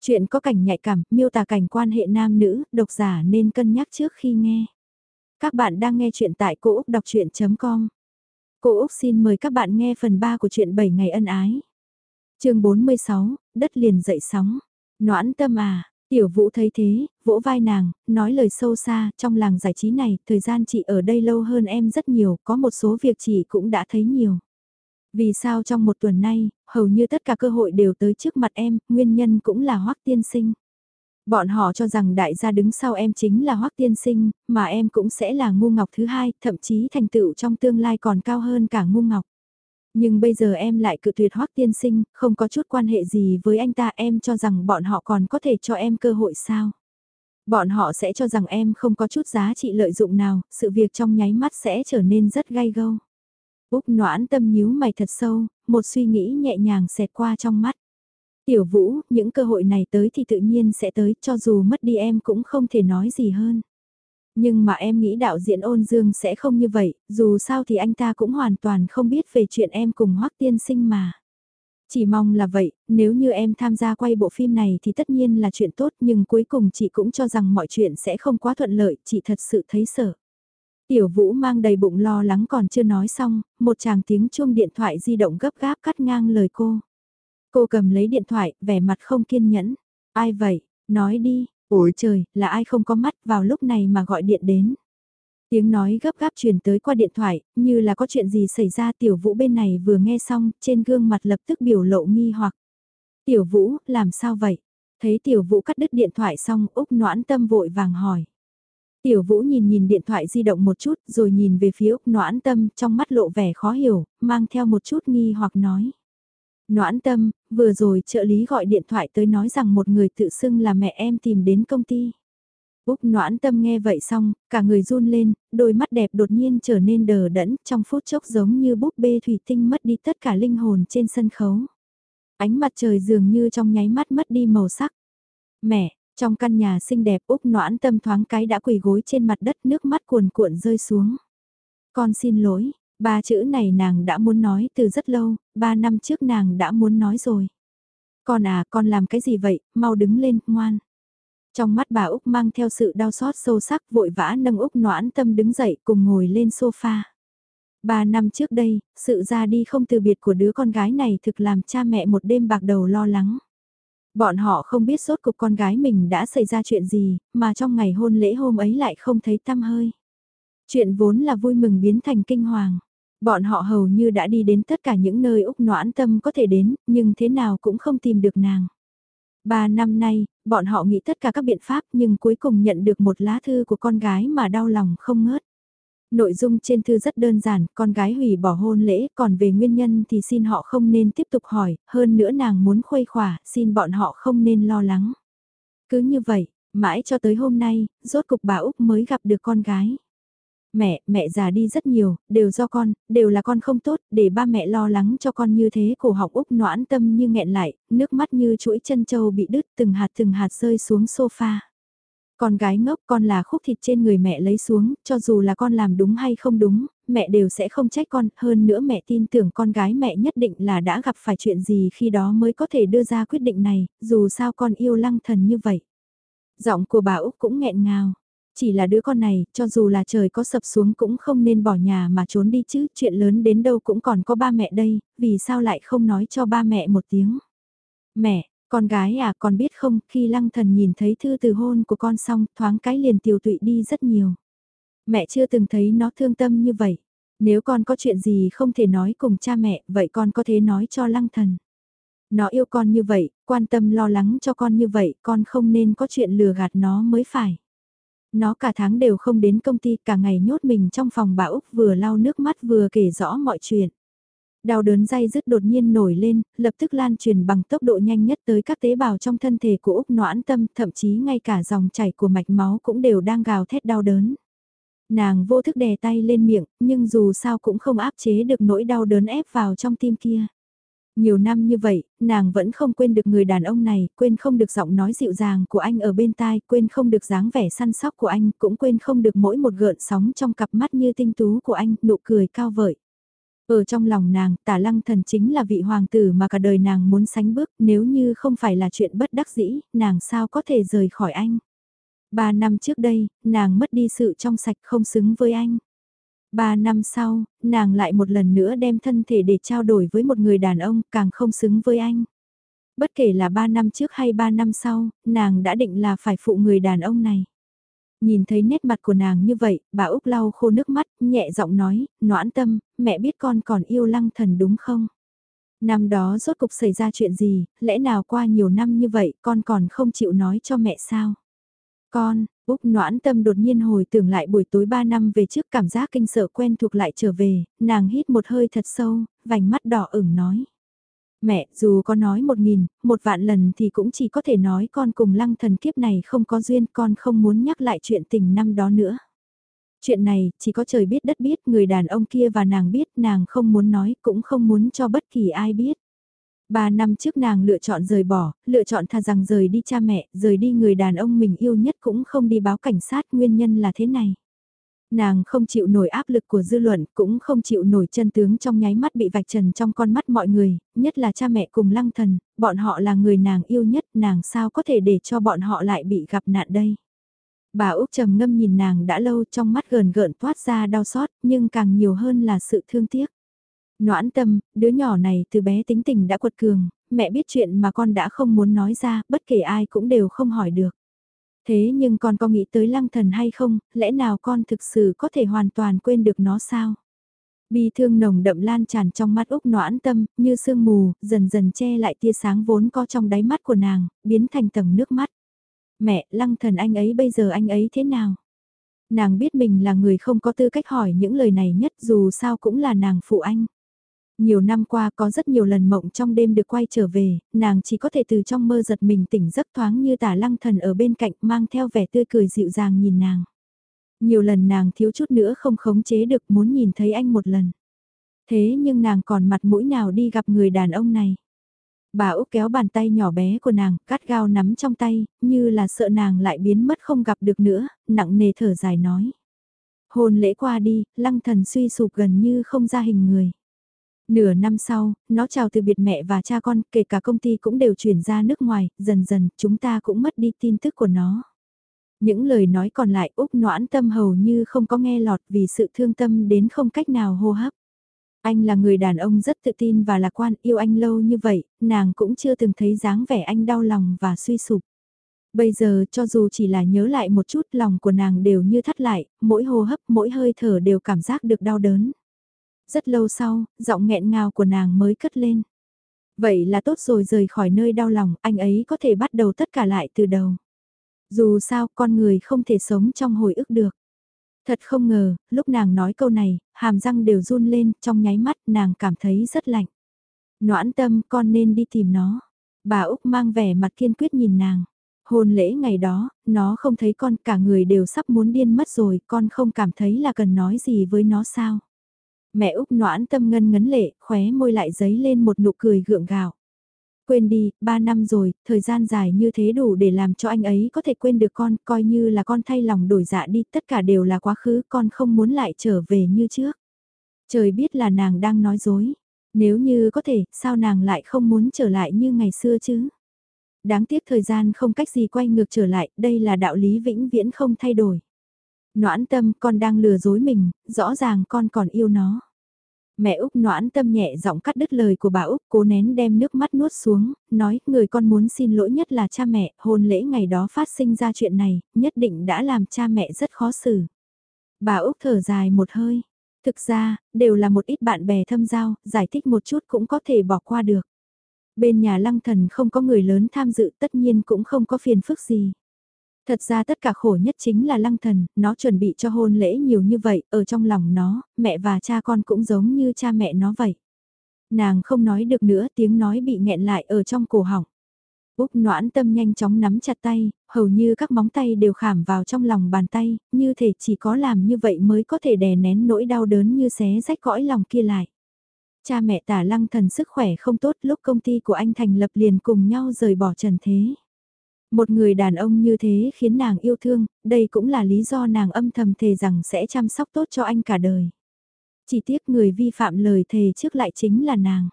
Chuyện có cảnh nhạy cảm, miêu tả cảnh quan hệ nam nữ, độc giả nên cân nhắc trước khi nghe. Các bạn đang nghe chuyện tại Cô Úc đọc chuyện.com. Cô Úc xin mời các bạn nghe phần 3 của chuyện 7 ngày ân ái. chương 46, đất liền dậy sóng. Noãn tâm à, tiểu vũ thấy thế, vỗ vai nàng, nói lời sâu xa, trong làng giải trí này, thời gian chị ở đây lâu hơn em rất nhiều, có một số việc chị cũng đã thấy nhiều. Vì sao trong một tuần nay, hầu như tất cả cơ hội đều tới trước mặt em, nguyên nhân cũng là hoắc tiên sinh. Bọn họ cho rằng đại gia đứng sau em chính là hoắc tiên sinh, mà em cũng sẽ là ngu ngọc thứ hai, thậm chí thành tựu trong tương lai còn cao hơn cả ngu ngọc. Nhưng bây giờ em lại cự tuyệt hoắc tiên sinh, không có chút quan hệ gì với anh ta em cho rằng bọn họ còn có thể cho em cơ hội sao. Bọn họ sẽ cho rằng em không có chút giá trị lợi dụng nào, sự việc trong nháy mắt sẽ trở nên rất gay gâu. Úc noãn tâm nhíu mày thật sâu, một suy nghĩ nhẹ nhàng xẹt qua trong mắt. Tiểu vũ, những cơ hội này tới thì tự nhiên sẽ tới, cho dù mất đi em cũng không thể nói gì hơn. Nhưng mà em nghĩ đạo diễn ôn dương sẽ không như vậy, dù sao thì anh ta cũng hoàn toàn không biết về chuyện em cùng hoắc tiên sinh mà. Chỉ mong là vậy, nếu như em tham gia quay bộ phim này thì tất nhiên là chuyện tốt nhưng cuối cùng chị cũng cho rằng mọi chuyện sẽ không quá thuận lợi, chị thật sự thấy sợ. Tiểu Vũ mang đầy bụng lo lắng còn chưa nói xong, một chàng tiếng chuông điện thoại di động gấp gáp cắt ngang lời cô. Cô cầm lấy điện thoại, vẻ mặt không kiên nhẫn. Ai vậy? Nói đi. Ôi trời, là ai không có mắt vào lúc này mà gọi điện đến. Tiếng nói gấp gáp truyền tới qua điện thoại, như là có chuyện gì xảy ra tiểu vũ bên này vừa nghe xong, trên gương mặt lập tức biểu lộ nghi hoặc. Tiểu vũ, làm sao vậy? Thấy tiểu vũ cắt đứt điện thoại xong, Úc noãn tâm vội vàng hỏi. Tiểu Vũ nhìn nhìn điện thoại di động một chút rồi nhìn về phía Úc Noãn Tâm trong mắt lộ vẻ khó hiểu, mang theo một chút nghi hoặc nói. Noãn Tâm, vừa rồi trợ lý gọi điện thoại tới nói rằng một người tự xưng là mẹ em tìm đến công ty. Úc Noãn Tâm nghe vậy xong, cả người run lên, đôi mắt đẹp đột nhiên trở nên đờ đẫn trong phút chốc giống như búp bê thủy tinh mất đi tất cả linh hồn trên sân khấu. Ánh mặt trời dường như trong nháy mắt mất đi màu sắc. Mẹ, trong căn nhà xinh đẹp Úc noãn tâm thoáng cái đã quỳ gối trên mặt đất nước mắt cuồn cuộn rơi xuống. Con xin lỗi, ba chữ này nàng đã muốn nói từ rất lâu, ba năm trước nàng đã muốn nói rồi. Con à, con làm cái gì vậy, mau đứng lên, ngoan. Trong mắt bà Úc mang theo sự đau xót sâu sắc vội vã nâng Úc noãn tâm đứng dậy cùng ngồi lên sofa. Ba năm trước đây, sự ra đi không từ biệt của đứa con gái này thực làm cha mẹ một đêm bạc đầu lo lắng. Bọn họ không biết sốt cục con gái mình đã xảy ra chuyện gì, mà trong ngày hôn lễ hôm ấy lại không thấy tăm hơi. Chuyện vốn là vui mừng biến thành kinh hoàng. Bọn họ hầu như đã đi đến tất cả những nơi Úc noãn tâm có thể đến, nhưng thế nào cũng không tìm được nàng. Ba năm nay, bọn họ nghĩ tất cả các biện pháp nhưng cuối cùng nhận được một lá thư của con gái mà đau lòng không ngớt. Nội dung trên thư rất đơn giản, con gái hủy bỏ hôn lễ, còn về nguyên nhân thì xin họ không nên tiếp tục hỏi, hơn nữa nàng muốn khuây khỏa, xin bọn họ không nên lo lắng. Cứ như vậy, mãi cho tới hôm nay, rốt cục bà Úc mới gặp được con gái. Mẹ, mẹ già đi rất nhiều, đều do con, đều là con không tốt, để ba mẹ lo lắng cho con như thế cổ học Úc noãn tâm như nghẹn lại, nước mắt như chuỗi chân châu bị đứt từng hạt từng hạt rơi xuống sofa. Con gái ngốc con là khúc thịt trên người mẹ lấy xuống, cho dù là con làm đúng hay không đúng, mẹ đều sẽ không trách con, hơn nữa mẹ tin tưởng con gái mẹ nhất định là đã gặp phải chuyện gì khi đó mới có thể đưa ra quyết định này, dù sao con yêu lăng thần như vậy. Giọng của bà Úc cũng nghẹn ngào. Chỉ là đứa con này, cho dù là trời có sập xuống cũng không nên bỏ nhà mà trốn đi chứ, chuyện lớn đến đâu cũng còn có ba mẹ đây, vì sao lại không nói cho ba mẹ một tiếng. Mẹ, con gái à con biết không, khi lăng thần nhìn thấy thư từ hôn của con xong, thoáng cái liền tiều tụy đi rất nhiều. Mẹ chưa từng thấy nó thương tâm như vậy. Nếu con có chuyện gì không thể nói cùng cha mẹ, vậy con có thể nói cho lăng thần. Nó yêu con như vậy, quan tâm lo lắng cho con như vậy, con không nên có chuyện lừa gạt nó mới phải. Nó cả tháng đều không đến công ty, cả ngày nhốt mình trong phòng bà Úc vừa lau nước mắt vừa kể rõ mọi chuyện. Đau đớn dây dứt đột nhiên nổi lên, lập tức lan truyền bằng tốc độ nhanh nhất tới các tế bào trong thân thể của Úc noãn tâm, thậm chí ngay cả dòng chảy của mạch máu cũng đều đang gào thét đau đớn. Nàng vô thức đè tay lên miệng, nhưng dù sao cũng không áp chế được nỗi đau đớn ép vào trong tim kia. Nhiều năm như vậy, nàng vẫn không quên được người đàn ông này, quên không được giọng nói dịu dàng của anh ở bên tai, quên không được dáng vẻ săn sóc của anh, cũng quên không được mỗi một gợn sóng trong cặp mắt như tinh tú của anh, nụ cười cao vợi. Ở trong lòng nàng, tả lăng thần chính là vị hoàng tử mà cả đời nàng muốn sánh bước, nếu như không phải là chuyện bất đắc dĩ, nàng sao có thể rời khỏi anh. Ba năm trước đây, nàng mất đi sự trong sạch không xứng với anh. Ba năm sau, nàng lại một lần nữa đem thân thể để trao đổi với một người đàn ông càng không xứng với anh. Bất kể là ba năm trước hay ba năm sau, nàng đã định là phải phụ người đàn ông này. Nhìn thấy nét mặt của nàng như vậy, bà Úc lau khô nước mắt, nhẹ giọng nói, noãn tâm, mẹ biết con còn yêu lăng thần đúng không? Năm đó rốt cục xảy ra chuyện gì, lẽ nào qua nhiều năm như vậy con còn không chịu nói cho mẹ sao? Con, Úc noãn tâm đột nhiên hồi tưởng lại buổi tối 3 năm về trước cảm giác kinh sợ quen thuộc lại trở về, nàng hít một hơi thật sâu, vành mắt đỏ ửng nói. Mẹ, dù có nói một nghìn, một vạn lần thì cũng chỉ có thể nói con cùng lăng thần kiếp này không có duyên, con không muốn nhắc lại chuyện tình năm đó nữa. Chuyện này, chỉ có trời biết đất biết, người đàn ông kia và nàng biết, nàng không muốn nói, cũng không muốn cho bất kỳ ai biết. Ba năm trước nàng lựa chọn rời bỏ, lựa chọn thà rằng rời đi cha mẹ, rời đi người đàn ông mình yêu nhất cũng không đi báo cảnh sát nguyên nhân là thế này. Nàng không chịu nổi áp lực của dư luận, cũng không chịu nổi chân tướng trong nháy mắt bị vạch trần trong con mắt mọi người, nhất là cha mẹ cùng lăng thần, bọn họ là người nàng yêu nhất, nàng sao có thể để cho bọn họ lại bị gặp nạn đây. Bà Úc trầm ngâm nhìn nàng đã lâu trong mắt gờn gợn toát ra đau xót, nhưng càng nhiều hơn là sự thương tiếc. Noãn tâm, đứa nhỏ này từ bé tính tình đã quật cường, mẹ biết chuyện mà con đã không muốn nói ra, bất kể ai cũng đều không hỏi được. Thế nhưng con có nghĩ tới lăng thần hay không, lẽ nào con thực sự có thể hoàn toàn quên được nó sao? Bi thương nồng đậm lan tràn trong mắt Úc noãn tâm, như sương mù, dần dần che lại tia sáng vốn có trong đáy mắt của nàng, biến thành tầng nước mắt. Mẹ, lăng thần anh ấy bây giờ anh ấy thế nào? Nàng biết mình là người không có tư cách hỏi những lời này nhất dù sao cũng là nàng phụ anh. Nhiều năm qua có rất nhiều lần mộng trong đêm được quay trở về, nàng chỉ có thể từ trong mơ giật mình tỉnh giấc thoáng như tả lăng thần ở bên cạnh mang theo vẻ tươi cười dịu dàng nhìn nàng. Nhiều lần nàng thiếu chút nữa không khống chế được muốn nhìn thấy anh một lần. Thế nhưng nàng còn mặt mũi nào đi gặp người đàn ông này. Bà Úc kéo bàn tay nhỏ bé của nàng, cắt gao nắm trong tay, như là sợ nàng lại biến mất không gặp được nữa, nặng nề thở dài nói. Hôn lễ qua đi, lăng thần suy sụp gần như không ra hình người. Nửa năm sau, nó chào từ biệt mẹ và cha con, kể cả công ty cũng đều chuyển ra nước ngoài, dần dần chúng ta cũng mất đi tin tức của nó. Những lời nói còn lại Úc noãn tâm hầu như không có nghe lọt vì sự thương tâm đến không cách nào hô hấp. Anh là người đàn ông rất tự tin và lạc quan yêu anh lâu như vậy, nàng cũng chưa từng thấy dáng vẻ anh đau lòng và suy sụp. Bây giờ cho dù chỉ là nhớ lại một chút lòng của nàng đều như thắt lại, mỗi hô hấp mỗi hơi thở đều cảm giác được đau đớn. Rất lâu sau, giọng nghẹn ngào của nàng mới cất lên. Vậy là tốt rồi rời khỏi nơi đau lòng, anh ấy có thể bắt đầu tất cả lại từ đầu. Dù sao, con người không thể sống trong hồi ức được. Thật không ngờ, lúc nàng nói câu này, hàm răng đều run lên, trong nháy mắt nàng cảm thấy rất lạnh. Noãn tâm, con nên đi tìm nó. Bà Úc mang vẻ mặt kiên quyết nhìn nàng. Hôn lễ ngày đó, nó không thấy con cả người đều sắp muốn điên mất rồi, con không cảm thấy là cần nói gì với nó sao. Mẹ Úc noãn tâm ngân ngấn lệ, khóe môi lại giấy lên một nụ cười gượng gạo. Quên đi, ba năm rồi, thời gian dài như thế đủ để làm cho anh ấy có thể quên được con, coi như là con thay lòng đổi dạ đi, tất cả đều là quá khứ, con không muốn lại trở về như trước. Trời biết là nàng đang nói dối. Nếu như có thể, sao nàng lại không muốn trở lại như ngày xưa chứ? Đáng tiếc thời gian không cách gì quay ngược trở lại, đây là đạo lý vĩnh viễn không thay đổi. Noãn tâm con đang lừa dối mình, rõ ràng con còn yêu nó. Mẹ Úc noãn tâm nhẹ giọng cắt đứt lời của bà Úc cố nén đem nước mắt nuốt xuống, nói người con muốn xin lỗi nhất là cha mẹ, hôn lễ ngày đó phát sinh ra chuyện này, nhất định đã làm cha mẹ rất khó xử. Bà Úc thở dài một hơi, thực ra, đều là một ít bạn bè thâm giao, giải thích một chút cũng có thể bỏ qua được. Bên nhà lăng thần không có người lớn tham dự tất nhiên cũng không có phiền phức gì. Thật ra tất cả khổ nhất chính là lăng thần, nó chuẩn bị cho hôn lễ nhiều như vậy, ở trong lòng nó, mẹ và cha con cũng giống như cha mẹ nó vậy. Nàng không nói được nữa, tiếng nói bị nghẹn lại ở trong cổ họng. Úc noãn tâm nhanh chóng nắm chặt tay, hầu như các móng tay đều khảm vào trong lòng bàn tay, như thể chỉ có làm như vậy mới có thể đè nén nỗi đau đớn như xé rách cõi lòng kia lại. Cha mẹ tả lăng thần sức khỏe không tốt lúc công ty của anh thành lập liền cùng nhau rời bỏ trần thế. Một người đàn ông như thế khiến nàng yêu thương, đây cũng là lý do nàng âm thầm thề rằng sẽ chăm sóc tốt cho anh cả đời. Chỉ tiếc người vi phạm lời thề trước lại chính là nàng.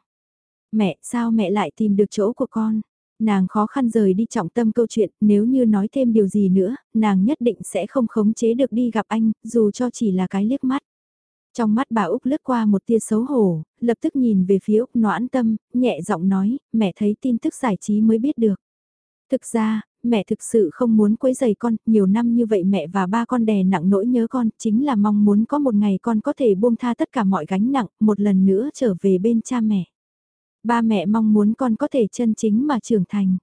Mẹ, sao mẹ lại tìm được chỗ của con? Nàng khó khăn rời đi trọng tâm câu chuyện, nếu như nói thêm điều gì nữa, nàng nhất định sẽ không khống chế được đi gặp anh, dù cho chỉ là cái liếc mắt. Trong mắt bà Úc lướt qua một tia xấu hổ, lập tức nhìn về phía Úc noãn tâm, nhẹ giọng nói, mẹ thấy tin tức giải trí mới biết được. Thực ra, mẹ thực sự không muốn quấy rầy con, nhiều năm như vậy mẹ và ba con đè nặng nỗi nhớ con, chính là mong muốn có một ngày con có thể buông tha tất cả mọi gánh nặng, một lần nữa trở về bên cha mẹ. Ba mẹ mong muốn con có thể chân chính mà trưởng thành.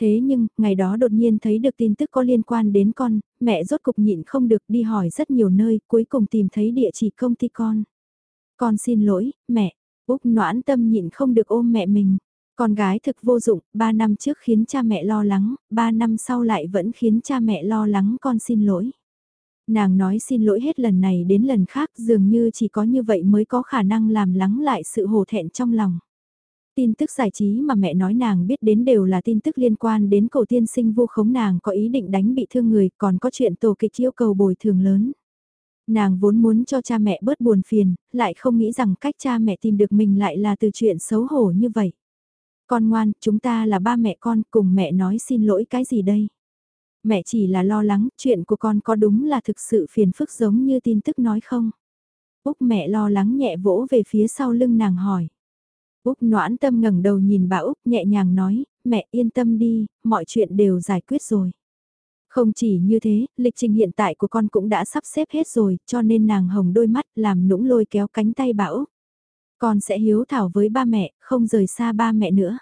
Thế nhưng, ngày đó đột nhiên thấy được tin tức có liên quan đến con, mẹ rốt cục nhịn không được đi hỏi rất nhiều nơi, cuối cùng tìm thấy địa chỉ công ty con. Con xin lỗi, mẹ, Úc noãn tâm nhịn không được ôm mẹ mình. Con gái thực vô dụng, 3 năm trước khiến cha mẹ lo lắng, 3 năm sau lại vẫn khiến cha mẹ lo lắng con xin lỗi. Nàng nói xin lỗi hết lần này đến lần khác dường như chỉ có như vậy mới có khả năng làm lắng lại sự hổ thẹn trong lòng. Tin tức giải trí mà mẹ nói nàng biết đến đều là tin tức liên quan đến cổ tiên sinh vô khống nàng có ý định đánh bị thương người còn có chuyện tổ kịch yêu cầu bồi thường lớn. Nàng vốn muốn cho cha mẹ bớt buồn phiền, lại không nghĩ rằng cách cha mẹ tìm được mình lại là từ chuyện xấu hổ như vậy. Con ngoan, chúng ta là ba mẹ con, cùng mẹ nói xin lỗi cái gì đây? Mẹ chỉ là lo lắng, chuyện của con có đúng là thực sự phiền phức giống như tin tức nói không? Úc mẹ lo lắng nhẹ vỗ về phía sau lưng nàng hỏi. Úc noãn tâm ngẩng đầu nhìn bà Úc nhẹ nhàng nói, mẹ yên tâm đi, mọi chuyện đều giải quyết rồi. Không chỉ như thế, lịch trình hiện tại của con cũng đã sắp xếp hết rồi, cho nên nàng hồng đôi mắt làm nũng lôi kéo cánh tay bà Úc. Con sẽ hiếu thảo với ba mẹ, không rời xa ba mẹ nữa.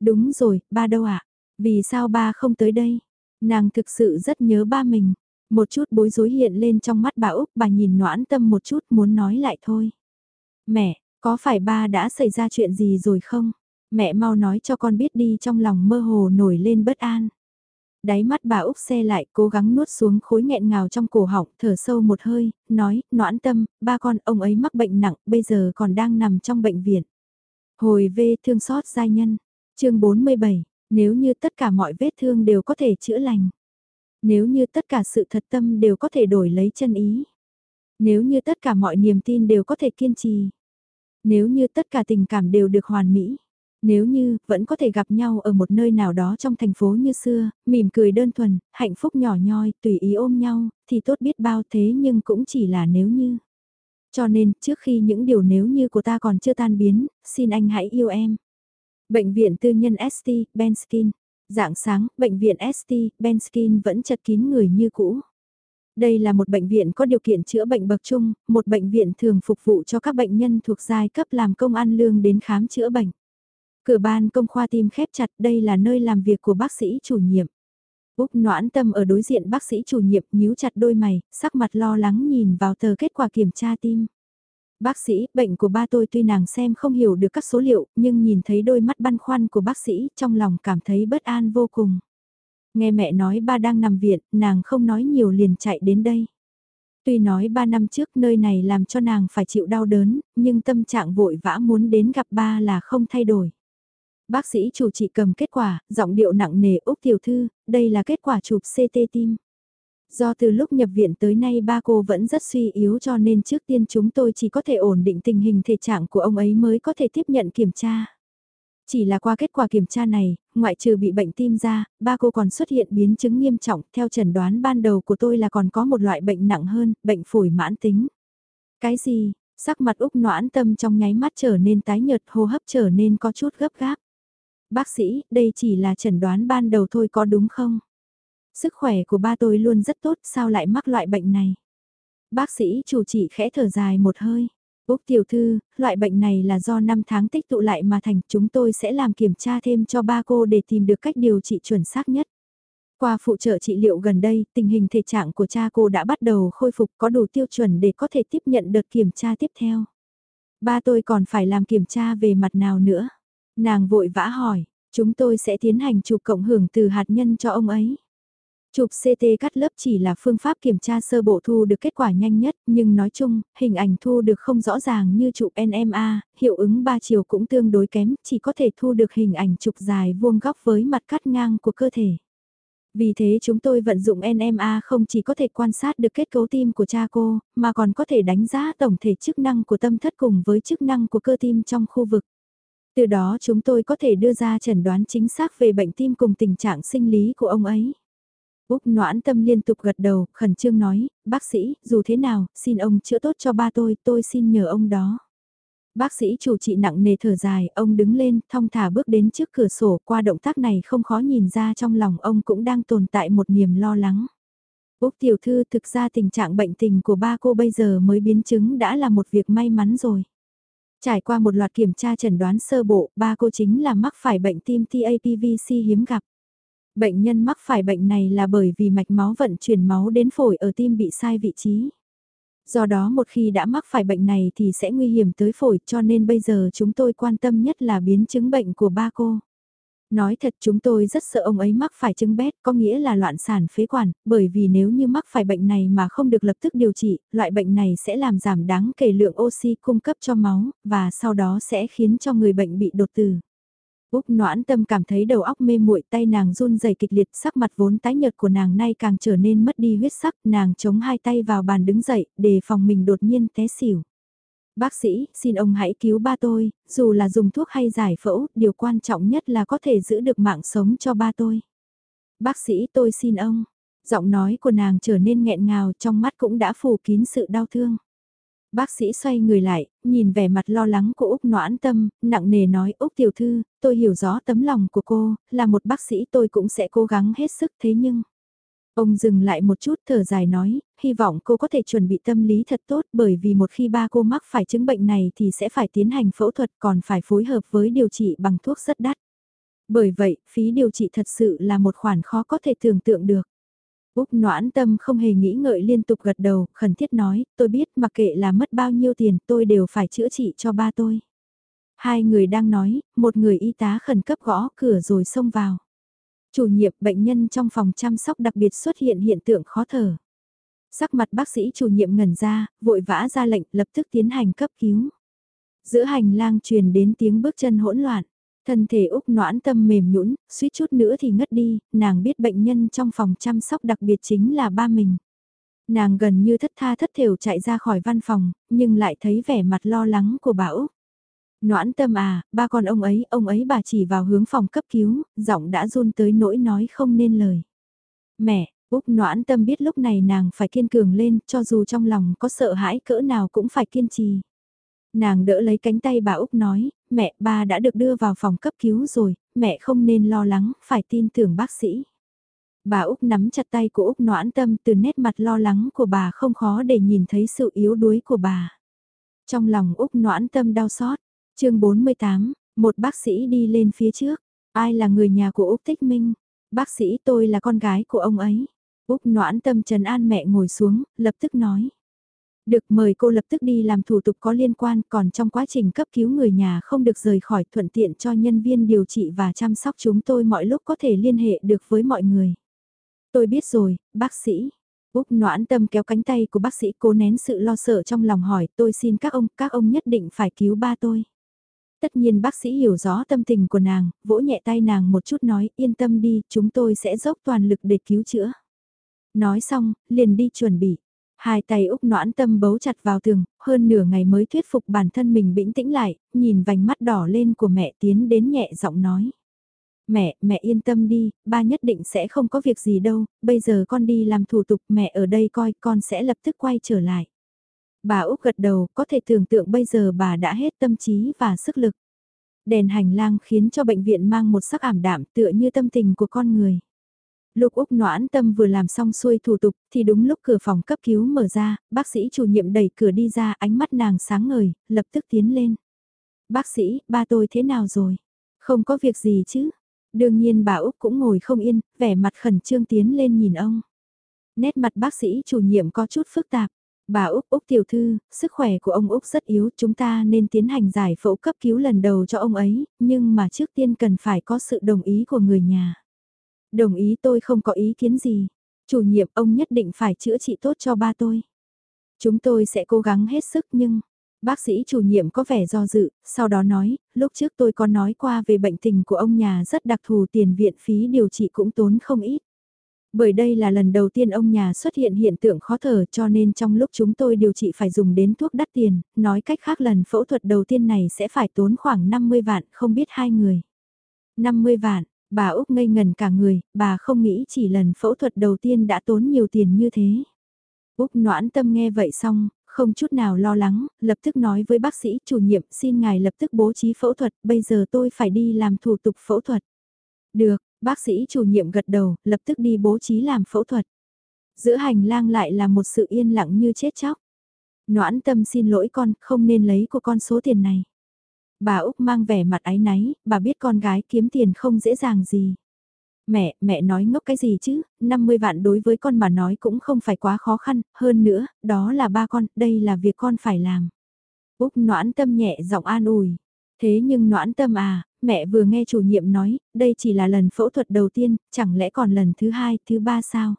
Đúng rồi, ba đâu ạ? À? Vì sao ba không tới đây? Nàng thực sự rất nhớ ba mình. Một chút bối rối hiện lên trong mắt bà Úc, bà nhìn noãn tâm một chút muốn nói lại thôi. Mẹ, có phải ba đã xảy ra chuyện gì rồi không? Mẹ mau nói cho con biết đi trong lòng mơ hồ nổi lên bất an. Đáy mắt bà Úc xe lại cố gắng nuốt xuống khối nghẹn ngào trong cổ họng, thở sâu một hơi, nói, noãn tâm, ba con ông ấy mắc bệnh nặng, bây giờ còn đang nằm trong bệnh viện. Hồi về thương xót giai nhân, chương 47, nếu như tất cả mọi vết thương đều có thể chữa lành. Nếu như tất cả sự thật tâm đều có thể đổi lấy chân ý. Nếu như tất cả mọi niềm tin đều có thể kiên trì. Nếu như tất cả tình cảm đều được hoàn mỹ. Nếu như, vẫn có thể gặp nhau ở một nơi nào đó trong thành phố như xưa, mỉm cười đơn thuần, hạnh phúc nhỏ nhoi, tùy ý ôm nhau, thì tốt biết bao thế nhưng cũng chỉ là nếu như. Cho nên, trước khi những điều nếu như của ta còn chưa tan biến, xin anh hãy yêu em. Bệnh viện tư nhân ST, Benskin. Dạng sáng, bệnh viện ST, Benskin vẫn chật kín người như cũ. Đây là một bệnh viện có điều kiện chữa bệnh bậc trung, một bệnh viện thường phục vụ cho các bệnh nhân thuộc giai cấp làm công ăn lương đến khám chữa bệnh. Cửa ban công khoa tim khép chặt đây là nơi làm việc của bác sĩ chủ nhiệm. Úc noãn tâm ở đối diện bác sĩ chủ nhiệm nhíu chặt đôi mày, sắc mặt lo lắng nhìn vào tờ kết quả kiểm tra tim. Bác sĩ, bệnh của ba tôi tuy nàng xem không hiểu được các số liệu, nhưng nhìn thấy đôi mắt băn khoăn của bác sĩ, trong lòng cảm thấy bất an vô cùng. Nghe mẹ nói ba đang nằm viện, nàng không nói nhiều liền chạy đến đây. Tuy nói ba năm trước nơi này làm cho nàng phải chịu đau đớn, nhưng tâm trạng vội vã muốn đến gặp ba là không thay đổi. Bác sĩ chủ trị cầm kết quả, giọng điệu nặng nề Úc Tiểu Thư, đây là kết quả chụp CT tim. Do từ lúc nhập viện tới nay ba cô vẫn rất suy yếu cho nên trước tiên chúng tôi chỉ có thể ổn định tình hình thể trạng của ông ấy mới có thể tiếp nhận kiểm tra. Chỉ là qua kết quả kiểm tra này, ngoại trừ bị bệnh tim ra, ba cô còn xuất hiện biến chứng nghiêm trọng, theo chẩn đoán ban đầu của tôi là còn có một loại bệnh nặng hơn, bệnh phổi mãn tính. Cái gì? Sắc mặt Úc noãn tâm trong nháy mắt trở nên tái nhợt hô hấp trở nên có chút gấp gáp. Bác sĩ, đây chỉ là chẩn đoán ban đầu thôi có đúng không? Sức khỏe của ba tôi luôn rất tốt, sao lại mắc loại bệnh này? Bác sĩ chủ trị khẽ thở dài một hơi. Úc tiểu thư, loại bệnh này là do 5 tháng tích tụ lại mà thành chúng tôi sẽ làm kiểm tra thêm cho ba cô để tìm được cách điều trị chuẩn xác nhất. Qua phụ trợ trị liệu gần đây, tình hình thể trạng của cha cô đã bắt đầu khôi phục có đủ tiêu chuẩn để có thể tiếp nhận đợt kiểm tra tiếp theo. Ba tôi còn phải làm kiểm tra về mặt nào nữa? Nàng vội vã hỏi, chúng tôi sẽ tiến hành chụp cộng hưởng từ hạt nhân cho ông ấy. Chụp CT cắt lớp chỉ là phương pháp kiểm tra sơ bộ thu được kết quả nhanh nhất, nhưng nói chung, hình ảnh thu được không rõ ràng như chụp NMA, hiệu ứng ba chiều cũng tương đối kém, chỉ có thể thu được hình ảnh chụp dài vuông góc với mặt cắt ngang của cơ thể. Vì thế chúng tôi vận dụng NMA không chỉ có thể quan sát được kết cấu tim của cha cô, mà còn có thể đánh giá tổng thể chức năng của tâm thất cùng với chức năng của cơ tim trong khu vực. Từ đó chúng tôi có thể đưa ra chẩn đoán chính xác về bệnh tim cùng tình trạng sinh lý của ông ấy. Úc noãn tâm liên tục gật đầu, khẩn trương nói, bác sĩ, dù thế nào, xin ông chữa tốt cho ba tôi, tôi xin nhờ ông đó. Bác sĩ chủ trị nặng nề thở dài, ông đứng lên, thong thả bước đến trước cửa sổ, qua động tác này không khó nhìn ra trong lòng ông cũng đang tồn tại một niềm lo lắng. Úc tiểu thư thực ra tình trạng bệnh tình của ba cô bây giờ mới biến chứng đã là một việc may mắn rồi. Trải qua một loạt kiểm tra chẩn đoán sơ bộ, ba cô chính là mắc phải bệnh tim TAPVC hiếm gặp. Bệnh nhân mắc phải bệnh này là bởi vì mạch máu vận chuyển máu đến phổi ở tim bị sai vị trí. Do đó một khi đã mắc phải bệnh này thì sẽ nguy hiểm tới phổi cho nên bây giờ chúng tôi quan tâm nhất là biến chứng bệnh của ba cô. Nói thật chúng tôi rất sợ ông ấy mắc phải chứng bét có nghĩa là loạn sản phế quản, bởi vì nếu như mắc phải bệnh này mà không được lập tức điều trị, loại bệnh này sẽ làm giảm đáng kể lượng oxy cung cấp cho máu, và sau đó sẽ khiến cho người bệnh bị đột tử. Úc noãn tâm cảm thấy đầu óc mê muội tay nàng run rẩy kịch liệt sắc mặt vốn tái nhợt của nàng nay càng trở nên mất đi huyết sắc nàng chống hai tay vào bàn đứng dậy để phòng mình đột nhiên té xỉu. Bác sĩ, xin ông hãy cứu ba tôi, dù là dùng thuốc hay giải phẫu, điều quan trọng nhất là có thể giữ được mạng sống cho ba tôi. Bác sĩ tôi xin ông. Giọng nói của nàng trở nên nghẹn ngào trong mắt cũng đã phủ kín sự đau thương. Bác sĩ xoay người lại, nhìn vẻ mặt lo lắng của Úc noãn tâm, nặng nề nói Úc tiểu thư, tôi hiểu rõ tấm lòng của cô, là một bác sĩ tôi cũng sẽ cố gắng hết sức thế nhưng... Ông dừng lại một chút thở dài nói, hy vọng cô có thể chuẩn bị tâm lý thật tốt bởi vì một khi ba cô mắc phải chứng bệnh này thì sẽ phải tiến hành phẫu thuật còn phải phối hợp với điều trị bằng thuốc rất đắt. Bởi vậy, phí điều trị thật sự là một khoản khó có thể tưởng tượng được. Úc noãn tâm không hề nghĩ ngợi liên tục gật đầu, khẩn thiết nói, tôi biết mặc kệ là mất bao nhiêu tiền tôi đều phải chữa trị cho ba tôi. Hai người đang nói, một người y tá khẩn cấp gõ cửa rồi xông vào. Chủ nhiệm bệnh nhân trong phòng chăm sóc đặc biệt xuất hiện hiện tượng khó thở. Sắc mặt bác sĩ chủ nhiệm ngẩn ra, vội vã ra lệnh lập tức tiến hành cấp cứu. Giữa hành lang truyền đến tiếng bước chân hỗn loạn. Thân thể Úc noãn tâm mềm nhũn, suýt chút nữa thì ngất đi, nàng biết bệnh nhân trong phòng chăm sóc đặc biệt chính là ba mình. Nàng gần như thất tha thất thểu chạy ra khỏi văn phòng, nhưng lại thấy vẻ mặt lo lắng của bà Úc. Noãn tâm à, ba con ông ấy, ông ấy bà chỉ vào hướng phòng cấp cứu, giọng đã run tới nỗi nói không nên lời. Mẹ, Úc noãn tâm biết lúc này nàng phải kiên cường lên, cho dù trong lòng có sợ hãi cỡ nào cũng phải kiên trì. Nàng đỡ lấy cánh tay bà Úc nói, mẹ ba đã được đưa vào phòng cấp cứu rồi, mẹ không nên lo lắng, phải tin tưởng bác sĩ. Bà Úc nắm chặt tay của Úc noãn tâm từ nét mặt lo lắng của bà không khó để nhìn thấy sự yếu đuối của bà. Trong lòng Úc noãn tâm đau xót, chương 48, một bác sĩ đi lên phía trước, ai là người nhà của Úc Tích Minh? Bác sĩ tôi là con gái của ông ấy. Úc noãn tâm trần an mẹ ngồi xuống, lập tức nói. Được mời cô lập tức đi làm thủ tục có liên quan còn trong quá trình cấp cứu người nhà không được rời khỏi thuận tiện cho nhân viên điều trị và chăm sóc chúng tôi mọi lúc có thể liên hệ được với mọi người. Tôi biết rồi, bác sĩ. Úc noãn tâm kéo cánh tay của bác sĩ cố nén sự lo sợ trong lòng hỏi tôi xin các ông, các ông nhất định phải cứu ba tôi. Tất nhiên bác sĩ hiểu rõ tâm tình của nàng, vỗ nhẹ tay nàng một chút nói yên tâm đi, chúng tôi sẽ dốc toàn lực để cứu chữa. Nói xong, liền đi chuẩn bị. Hai tay Úc noãn tâm bấu chặt vào tường, hơn nửa ngày mới thuyết phục bản thân mình bình tĩnh lại, nhìn vành mắt đỏ lên của mẹ tiến đến nhẹ giọng nói. Mẹ, mẹ yên tâm đi, ba nhất định sẽ không có việc gì đâu, bây giờ con đi làm thủ tục mẹ ở đây coi con sẽ lập tức quay trở lại. Bà Úc gật đầu, có thể tưởng tượng bây giờ bà đã hết tâm trí và sức lực. Đèn hành lang khiến cho bệnh viện mang một sắc ảm đạm tựa như tâm tình của con người. Lúc Úc noãn tâm vừa làm xong xuôi thủ tục thì đúng lúc cửa phòng cấp cứu mở ra, bác sĩ chủ nhiệm đẩy cửa đi ra ánh mắt nàng sáng ngời, lập tức tiến lên. Bác sĩ, ba tôi thế nào rồi? Không có việc gì chứ? Đương nhiên bà Úc cũng ngồi không yên, vẻ mặt khẩn trương tiến lên nhìn ông. Nét mặt bác sĩ chủ nhiệm có chút phức tạp. Bà Úc Úc tiểu thư, sức khỏe của ông Úc rất yếu, chúng ta nên tiến hành giải phẫu cấp cứu lần đầu cho ông ấy, nhưng mà trước tiên cần phải có sự đồng ý của người nhà. Đồng ý tôi không có ý kiến gì. Chủ nhiệm ông nhất định phải chữa trị tốt cho ba tôi. Chúng tôi sẽ cố gắng hết sức nhưng... Bác sĩ chủ nhiệm có vẻ do dự, sau đó nói, lúc trước tôi có nói qua về bệnh tình của ông nhà rất đặc thù tiền viện phí điều trị cũng tốn không ít. Bởi đây là lần đầu tiên ông nhà xuất hiện hiện tượng khó thở cho nên trong lúc chúng tôi điều trị phải dùng đến thuốc đắt tiền, nói cách khác lần phẫu thuật đầu tiên này sẽ phải tốn khoảng 50 vạn, không biết hai người. 50 vạn, bà Úc ngây ngần cả người, bà không nghĩ chỉ lần phẫu thuật đầu tiên đã tốn nhiều tiền như thế. Úc noãn tâm nghe vậy xong, không chút nào lo lắng, lập tức nói với bác sĩ chủ nhiệm xin ngài lập tức bố trí phẫu thuật, bây giờ tôi phải đi làm thủ tục phẫu thuật. Được, bác sĩ chủ nhiệm gật đầu, lập tức đi bố trí làm phẫu thuật. Giữa hành lang lại là một sự yên lặng như chết chóc. Noãn tâm xin lỗi con, không nên lấy của con số tiền này. Bà Úc mang vẻ mặt áy náy, bà biết con gái kiếm tiền không dễ dàng gì. Mẹ, mẹ nói ngốc cái gì chứ, 50 vạn đối với con mà nói cũng không phải quá khó khăn, hơn nữa, đó là ba con, đây là việc con phải làm. Úc noãn tâm nhẹ giọng an ủi. Thế nhưng noãn tâm à, mẹ vừa nghe chủ nhiệm nói, đây chỉ là lần phẫu thuật đầu tiên, chẳng lẽ còn lần thứ hai, thứ ba sao?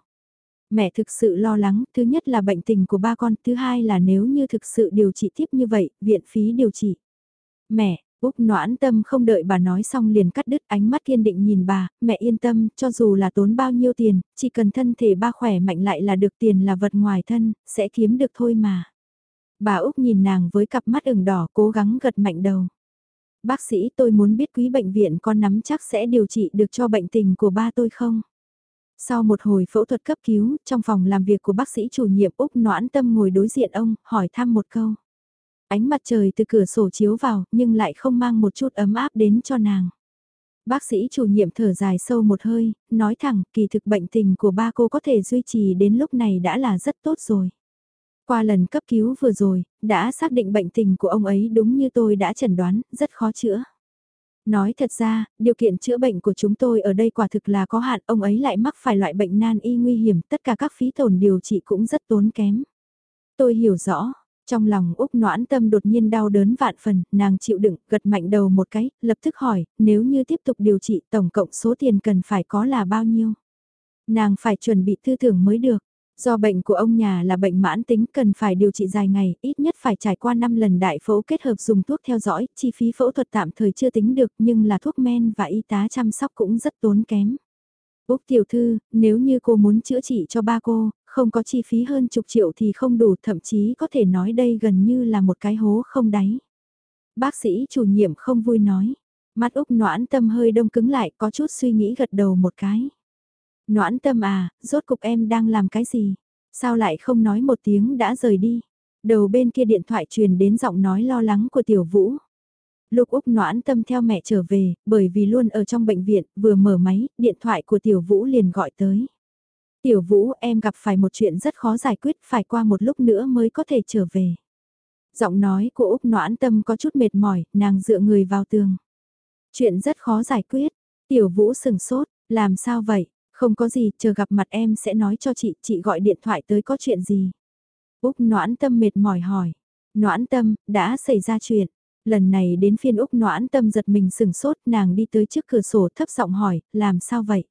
Mẹ thực sự lo lắng, thứ nhất là bệnh tình của ba con, thứ hai là nếu như thực sự điều trị tiếp như vậy, viện phí điều trị. Mẹ, Úc noãn tâm không đợi bà nói xong liền cắt đứt ánh mắt kiên định nhìn bà, mẹ yên tâm, cho dù là tốn bao nhiêu tiền, chỉ cần thân thể ba khỏe mạnh lại là được tiền là vật ngoài thân, sẽ kiếm được thôi mà. Bà Úc nhìn nàng với cặp mắt ửng đỏ cố gắng gật mạnh đầu. Bác sĩ tôi muốn biết quý bệnh viện con nắm chắc sẽ điều trị được cho bệnh tình của ba tôi không? Sau một hồi phẫu thuật cấp cứu, trong phòng làm việc của bác sĩ chủ nhiệm Úc noãn tâm ngồi đối diện ông, hỏi thăm một câu. Ánh mặt trời từ cửa sổ chiếu vào, nhưng lại không mang một chút ấm áp đến cho nàng. Bác sĩ chủ nhiệm thở dài sâu một hơi, nói thẳng, kỳ thực bệnh tình của ba cô có thể duy trì đến lúc này đã là rất tốt rồi. Qua lần cấp cứu vừa rồi, đã xác định bệnh tình của ông ấy đúng như tôi đã chẩn đoán, rất khó chữa. Nói thật ra, điều kiện chữa bệnh của chúng tôi ở đây quả thực là có hạn, ông ấy lại mắc phải loại bệnh nan y nguy hiểm, tất cả các phí tổn điều trị cũng rất tốn kém. Tôi hiểu rõ, trong lòng Úc noãn tâm đột nhiên đau đớn vạn phần, nàng chịu đựng, gật mạnh đầu một cái, lập tức hỏi, nếu như tiếp tục điều trị tổng cộng số tiền cần phải có là bao nhiêu? Nàng phải chuẩn bị tư tưởng mới được. Do bệnh của ông nhà là bệnh mãn tính cần phải điều trị dài ngày, ít nhất phải trải qua 5 lần đại phẫu kết hợp dùng thuốc theo dõi, chi phí phẫu thuật tạm thời chưa tính được nhưng là thuốc men và y tá chăm sóc cũng rất tốn kém. Úc tiểu thư, nếu như cô muốn chữa trị cho ba cô, không có chi phí hơn chục triệu thì không đủ, thậm chí có thể nói đây gần như là một cái hố không đáy. Bác sĩ chủ nhiệm không vui nói, mắt Úc noãn tâm hơi đông cứng lại có chút suy nghĩ gật đầu một cái. Noãn tâm à, rốt cục em đang làm cái gì? Sao lại không nói một tiếng đã rời đi? Đầu bên kia điện thoại truyền đến giọng nói lo lắng của tiểu vũ. Lúc Úc noãn tâm theo mẹ trở về, bởi vì luôn ở trong bệnh viện, vừa mở máy, điện thoại của tiểu vũ liền gọi tới. Tiểu vũ em gặp phải một chuyện rất khó giải quyết, phải qua một lúc nữa mới có thể trở về. Giọng nói của Úc noãn tâm có chút mệt mỏi, nàng dựa người vào tường. Chuyện rất khó giải quyết, tiểu vũ sừng sốt, làm sao vậy, không có gì, chờ gặp mặt em sẽ nói cho chị, chị gọi điện thoại tới có chuyện gì. Úc noãn tâm mệt mỏi hỏi, noãn tâm, đã xảy ra chuyện. Lần này đến phiên Úc noãn tâm giật mình sừng sốt, nàng đi tới trước cửa sổ thấp giọng hỏi, làm sao vậy?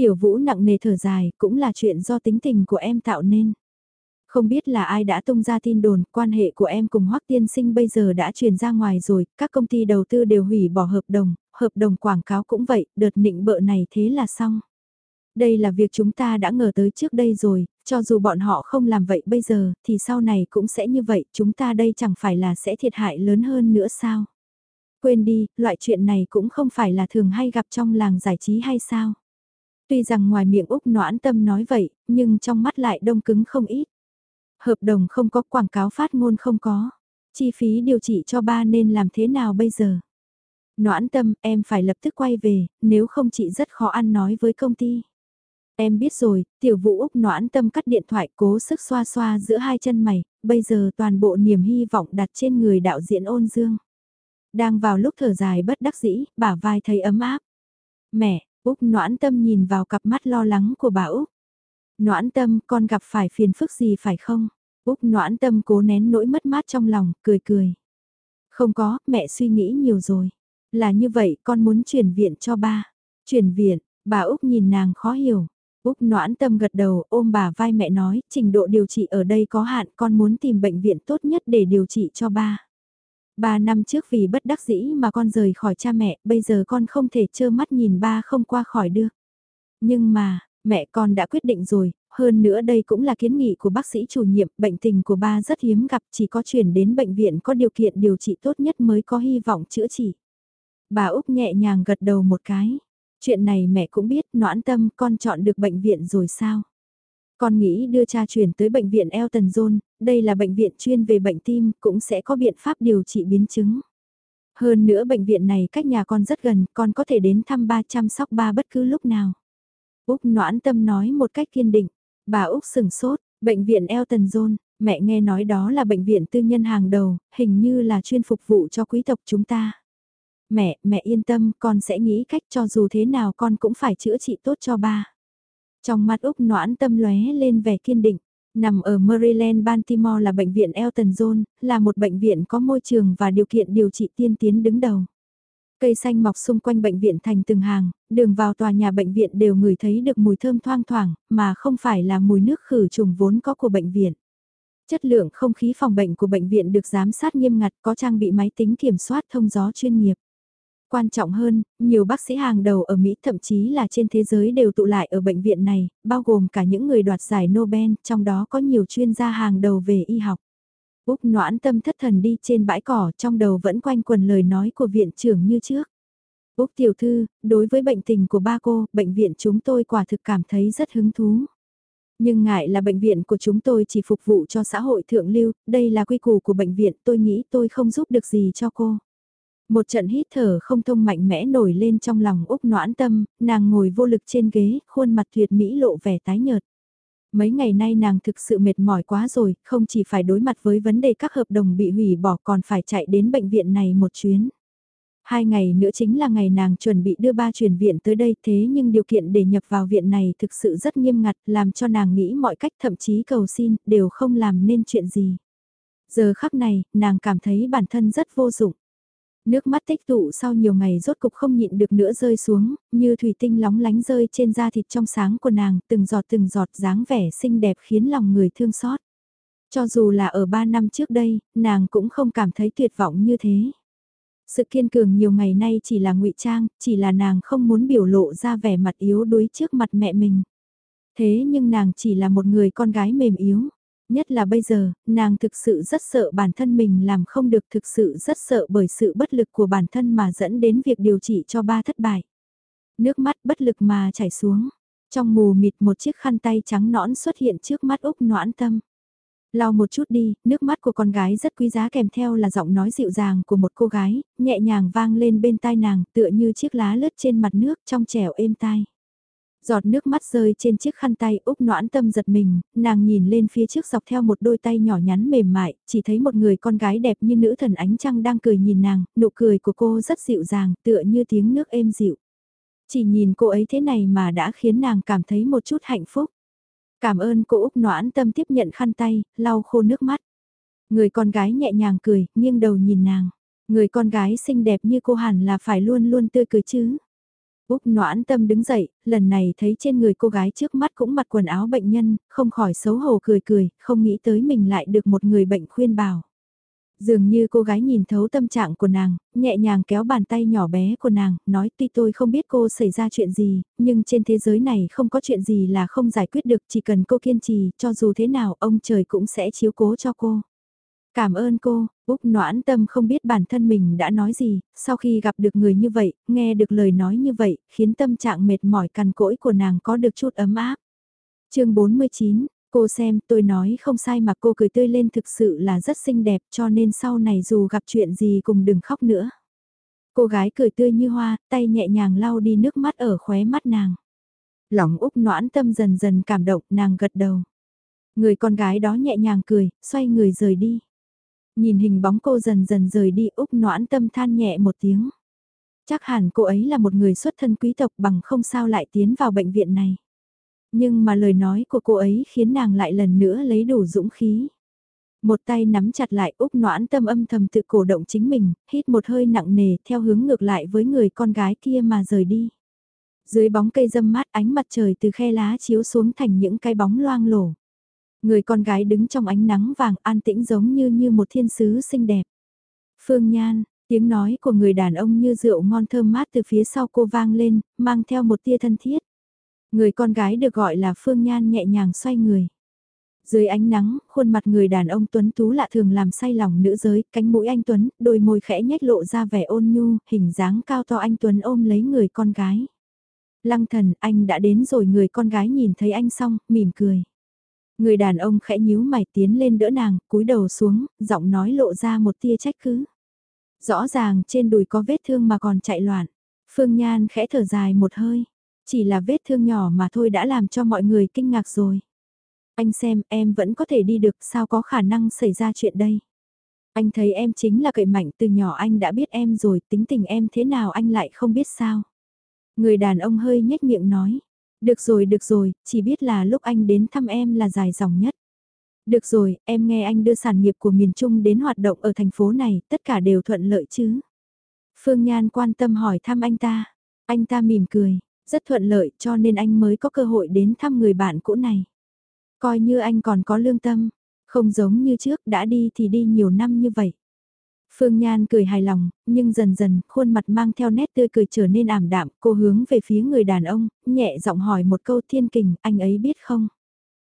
Tiểu vũ nặng nề thở dài, cũng là chuyện do tính tình của em tạo nên. Không biết là ai đã tung ra tin đồn, quan hệ của em cùng Hoắc Tiên Sinh bây giờ đã truyền ra ngoài rồi, các công ty đầu tư đều hủy bỏ hợp đồng, hợp đồng quảng cáo cũng vậy, đợt nịnh bợ này thế là xong. Đây là việc chúng ta đã ngờ tới trước đây rồi, cho dù bọn họ không làm vậy bây giờ, thì sau này cũng sẽ như vậy, chúng ta đây chẳng phải là sẽ thiệt hại lớn hơn nữa sao? Quên đi, loại chuyện này cũng không phải là thường hay gặp trong làng giải trí hay sao? Tuy rằng ngoài miệng Úc noãn tâm nói vậy, nhưng trong mắt lại đông cứng không ít. Hợp đồng không có quảng cáo phát ngôn không có. Chi phí điều trị cho ba nên làm thế nào bây giờ? Noãn tâm, em phải lập tức quay về, nếu không chị rất khó ăn nói với công ty. Em biết rồi, tiểu vũ Úc noãn tâm cắt điện thoại cố sức xoa xoa giữa hai chân mày, bây giờ toàn bộ niềm hy vọng đặt trên người đạo diễn ôn dương. Đang vào lúc thở dài bất đắc dĩ, bả vai thấy ấm áp. Mẹ, Úc noãn tâm nhìn vào cặp mắt lo lắng của bà Úc. Noãn tâm, con gặp phải phiền phức gì phải không? Úc noãn tâm cố nén nỗi mất mát trong lòng, cười cười. Không có, mẹ suy nghĩ nhiều rồi. Là như vậy, con muốn chuyển viện cho ba. Chuyển viện, bà Úc nhìn nàng khó hiểu. Úc noãn tâm gật đầu ôm bà vai mẹ nói, trình độ điều trị ở đây có hạn con muốn tìm bệnh viện tốt nhất để điều trị cho ba. Ba năm trước vì bất đắc dĩ mà con rời khỏi cha mẹ, bây giờ con không thể trơ mắt nhìn ba không qua khỏi được. Nhưng mà, Mẹ con đã quyết định rồi, hơn nữa đây cũng là kiến nghị của bác sĩ chủ nhiệm, bệnh tình của ba rất hiếm gặp, chỉ có chuyển đến bệnh viện có điều kiện điều trị tốt nhất mới có hy vọng chữa trị. Bà Úc nhẹ nhàng gật đầu một cái. Chuyện này mẹ cũng biết, noãn tâm con chọn được bệnh viện rồi sao? Con nghĩ đưa cha chuyển tới bệnh viện Elton John, đây là bệnh viện chuyên về bệnh tim, cũng sẽ có biện pháp điều trị biến chứng. Hơn nữa bệnh viện này cách nhà con rất gần, con có thể đến thăm ba chăm sóc ba bất cứ lúc nào. Úc noãn tâm nói một cách kiên định. Bà Úc sừng sốt, bệnh viện Elton John, mẹ nghe nói đó là bệnh viện tư nhân hàng đầu, hình như là chuyên phục vụ cho quý tộc chúng ta. Mẹ, mẹ yên tâm, con sẽ nghĩ cách cho dù thế nào con cũng phải chữa trị tốt cho ba. Trong mắt Úc noãn tâm lóe lên vẻ kiên định. Nằm ở Maryland Baltimore là bệnh viện Elton John, là một bệnh viện có môi trường và điều kiện điều trị tiên tiến đứng đầu. Cây xanh mọc xung quanh bệnh viện thành từng hàng, đường vào tòa nhà bệnh viện đều ngửi thấy được mùi thơm thoang thoảng, mà không phải là mùi nước khử trùng vốn có của bệnh viện. Chất lượng không khí phòng bệnh của bệnh viện được giám sát nghiêm ngặt có trang bị máy tính kiểm soát thông gió chuyên nghiệp. Quan trọng hơn, nhiều bác sĩ hàng đầu ở Mỹ thậm chí là trên thế giới đều tụ lại ở bệnh viện này, bao gồm cả những người đoạt giải Nobel, trong đó có nhiều chuyên gia hàng đầu về y học. Úc noãn tâm thất thần đi trên bãi cỏ trong đầu vẫn quanh quần lời nói của viện trưởng như trước. Úc tiểu thư, đối với bệnh tình của ba cô, bệnh viện chúng tôi quả thực cảm thấy rất hứng thú. Nhưng ngại là bệnh viện của chúng tôi chỉ phục vụ cho xã hội thượng lưu, đây là quy củ của bệnh viện, tôi nghĩ tôi không giúp được gì cho cô. Một trận hít thở không thông mạnh mẽ nổi lên trong lòng Úc noãn tâm, nàng ngồi vô lực trên ghế, khuôn mặt tuyệt mỹ lộ vẻ tái nhợt. Mấy ngày nay nàng thực sự mệt mỏi quá rồi, không chỉ phải đối mặt với vấn đề các hợp đồng bị hủy bỏ còn phải chạy đến bệnh viện này một chuyến. Hai ngày nữa chính là ngày nàng chuẩn bị đưa ba chuyển viện tới đây thế nhưng điều kiện để nhập vào viện này thực sự rất nghiêm ngặt làm cho nàng nghĩ mọi cách thậm chí cầu xin đều không làm nên chuyện gì. Giờ khắc này, nàng cảm thấy bản thân rất vô dụng. Nước mắt tích tụ sau nhiều ngày rốt cục không nhịn được nữa rơi xuống, như thủy tinh lóng lánh rơi trên da thịt trong sáng của nàng, từng giọt từng giọt dáng vẻ xinh đẹp khiến lòng người thương xót. Cho dù là ở ba năm trước đây, nàng cũng không cảm thấy tuyệt vọng như thế. Sự kiên cường nhiều ngày nay chỉ là ngụy trang, chỉ là nàng không muốn biểu lộ ra vẻ mặt yếu đuối trước mặt mẹ mình. Thế nhưng nàng chỉ là một người con gái mềm yếu. Nhất là bây giờ, nàng thực sự rất sợ bản thân mình làm không được thực sự rất sợ bởi sự bất lực của bản thân mà dẫn đến việc điều trị cho ba thất bại. Nước mắt bất lực mà chảy xuống. Trong mù mịt một chiếc khăn tay trắng nõn xuất hiện trước mắt Úc noãn tâm. Lau một chút đi, nước mắt của con gái rất quý giá kèm theo là giọng nói dịu dàng của một cô gái, nhẹ nhàng vang lên bên tai nàng tựa như chiếc lá lướt trên mặt nước trong trẻo êm tai. Giọt nước mắt rơi trên chiếc khăn tay Úc noãn tâm giật mình, nàng nhìn lên phía trước dọc theo một đôi tay nhỏ nhắn mềm mại, chỉ thấy một người con gái đẹp như nữ thần ánh trăng đang cười nhìn nàng, nụ cười của cô rất dịu dàng, tựa như tiếng nước êm dịu. Chỉ nhìn cô ấy thế này mà đã khiến nàng cảm thấy một chút hạnh phúc. Cảm ơn cô Úc noãn tâm tiếp nhận khăn tay, lau khô nước mắt. Người con gái nhẹ nhàng cười, nghiêng đầu nhìn nàng. Người con gái xinh đẹp như cô hẳn là phải luôn luôn tươi cười chứ. Úc noãn tâm đứng dậy, lần này thấy trên người cô gái trước mắt cũng mặc quần áo bệnh nhân, không khỏi xấu hổ cười cười, không nghĩ tới mình lại được một người bệnh khuyên bảo. Dường như cô gái nhìn thấu tâm trạng của nàng, nhẹ nhàng kéo bàn tay nhỏ bé của nàng, nói tuy tôi không biết cô xảy ra chuyện gì, nhưng trên thế giới này không có chuyện gì là không giải quyết được, chỉ cần cô kiên trì, cho dù thế nào ông trời cũng sẽ chiếu cố cho cô. Cảm ơn cô, Úc noãn tâm không biết bản thân mình đã nói gì, sau khi gặp được người như vậy, nghe được lời nói như vậy, khiến tâm trạng mệt mỏi cằn cỗi của nàng có được chút ấm áp. chương 49, cô xem tôi nói không sai mà cô cười tươi lên thực sự là rất xinh đẹp cho nên sau này dù gặp chuyện gì cùng đừng khóc nữa. Cô gái cười tươi như hoa, tay nhẹ nhàng lau đi nước mắt ở khóe mắt nàng. Lòng Úc noãn tâm dần dần cảm động nàng gật đầu. Người con gái đó nhẹ nhàng cười, xoay người rời đi. Nhìn hình bóng cô dần dần rời đi Úc noãn tâm than nhẹ một tiếng. Chắc hẳn cô ấy là một người xuất thân quý tộc bằng không sao lại tiến vào bệnh viện này. Nhưng mà lời nói của cô ấy khiến nàng lại lần nữa lấy đủ dũng khí. Một tay nắm chặt lại Úc noãn tâm âm thầm tự cổ động chính mình, hít một hơi nặng nề theo hướng ngược lại với người con gái kia mà rời đi. Dưới bóng cây dâm mát ánh mặt trời từ khe lá chiếu xuống thành những cái bóng loang lổ. Người con gái đứng trong ánh nắng vàng an tĩnh giống như như một thiên sứ xinh đẹp. Phương Nhan, tiếng nói của người đàn ông như rượu ngon thơm mát từ phía sau cô vang lên, mang theo một tia thân thiết. Người con gái được gọi là Phương Nhan nhẹ nhàng xoay người. Dưới ánh nắng, khuôn mặt người đàn ông Tuấn Tú lạ thường làm say lòng nữ giới, cánh mũi anh Tuấn, đôi môi khẽ nhếch lộ ra vẻ ôn nhu, hình dáng cao to anh Tuấn ôm lấy người con gái. Lăng thần, anh đã đến rồi người con gái nhìn thấy anh xong, mỉm cười. Người đàn ông khẽ nhíu mày tiến lên đỡ nàng, cúi đầu xuống, giọng nói lộ ra một tia trách cứ. Rõ ràng trên đùi có vết thương mà còn chạy loạn. Phương Nhan khẽ thở dài một hơi. Chỉ là vết thương nhỏ mà thôi đã làm cho mọi người kinh ngạc rồi. Anh xem em vẫn có thể đi được sao có khả năng xảy ra chuyện đây. Anh thấy em chính là cậy mạnh từ nhỏ anh đã biết em rồi tính tình em thế nào anh lại không biết sao. Người đàn ông hơi nhếch miệng nói. Được rồi được rồi, chỉ biết là lúc anh đến thăm em là dài dòng nhất. Được rồi, em nghe anh đưa sản nghiệp của miền Trung đến hoạt động ở thành phố này, tất cả đều thuận lợi chứ. Phương Nhan quan tâm hỏi thăm anh ta. Anh ta mỉm cười, rất thuận lợi cho nên anh mới có cơ hội đến thăm người bạn cũ này. Coi như anh còn có lương tâm, không giống như trước đã đi thì đi nhiều năm như vậy. Phương Nhan cười hài lòng, nhưng dần dần, khuôn mặt mang theo nét tươi cười trở nên ảm đạm, cô hướng về phía người đàn ông, nhẹ giọng hỏi một câu thiên kình, anh ấy biết không?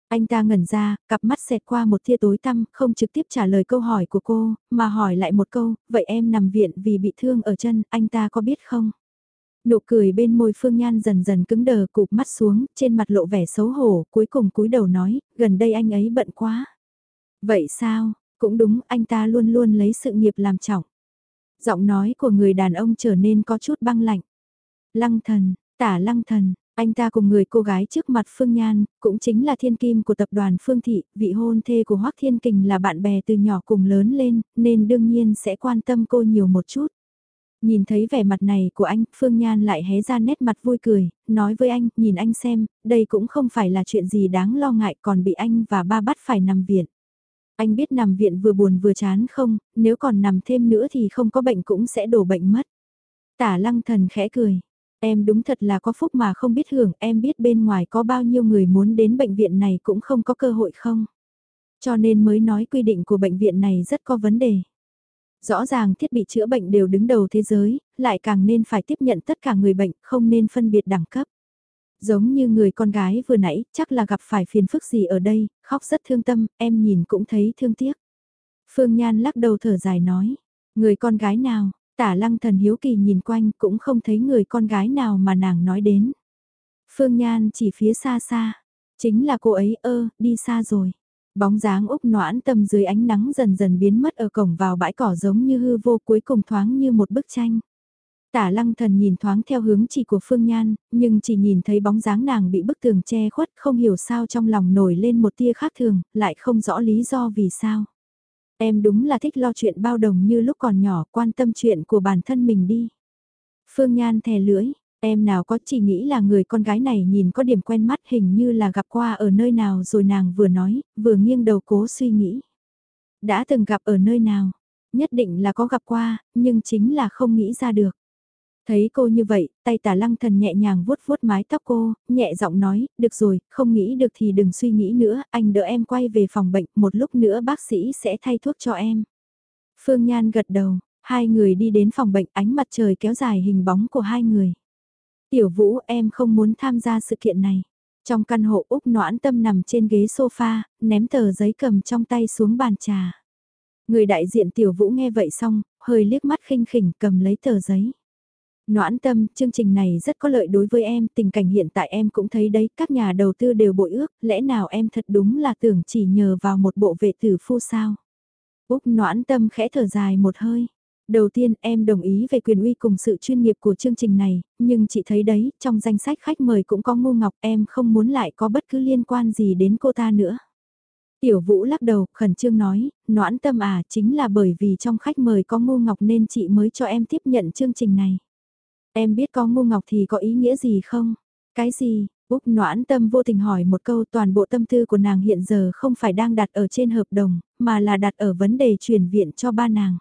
Anh ta ngẩn ra, cặp mắt xẹt qua một tia tối tăm, không trực tiếp trả lời câu hỏi của cô, mà hỏi lại một câu, vậy em nằm viện vì bị thương ở chân, anh ta có biết không? Nụ cười bên môi Phương Nhan dần dần cứng đờ cụp mắt xuống, trên mặt lộ vẻ xấu hổ, cuối cùng cúi đầu nói, gần đây anh ấy bận quá. Vậy sao, cũng đúng, anh ta luôn luôn lấy sự nghiệp làm trọng. Giọng nói của người đàn ông trở nên có chút băng lạnh. Lăng thần, tả lăng thần, anh ta cùng người cô gái trước mặt Phương Nhan, cũng chính là thiên kim của tập đoàn Phương Thị, vị hôn thê của Hoác Thiên Kình là bạn bè từ nhỏ cùng lớn lên, nên đương nhiên sẽ quan tâm cô nhiều một chút. Nhìn thấy vẻ mặt này của anh, Phương Nhan lại hé ra nét mặt vui cười, nói với anh, nhìn anh xem, đây cũng không phải là chuyện gì đáng lo ngại còn bị anh và ba bắt phải nằm viện. Anh biết nằm viện vừa buồn vừa chán không, nếu còn nằm thêm nữa thì không có bệnh cũng sẽ đổ bệnh mất. Tả lăng thần khẽ cười. Em đúng thật là có phúc mà không biết hưởng, em biết bên ngoài có bao nhiêu người muốn đến bệnh viện này cũng không có cơ hội không. Cho nên mới nói quy định của bệnh viện này rất có vấn đề. Rõ ràng thiết bị chữa bệnh đều đứng đầu thế giới, lại càng nên phải tiếp nhận tất cả người bệnh, không nên phân biệt đẳng cấp. Giống như người con gái vừa nãy, chắc là gặp phải phiền phức gì ở đây, khóc rất thương tâm, em nhìn cũng thấy thương tiếc. Phương Nhan lắc đầu thở dài nói, người con gái nào, tả lăng thần hiếu kỳ nhìn quanh cũng không thấy người con gái nào mà nàng nói đến. Phương Nhan chỉ phía xa xa, chính là cô ấy ơ, đi xa rồi. Bóng dáng Úc noãn tâm dưới ánh nắng dần dần biến mất ở cổng vào bãi cỏ giống như hư vô cuối cùng thoáng như một bức tranh. Tả lăng thần nhìn thoáng theo hướng chỉ của Phương Nhan, nhưng chỉ nhìn thấy bóng dáng nàng bị bức tường che khuất không hiểu sao trong lòng nổi lên một tia khác thường, lại không rõ lý do vì sao. Em đúng là thích lo chuyện bao đồng như lúc còn nhỏ quan tâm chuyện của bản thân mình đi. Phương Nhan thè lưỡi, em nào có chỉ nghĩ là người con gái này nhìn có điểm quen mắt hình như là gặp qua ở nơi nào rồi nàng vừa nói, vừa nghiêng đầu cố suy nghĩ. Đã từng gặp ở nơi nào, nhất định là có gặp qua, nhưng chính là không nghĩ ra được. Thấy cô như vậy, tay tả lăng thần nhẹ nhàng vuốt vuốt mái tóc cô, nhẹ giọng nói, được rồi, không nghĩ được thì đừng suy nghĩ nữa, anh đỡ em quay về phòng bệnh, một lúc nữa bác sĩ sẽ thay thuốc cho em. Phương Nhan gật đầu, hai người đi đến phòng bệnh ánh mặt trời kéo dài hình bóng của hai người. Tiểu Vũ em không muốn tham gia sự kiện này. Trong căn hộ Úc noãn tâm nằm trên ghế sofa, ném tờ giấy cầm trong tay xuống bàn trà. Người đại diện Tiểu Vũ nghe vậy xong, hơi liếc mắt khinh khỉnh cầm lấy tờ giấy. Noãn tâm, chương trình này rất có lợi đối với em, tình cảnh hiện tại em cũng thấy đấy, các nhà đầu tư đều bội ước, lẽ nào em thật đúng là tưởng chỉ nhờ vào một bộ vệ tử phu sao? Úc noãn tâm khẽ thở dài một hơi. Đầu tiên em đồng ý về quyền uy cùng sự chuyên nghiệp của chương trình này, nhưng chị thấy đấy, trong danh sách khách mời cũng có Ngô Ngọc em không muốn lại có bất cứ liên quan gì đến cô ta nữa. Tiểu Vũ lắc đầu, khẩn trương nói, noãn tâm à, chính là bởi vì trong khách mời có Ngô Ngọc nên chị mới cho em tiếp nhận chương trình này. Em biết có ngu ngọc thì có ý nghĩa gì không? Cái gì? Úc noãn tâm vô tình hỏi một câu toàn bộ tâm tư của nàng hiện giờ không phải đang đặt ở trên hợp đồng, mà là đặt ở vấn đề chuyển viện cho ba nàng.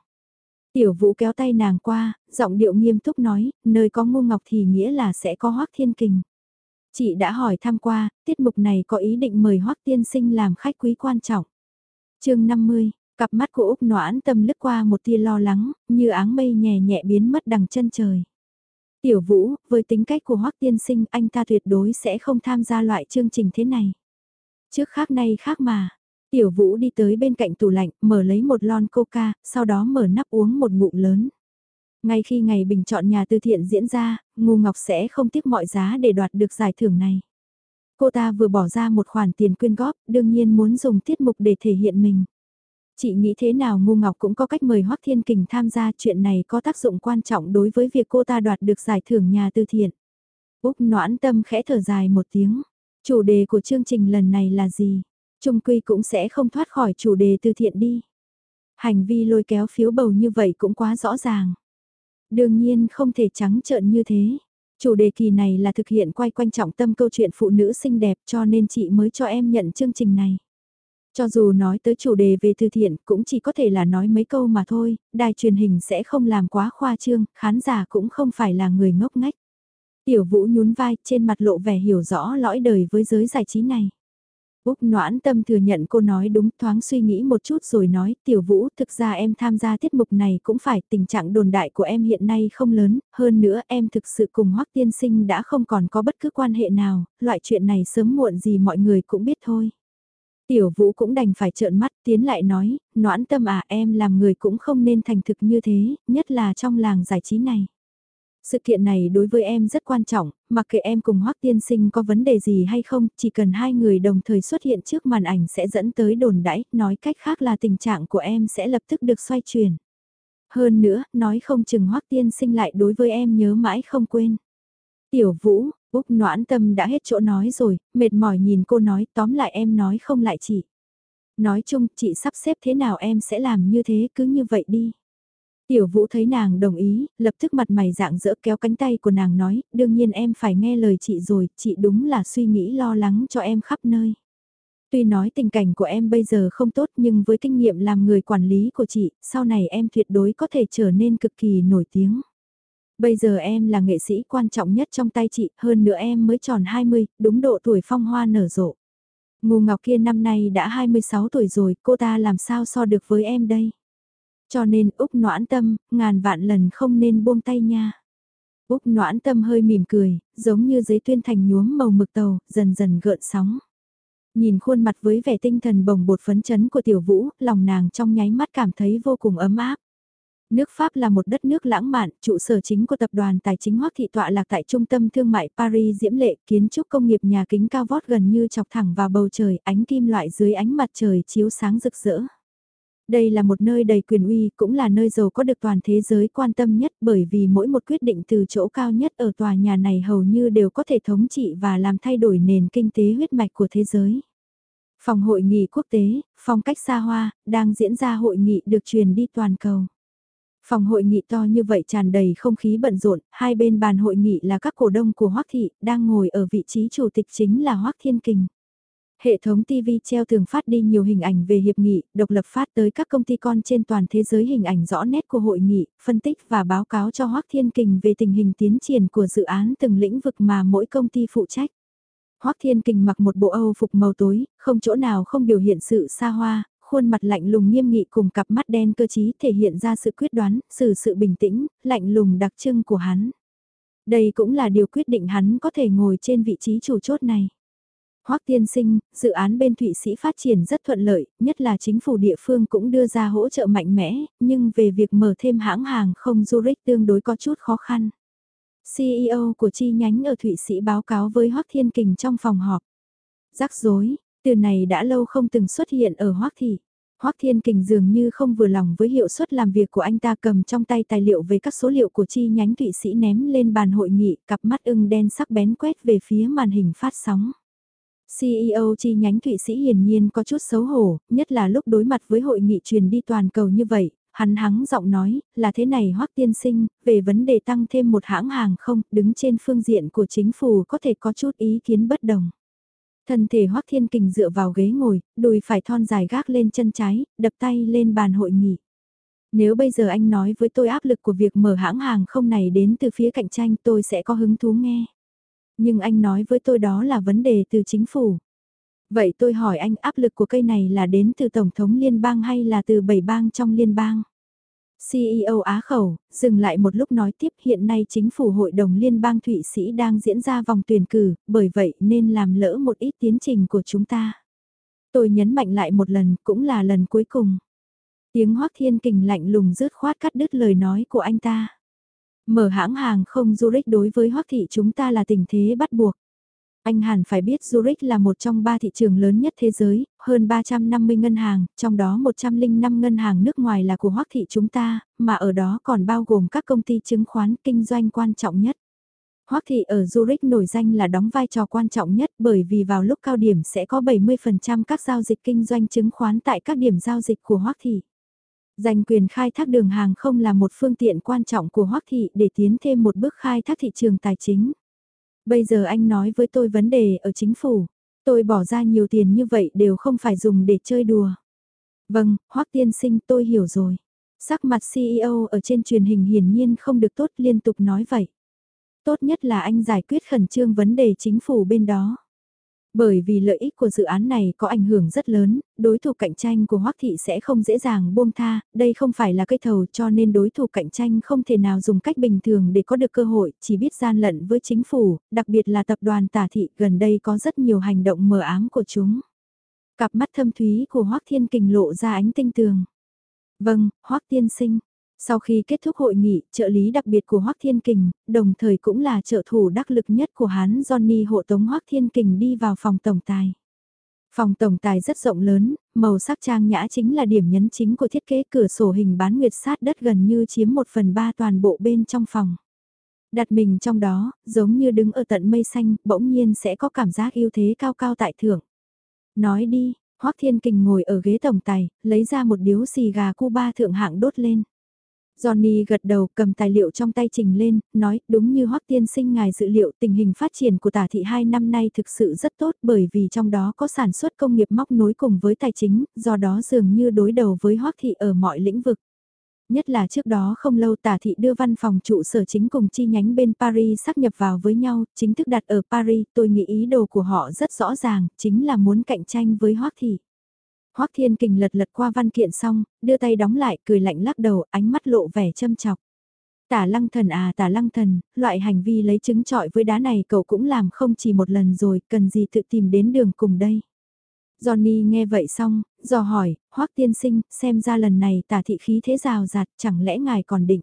Tiểu vũ kéo tay nàng qua, giọng điệu nghiêm túc nói, nơi có ngu ngọc thì nghĩa là sẽ có hoác thiên kình. Chị đã hỏi tham qua, tiết mục này có ý định mời hoác tiên sinh làm khách quý quan trọng. chương 50, cặp mắt của Úc noãn tâm lướt qua một tia lo lắng, như áng mây nhẹ nhẹ biến mất đằng chân trời. Tiểu Vũ, với tính cách của Hoắc Tiên Sinh anh ta tuyệt đối sẽ không tham gia loại chương trình thế này. Trước khác nay khác mà. Tiểu Vũ đi tới bên cạnh tủ lạnh, mở lấy một lon coca, sau đó mở nắp uống một ngụm lớn. Ngay khi ngày bình chọn nhà từ thiện diễn ra, Ngu Ngọc sẽ không tiếc mọi giá để đoạt được giải thưởng này. Cô ta vừa bỏ ra một khoản tiền quyên góp, đương nhiên muốn dùng tiết mục để thể hiện mình. Chị nghĩ thế nào Ngô Ngọc cũng có cách mời Hoắc Thiên Kình tham gia, chuyện này có tác dụng quan trọng đối với việc cô ta đoạt được giải thưởng nhà từ thiện. Úc noãn tâm khẽ thở dài một tiếng. Chủ đề của chương trình lần này là gì? Trung quy cũng sẽ không thoát khỏi chủ đề từ thiện đi. Hành vi lôi kéo phiếu bầu như vậy cũng quá rõ ràng. Đương nhiên không thể trắng trợn như thế. Chủ đề kỳ này là thực hiện quay quanh trọng tâm câu chuyện phụ nữ xinh đẹp cho nên chị mới cho em nhận chương trình này. Cho dù nói tới chủ đề về từ thiện cũng chỉ có thể là nói mấy câu mà thôi, đài truyền hình sẽ không làm quá khoa trương, khán giả cũng không phải là người ngốc ngách. Tiểu vũ nhún vai trên mặt lộ vẻ hiểu rõ lõi đời với giới giải trí này. Úc noãn tâm thừa nhận cô nói đúng thoáng suy nghĩ một chút rồi nói tiểu vũ thực ra em tham gia tiết mục này cũng phải tình trạng đồn đại của em hiện nay không lớn, hơn nữa em thực sự cùng hoắc tiên sinh đã không còn có bất cứ quan hệ nào, loại chuyện này sớm muộn gì mọi người cũng biết thôi. Tiểu vũ cũng đành phải trợn mắt tiến lại nói, noãn tâm à em làm người cũng không nên thành thực như thế, nhất là trong làng giải trí này. Sự kiện này đối với em rất quan trọng, mặc kệ em cùng Hoắc Tiên Sinh có vấn đề gì hay không, chỉ cần hai người đồng thời xuất hiện trước màn ảnh sẽ dẫn tới đồn đãi, nói cách khác là tình trạng của em sẽ lập tức được xoay chuyển. Hơn nữa, nói không chừng Hoắc Tiên Sinh lại đối với em nhớ mãi không quên. Tiểu Vũ, Úc noãn tâm đã hết chỗ nói rồi, mệt mỏi nhìn cô nói tóm lại em nói không lại chị. Nói chung chị sắp xếp thế nào em sẽ làm như thế cứ như vậy đi. Tiểu vũ thấy nàng đồng ý, lập tức mặt mày dạng dỡ kéo cánh tay của nàng nói, đương nhiên em phải nghe lời chị rồi, chị đúng là suy nghĩ lo lắng cho em khắp nơi. Tuy nói tình cảnh của em bây giờ không tốt nhưng với kinh nghiệm làm người quản lý của chị, sau này em tuyệt đối có thể trở nên cực kỳ nổi tiếng. Bây giờ em là nghệ sĩ quan trọng nhất trong tay chị, hơn nữa em mới tròn 20, đúng độ tuổi phong hoa nở rộ. Ngô Ngọc kia năm nay đã 26 tuổi rồi, cô ta làm sao so được với em đây? Cho nên Úc noãn tâm, ngàn vạn lần không nên buông tay nha. Úc noãn tâm hơi mỉm cười, giống như giấy tuyên thành nhuốm màu mực tàu, dần dần gợn sóng. Nhìn khuôn mặt với vẻ tinh thần bồng bột phấn chấn của tiểu vũ, lòng nàng trong nháy mắt cảm thấy vô cùng ấm áp. Nước Pháp là một đất nước lãng mạn, trụ sở chính của tập đoàn tài chính Hoắc thị tọa lạc tại trung tâm thương mại Paris diễm lệ, kiến trúc công nghiệp nhà kính cao vót gần như chọc thẳng vào bầu trời, ánh kim loại dưới ánh mặt trời chiếu sáng rực rỡ. Đây là một nơi đầy quyền uy, cũng là nơi giàu có được toàn thế giới quan tâm nhất bởi vì mỗi một quyết định từ chỗ cao nhất ở tòa nhà này hầu như đều có thể thống trị và làm thay đổi nền kinh tế huyết mạch của thế giới. Phòng hội nghị quốc tế, phong cách xa hoa, đang diễn ra hội nghị được truyền đi toàn cầu. Phòng hội nghị to như vậy tràn đầy không khí bận rộn, hai bên bàn hội nghị là các cổ đông của Hoắc Thị, đang ngồi ở vị trí chủ tịch chính là Hoắc Thiên Kình. Hệ thống TV treo thường phát đi nhiều hình ảnh về hiệp nghị, độc lập phát tới các công ty con trên toàn thế giới hình ảnh rõ nét của hội nghị, phân tích và báo cáo cho Hoắc Thiên Kình về tình hình tiến triển của dự án từng lĩnh vực mà mỗi công ty phụ trách. Hoắc Thiên Kình mặc một bộ Âu phục màu tối, không chỗ nào không biểu hiện sự xa hoa, khuôn mặt lạnh lùng nghiêm nghị cùng cặp mắt đen cơ trí thể hiện ra sự quyết đoán, sự sự bình tĩnh, lạnh lùng đặc trưng của hắn. Đây cũng là điều quyết định hắn có thể ngồi trên vị trí chủ chốt này. Hoắc tiên sinh, dự án bên Thụy Sĩ phát triển rất thuận lợi, nhất là chính phủ địa phương cũng đưa ra hỗ trợ mạnh mẽ, nhưng về việc mở thêm hãng hàng không Zurich tương đối có chút khó khăn. CEO của chi nhánh ở Thụy Sĩ báo cáo với Hoắc Thiên Kình trong phòng họp. Rắc rối, từ này đã lâu không từng xuất hiện ở Hoắc Thị. Hoắc Thiên Kình dường như không vừa lòng với hiệu suất làm việc của anh ta cầm trong tay tài liệu về các số liệu của chi nhánh Thụy Sĩ ném lên bàn hội nghị, cặp mắt ưng đen sắc bén quét về phía màn hình phát sóng. CEO chi nhánh Thụy Sĩ hiển nhiên có chút xấu hổ, nhất là lúc đối mặt với hội nghị truyền đi toàn cầu như vậy, hắn hắng giọng nói, là thế này Hoắc tiên sinh, về vấn đề tăng thêm một hãng hàng không, đứng trên phương diện của chính phủ có thể có chút ý kiến bất đồng. Thân thể Hoắc Thiên Kình dựa vào ghế ngồi, đùi phải thon dài gác lên chân trái, đập tay lên bàn hội nghị. Nếu bây giờ anh nói với tôi áp lực của việc mở hãng hàng không này đến từ phía cạnh tranh tôi sẽ có hứng thú nghe. Nhưng anh nói với tôi đó là vấn đề từ chính phủ. Vậy tôi hỏi anh áp lực của cây này là đến từ Tổng thống Liên bang hay là từ bảy bang trong Liên bang? CEO Á Khẩu, dừng lại một lúc nói tiếp hiện nay chính phủ hội đồng liên bang Thụy Sĩ đang diễn ra vòng tuyển cử, bởi vậy nên làm lỡ một ít tiến trình của chúng ta. Tôi nhấn mạnh lại một lần, cũng là lần cuối cùng. Tiếng Hoác Thiên Kình lạnh lùng rớt khoát cắt đứt lời nói của anh ta. Mở hãng hàng không Zurich đối với Hoác Thị chúng ta là tình thế bắt buộc. Anh hẳn phải biết Zurich là một trong ba thị trường lớn nhất thế giới, hơn 350 ngân hàng, trong đó 105 ngân hàng nước ngoài là của Hoắc thị chúng ta, mà ở đó còn bao gồm các công ty chứng khoán kinh doanh quan trọng nhất. Hoắc thị ở Zurich nổi danh là đóng vai trò quan trọng nhất bởi vì vào lúc cao điểm sẽ có 70% các giao dịch kinh doanh chứng khoán tại các điểm giao dịch của Hoắc thị. Giành quyền khai thác đường hàng không là một phương tiện quan trọng của Hoắc thị để tiến thêm một bước khai thác thị trường tài chính. Bây giờ anh nói với tôi vấn đề ở chính phủ. Tôi bỏ ra nhiều tiền như vậy đều không phải dùng để chơi đùa. Vâng, Hoắc tiên sinh tôi hiểu rồi. Sắc mặt CEO ở trên truyền hình hiển nhiên không được tốt liên tục nói vậy. Tốt nhất là anh giải quyết khẩn trương vấn đề chính phủ bên đó. Bởi vì lợi ích của dự án này có ảnh hưởng rất lớn, đối thủ cạnh tranh của Hoắc Thị sẽ không dễ dàng buông tha, đây không phải là cây thầu cho nên đối thủ cạnh tranh không thể nào dùng cách bình thường để có được cơ hội, chỉ biết gian lận với chính phủ, đặc biệt là tập đoàn tả thị gần đây có rất nhiều hành động mờ ám của chúng. Cặp mắt thâm thúy của Hoắc Thiên Kình lộ ra ánh tinh tường. Vâng, Hoắc Tiên Sinh, sau khi kết thúc hội nghị, trợ lý đặc biệt của Hoắc Thiên Kình, đồng thời cũng là trợ thủ đắc lực nhất của hắn Johnny hộ tống Hoắc Thiên Kình đi vào phòng tổng tài. Phòng tổng tài rất rộng lớn, màu sắc trang nhã chính là điểm nhấn chính của thiết kế cửa sổ hình bán nguyệt sát đất gần như chiếm một phần ba toàn bộ bên trong phòng. Đặt mình trong đó, giống như đứng ở tận mây xanh, bỗng nhiên sẽ có cảm giác ưu thế cao cao tại thượng. Nói đi, Hoắc Thiên Kình ngồi ở ghế tổng tài, lấy ra một điếu xì gà Cuba thượng hạng đốt lên. Johnny gật đầu cầm tài liệu trong tay trình lên, nói đúng như Hoắc tiên sinh ngài dự liệu tình hình phát triển của tả thị hai năm nay thực sự rất tốt bởi vì trong đó có sản xuất công nghiệp móc nối cùng với tài chính, do đó dường như đối đầu với Hoắc thị ở mọi lĩnh vực. Nhất là trước đó không lâu tả thị đưa văn phòng trụ sở chính cùng chi nhánh bên Paris xác nhập vào với nhau, chính thức đặt ở Paris, tôi nghĩ ý đồ của họ rất rõ ràng, chính là muốn cạnh tranh với Hoắc thị. Hoắc Thiên Kình lật lật qua văn kiện xong, đưa tay đóng lại, cười lạnh lắc đầu, ánh mắt lộ vẻ châm chọc. Tả lăng thần à tả lăng thần, loại hành vi lấy trứng trọi với đá này cậu cũng làm không chỉ một lần rồi, cần gì tự tìm đến đường cùng đây. Johnny nghe vậy xong, dò hỏi, Hoắc tiên sinh, xem ra lần này tả thị khí thế rào rạt, chẳng lẽ ngài còn định.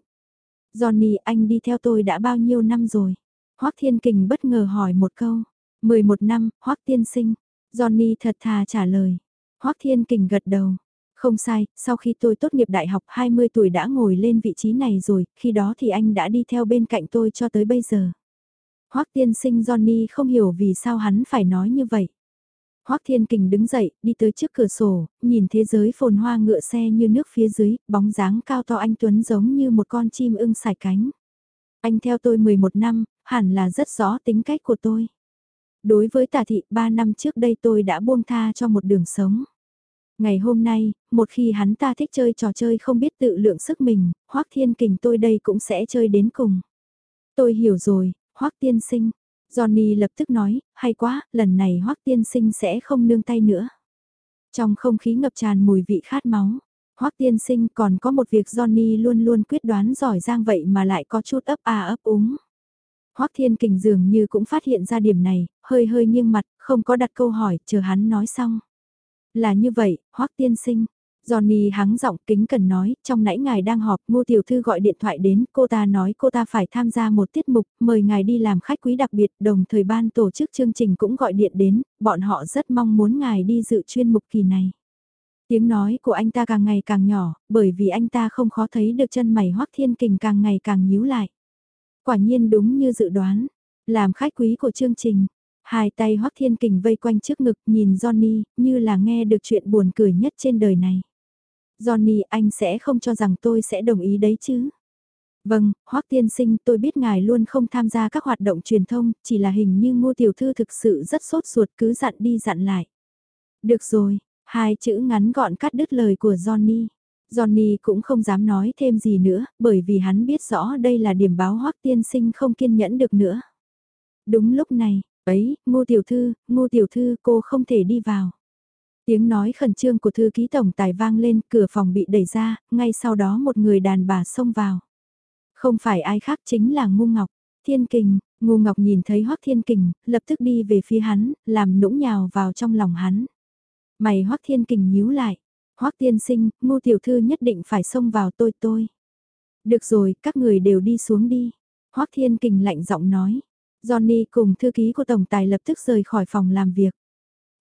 Johnny, anh đi theo tôi đã bao nhiêu năm rồi? Hoắc Thiên Kình bất ngờ hỏi một câu. 11 năm, Hoắc tiên sinh. Johnny thật thà trả lời. Hoác Thiên Kình gật đầu. Không sai, sau khi tôi tốt nghiệp đại học 20 tuổi đã ngồi lên vị trí này rồi, khi đó thì anh đã đi theo bên cạnh tôi cho tới bây giờ. Hoác tiên sinh Johnny không hiểu vì sao hắn phải nói như vậy. Hoác Thiên Kình đứng dậy, đi tới trước cửa sổ, nhìn thế giới phồn hoa ngựa xe như nước phía dưới, bóng dáng cao to anh Tuấn giống như một con chim ưng sải cánh. Anh theo tôi 11 năm, hẳn là rất rõ tính cách của tôi. Đối với tà thị, 3 năm trước đây tôi đã buông tha cho một đường sống. Ngày hôm nay, một khi hắn ta thích chơi trò chơi không biết tự lượng sức mình, Hoắc Thiên Kình tôi đây cũng sẽ chơi đến cùng. Tôi hiểu rồi, Hoắc Tiên Sinh. Johnny lập tức nói, hay quá, lần này Hoắc Tiên Sinh sẽ không nương tay nữa. Trong không khí ngập tràn mùi vị khát máu, Hoắc Tiên Sinh còn có một việc Johnny luôn luôn quyết đoán giỏi giang vậy mà lại có chút ấp à ấp úng. Hoắc Thiên Kình dường như cũng phát hiện ra điểm này, hơi hơi nghiêng mặt, không có đặt câu hỏi, chờ hắn nói xong. Là như vậy, Hoắc tiên sinh. Johnny hắng giọng kính cần nói, trong nãy ngài đang họp, ngô tiểu thư gọi điện thoại đến, cô ta nói cô ta phải tham gia một tiết mục, mời ngài đi làm khách quý đặc biệt, đồng thời ban tổ chức chương trình cũng gọi điện đến, bọn họ rất mong muốn ngài đi dự chuyên mục kỳ này. Tiếng nói của anh ta càng ngày càng nhỏ, bởi vì anh ta không khó thấy được chân mày hoắc thiên kình càng ngày càng nhíu lại. Quả nhiên đúng như dự đoán, làm khách quý của chương trình, Hai tay Hoắc Thiên Kình vây quanh trước ngực nhìn Johnny, như là nghe được chuyện buồn cười nhất trên đời này. Johnny, anh sẽ không cho rằng tôi sẽ đồng ý đấy chứ? Vâng, Hoắc Tiên Sinh, tôi biết ngài luôn không tham gia các hoạt động truyền thông, chỉ là hình như ngô tiểu thư thực sự rất sốt ruột cứ dặn đi dặn lại. Được rồi, hai chữ ngắn gọn cắt đứt lời của Johnny. Johnny cũng không dám nói thêm gì nữa, bởi vì hắn biết rõ đây là điểm báo Hoắc Tiên Sinh không kiên nhẫn được nữa. Đúng lúc này, Ấy, ngô tiểu thư, ngô tiểu thư cô không thể đi vào. Tiếng nói khẩn trương của thư ký tổng tài vang lên, cửa phòng bị đẩy ra, ngay sau đó một người đàn bà xông vào. Không phải ai khác chính là Ngu Ngọc. Thiên Kình, Ngu Ngọc nhìn thấy Hoắc Thiên Kình, lập tức đi về phía hắn, làm nũng nhào vào trong lòng hắn. Mày Hoắc Thiên Kình nhíu lại. Hoắc tiên sinh, Ngô tiểu thư nhất định phải xông vào tôi tôi. Được rồi, các người đều đi xuống đi. Hoắc Thiên Kình lạnh giọng nói. Johnny cùng thư ký của tổng tài lập tức rời khỏi phòng làm việc.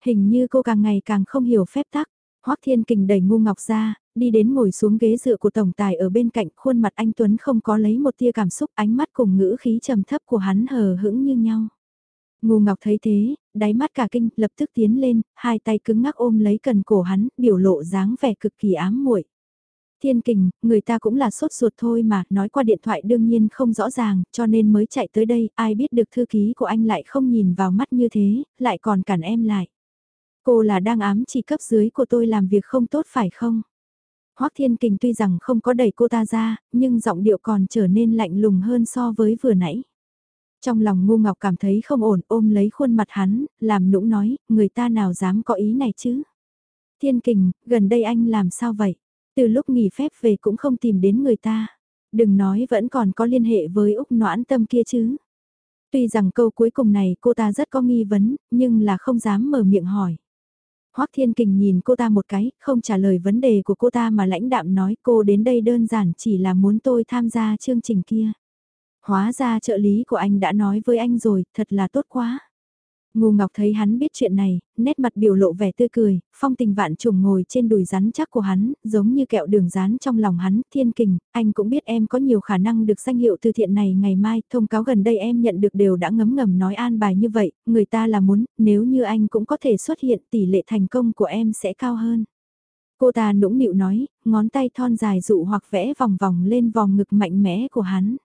Hình như cô càng ngày càng không hiểu phép tắc. Hoắc Thiên Kình đẩy Ngu Ngọc ra, đi đến ngồi xuống ghế dựa của tổng tài ở bên cạnh, khuôn mặt anh Tuấn không có lấy một tia cảm xúc, ánh mắt cùng ngữ khí trầm thấp của hắn hờ hững như nhau. Ngu Ngọc thấy thế, đáy mắt cả kinh, lập tức tiến lên, hai tay cứng ngắc ôm lấy cần cổ hắn, biểu lộ dáng vẻ cực kỳ ám muội. Thiên kình, người ta cũng là sốt ruột thôi mà, nói qua điện thoại đương nhiên không rõ ràng, cho nên mới chạy tới đây, ai biết được thư ký của anh lại không nhìn vào mắt như thế, lại còn cản em lại. Cô là đang ám chỉ cấp dưới của tôi làm việc không tốt phải không? Hoắc Thiên Kình tuy rằng không có đẩy cô ta ra, nhưng giọng điệu còn trở nên lạnh lùng hơn so với vừa nãy. Trong lòng ngu ngọc cảm thấy không ổn ôm lấy khuôn mặt hắn, làm nũng nói, người ta nào dám có ý này chứ? Thiên Kình, gần đây anh làm sao vậy? Từ lúc nghỉ phép về cũng không tìm đến người ta. Đừng nói vẫn còn có liên hệ với Úc noãn tâm kia chứ. Tuy rằng câu cuối cùng này cô ta rất có nghi vấn, nhưng là không dám mở miệng hỏi. Hoắc Thiên Kình nhìn cô ta một cái, không trả lời vấn đề của cô ta mà lãnh đạm nói cô đến đây đơn giản chỉ là muốn tôi tham gia chương trình kia. Hóa ra trợ lý của anh đã nói với anh rồi, thật là tốt quá. Ngô Ngọc thấy hắn biết chuyện này, nét mặt biểu lộ vẻ tươi cười, phong tình vạn trùng ngồi trên đùi rắn chắc của hắn, giống như kẹo đường rán trong lòng hắn, thiên kình, anh cũng biết em có nhiều khả năng được danh hiệu từ thiện này ngày mai, thông cáo gần đây em nhận được đều đã ngấm ngầm nói an bài như vậy, người ta là muốn, nếu như anh cũng có thể xuất hiện tỷ lệ thành công của em sẽ cao hơn. Cô ta nũng nịu nói, ngón tay thon dài dụ hoặc vẽ vòng vòng lên vòng ngực mạnh mẽ của hắn.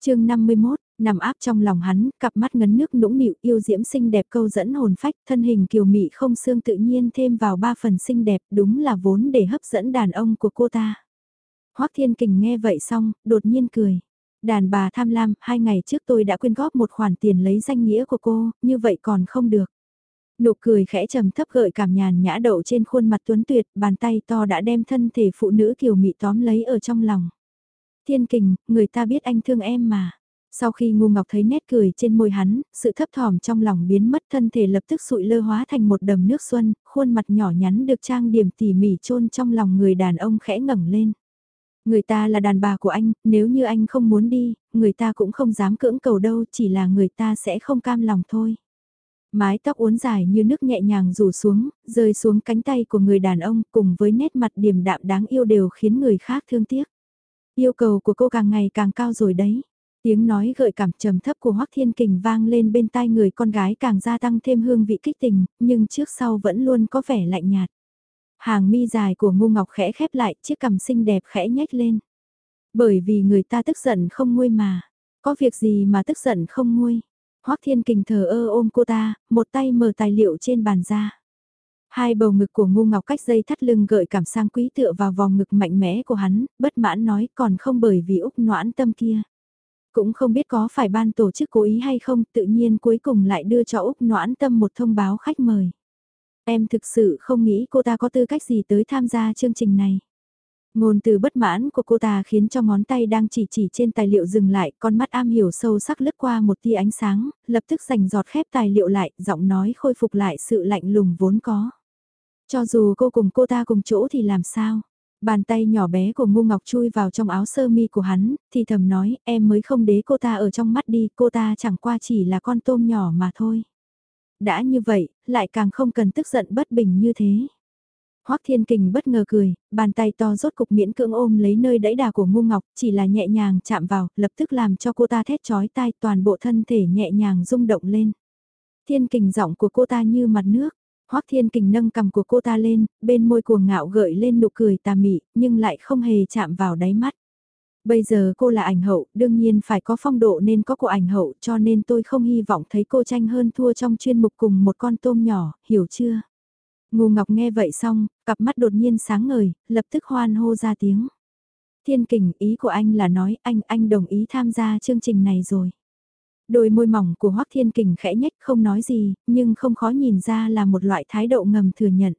chương 51 nằm áp trong lòng hắn, cặp mắt ngấn nước nũng nịu yêu diễm xinh đẹp câu dẫn hồn phách, thân hình kiều mị không xương tự nhiên thêm vào ba phần xinh đẹp, đúng là vốn để hấp dẫn đàn ông của cô ta. Hoắc Thiên Kình nghe vậy xong, đột nhiên cười. Đàn bà tham lam, hai ngày trước tôi đã quyên góp một khoản tiền lấy danh nghĩa của cô, như vậy còn không được. Nụ cười khẽ trầm thấp gợi cảm nhàn nhã đậu trên khuôn mặt tuấn tuyệt, bàn tay to đã đem thân thể phụ nữ kiều mị tóm lấy ở trong lòng. Thiên kình, người ta biết anh thương em mà. Sau khi ngu ngọc thấy nét cười trên môi hắn, sự thấp thỏm trong lòng biến mất thân thể lập tức sụi lơ hóa thành một đầm nước xuân, khuôn mặt nhỏ nhắn được trang điểm tỉ mỉ chôn trong lòng người đàn ông khẽ ngẩng lên. Người ta là đàn bà của anh, nếu như anh không muốn đi, người ta cũng không dám cưỡng cầu đâu, chỉ là người ta sẽ không cam lòng thôi. Mái tóc uốn dài như nước nhẹ nhàng rủ xuống, rơi xuống cánh tay của người đàn ông cùng với nét mặt điềm đạm đáng yêu đều khiến người khác thương tiếc. Yêu cầu của cô càng ngày càng cao rồi đấy. Tiếng nói gợi cảm trầm thấp của Hoắc Thiên Kình vang lên bên tai người con gái càng gia tăng thêm hương vị kích tình, nhưng trước sau vẫn luôn có vẻ lạnh nhạt. Hàng mi dài của ngu ngọc khẽ khép lại, chiếc cằm xinh đẹp khẽ nhếch lên. Bởi vì người ta tức giận không nguôi mà. Có việc gì mà tức giận không nguôi. Hoắc Thiên Kình thờ ơ ôm cô ta, một tay mở tài liệu trên bàn ra. Hai bầu ngực của ngu ngọc cách dây thắt lưng gợi cảm sang quý tựa vào vòng ngực mạnh mẽ của hắn, bất mãn nói còn không bởi vì Úc noãn tâm kia. Cũng không biết có phải ban tổ chức cố ý hay không, tự nhiên cuối cùng lại đưa cho Úc Noãn Tâm một thông báo khách mời. Em thực sự không nghĩ cô ta có tư cách gì tới tham gia chương trình này. Ngôn từ bất mãn của cô ta khiến cho ngón tay đang chỉ chỉ trên tài liệu dừng lại, con mắt am hiểu sâu sắc lướt qua một tia ánh sáng, lập tức giành giọt khép tài liệu lại, giọng nói khôi phục lại sự lạnh lùng vốn có. Cho dù cô cùng cô ta cùng chỗ thì làm sao? Bàn tay nhỏ bé của ngu ngọc chui vào trong áo sơ mi của hắn, thì thầm nói, em mới không đế cô ta ở trong mắt đi, cô ta chẳng qua chỉ là con tôm nhỏ mà thôi. Đã như vậy, lại càng không cần tức giận bất bình như thế. Hoắc Thiên Kình bất ngờ cười, bàn tay to rốt cục miễn cưỡng ôm lấy nơi đẫy đà của ngu ngọc, chỉ là nhẹ nhàng chạm vào, lập tức làm cho cô ta thét chói tai toàn bộ thân thể nhẹ nhàng rung động lên. Thiên Kình giọng của cô ta như mặt nước, Hoắc Thiên Kình nâng cầm của cô ta lên, bên môi cuồng ngạo gợi lên nụ cười tà mị, nhưng lại không hề chạm vào đáy mắt. Bây giờ cô là ảnh hậu, đương nhiên phải có phong độ nên có của ảnh hậu, cho nên tôi không hy vọng thấy cô tranh hơn thua trong chuyên mục cùng một con tôm nhỏ, hiểu chưa? Ngô Ngọc nghe vậy xong, cặp mắt đột nhiên sáng ngời, lập tức hoan hô ra tiếng. Thiên Kình, ý của anh là nói anh, anh đồng ý tham gia chương trình này rồi. Đôi môi mỏng của Hoắc Thiên Kình khẽ nhếch không nói gì, nhưng không khó nhìn ra là một loại thái độ ngầm thừa nhận.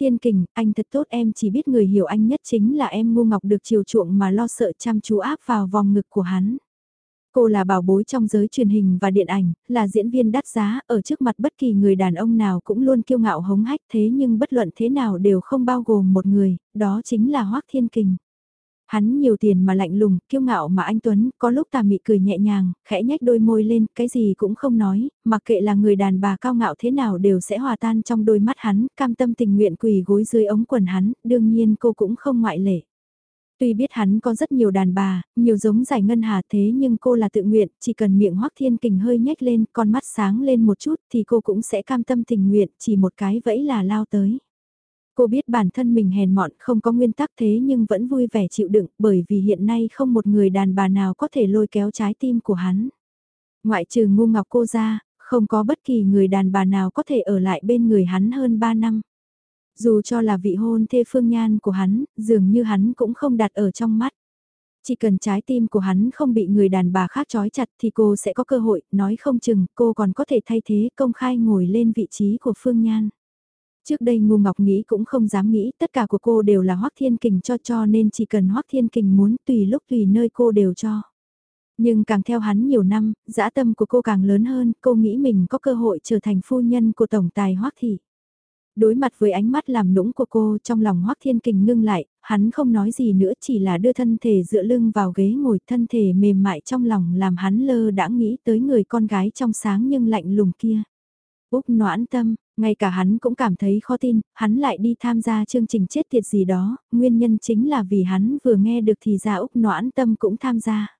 Thiên kình, anh thật tốt em chỉ biết người hiểu anh nhất chính là em ngu ngọc được chiều chuộng mà lo sợ chăm chú áp vào vòng ngực của hắn. Cô là bảo bối trong giới truyền hình và điện ảnh, là diễn viên đắt giá, ở trước mặt bất kỳ người đàn ông nào cũng luôn kiêu ngạo hống hách thế nhưng bất luận thế nào đều không bao gồm một người, đó chính là Hoác Thiên Kình. Hắn nhiều tiền mà lạnh lùng, kiêu ngạo mà anh Tuấn, có lúc tà mị cười nhẹ nhàng, khẽ nhếch đôi môi lên, cái gì cũng không nói, mặc kệ là người đàn bà cao ngạo thế nào đều sẽ hòa tan trong đôi mắt hắn, cam tâm tình nguyện quỳ gối dưới ống quần hắn, đương nhiên cô cũng không ngoại lệ. Tuy biết hắn có rất nhiều đàn bà, nhiều giống giải ngân hà thế nhưng cô là tự nguyện, chỉ cần miệng hoắc thiên kình hơi nhếch lên, con mắt sáng lên một chút thì cô cũng sẽ cam tâm tình nguyện, chỉ một cái vẫy là lao tới. Cô biết bản thân mình hèn mọn không có nguyên tắc thế nhưng vẫn vui vẻ chịu đựng bởi vì hiện nay không một người đàn bà nào có thể lôi kéo trái tim của hắn. Ngoại trừ ngu ngọc cô ra, không có bất kỳ người đàn bà nào có thể ở lại bên người hắn hơn 3 năm. Dù cho là vị hôn thê phương nhan của hắn, dường như hắn cũng không đặt ở trong mắt. Chỉ cần trái tim của hắn không bị người đàn bà khác trói chặt thì cô sẽ có cơ hội, nói không chừng cô còn có thể thay thế công khai ngồi lên vị trí của phương nhan. Trước đây Ngô Ngọc nghĩ cũng không dám nghĩ, tất cả của cô đều là Hoắc Thiên Kình cho cho nên chỉ cần Hoắc Thiên Kình muốn tùy lúc tùy nơi cô đều cho. Nhưng càng theo hắn nhiều năm, dã tâm của cô càng lớn hơn, cô nghĩ mình có cơ hội trở thành phu nhân của Tổng Tài Hoắc Thị. Đối mặt với ánh mắt làm nũng của cô trong lòng Hoắc Thiên Kình ngưng lại, hắn không nói gì nữa chỉ là đưa thân thể dựa lưng vào ghế ngồi thân thể mềm mại trong lòng làm hắn lơ đã nghĩ tới người con gái trong sáng nhưng lạnh lùng kia. Úc noãn tâm, ngay cả hắn cũng cảm thấy khó tin, hắn lại đi tham gia chương trình chết tiệt gì đó, nguyên nhân chính là vì hắn vừa nghe được thì ra Úc noãn tâm cũng tham gia.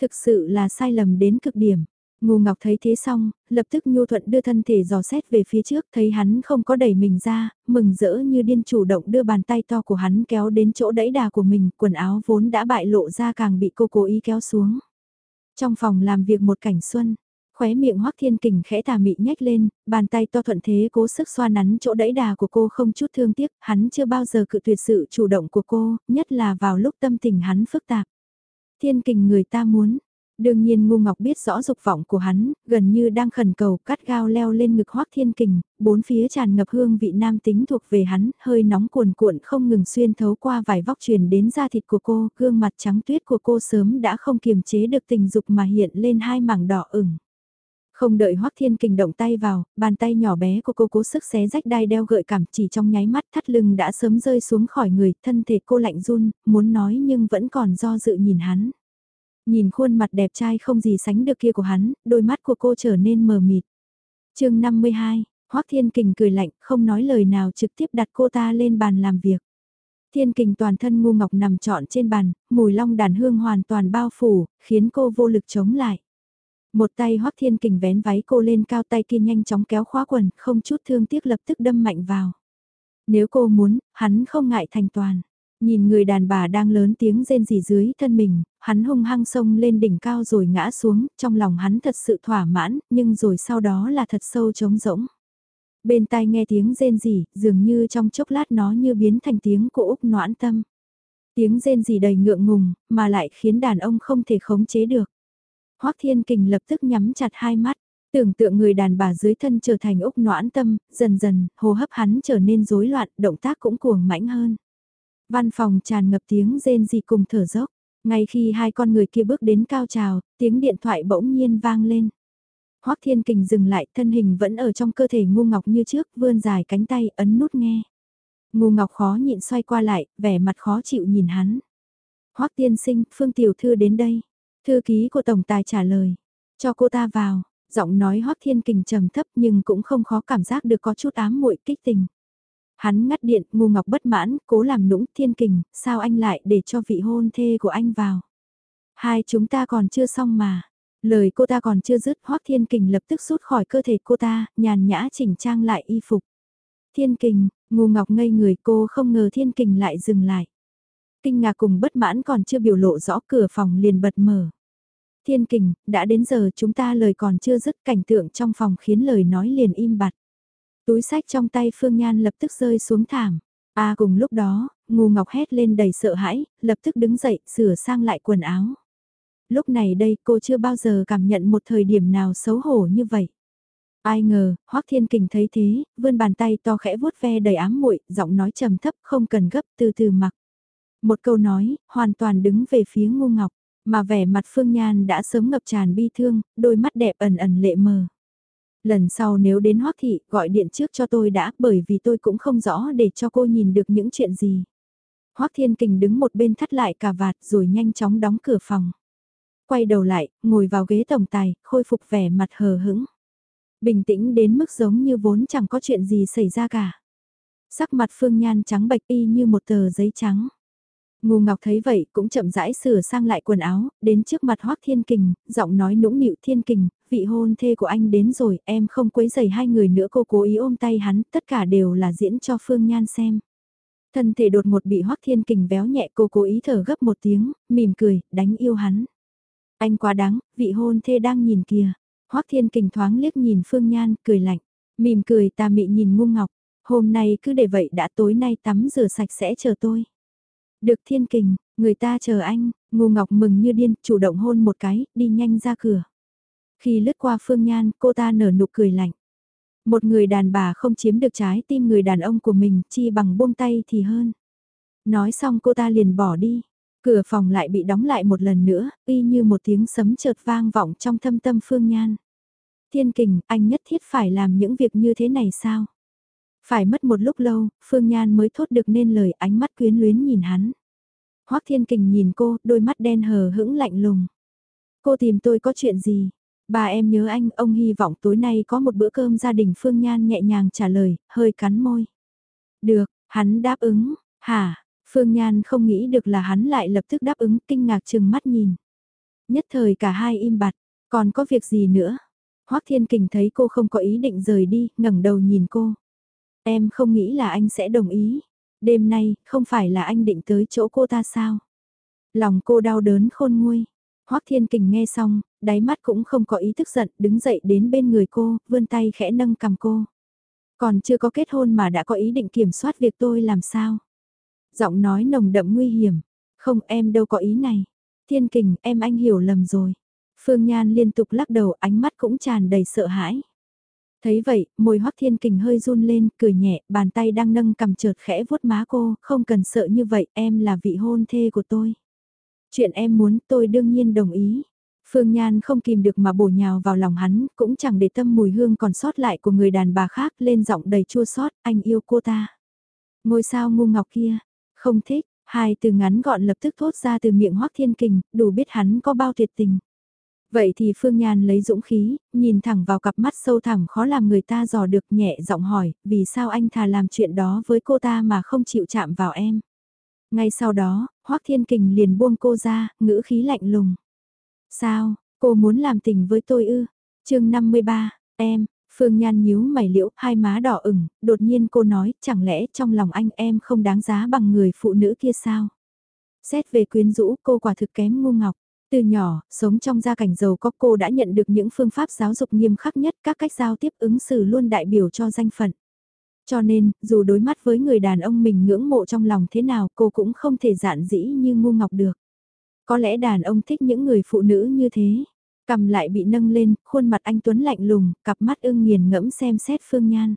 Thực sự là sai lầm đến cực điểm. Ngô Ngọc thấy thế xong, lập tức nhu thuận đưa thân thể dò xét về phía trước, thấy hắn không có đẩy mình ra, mừng rỡ như điên chủ động đưa bàn tay to của hắn kéo đến chỗ đẫy đà của mình, quần áo vốn đã bại lộ ra càng bị cô cố ý kéo xuống. Trong phòng làm việc một cảnh xuân, khóe miệng Hoắc Thiên Kình khẽ tà mị nhếch lên, bàn tay to thuận thế cố sức xoa nắn chỗ đẫy đà của cô không chút thương tiếc, hắn chưa bao giờ cự tuyệt sự chủ động của cô, nhất là vào lúc tâm tình hắn phức tạp. Thiên Kình người ta muốn, Đương nhiên Ngu Ngọc biết rõ dục vọng của hắn, gần như đang khẩn cầu cắt gao leo lên ngực Hoắc Thiên Kình, bốn phía tràn ngập hương vị nam tính thuộc về hắn, hơi nóng cuồn cuộn không ngừng xuyên thấu qua vải vóc truyền đến da thịt của cô, gương mặt trắng tuyết của cô sớm đã không kiềm chế được tình dục mà hiện lên hai mảng đỏ ửng. Không đợi Hoắc Thiên Kình động tay vào, bàn tay nhỏ bé của cô cố sức xé rách đai đeo gợi cảm chỉ trong nháy mắt thắt lưng đã sớm rơi xuống khỏi người, thân thể cô lạnh run, muốn nói nhưng vẫn còn do dự nhìn hắn. Nhìn khuôn mặt đẹp trai không gì sánh được kia của hắn, đôi mắt của cô trở nên mờ mịt. chương 52, Hoắc Thiên Kình cười lạnh, không nói lời nào trực tiếp đặt cô ta lên bàn làm việc. Thiên Kình toàn thân ngu ngọc nằm trọn trên bàn, mùi long đàn hương hoàn toàn bao phủ, khiến cô vô lực chống lại. Một tay Hoác Thiên Kình vén váy cô lên cao tay kia nhanh chóng kéo khóa quần, không chút thương tiếc lập tức đâm mạnh vào. Nếu cô muốn, hắn không ngại thành toàn. Nhìn người đàn bà đang lớn tiếng rên rỉ dưới thân mình, hắn hung hăng sông lên đỉnh cao rồi ngã xuống, trong lòng hắn thật sự thỏa mãn, nhưng rồi sau đó là thật sâu trống rỗng. Bên tai nghe tiếng rên rỉ, dường như trong chốc lát nó như biến thành tiếng của Úc noãn tâm. Tiếng rên rỉ đầy ngượng ngùng, mà lại khiến đàn ông không thể khống chế được. Hoắc Thiên Kình lập tức nhắm chặt hai mắt, tưởng tượng người đàn bà dưới thân trở thành Úc noãn tâm, dần dần, hô hấp hắn trở nên rối loạn, động tác cũng cuồng mãnh hơn. Văn phòng tràn ngập tiếng rên rỉ cùng thở dốc. Ngay khi hai con người kia bước đến cao trào, tiếng điện thoại bỗng nhiên vang lên. Hoắc Thiên Kình dừng lại, thân hình vẫn ở trong cơ thể ngu ngọc như trước, vươn dài cánh tay, ấn nút nghe. Ngu ngọc khó nhịn xoay qua lại, vẻ mặt khó chịu nhìn hắn. Hoắc Tiên Sinh, Phương Tiểu Thư đến đây. Thư ký của Tổng Tài trả lời. Cho cô ta vào. Giọng nói Hoắc Thiên Kình trầm thấp nhưng cũng không khó cảm giác được có chút ám muội kích tình. Hắn ngắt điện, ngu ngọc bất mãn, cố làm nũng thiên kình, sao anh lại để cho vị hôn thê của anh vào. Hai chúng ta còn chưa xong mà. Lời cô ta còn chưa dứt hoác thiên kình lập tức rút khỏi cơ thể cô ta, nhàn nhã chỉnh trang lại y phục. Thiên kình, ngu ngọc ngây người cô không ngờ thiên kình lại dừng lại. Kinh ngạc cùng bất mãn còn chưa biểu lộ rõ cửa phòng liền bật mở. Thiên kình, đã đến giờ chúng ta lời còn chưa dứt cảnh tượng trong phòng khiến lời nói liền im bặt. Túi sách trong tay Phương Nhan lập tức rơi xuống thảm. A cùng lúc đó, ngu ngọc hét lên đầy sợ hãi, lập tức đứng dậy, sửa sang lại quần áo. Lúc này đây cô chưa bao giờ cảm nhận một thời điểm nào xấu hổ như vậy. Ai ngờ, Hoắc Thiên Kình thấy thế, vươn bàn tay to khẽ vuốt ve đầy ám muội, giọng nói trầm thấp không cần gấp từ từ mặc. Một câu nói, hoàn toàn đứng về phía ngu ngọc, mà vẻ mặt Phương Nhan đã sớm ngập tràn bi thương, đôi mắt đẹp ẩn ẩn lệ mờ. Lần sau nếu đến Hoắc Thị, gọi điện trước cho tôi đã, bởi vì tôi cũng không rõ để cho cô nhìn được những chuyện gì. Hoắc Thiên Kình đứng một bên thắt lại cà vạt rồi nhanh chóng đóng cửa phòng. Quay đầu lại, ngồi vào ghế tổng tài, khôi phục vẻ mặt hờ hững. Bình tĩnh đến mức giống như vốn chẳng có chuyện gì xảy ra cả. Sắc mặt Phương Nhan trắng bạch y như một tờ giấy trắng. Ngô Ngọc thấy vậy cũng chậm rãi sửa sang lại quần áo, đến trước mặt Hoác Thiên Kình, giọng nói nũng nịu Thiên Kình, vị hôn thê của anh đến rồi, em không quấy giày hai người nữa cô cố ý ôm tay hắn, tất cả đều là diễn cho Phương Nhan xem. Thân thể đột ngột bị Hoác Thiên Kình véo nhẹ cô cố ý thở gấp một tiếng, mỉm cười, đánh yêu hắn. Anh quá đáng, vị hôn thê đang nhìn kìa. Hoác Thiên Kình thoáng liếc nhìn Phương Nhan, cười lạnh, mỉm cười ta mị nhìn ngu ngọc, hôm nay cứ để vậy đã tối nay tắm rửa sạch sẽ chờ tôi. Được Thiên Kình, người ta chờ anh, ngu ngọc mừng như điên, chủ động hôn một cái, đi nhanh ra cửa. Khi lướt qua Phương Nhan, cô ta nở nụ cười lạnh. Một người đàn bà không chiếm được trái tim người đàn ông của mình, chi bằng buông tay thì hơn. Nói xong cô ta liền bỏ đi. Cửa phòng lại bị đóng lại một lần nữa, y như một tiếng sấm chợt vang vọng trong thâm tâm Phương Nhan. Thiên kình, anh nhất thiết phải làm những việc như thế này sao? Phải mất một lúc lâu, Phương Nhan mới thốt được nên lời ánh mắt quyến luyến nhìn hắn. Hoác Thiên Kình nhìn cô, đôi mắt đen hờ hững lạnh lùng. Cô tìm tôi có chuyện gì? Bà em nhớ anh, ông hy vọng tối nay có một bữa cơm gia đình Phương Nhan nhẹ nhàng trả lời, hơi cắn môi. Được, hắn đáp ứng, hả, Phương Nhan không nghĩ được là hắn lại lập tức đáp ứng kinh ngạc chừng mắt nhìn. Nhất thời cả hai im bặt, còn có việc gì nữa? Hoác Thiên Kình thấy cô không có ý định rời đi, ngẩng đầu nhìn cô. Em không nghĩ là anh sẽ đồng ý. Đêm nay, không phải là anh định tới chỗ cô ta sao? Lòng cô đau đớn khôn nguôi. Hoác Thiên Kình nghe xong, đáy mắt cũng không có ý thức giận, đứng dậy đến bên người cô, vươn tay khẽ nâng cầm cô. Còn chưa có kết hôn mà đã có ý định kiểm soát việc tôi làm sao? Giọng nói nồng đậm nguy hiểm. Không em đâu có ý này. Thiên kình em anh hiểu lầm rồi. Phương Nhan liên tục lắc đầu ánh mắt cũng tràn đầy sợ hãi. Thấy vậy, môi hoắc thiên kình hơi run lên, cười nhẹ, bàn tay đang nâng cầm chợt khẽ vuốt má cô, không cần sợ như vậy, em là vị hôn thê của tôi. Chuyện em muốn tôi đương nhiên đồng ý. Phương Nhan không kìm được mà bổ nhào vào lòng hắn, cũng chẳng để tâm mùi hương còn sót lại của người đàn bà khác lên giọng đầy chua xót anh yêu cô ta. Ngôi sao ngu ngọc kia, không thích, hai từ ngắn gọn lập tức thốt ra từ miệng hoắc Thiên Kình, đủ biết hắn có bao tuyệt tình. Vậy thì Phương Nhan lấy dũng khí, nhìn thẳng vào cặp mắt sâu thẳm khó làm người ta dò được nhẹ giọng hỏi, vì sao anh thà làm chuyện đó với cô ta mà không chịu chạm vào em. Ngay sau đó, Hoác Thiên Kình liền buông cô ra, ngữ khí lạnh lùng. Sao, cô muốn làm tình với tôi ư? chương 53, em, Phương Nhan nhíu mày liễu, hai má đỏ ửng, đột nhiên cô nói, chẳng lẽ trong lòng anh em không đáng giá bằng người phụ nữ kia sao? Xét về quyến rũ, cô quả thực kém ngu ngọc. Từ nhỏ, sống trong gia cảnh giàu có cô đã nhận được những phương pháp giáo dục nghiêm khắc nhất, các cách giao tiếp ứng xử luôn đại biểu cho danh phận. Cho nên, dù đối mắt với người đàn ông mình ngưỡng mộ trong lòng thế nào cô cũng không thể dạn dĩ như ngu ngọc được. Có lẽ đàn ông thích những người phụ nữ như thế. Cầm lại bị nâng lên, khuôn mặt anh Tuấn lạnh lùng, cặp mắt ưng nghiền ngẫm xem xét Phương Nhan.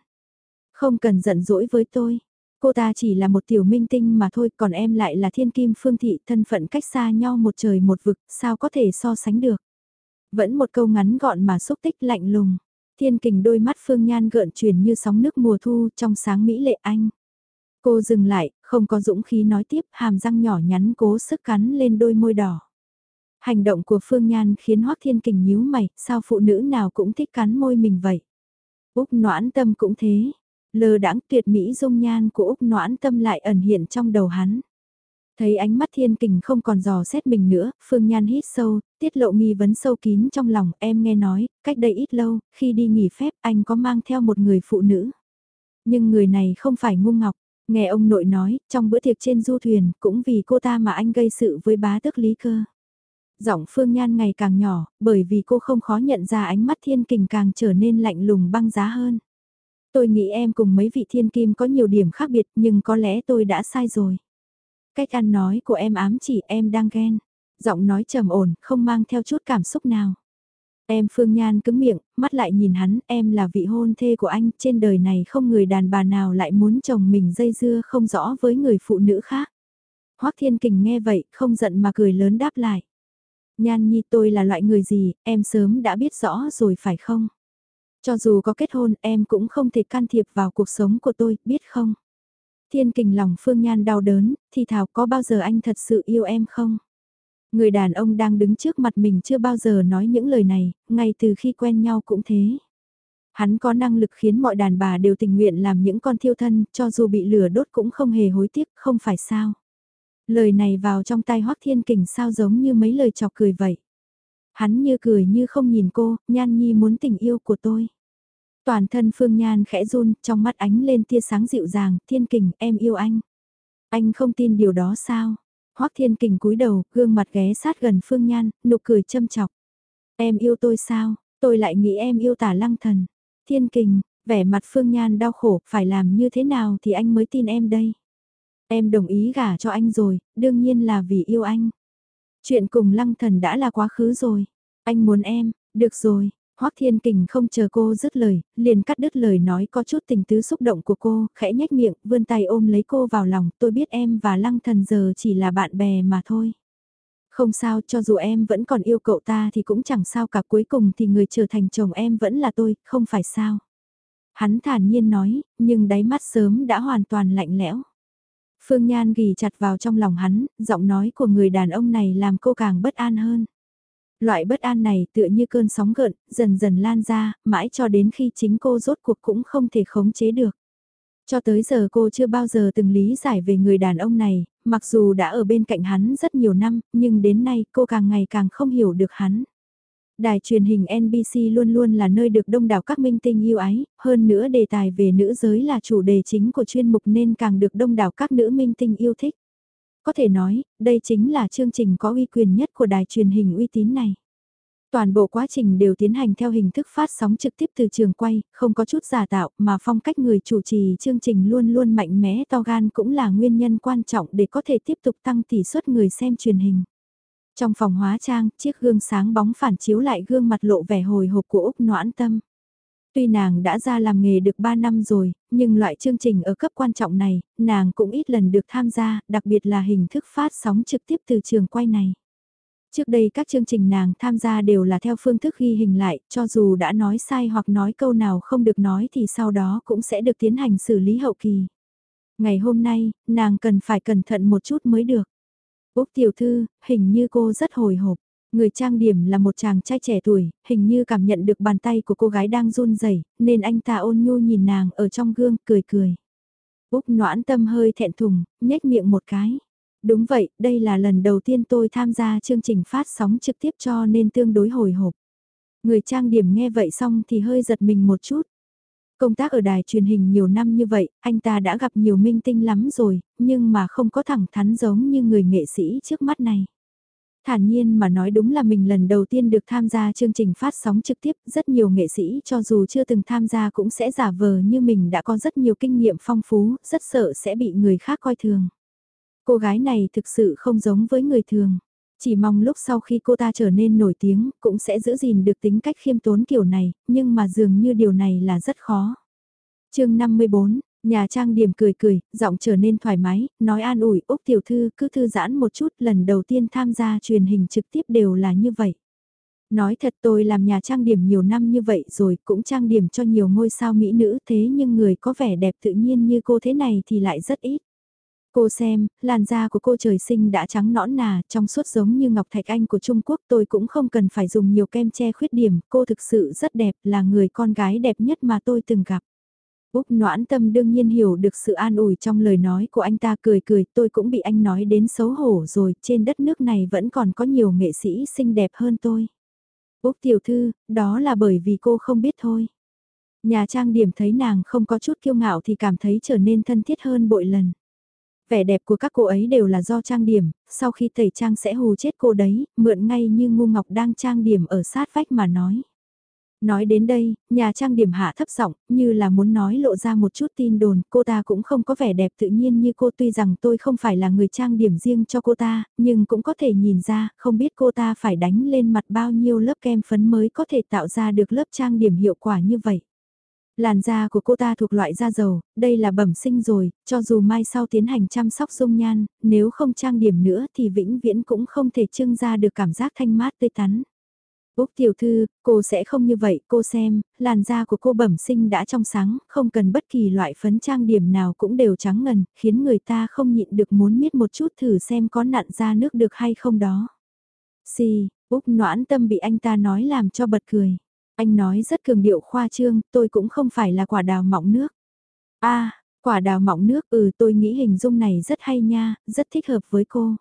Không cần giận dỗi với tôi. Cô ta chỉ là một tiểu minh tinh mà thôi, còn em lại là thiên kim phương thị, thân phận cách xa nhau một trời một vực, sao có thể so sánh được. Vẫn một câu ngắn gọn mà xúc tích lạnh lùng. Thiên kình đôi mắt Phương Nhan gợn chuyển như sóng nước mùa thu trong sáng mỹ lệ anh. Cô dừng lại, không có dũng khí nói tiếp, hàm răng nhỏ nhắn cố sức cắn lên đôi môi đỏ. Hành động của Phương Nhan khiến Hoác Thiên Kình nhíu mày, sao phụ nữ nào cũng thích cắn môi mình vậy? Úc noãn tâm cũng thế lơ đãng tuyệt mỹ dung nhan của Úc noãn tâm lại ẩn hiện trong đầu hắn. Thấy ánh mắt thiên kình không còn dò xét mình nữa, Phương Nhan hít sâu, tiết lộ nghi vấn sâu kín trong lòng, em nghe nói, cách đây ít lâu, khi đi nghỉ phép anh có mang theo một người phụ nữ. Nhưng người này không phải ngu ngọc, nghe ông nội nói, trong bữa tiệc trên du thuyền, cũng vì cô ta mà anh gây sự với bá tước lý cơ. Giọng Phương Nhan ngày càng nhỏ, bởi vì cô không khó nhận ra ánh mắt thiên kình càng trở nên lạnh lùng băng giá hơn. Tôi nghĩ em cùng mấy vị thiên kim có nhiều điểm khác biệt nhưng có lẽ tôi đã sai rồi. Cách ăn nói của em ám chỉ em đang ghen. Giọng nói trầm ổn, không mang theo chút cảm xúc nào. Em Phương Nhan cứng miệng, mắt lại nhìn hắn, em là vị hôn thê của anh, trên đời này không người đàn bà nào lại muốn chồng mình dây dưa không rõ với người phụ nữ khác. Hoắc Thiên Kình nghe vậy, không giận mà cười lớn đáp lại. Nhan Nhi tôi là loại người gì, em sớm đã biết rõ rồi phải không? Cho dù có kết hôn, em cũng không thể can thiệp vào cuộc sống của tôi, biết không? Thiên Kình lòng Phương Nhan đau đớn, thì thảo có bao giờ anh thật sự yêu em không? Người đàn ông đang đứng trước mặt mình chưa bao giờ nói những lời này, ngay từ khi quen nhau cũng thế. Hắn có năng lực khiến mọi đàn bà đều tình nguyện làm những con thiêu thân, cho dù bị lửa đốt cũng không hề hối tiếc, không phải sao. Lời này vào trong tai Hoắc Thiên Kình sao giống như mấy lời chọc cười vậy. Hắn như cười như không nhìn cô, Nhan Nhi muốn tình yêu của tôi. Toàn thân Phương Nhan khẽ run, trong mắt ánh lên tia sáng dịu dàng, Thiên Kình, em yêu anh. Anh không tin điều đó sao? Hoắc Thiên Kình cúi đầu, gương mặt ghé sát gần Phương Nhan, nụ cười châm chọc. Em yêu tôi sao? Tôi lại nghĩ em yêu tả lăng thần. Thiên Kình, vẻ mặt Phương Nhan đau khổ, phải làm như thế nào thì anh mới tin em đây? Em đồng ý gả cho anh rồi, đương nhiên là vì yêu anh. Chuyện cùng lăng thần đã là quá khứ rồi. Anh muốn em, được rồi, Hoác Thiên Kình không chờ cô dứt lời, liền cắt đứt lời nói có chút tình tứ xúc động của cô, khẽ nhếch miệng, vươn tay ôm lấy cô vào lòng, tôi biết em và Lăng Thần giờ chỉ là bạn bè mà thôi. Không sao, cho dù em vẫn còn yêu cậu ta thì cũng chẳng sao cả cuối cùng thì người trở thành chồng em vẫn là tôi, không phải sao. Hắn thản nhiên nói, nhưng đáy mắt sớm đã hoàn toàn lạnh lẽo. Phương Nhan ghi chặt vào trong lòng hắn, giọng nói của người đàn ông này làm cô càng bất an hơn. Loại bất an này tựa như cơn sóng gợn, dần dần lan ra, mãi cho đến khi chính cô rốt cuộc cũng không thể khống chế được. Cho tới giờ cô chưa bao giờ từng lý giải về người đàn ông này, mặc dù đã ở bên cạnh hắn rất nhiều năm, nhưng đến nay cô càng ngày càng không hiểu được hắn. Đài truyền hình NBC luôn luôn là nơi được đông đảo các minh tinh yêu ái, hơn nữa đề tài về nữ giới là chủ đề chính của chuyên mục nên càng được đông đảo các nữ minh tinh yêu thích. Có thể nói, đây chính là chương trình có uy quyền nhất của đài truyền hình uy tín này. Toàn bộ quá trình đều tiến hành theo hình thức phát sóng trực tiếp từ trường quay, không có chút giả tạo mà phong cách người chủ trì chương trình luôn luôn mạnh mẽ to gan cũng là nguyên nhân quan trọng để có thể tiếp tục tăng tỷ suất người xem truyền hình. Trong phòng hóa trang, chiếc gương sáng bóng phản chiếu lại gương mặt lộ vẻ hồi hộp của Úc Noãn Tâm. Tuy nàng đã ra làm nghề được 3 năm rồi, nhưng loại chương trình ở cấp quan trọng này, nàng cũng ít lần được tham gia, đặc biệt là hình thức phát sóng trực tiếp từ trường quay này. Trước đây các chương trình nàng tham gia đều là theo phương thức ghi hình lại, cho dù đã nói sai hoặc nói câu nào không được nói thì sau đó cũng sẽ được tiến hành xử lý hậu kỳ. Ngày hôm nay, nàng cần phải cẩn thận một chút mới được. Úc tiểu thư, hình như cô rất hồi hộp. Người trang điểm là một chàng trai trẻ tuổi, hình như cảm nhận được bàn tay của cô gái đang run rẩy, nên anh ta ôn nhu nhìn nàng ở trong gương, cười cười. Úc noãn tâm hơi thẹn thùng, nhếch miệng một cái. Đúng vậy, đây là lần đầu tiên tôi tham gia chương trình phát sóng trực tiếp cho nên tương đối hồi hộp. Người trang điểm nghe vậy xong thì hơi giật mình một chút. Công tác ở đài truyền hình nhiều năm như vậy, anh ta đã gặp nhiều minh tinh lắm rồi, nhưng mà không có thẳng thắn giống như người nghệ sĩ trước mắt này. Thản nhiên mà nói đúng là mình lần đầu tiên được tham gia chương trình phát sóng trực tiếp, rất nhiều nghệ sĩ cho dù chưa từng tham gia cũng sẽ giả vờ như mình đã có rất nhiều kinh nghiệm phong phú, rất sợ sẽ bị người khác coi thường. Cô gái này thực sự không giống với người thường. Chỉ mong lúc sau khi cô ta trở nên nổi tiếng, cũng sẽ giữ gìn được tính cách khiêm tốn kiểu này, nhưng mà dường như điều này là rất khó. chương 54, nhà trang điểm cười cười, giọng trở nên thoải mái, nói an ủi, Úc tiểu thư cứ thư giãn một chút, lần đầu tiên tham gia truyền hình trực tiếp đều là như vậy. Nói thật tôi làm nhà trang điểm nhiều năm như vậy rồi, cũng trang điểm cho nhiều ngôi sao mỹ nữ thế nhưng người có vẻ đẹp tự nhiên như cô thế này thì lại rất ít. Cô xem, làn da của cô trời sinh đã trắng nõn nà, trong suốt giống như Ngọc Thạch Anh của Trung Quốc tôi cũng không cần phải dùng nhiều kem che khuyết điểm, cô thực sự rất đẹp, là người con gái đẹp nhất mà tôi từng gặp. Úc noãn tâm đương nhiên hiểu được sự an ủi trong lời nói của anh ta cười cười, tôi cũng bị anh nói đến xấu hổ rồi, trên đất nước này vẫn còn có nhiều nghệ sĩ xinh đẹp hơn tôi. Úc tiểu thư, đó là bởi vì cô không biết thôi. Nhà trang điểm thấy nàng không có chút kiêu ngạo thì cảm thấy trở nên thân thiết hơn bội lần. Vẻ đẹp của các cô ấy đều là do trang điểm, sau khi tẩy trang sẽ hù chết cô đấy, mượn ngay như ngu ngọc đang trang điểm ở sát vách mà nói. Nói đến đây, nhà trang điểm hạ thấp giọng như là muốn nói lộ ra một chút tin đồn, cô ta cũng không có vẻ đẹp tự nhiên như cô tuy rằng tôi không phải là người trang điểm riêng cho cô ta, nhưng cũng có thể nhìn ra, không biết cô ta phải đánh lên mặt bao nhiêu lớp kem phấn mới có thể tạo ra được lớp trang điểm hiệu quả như vậy. Làn da của cô ta thuộc loại da dầu, đây là bẩm sinh rồi, cho dù mai sau tiến hành chăm sóc dung nhan, nếu không trang điểm nữa thì vĩnh viễn cũng không thể trưng ra được cảm giác thanh mát tươi tắn. Úc tiểu thư, cô sẽ không như vậy, cô xem, làn da của cô bẩm sinh đã trong sáng, không cần bất kỳ loại phấn trang điểm nào cũng đều trắng ngần, khiến người ta không nhịn được muốn miết một chút thử xem có nặn ra nước được hay không đó. Xì, Úc noãn tâm bị anh ta nói làm cho bật cười. Anh nói rất cường điệu khoa trương, tôi cũng không phải là quả đào mọng nước. a quả đào mọng nước, ừ tôi nghĩ hình dung này rất hay nha, rất thích hợp với cô.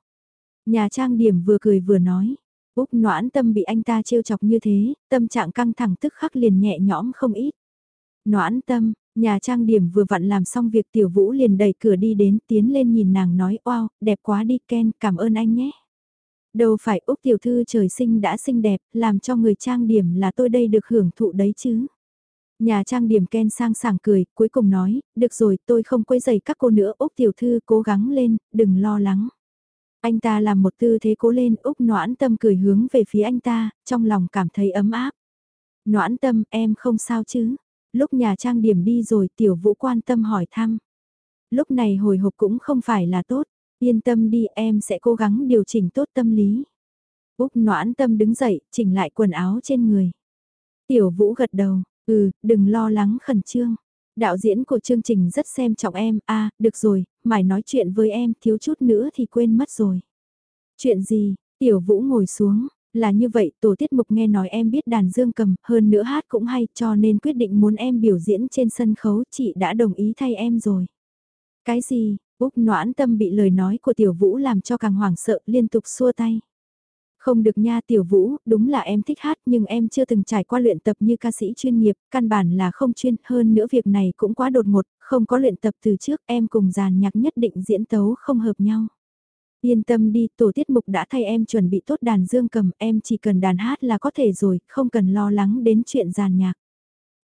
Nhà trang điểm vừa cười vừa nói. Úc noãn tâm bị anh ta trêu chọc như thế, tâm trạng căng thẳng tức khắc liền nhẹ nhõm không ít. Noãn tâm, nhà trang điểm vừa vặn làm xong việc tiểu vũ liền đẩy cửa đi đến tiến lên nhìn nàng nói wow, đẹp quá đi Ken, cảm ơn anh nhé. Đâu phải Úc tiểu thư trời sinh đã xinh đẹp, làm cho người trang điểm là tôi đây được hưởng thụ đấy chứ. Nhà trang điểm Ken sang sảng cười, cuối cùng nói, được rồi tôi không quấy giày các cô nữa Úc tiểu thư cố gắng lên, đừng lo lắng. Anh ta làm một tư thế cố lên Úc noãn tâm cười hướng về phía anh ta, trong lòng cảm thấy ấm áp. Noãn tâm em không sao chứ? Lúc nhà trang điểm đi rồi tiểu vũ quan tâm hỏi thăm. Lúc này hồi hộp cũng không phải là tốt, yên tâm đi em sẽ cố gắng điều chỉnh tốt tâm lý. Úc noãn tâm đứng dậy, chỉnh lại quần áo trên người. Tiểu vũ gật đầu, ừ, đừng lo lắng khẩn trương. Đạo diễn của chương trình rất xem trọng em, a à, được rồi, mải nói chuyện với em thiếu chút nữa thì quên mất rồi. Chuyện gì, tiểu vũ ngồi xuống, là như vậy tổ tiết mục nghe nói em biết đàn dương cầm, hơn nữa hát cũng hay cho nên quyết định muốn em biểu diễn trên sân khấu chị đã đồng ý thay em rồi. Cái gì, Úc noãn tâm bị lời nói của tiểu vũ làm cho càng hoảng sợ liên tục xua tay. Không được nha tiểu vũ, đúng là em thích hát nhưng em chưa từng trải qua luyện tập như ca sĩ chuyên nghiệp, căn bản là không chuyên hơn nữa việc này cũng quá đột ngột, không có luyện tập từ trước em cùng giàn nhạc nhất định diễn tấu không hợp nhau. Yên tâm đi, tổ tiết mục đã thay em chuẩn bị tốt đàn dương cầm, em chỉ cần đàn hát là có thể rồi, không cần lo lắng đến chuyện giàn nhạc.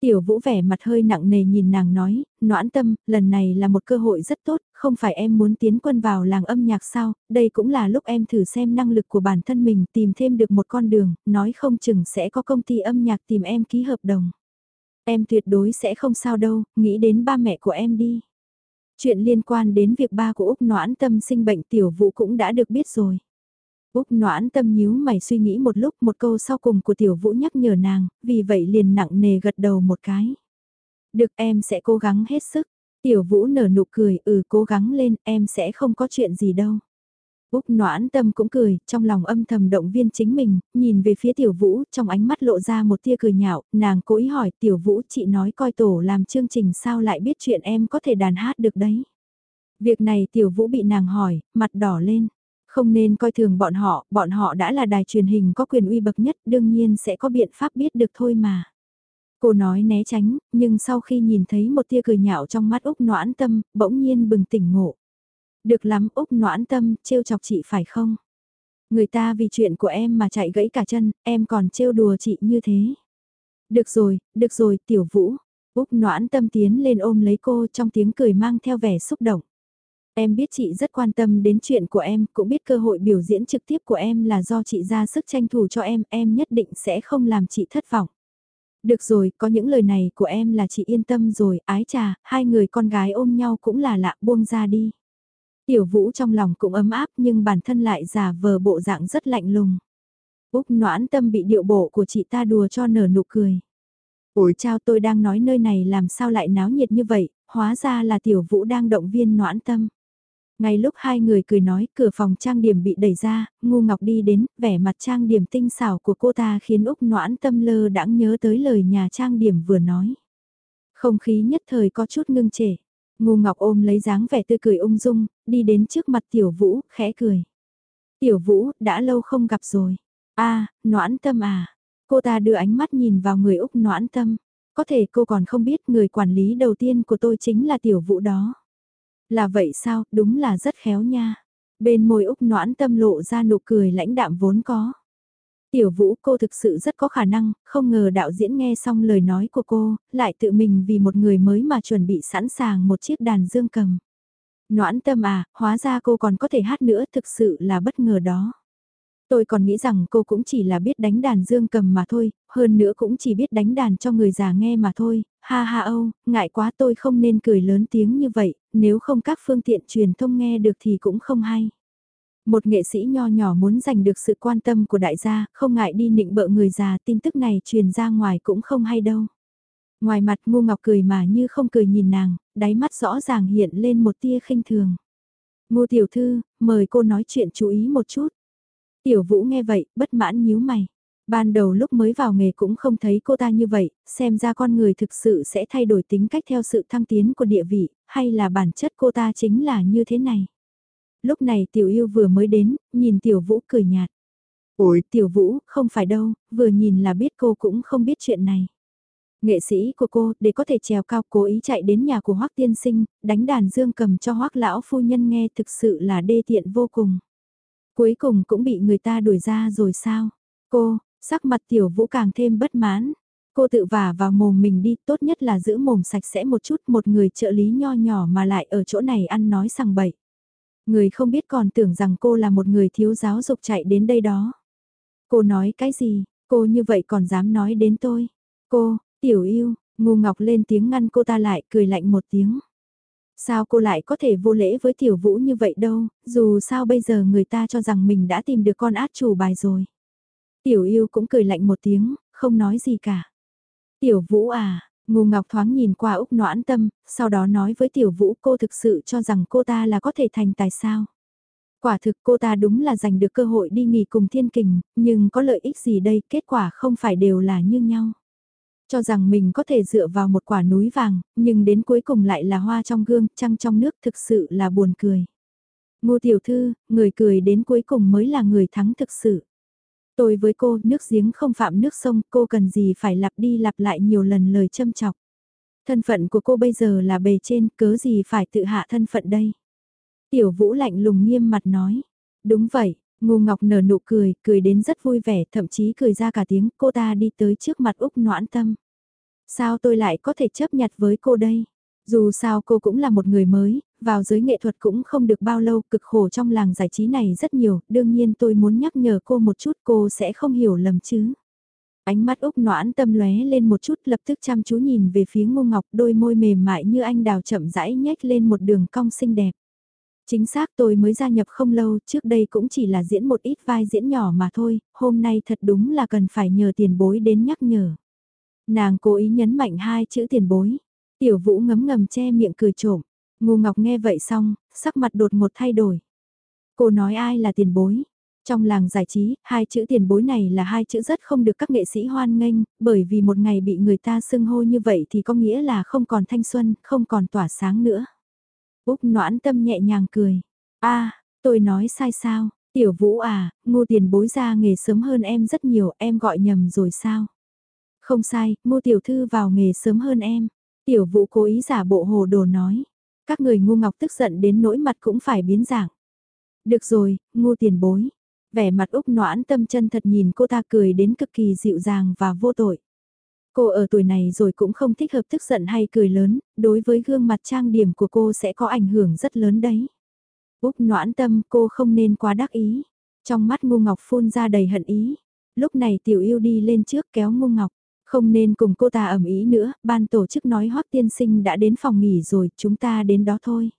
Tiểu vũ vẻ mặt hơi nặng nề nhìn nàng nói, noãn tâm, lần này là một cơ hội rất tốt, không phải em muốn tiến quân vào làng âm nhạc sao, đây cũng là lúc em thử xem năng lực của bản thân mình tìm thêm được một con đường, nói không chừng sẽ có công ty âm nhạc tìm em ký hợp đồng. Em tuyệt đối sẽ không sao đâu, nghĩ đến ba mẹ của em đi. Chuyện liên quan đến việc ba của Úc Noãn Tâm sinh bệnh tiểu vũ cũng đã được biết rồi. Úc noãn tâm nhíu mày suy nghĩ một lúc một câu sau cùng của tiểu vũ nhắc nhở nàng, vì vậy liền nặng nề gật đầu một cái. Được em sẽ cố gắng hết sức. Tiểu vũ nở nụ cười, ừ cố gắng lên, em sẽ không có chuyện gì đâu. Úc noãn tâm cũng cười, trong lòng âm thầm động viên chính mình, nhìn về phía tiểu vũ, trong ánh mắt lộ ra một tia cười nhạo, nàng cố ý hỏi tiểu vũ chị nói coi tổ làm chương trình sao lại biết chuyện em có thể đàn hát được đấy. Việc này tiểu vũ bị nàng hỏi, mặt đỏ lên. Không nên coi thường bọn họ, bọn họ đã là đài truyền hình có quyền uy bậc nhất, đương nhiên sẽ có biện pháp biết được thôi mà. Cô nói né tránh, nhưng sau khi nhìn thấy một tia cười nhạo trong mắt Úc noãn tâm, bỗng nhiên bừng tỉnh ngộ. Được lắm Úc noãn tâm, trêu chọc chị phải không? Người ta vì chuyện của em mà chạy gãy cả chân, em còn trêu đùa chị như thế. Được rồi, được rồi, tiểu vũ. Úc noãn tâm tiến lên ôm lấy cô trong tiếng cười mang theo vẻ xúc động. Em biết chị rất quan tâm đến chuyện của em, cũng biết cơ hội biểu diễn trực tiếp của em là do chị ra sức tranh thủ cho em, em nhất định sẽ không làm chị thất vọng. Được rồi, có những lời này của em là chị yên tâm rồi, ái trà, hai người con gái ôm nhau cũng là lạ buông ra đi. Tiểu vũ trong lòng cũng ấm áp nhưng bản thân lại giả vờ bộ dạng rất lạnh lùng. Úc noãn tâm bị điệu bộ của chị ta đùa cho nở nụ cười. Ủi chào tôi đang nói nơi này làm sao lại náo nhiệt như vậy, hóa ra là tiểu vũ đang động viên noãn tâm. Ngay lúc hai người cười nói, cửa phòng trang điểm bị đẩy ra, ngu ngọc đi đến, vẻ mặt trang điểm tinh xảo của cô ta khiến Úc noãn tâm lơ đãng nhớ tới lời nhà trang điểm vừa nói. Không khí nhất thời có chút ngưng trệ. Ngu ngọc ôm lấy dáng vẻ tươi cười ung dung, đi đến trước mặt tiểu vũ, khẽ cười. Tiểu vũ, đã lâu không gặp rồi. a noãn tâm à. Cô ta đưa ánh mắt nhìn vào người Úc noãn tâm. Có thể cô còn không biết người quản lý đầu tiên của tôi chính là tiểu vũ đó. Là vậy sao, đúng là rất khéo nha. Bên môi Úc noãn tâm lộ ra nụ cười lãnh đạm vốn có. Tiểu Vũ cô thực sự rất có khả năng, không ngờ đạo diễn nghe xong lời nói của cô, lại tự mình vì một người mới mà chuẩn bị sẵn sàng một chiếc đàn dương cầm. Noãn tâm à, hóa ra cô còn có thể hát nữa thực sự là bất ngờ đó. Tôi còn nghĩ rằng cô cũng chỉ là biết đánh đàn dương cầm mà thôi, hơn nữa cũng chỉ biết đánh đàn cho người già nghe mà thôi, ha ha âu, ngại quá tôi không nên cười lớn tiếng như vậy, nếu không các phương tiện truyền thông nghe được thì cũng không hay. Một nghệ sĩ nho nhỏ muốn giành được sự quan tâm của đại gia, không ngại đi nịnh bợ người già, tin tức này truyền ra ngoài cũng không hay đâu. Ngoài mặt ngu ngọc cười mà như không cười nhìn nàng, đáy mắt rõ ràng hiện lên một tia khinh thường. Ngô tiểu thư, mời cô nói chuyện chú ý một chút. Tiểu vũ nghe vậy, bất mãn nhíu mày. Ban đầu lúc mới vào nghề cũng không thấy cô ta như vậy, xem ra con người thực sự sẽ thay đổi tính cách theo sự thăng tiến của địa vị, hay là bản chất cô ta chính là như thế này. Lúc này tiểu yêu vừa mới đến, nhìn tiểu vũ cười nhạt. Ôi, tiểu vũ, không phải đâu, vừa nhìn là biết cô cũng không biết chuyện này. Nghệ sĩ của cô, để có thể trèo cao cố ý chạy đến nhà của Hoắc tiên sinh, đánh đàn dương cầm cho Hoắc lão phu nhân nghe thực sự là đê tiện vô cùng. Cuối cùng cũng bị người ta đuổi ra rồi sao? Cô, sắc mặt tiểu vũ càng thêm bất mãn. Cô tự vả vào mồm mình đi, tốt nhất là giữ mồm sạch sẽ một chút một người trợ lý nho nhỏ mà lại ở chỗ này ăn nói sằng bậy. Người không biết còn tưởng rằng cô là một người thiếu giáo dục chạy đến đây đó. Cô nói cái gì, cô như vậy còn dám nói đến tôi. Cô, tiểu yêu, ngu ngọc lên tiếng ngăn cô ta lại cười lạnh một tiếng. Sao cô lại có thể vô lễ với tiểu vũ như vậy đâu, dù sao bây giờ người ta cho rằng mình đã tìm được con át chủ bài rồi. Tiểu yêu cũng cười lạnh một tiếng, không nói gì cả. Tiểu vũ à, Ngô Ngọc thoáng nhìn qua Úc noãn tâm, sau đó nói với Tiểu Vũ cô thực sự cho rằng cô ta là có thể thành tài sao. Quả thực cô ta đúng là giành được cơ hội đi nghỉ cùng thiên kình, nhưng có lợi ích gì đây, kết quả không phải đều là như nhau. Cho rằng mình có thể dựa vào một quả núi vàng, nhưng đến cuối cùng lại là hoa trong gương, trăng trong nước thực sự là buồn cười. Ngô tiểu thư, người cười đến cuối cùng mới là người thắng thực sự. Tôi với cô, nước giếng không phạm nước sông, cô cần gì phải lặp đi lặp lại nhiều lần lời châm chọc. Thân phận của cô bây giờ là bề trên, cớ gì phải tự hạ thân phận đây. Tiểu vũ lạnh lùng nghiêm mặt nói. Đúng vậy, Ngô Ngọc nở nụ cười, cười đến rất vui vẻ, thậm chí cười ra cả tiếng, cô ta đi tới trước mặt Úc noãn tâm. Sao tôi lại có thể chấp nhặt với cô đây? Dù sao cô cũng là một người mới, vào giới nghệ thuật cũng không được bao lâu, cực khổ trong làng giải trí này rất nhiều, đương nhiên tôi muốn nhắc nhở cô một chút cô sẽ không hiểu lầm chứ. Ánh mắt Úc noãn tâm lóe lên một chút lập tức chăm chú nhìn về phía ngô ngọc đôi môi mềm mại như anh đào chậm rãi nhếch lên một đường cong xinh đẹp. Chính xác tôi mới gia nhập không lâu, trước đây cũng chỉ là diễn một ít vai diễn nhỏ mà thôi, hôm nay thật đúng là cần phải nhờ tiền bối đến nhắc nhở. Nàng cố ý nhấn mạnh hai chữ tiền bối. Tiểu vũ ngấm ngầm che miệng cười trộm. Ngô Ngọc nghe vậy xong, sắc mặt đột ngột thay đổi. Cô nói ai là tiền bối? Trong làng giải trí, hai chữ tiền bối này là hai chữ rất không được các nghệ sĩ hoan nghênh, bởi vì một ngày bị người ta xưng hô như vậy thì có nghĩa là không còn thanh xuân, không còn tỏa sáng nữa. Úc noãn tâm nhẹ nhàng cười. a tôi nói sai sao, tiểu vũ à, ngô tiền bối ra nghề sớm hơn em rất nhiều, em gọi nhầm rồi sao? Không sai, ngô tiểu thư vào nghề sớm hơn em. Tiểu vũ cố ý giả bộ hồ đồ nói. Các người ngu ngọc tức giận đến nỗi mặt cũng phải biến dạng. Được rồi, Ngô tiền bối. Vẻ mặt Úc noãn tâm chân thật nhìn cô ta cười đến cực kỳ dịu dàng và vô tội. Cô ở tuổi này rồi cũng không thích hợp tức giận hay cười lớn, đối với gương mặt trang điểm của cô sẽ có ảnh hưởng rất lớn đấy. Úc noãn tâm cô không nên quá đắc ý. Trong mắt ngu ngọc phun ra đầy hận ý. Lúc này tiểu yêu đi lên trước kéo ngu ngọc. Không nên cùng cô ta ẩm ý nữa, ban tổ chức nói hoắc tiên sinh đã đến phòng nghỉ rồi, chúng ta đến đó thôi.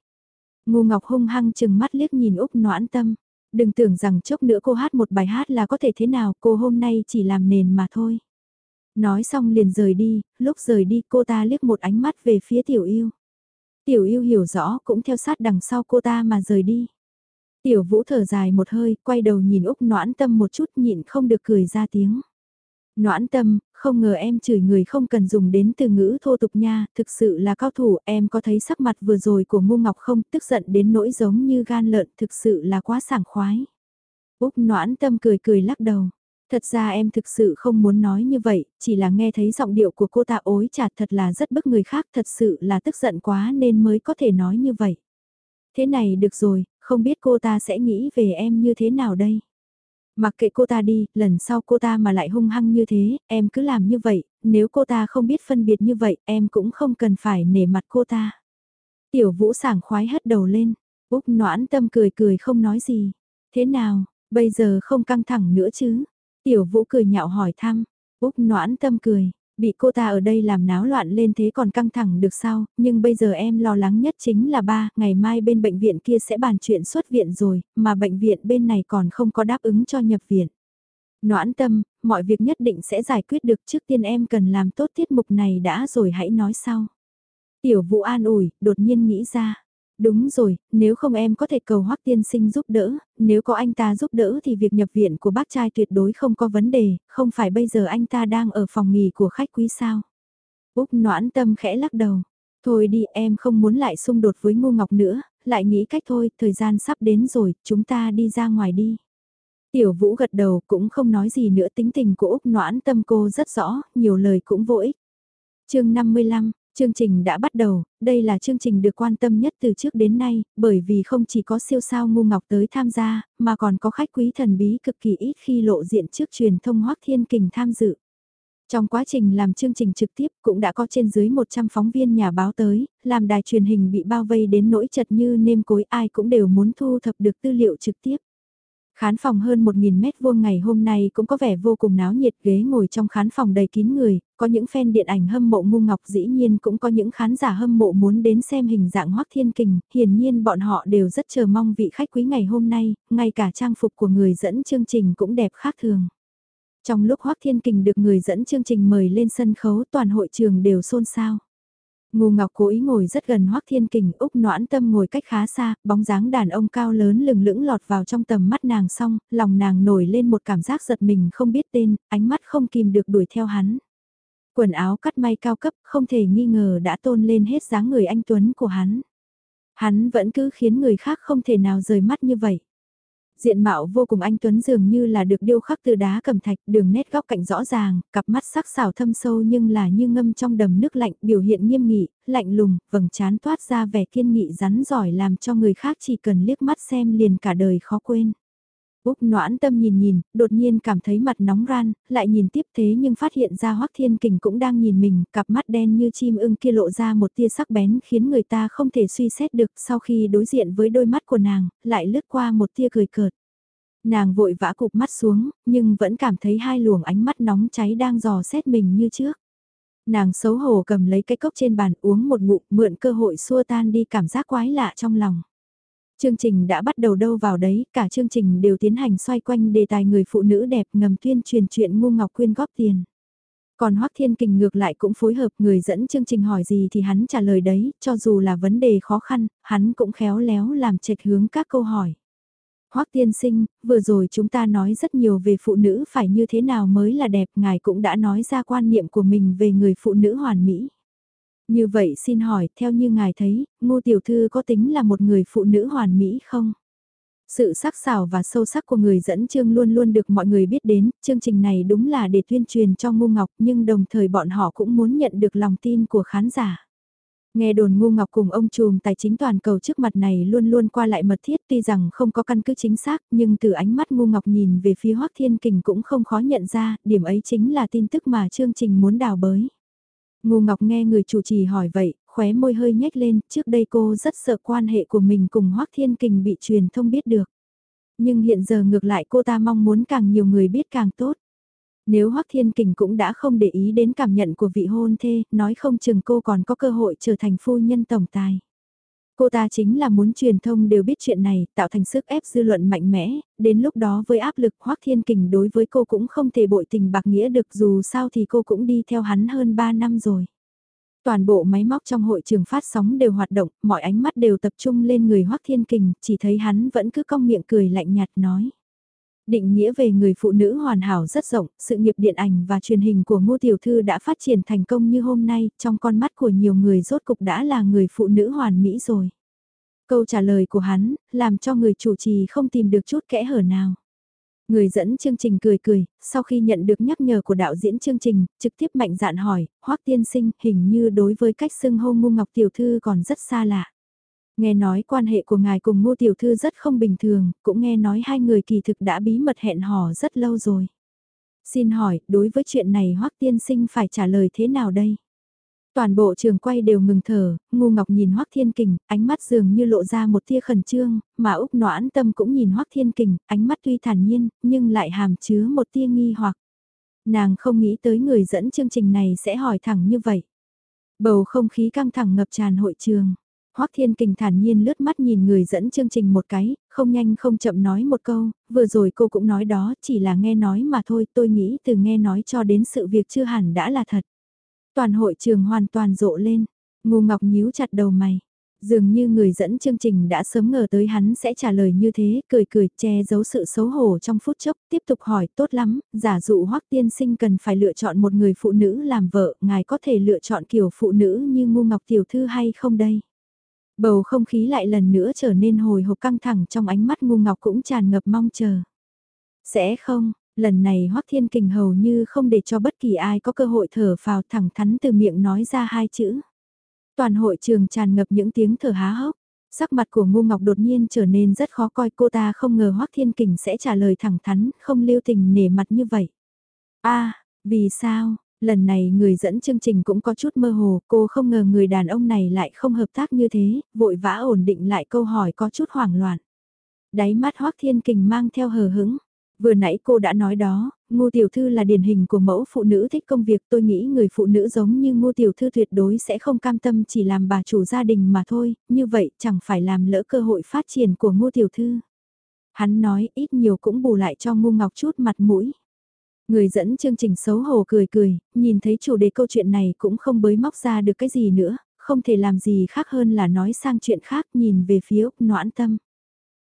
Ngô Ngọc hung hăng chừng mắt liếc nhìn Úc noãn tâm. Đừng tưởng rằng chốc nữa cô hát một bài hát là có thể thế nào, cô hôm nay chỉ làm nền mà thôi. Nói xong liền rời đi, lúc rời đi cô ta liếc một ánh mắt về phía tiểu yêu. Tiểu yêu hiểu rõ cũng theo sát đằng sau cô ta mà rời đi. Tiểu vũ thở dài một hơi, quay đầu nhìn Úc noãn tâm một chút nhịn không được cười ra tiếng. Noãn tâm, không ngờ em chửi người không cần dùng đến từ ngữ thô tục nha, thực sự là cao thủ, em có thấy sắc mặt vừa rồi của ngu ngọc không, tức giận đến nỗi giống như gan lợn, thực sự là quá sảng khoái. Úc noãn tâm cười cười lắc đầu. Thật ra em thực sự không muốn nói như vậy, chỉ là nghe thấy giọng điệu của cô ta ối chặt thật là rất bức người khác, thật sự là tức giận quá nên mới có thể nói như vậy. Thế này được rồi, không biết cô ta sẽ nghĩ về em như thế nào đây? Mặc kệ cô ta đi, lần sau cô ta mà lại hung hăng như thế, em cứ làm như vậy, nếu cô ta không biết phân biệt như vậy, em cũng không cần phải nể mặt cô ta. Tiểu vũ sảng khoái hất đầu lên, Úc noãn tâm cười cười không nói gì. Thế nào, bây giờ không căng thẳng nữa chứ? Tiểu vũ cười nhạo hỏi thăm, Úc noãn tâm cười, bị cô ta ở đây làm náo loạn lên thế còn căng thẳng được sao, nhưng bây giờ em lo lắng nhất chính là ba, ngày mai bên bệnh viện kia sẽ bàn chuyện xuất viện rồi, mà bệnh viện bên này còn không có đáp ứng cho nhập viện. Noãn tâm, mọi việc nhất định sẽ giải quyết được trước tiên em cần làm tốt tiết mục này đã rồi hãy nói sau. Tiểu vũ an ủi, đột nhiên nghĩ ra. Đúng rồi, nếu không em có thể cầu Hoắc tiên sinh giúp đỡ, nếu có anh ta giúp đỡ thì việc nhập viện của bác trai tuyệt đối không có vấn đề, không phải bây giờ anh ta đang ở phòng nghỉ của khách quý sao. Úc noãn tâm khẽ lắc đầu. Thôi đi em không muốn lại xung đột với Ngô Ngọc nữa, lại nghĩ cách thôi, thời gian sắp đến rồi, chúng ta đi ra ngoài đi. Tiểu Vũ gật đầu cũng không nói gì nữa tính tình của Úc noãn tâm cô rất rõ, nhiều lời cũng vô ích. chương 55, Chương trình đã bắt đầu, đây là chương trình được quan tâm nhất từ trước đến nay, bởi vì không chỉ có siêu sao ngu ngọc tới tham gia, mà còn có khách quý thần bí cực kỳ ít khi lộ diện trước truyền thông Hoác Thiên Kình tham dự. Trong quá trình làm chương trình trực tiếp cũng đã có trên dưới 100 phóng viên nhà báo tới, làm đài truyền hình bị bao vây đến nỗi chật như nêm cối ai cũng đều muốn thu thập được tư liệu trực tiếp. Khán phòng hơn 1.000 mét vuông ngày hôm nay cũng có vẻ vô cùng náo nhiệt ghế ngồi trong khán phòng đầy kín người, có những fan điện ảnh hâm mộ ngu ngọc dĩ nhiên cũng có những khán giả hâm mộ muốn đến xem hình dạng hoắc thiên kình, hiển nhiên bọn họ đều rất chờ mong vị khách quý ngày hôm nay, ngay cả trang phục của người dẫn chương trình cũng đẹp khác thường. Trong lúc hoắc thiên kình được người dẫn chương trình mời lên sân khấu toàn hội trường đều xôn xao. Ngô Ngọc cố ý ngồi rất gần Hoắc Thiên Kình, Úc Noãn Tâm ngồi cách khá xa, bóng dáng đàn ông cao lớn lừng lững lọt vào trong tầm mắt nàng xong, lòng nàng nổi lên một cảm giác giật mình không biết tên, ánh mắt không kìm được đuổi theo hắn. Quần áo cắt may cao cấp, không thể nghi ngờ đã tôn lên hết dáng người anh Tuấn của hắn. Hắn vẫn cứ khiến người khác không thể nào rời mắt như vậy. Diện mạo vô cùng anh Tuấn dường như là được điêu khắc từ đá cầm thạch, đường nét góc cạnh rõ ràng, cặp mắt sắc sảo thâm sâu nhưng là như ngâm trong đầm nước lạnh, biểu hiện nghiêm nghị, lạnh lùng, vầng trán toát ra vẻ kiên nghị rắn giỏi làm cho người khác chỉ cần liếc mắt xem liền cả đời khó quên. Úc noãn tâm nhìn nhìn, đột nhiên cảm thấy mặt nóng ran, lại nhìn tiếp thế nhưng phát hiện ra Hoắc Thiên Kình cũng đang nhìn mình, cặp mắt đen như chim ưng kia lộ ra một tia sắc bén khiến người ta không thể suy xét được sau khi đối diện với đôi mắt của nàng, lại lướt qua một tia cười cợt. Nàng vội vã cục mắt xuống, nhưng vẫn cảm thấy hai luồng ánh mắt nóng cháy đang dò xét mình như trước. Nàng xấu hổ cầm lấy cái cốc trên bàn uống một ngụm mượn cơ hội xua tan đi cảm giác quái lạ trong lòng. Chương trình đã bắt đầu đâu vào đấy, cả chương trình đều tiến hành xoay quanh đề tài người phụ nữ đẹp ngầm tuyên truyền chuyện ngu ngọc quyên góp tiền. Còn Hoắc Thiên Kình ngược lại cũng phối hợp người dẫn chương trình hỏi gì thì hắn trả lời đấy, cho dù là vấn đề khó khăn, hắn cũng khéo léo làm trệt hướng các câu hỏi. Hoắc tiên sinh, vừa rồi chúng ta nói rất nhiều về phụ nữ phải như thế nào mới là đẹp, ngài cũng đã nói ra quan niệm của mình về người phụ nữ hoàn mỹ. Như vậy xin hỏi, theo như ngài thấy, ngô tiểu thư có tính là một người phụ nữ hoàn mỹ không? Sự sắc sảo và sâu sắc của người dẫn chương luôn luôn được mọi người biết đến, chương trình này đúng là để tuyên truyền cho Ngô Ngọc nhưng đồng thời bọn họ cũng muốn nhận được lòng tin của khán giả. Nghe đồn Ngô Ngọc cùng ông trùm tài chính toàn cầu trước mặt này luôn luôn qua lại mật thiết tuy rằng không có căn cứ chính xác nhưng từ ánh mắt Ngô Ngọc nhìn về phía Hoác Thiên Kình cũng không khó nhận ra, điểm ấy chính là tin tức mà chương trình muốn đào bới. Ngô Ngọc nghe người chủ trì hỏi vậy, khóe môi hơi nhếch lên, trước đây cô rất sợ quan hệ của mình cùng Hoác Thiên Kình bị truyền thông biết được. Nhưng hiện giờ ngược lại cô ta mong muốn càng nhiều người biết càng tốt. Nếu Hoác Thiên Kình cũng đã không để ý đến cảm nhận của vị hôn thê, nói không chừng cô còn có cơ hội trở thành phu nhân tổng tài. Cô ta chính là muốn truyền thông đều biết chuyện này, tạo thành sức ép dư luận mạnh mẽ, đến lúc đó với áp lực Hoác Thiên Kình đối với cô cũng không thể bội tình bạc nghĩa được dù sao thì cô cũng đi theo hắn hơn 3 năm rồi. Toàn bộ máy móc trong hội trường phát sóng đều hoạt động, mọi ánh mắt đều tập trung lên người Hoác Thiên Kình, chỉ thấy hắn vẫn cứ cong miệng cười lạnh nhạt nói. Định nghĩa về người phụ nữ hoàn hảo rất rộng, sự nghiệp điện ảnh và truyền hình của Ngô Tiểu Thư đã phát triển thành công như hôm nay, trong con mắt của nhiều người rốt cục đã là người phụ nữ hoàn mỹ rồi. Câu trả lời của hắn, làm cho người chủ trì không tìm được chút kẽ hở nào. Người dẫn chương trình cười cười, sau khi nhận được nhắc nhở của đạo diễn chương trình, trực tiếp mạnh dạn hỏi, Hoắc tiên sinh hình như đối với cách xưng hô ngu ngọc tiểu thư còn rất xa lạ. Nghe nói quan hệ của ngài cùng ngô tiểu thư rất không bình thường, cũng nghe nói hai người kỳ thực đã bí mật hẹn hò rất lâu rồi. Xin hỏi, đối với chuyện này Hoắc tiên sinh phải trả lời thế nào đây? Toàn bộ trường quay đều ngừng thở, ngu ngọc nhìn Hoắc Thiên Kình, ánh mắt dường như lộ ra một tia khẩn trương, mà Úc Noãn Tâm cũng nhìn Hoắc Thiên Kình, ánh mắt tuy thản nhiên, nhưng lại hàm chứa một tia nghi hoặc. Nàng không nghĩ tới người dẫn chương trình này sẽ hỏi thẳng như vậy. Bầu không khí căng thẳng ngập tràn hội trường. Hoắc Thiên Kình thản nhiên lướt mắt nhìn người dẫn chương trình một cái, không nhanh không chậm nói một câu, vừa rồi cô cũng nói đó, chỉ là nghe nói mà thôi, tôi nghĩ từ nghe nói cho đến sự việc chưa hẳn đã là thật. Toàn hội trường hoàn toàn rộ lên, ngu ngọc nhíu chặt đầu mày. Dường như người dẫn chương trình đã sớm ngờ tới hắn sẽ trả lời như thế, cười cười, che giấu sự xấu hổ trong phút chốc, tiếp tục hỏi, tốt lắm, giả dụ hoắc tiên sinh cần phải lựa chọn một người phụ nữ làm vợ, ngài có thể lựa chọn kiểu phụ nữ như ngu ngọc tiểu thư hay không đây? Bầu không khí lại lần nữa trở nên hồi hộp căng thẳng trong ánh mắt ngu ngọc cũng tràn ngập mong chờ. Sẽ không, lần này Hoắc Thiên Kình hầu như không để cho bất kỳ ai có cơ hội thở phào thẳng thắn từ miệng nói ra hai chữ. Toàn hội trường tràn ngập những tiếng thở há hốc. Sắc mặt của Ngô Ngọc đột nhiên trở nên rất khó coi cô ta không ngờ Hoắc Thiên Kình sẽ trả lời thẳng thắn, không lưu tình nể mặt như vậy. a vì sao, lần này người dẫn chương trình cũng có chút mơ hồ, cô không ngờ người đàn ông này lại không hợp tác như thế, vội vã ổn định lại câu hỏi có chút hoảng loạn. Đáy mắt Hoắc Thiên Kình mang theo hờ hững, Vừa nãy cô đã nói đó, Ngô Tiểu Thư là điển hình của mẫu phụ nữ thích công việc tôi nghĩ người phụ nữ giống như Ngô Tiểu Thư tuyệt đối sẽ không cam tâm chỉ làm bà chủ gia đình mà thôi, như vậy chẳng phải làm lỡ cơ hội phát triển của Ngô Tiểu Thư. Hắn nói ít nhiều cũng bù lại cho Ngô Ngọc chút mặt mũi. Người dẫn chương trình xấu hổ cười cười, nhìn thấy chủ đề câu chuyện này cũng không bới móc ra được cái gì nữa, không thể làm gì khác hơn là nói sang chuyện khác nhìn về phía Úc noãn tâm.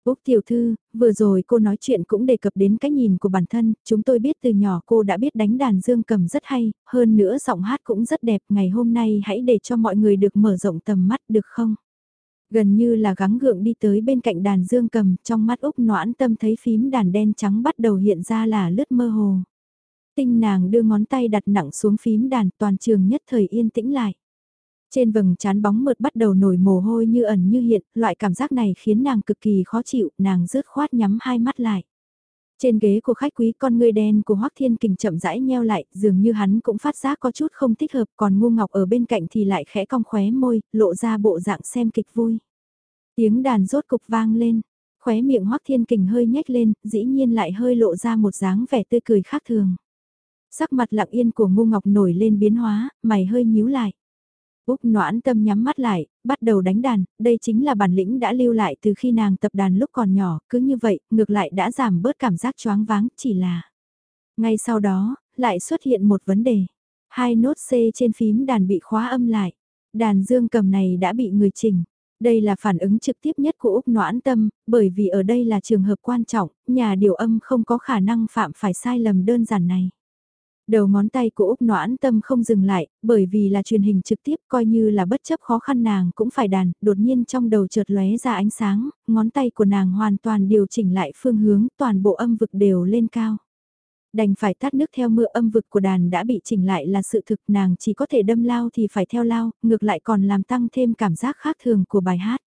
Úc tiểu thư, vừa rồi cô nói chuyện cũng đề cập đến cái nhìn của bản thân, chúng tôi biết từ nhỏ cô đã biết đánh đàn dương cầm rất hay, hơn nữa giọng hát cũng rất đẹp, ngày hôm nay hãy để cho mọi người được mở rộng tầm mắt được không? Gần như là gắng gượng đi tới bên cạnh đàn dương cầm, trong mắt Úc noãn tâm thấy phím đàn đen trắng bắt đầu hiện ra là lướt mơ hồ. Tinh nàng đưa ngón tay đặt nặng xuống phím đàn toàn trường nhất thời yên tĩnh lại. Trên vầng trán bóng mượt bắt đầu nổi mồ hôi như ẩn như hiện, loại cảm giác này khiến nàng cực kỳ khó chịu, nàng rớt khoát nhắm hai mắt lại. Trên ghế của khách quý con người đen của Hoắc Thiên Kình chậm rãi nheo lại, dường như hắn cũng phát giác có chút không thích hợp, còn ngu ngọc ở bên cạnh thì lại khẽ cong khóe môi, lộ ra bộ dạng xem kịch vui. Tiếng đàn rốt cục vang lên, khóe miệng Hoắc Thiên Kình hơi nhếch lên, dĩ nhiên lại hơi lộ ra một dáng vẻ tươi cười khác thường. Sắc mặt lặng yên của ngu ngọc nổi lên biến hóa, mày hơi nhíu lại. Úc noãn tâm nhắm mắt lại, bắt đầu đánh đàn, đây chính là bản lĩnh đã lưu lại từ khi nàng tập đàn lúc còn nhỏ, cứ như vậy, ngược lại đã giảm bớt cảm giác choáng váng, chỉ là... Ngay sau đó, lại xuất hiện một vấn đề. Hai nốt C trên phím đàn bị khóa âm lại. Đàn dương cầm này đã bị người chỉnh. Đây là phản ứng trực tiếp nhất của Úc Noãn Tâm, bởi vì ở đây là trường hợp quan trọng, nhà điều âm không có khả năng phạm phải sai lầm đơn giản này. Đầu ngón tay của Úc noãn tâm không dừng lại, bởi vì là truyền hình trực tiếp coi như là bất chấp khó khăn nàng cũng phải đàn, đột nhiên trong đầu chợt lóe ra ánh sáng, ngón tay của nàng hoàn toàn điều chỉnh lại phương hướng, toàn bộ âm vực đều lên cao. Đành phải tắt nước theo mưa âm vực của đàn đã bị chỉnh lại là sự thực nàng chỉ có thể đâm lao thì phải theo lao, ngược lại còn làm tăng thêm cảm giác khác thường của bài hát.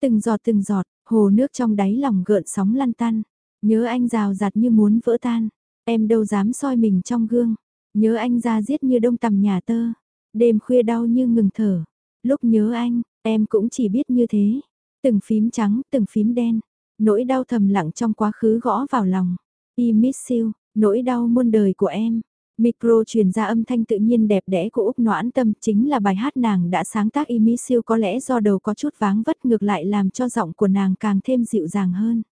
Từng giọt từng giọt, hồ nước trong đáy lòng gợn sóng lăn tăn, nhớ anh rào rạt như muốn vỡ tan Em đâu dám soi mình trong gương, nhớ anh ra giết như đông tầm nhà tơ, đêm khuya đau như ngừng thở, lúc nhớ anh, em cũng chỉ biết như thế, từng phím trắng, từng phím đen, nỗi đau thầm lặng trong quá khứ gõ vào lòng, I miss you, nỗi đau muôn đời của em. Micro truyền ra âm thanh tự nhiên đẹp đẽ của Úc Noãn Tâm chính là bài hát nàng đã sáng tác I miss you có lẽ do đầu có chút váng vất ngược lại làm cho giọng của nàng càng thêm dịu dàng hơn.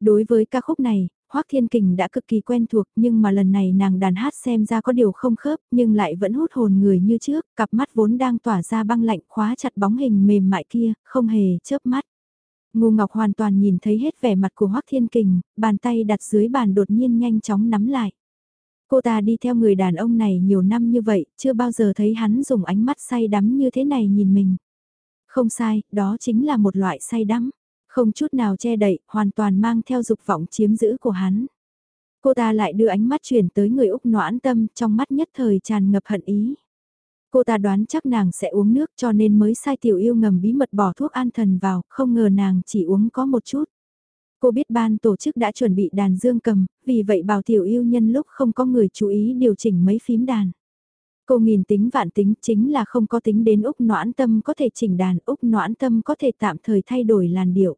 Đối với ca khúc này, Hoắc Thiên Kình đã cực kỳ quen thuộc nhưng mà lần này nàng đàn hát xem ra có điều không khớp nhưng lại vẫn hút hồn người như trước, cặp mắt vốn đang tỏa ra băng lạnh khóa chặt bóng hình mềm mại kia, không hề chớp mắt. Ngô Ngọc hoàn toàn nhìn thấy hết vẻ mặt của Hoắc Thiên Kình, bàn tay đặt dưới bàn đột nhiên nhanh chóng nắm lại. Cô ta đi theo người đàn ông này nhiều năm như vậy, chưa bao giờ thấy hắn dùng ánh mắt say đắm như thế này nhìn mình. Không sai, đó chính là một loại say đắm. Không chút nào che đậy, hoàn toàn mang theo dục vọng chiếm giữ của hắn. Cô ta lại đưa ánh mắt chuyển tới người Úc noãn tâm, trong mắt nhất thời tràn ngập hận ý. Cô ta đoán chắc nàng sẽ uống nước cho nên mới sai tiểu yêu ngầm bí mật bỏ thuốc an thần vào, không ngờ nàng chỉ uống có một chút. Cô biết ban tổ chức đã chuẩn bị đàn dương cầm, vì vậy bảo tiểu yêu nhân lúc không có người chú ý điều chỉnh mấy phím đàn. Cô nghìn tính vạn tính chính là không có tính đến Úc noãn tâm có thể chỉnh đàn, Úc noãn tâm có thể tạm thời thay đổi làn điệu.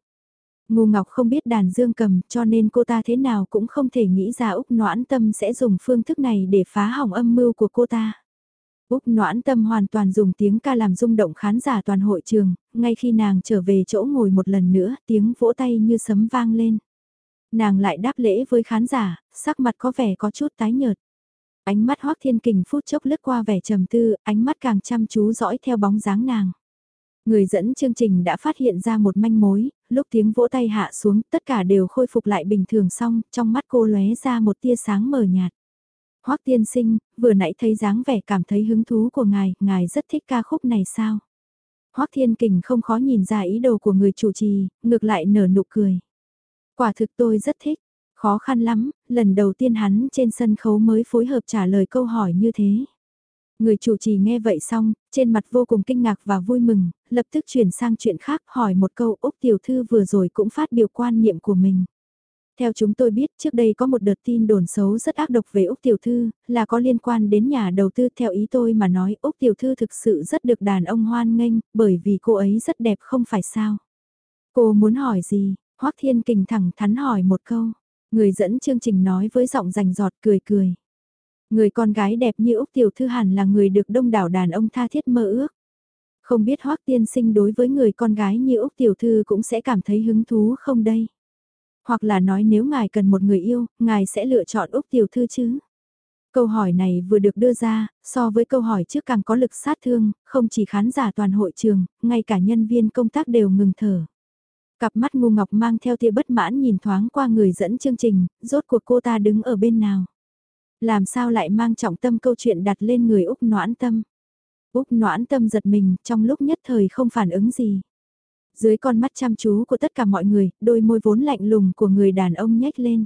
Ngô Ngọc không biết đàn dương cầm cho nên cô ta thế nào cũng không thể nghĩ ra Úc noãn tâm sẽ dùng phương thức này để phá hỏng âm mưu của cô ta. Úc noãn tâm hoàn toàn dùng tiếng ca làm rung động khán giả toàn hội trường, ngay khi nàng trở về chỗ ngồi một lần nữa tiếng vỗ tay như sấm vang lên. Nàng lại đáp lễ với khán giả, sắc mặt có vẻ có chút tái nhợt. Ánh mắt Hoác Thiên Kình phút chốc lướt qua vẻ trầm tư, ánh mắt càng chăm chú dõi theo bóng dáng nàng. Người dẫn chương trình đã phát hiện ra một manh mối, lúc tiếng vỗ tay hạ xuống tất cả đều khôi phục lại bình thường xong, trong mắt cô lóe ra một tia sáng mờ nhạt. Hoắc tiên sinh, vừa nãy thấy dáng vẻ cảm thấy hứng thú của ngài, ngài rất thích ca khúc này sao? Hoắc thiên kình không khó nhìn ra ý đồ của người chủ trì, ngược lại nở nụ cười. Quả thực tôi rất thích, khó khăn lắm, lần đầu tiên hắn trên sân khấu mới phối hợp trả lời câu hỏi như thế. Người chủ trì nghe vậy xong, trên mặt vô cùng kinh ngạc và vui mừng, lập tức chuyển sang chuyện khác hỏi một câu Úc Tiểu Thư vừa rồi cũng phát biểu quan niệm của mình. Theo chúng tôi biết trước đây có một đợt tin đồn xấu rất ác độc về Úc Tiểu Thư, là có liên quan đến nhà đầu tư theo ý tôi mà nói Úc Tiểu Thư thực sự rất được đàn ông hoan nghênh, bởi vì cô ấy rất đẹp không phải sao. Cô muốn hỏi gì? Hoác Thiên Kình thẳng thắn hỏi một câu. Người dẫn chương trình nói với giọng rành giọt cười cười. Người con gái đẹp như Úc Tiểu Thư hẳn là người được đông đảo đàn ông tha thiết mơ ước. Không biết Hoác Tiên Sinh đối với người con gái như Úc Tiểu Thư cũng sẽ cảm thấy hứng thú không đây? Hoặc là nói nếu ngài cần một người yêu, ngài sẽ lựa chọn Úc Tiểu Thư chứ? Câu hỏi này vừa được đưa ra, so với câu hỏi trước càng có lực sát thương, không chỉ khán giả toàn hội trường, ngay cả nhân viên công tác đều ngừng thở. Cặp mắt ngu ngọc mang theo tia bất mãn nhìn thoáng qua người dẫn chương trình, rốt cuộc cô ta đứng ở bên nào. Làm sao lại mang trọng tâm câu chuyện đặt lên người Úc noãn tâm. Úc noãn tâm giật mình trong lúc nhất thời không phản ứng gì. Dưới con mắt chăm chú của tất cả mọi người, đôi môi vốn lạnh lùng của người đàn ông nhếch lên.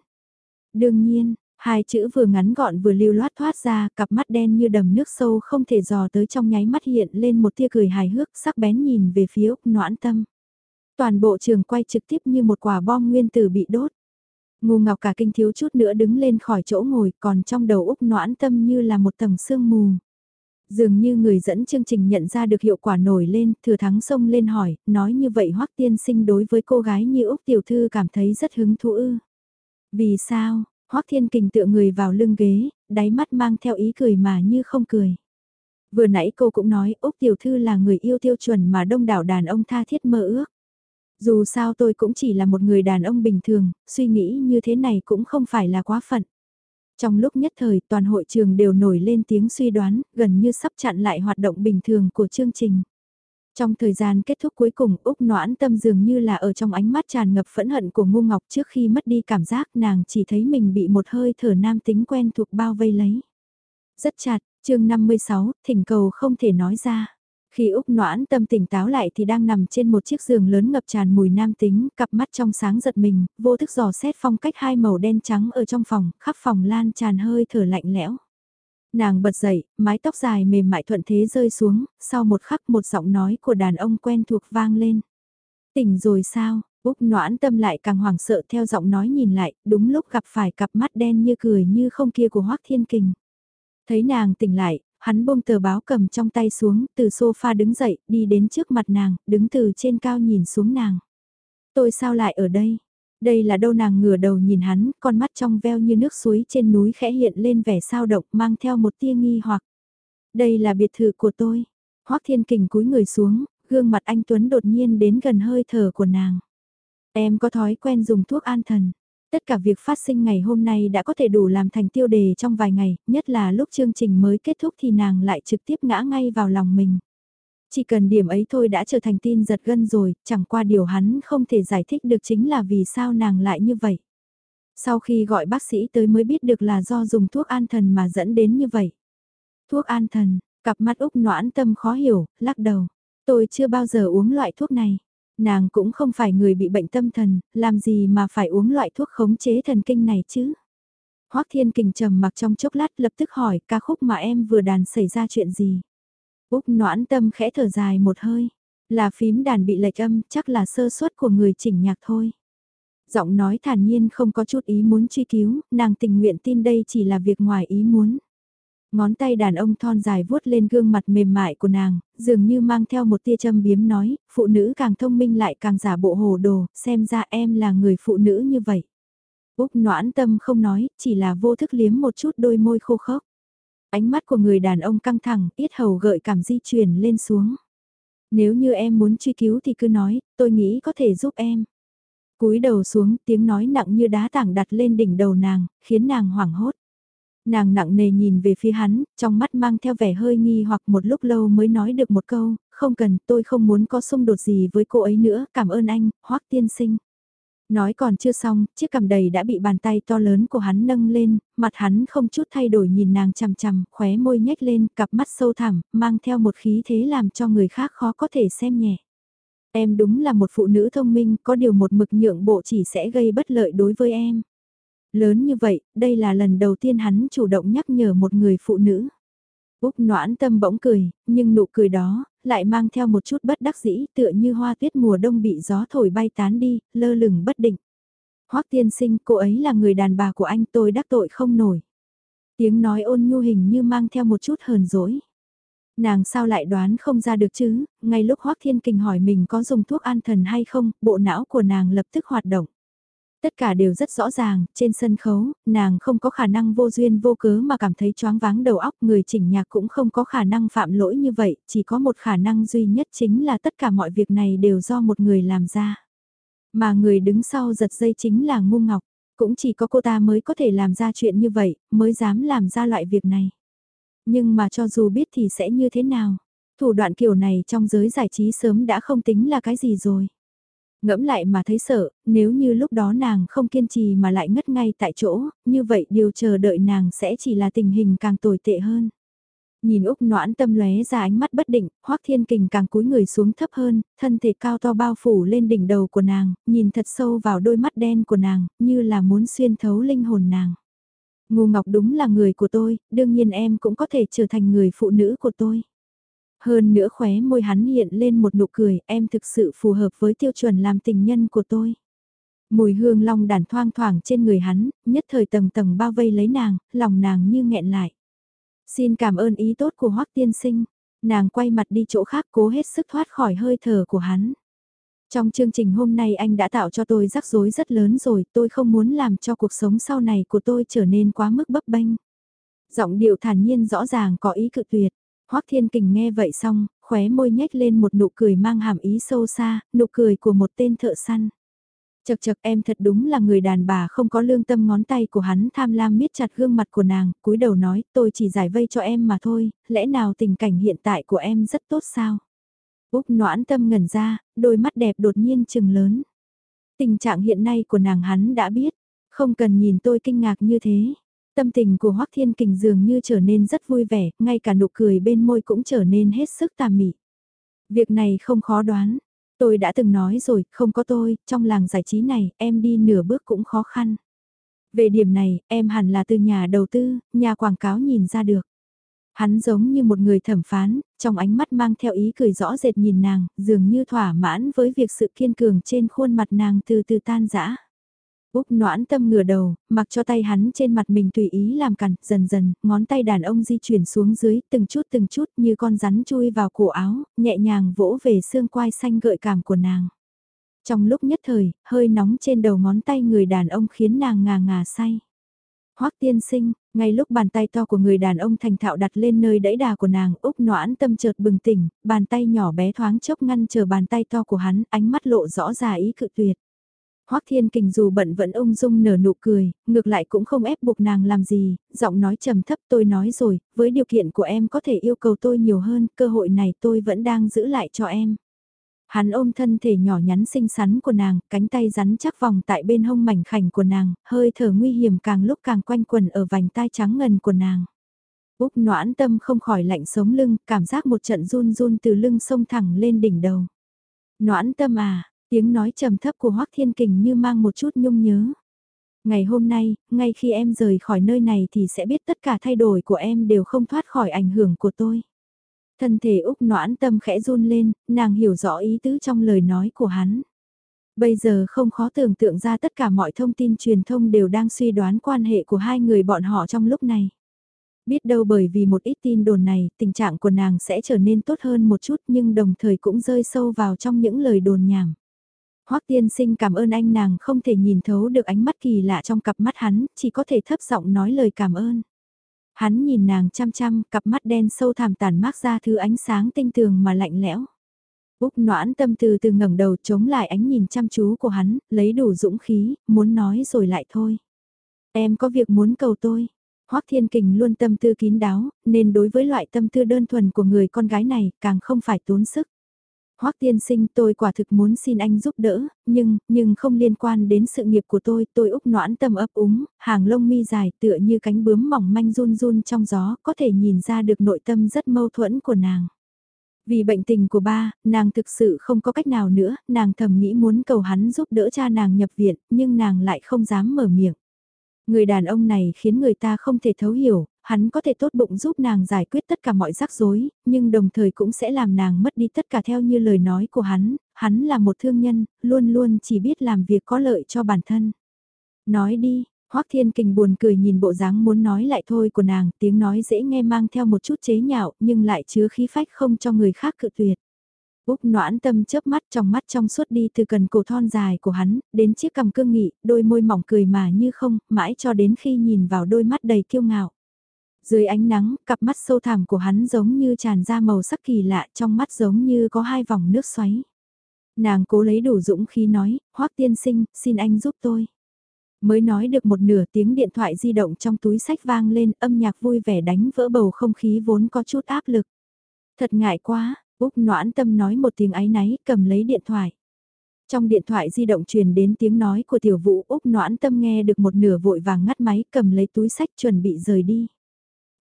Đương nhiên, hai chữ vừa ngắn gọn vừa lưu loát thoát ra, cặp mắt đen như đầm nước sâu không thể dò tới trong nháy mắt hiện lên một tia cười hài hước sắc bén nhìn về phía Úc noãn tâm. Toàn bộ trường quay trực tiếp như một quả bom nguyên tử bị đốt. Ngu ngọc cả kinh thiếu chút nữa đứng lên khỏi chỗ ngồi còn trong đầu Úc noãn tâm như là một tầng sương mù. Dường như người dẫn chương trình nhận ra được hiệu quả nổi lên, thừa thắng xông lên hỏi, nói như vậy hoắc tiên sinh đối với cô gái như Úc Tiểu Thư cảm thấy rất hứng thú ư. Vì sao, hoắc thiên kình tựa người vào lưng ghế, đáy mắt mang theo ý cười mà như không cười. Vừa nãy cô cũng nói Úc Tiểu Thư là người yêu tiêu chuẩn mà đông đảo đàn ông tha thiết mơ ước. Dù sao tôi cũng chỉ là một người đàn ông bình thường, suy nghĩ như thế này cũng không phải là quá phận. Trong lúc nhất thời toàn hội trường đều nổi lên tiếng suy đoán, gần như sắp chặn lại hoạt động bình thường của chương trình. Trong thời gian kết thúc cuối cùng Úc noãn tâm dường như là ở trong ánh mắt tràn ngập phẫn hận của ngu ngọc trước khi mất đi cảm giác nàng chỉ thấy mình bị một hơi thở nam tính quen thuộc bao vây lấy. Rất chặt, chương 56, thỉnh cầu không thể nói ra. Khi Úc noãn tâm tỉnh táo lại thì đang nằm trên một chiếc giường lớn ngập tràn mùi nam tính, cặp mắt trong sáng giật mình, vô thức dò xét phong cách hai màu đen trắng ở trong phòng, khắp phòng lan tràn hơi thở lạnh lẽo. Nàng bật dậy, mái tóc dài mềm mại thuận thế rơi xuống, sau một khắc một giọng nói của đàn ông quen thuộc vang lên. Tỉnh rồi sao? Úc noãn tâm lại càng hoảng sợ theo giọng nói nhìn lại, đúng lúc gặp phải cặp mắt đen như cười như không kia của Hoác Thiên Kình. Thấy nàng tỉnh lại, hắn buông tờ báo cầm trong tay xuống, từ sofa đứng dậy, đi đến trước mặt nàng, đứng từ trên cao nhìn xuống nàng. Tôi sao lại ở đây? Đây là đâu nàng ngửa đầu nhìn hắn, con mắt trong veo như nước suối trên núi khẽ hiện lên vẻ sao động mang theo một tia nghi hoặc. Đây là biệt thự của tôi. Hoác thiên kình cúi người xuống, gương mặt anh Tuấn đột nhiên đến gần hơi thở của nàng. Em có thói quen dùng thuốc an thần. Tất cả việc phát sinh ngày hôm nay đã có thể đủ làm thành tiêu đề trong vài ngày, nhất là lúc chương trình mới kết thúc thì nàng lại trực tiếp ngã ngay vào lòng mình. Chỉ cần điểm ấy thôi đã trở thành tin giật gân rồi, chẳng qua điều hắn không thể giải thích được chính là vì sao nàng lại như vậy. Sau khi gọi bác sĩ tới mới biết được là do dùng thuốc an thần mà dẫn đến như vậy. Thuốc an thần, cặp mắt Úc noãn tâm khó hiểu, lắc đầu. Tôi chưa bao giờ uống loại thuốc này. Nàng cũng không phải người bị bệnh tâm thần, làm gì mà phải uống loại thuốc khống chế thần kinh này chứ? Hoắc Thiên Kình trầm mặc trong chốc lát lập tức hỏi ca khúc mà em vừa đàn xảy ra chuyện gì? Úc noãn tâm khẽ thở dài một hơi. Là phím đàn bị lệch âm, chắc là sơ suất của người chỉnh nhạc thôi. Giọng nói thản nhiên không có chút ý muốn truy cứu, nàng tình nguyện tin đây chỉ là việc ngoài ý muốn. Ngón tay đàn ông thon dài vuốt lên gương mặt mềm mại của nàng, dường như mang theo một tia châm biếm nói, phụ nữ càng thông minh lại càng giả bộ hồ đồ, xem ra em là người phụ nữ như vậy. Úc noãn tâm không nói, chỉ là vô thức liếm một chút đôi môi khô khốc. Ánh mắt của người đàn ông căng thẳng, ít hầu gợi cảm di chuyển lên xuống. Nếu như em muốn truy cứu thì cứ nói, tôi nghĩ có thể giúp em. cúi đầu xuống, tiếng nói nặng như đá tảng đặt lên đỉnh đầu nàng, khiến nàng hoảng hốt. Nàng nặng nề nhìn về phía hắn, trong mắt mang theo vẻ hơi nghi hoặc một lúc lâu mới nói được một câu, không cần, tôi không muốn có xung đột gì với cô ấy nữa, cảm ơn anh, hoắc tiên sinh. Nói còn chưa xong, chiếc cằm đầy đã bị bàn tay to lớn của hắn nâng lên, mặt hắn không chút thay đổi nhìn nàng chằm chằm, khóe môi nhếch lên, cặp mắt sâu thẳm, mang theo một khí thế làm cho người khác khó có thể xem nhẹ. Em đúng là một phụ nữ thông minh, có điều một mực nhượng bộ chỉ sẽ gây bất lợi đối với em. Lớn như vậy, đây là lần đầu tiên hắn chủ động nhắc nhở một người phụ nữ. Úc noãn tâm bỗng cười, nhưng nụ cười đó, lại mang theo một chút bất đắc dĩ tựa như hoa tuyết mùa đông bị gió thổi bay tán đi, lơ lửng bất định. Hoắc tiên sinh, cô ấy là người đàn bà của anh tôi đắc tội không nổi. Tiếng nói ôn nhu hình như mang theo một chút hờn dỗi. Nàng sao lại đoán không ra được chứ, ngay lúc Hoắc Thiên Kình hỏi mình có dùng thuốc an thần hay không, bộ não của nàng lập tức hoạt động. Tất cả đều rất rõ ràng, trên sân khấu, nàng không có khả năng vô duyên vô cớ mà cảm thấy choáng váng đầu óc người chỉnh nhạc cũng không có khả năng phạm lỗi như vậy, chỉ có một khả năng duy nhất chính là tất cả mọi việc này đều do một người làm ra. Mà người đứng sau giật dây chính là ngu ngọc, cũng chỉ có cô ta mới có thể làm ra chuyện như vậy, mới dám làm ra loại việc này. Nhưng mà cho dù biết thì sẽ như thế nào, thủ đoạn kiểu này trong giới giải trí sớm đã không tính là cái gì rồi. Ngẫm lại mà thấy sợ, nếu như lúc đó nàng không kiên trì mà lại ngất ngay tại chỗ, như vậy điều chờ đợi nàng sẽ chỉ là tình hình càng tồi tệ hơn. Nhìn Úc noãn tâm lóe ra ánh mắt bất định, Hoắc Thiên Kình càng cúi người xuống thấp hơn, thân thể cao to bao phủ lên đỉnh đầu của nàng, nhìn thật sâu vào đôi mắt đen của nàng, như là muốn xuyên thấu linh hồn nàng. Ngô Ngọc đúng là người của tôi, đương nhiên em cũng có thể trở thành người phụ nữ của tôi. Hơn nữa khóe môi hắn hiện lên một nụ cười, em thực sự phù hợp với tiêu chuẩn làm tình nhân của tôi. Mùi hương long đàn thoang thoảng trên người hắn, nhất thời tầng tầng bao vây lấy nàng, lòng nàng như nghẹn lại. Xin cảm ơn ý tốt của Hoắc tiên sinh. Nàng quay mặt đi chỗ khác cố hết sức thoát khỏi hơi thở của hắn. Trong chương trình hôm nay anh đã tạo cho tôi rắc rối rất lớn rồi, tôi không muốn làm cho cuộc sống sau này của tôi trở nên quá mức bấp bênh. Giọng điệu thản nhiên rõ ràng có ý cự tuyệt. Hoắc Thiên Kình nghe vậy xong, khóe môi nhếch lên một nụ cười mang hàm ý sâu xa, nụ cười của một tên thợ săn. Chật chật em thật đúng là người đàn bà không có lương tâm ngón tay của hắn tham lam miết chặt gương mặt của nàng, cúi đầu nói tôi chỉ giải vây cho em mà thôi, lẽ nào tình cảnh hiện tại của em rất tốt sao? Úc noãn tâm ngẩn ra, đôi mắt đẹp đột nhiên chừng lớn. Tình trạng hiện nay của nàng hắn đã biết, không cần nhìn tôi kinh ngạc như thế. Tâm tình của Hoắc Thiên Kình dường như trở nên rất vui vẻ, ngay cả nụ cười bên môi cũng trở nên hết sức tà mị. Việc này không khó đoán. Tôi đã từng nói rồi, không có tôi, trong làng giải trí này, em đi nửa bước cũng khó khăn. Về điểm này, em hẳn là từ nhà đầu tư, nhà quảng cáo nhìn ra được. Hắn giống như một người thẩm phán, trong ánh mắt mang theo ý cười rõ rệt nhìn nàng, dường như thỏa mãn với việc sự kiên cường trên khuôn mặt nàng từ từ tan rã. Úc noãn tâm ngửa đầu, mặc cho tay hắn trên mặt mình tùy ý làm cằn, dần dần, ngón tay đàn ông di chuyển xuống dưới, từng chút từng chút như con rắn chui vào cổ áo, nhẹ nhàng vỗ về xương quai xanh gợi cảm của nàng. Trong lúc nhất thời, hơi nóng trên đầu ngón tay người đàn ông khiến nàng ngà ngà say. Hoắc tiên sinh, ngay lúc bàn tay to của người đàn ông thành thạo đặt lên nơi đẫy đà của nàng, Úc noãn tâm chợt bừng tỉnh, bàn tay nhỏ bé thoáng chốc ngăn chờ bàn tay to của hắn, ánh mắt lộ rõ ra ý cự tuyệt. Hoắc Thiên Kình dù bận vẫn ung dung nở nụ cười, ngược lại cũng không ép buộc nàng làm gì, giọng nói trầm thấp tôi nói rồi, với điều kiện của em có thể yêu cầu tôi nhiều hơn, cơ hội này tôi vẫn đang giữ lại cho em. Hắn ôm thân thể nhỏ nhắn xinh xắn của nàng, cánh tay rắn chắc vòng tại bên hông mảnh khảnh của nàng, hơi thở nguy hiểm càng lúc càng quanh quần ở vành tai trắng ngần của nàng. Úc noãn tâm không khỏi lạnh sống lưng, cảm giác một trận run run từ lưng sông thẳng lên đỉnh đầu. Noãn tâm à, Tiếng nói trầm thấp của Hoắc Thiên Kình như mang một chút nhung nhớ. Ngày hôm nay, ngay khi em rời khỏi nơi này thì sẽ biết tất cả thay đổi của em đều không thoát khỏi ảnh hưởng của tôi. Thân thể Úc noãn tâm khẽ run lên, nàng hiểu rõ ý tứ trong lời nói của hắn. Bây giờ không khó tưởng tượng ra tất cả mọi thông tin truyền thông đều đang suy đoán quan hệ của hai người bọn họ trong lúc này. Biết đâu bởi vì một ít tin đồn này, tình trạng của nàng sẽ trở nên tốt hơn một chút nhưng đồng thời cũng rơi sâu vào trong những lời đồn nhảm. Hoắc tiên sinh cảm ơn anh nàng không thể nhìn thấu được ánh mắt kỳ lạ trong cặp mắt hắn, chỉ có thể thấp giọng nói lời cảm ơn. Hắn nhìn nàng chăm chăm, cặp mắt đen sâu thẳm tàn mát ra thứ ánh sáng tinh tường mà lạnh lẽo. Úc noãn tâm từ từ ngẩng đầu chống lại ánh nhìn chăm chú của hắn, lấy đủ dũng khí, muốn nói rồi lại thôi. Em có việc muốn cầu tôi. Hoắc Thiên Kình luôn tâm tư kín đáo, nên đối với loại tâm tư đơn thuần của người con gái này càng không phải tốn sức. Hoắc tiên sinh tôi quả thực muốn xin anh giúp đỡ, nhưng, nhưng không liên quan đến sự nghiệp của tôi, tôi úc noãn tâm ấp úng, hàng lông mi dài tựa như cánh bướm mỏng manh run run trong gió, có thể nhìn ra được nội tâm rất mâu thuẫn của nàng. Vì bệnh tình của ba, nàng thực sự không có cách nào nữa, nàng thầm nghĩ muốn cầu hắn giúp đỡ cha nàng nhập viện, nhưng nàng lại không dám mở miệng. Người đàn ông này khiến người ta không thể thấu hiểu, hắn có thể tốt bụng giúp nàng giải quyết tất cả mọi rắc rối, nhưng đồng thời cũng sẽ làm nàng mất đi tất cả theo như lời nói của hắn, hắn là một thương nhân, luôn luôn chỉ biết làm việc có lợi cho bản thân. Nói đi, Hoắc Thiên Kình buồn cười nhìn bộ dáng muốn nói lại thôi của nàng, tiếng nói dễ nghe mang theo một chút chế nhạo, nhưng lại chứa khí phách không cho người khác cự tuyệt. Úc noãn tâm chớp mắt trong mắt trong suốt đi từ cần cổ thon dài của hắn, đến chiếc cằm cương nghị, đôi môi mỏng cười mà như không, mãi cho đến khi nhìn vào đôi mắt đầy kiêu ngạo. Dưới ánh nắng, cặp mắt sâu thẳm của hắn giống như tràn ra màu sắc kỳ lạ, trong mắt giống như có hai vòng nước xoáy. Nàng cố lấy đủ dũng khí nói, Hoắc tiên sinh, xin anh giúp tôi. Mới nói được một nửa tiếng điện thoại di động trong túi sách vang lên âm nhạc vui vẻ đánh vỡ bầu không khí vốn có chút áp lực. Thật ngại quá, Úc noãn tâm nói một tiếng áy náy cầm lấy điện thoại. Trong điện thoại di động truyền đến tiếng nói của tiểu vũ Úc noãn tâm nghe được một nửa vội vàng ngắt máy cầm lấy túi sách chuẩn bị rời đi.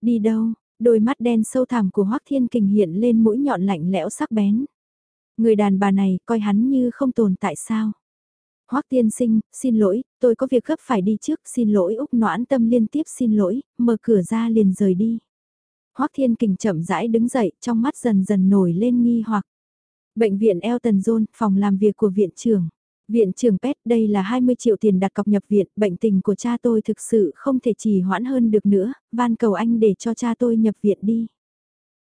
Đi đâu, đôi mắt đen sâu thẳm của Hoác Thiên Kình hiện lên mũi nhọn lạnh lẽo sắc bén. Người đàn bà này coi hắn như không tồn tại sao. Hoắc tiên sinh, xin lỗi, tôi có việc gấp phải đi trước, xin lỗi Úc noãn tâm liên tiếp xin lỗi, mở cửa ra liền rời đi. Hoắc thiên kình chậm rãi đứng dậy, trong mắt dần dần nổi lên nghi hoặc. Bệnh viện Elton John, phòng làm việc của viện trưởng. Viện trưởng Pet, đây là 20 triệu tiền đặt cọc nhập viện, bệnh tình của cha tôi thực sự không thể trì hoãn hơn được nữa, van cầu anh để cho cha tôi nhập viện đi.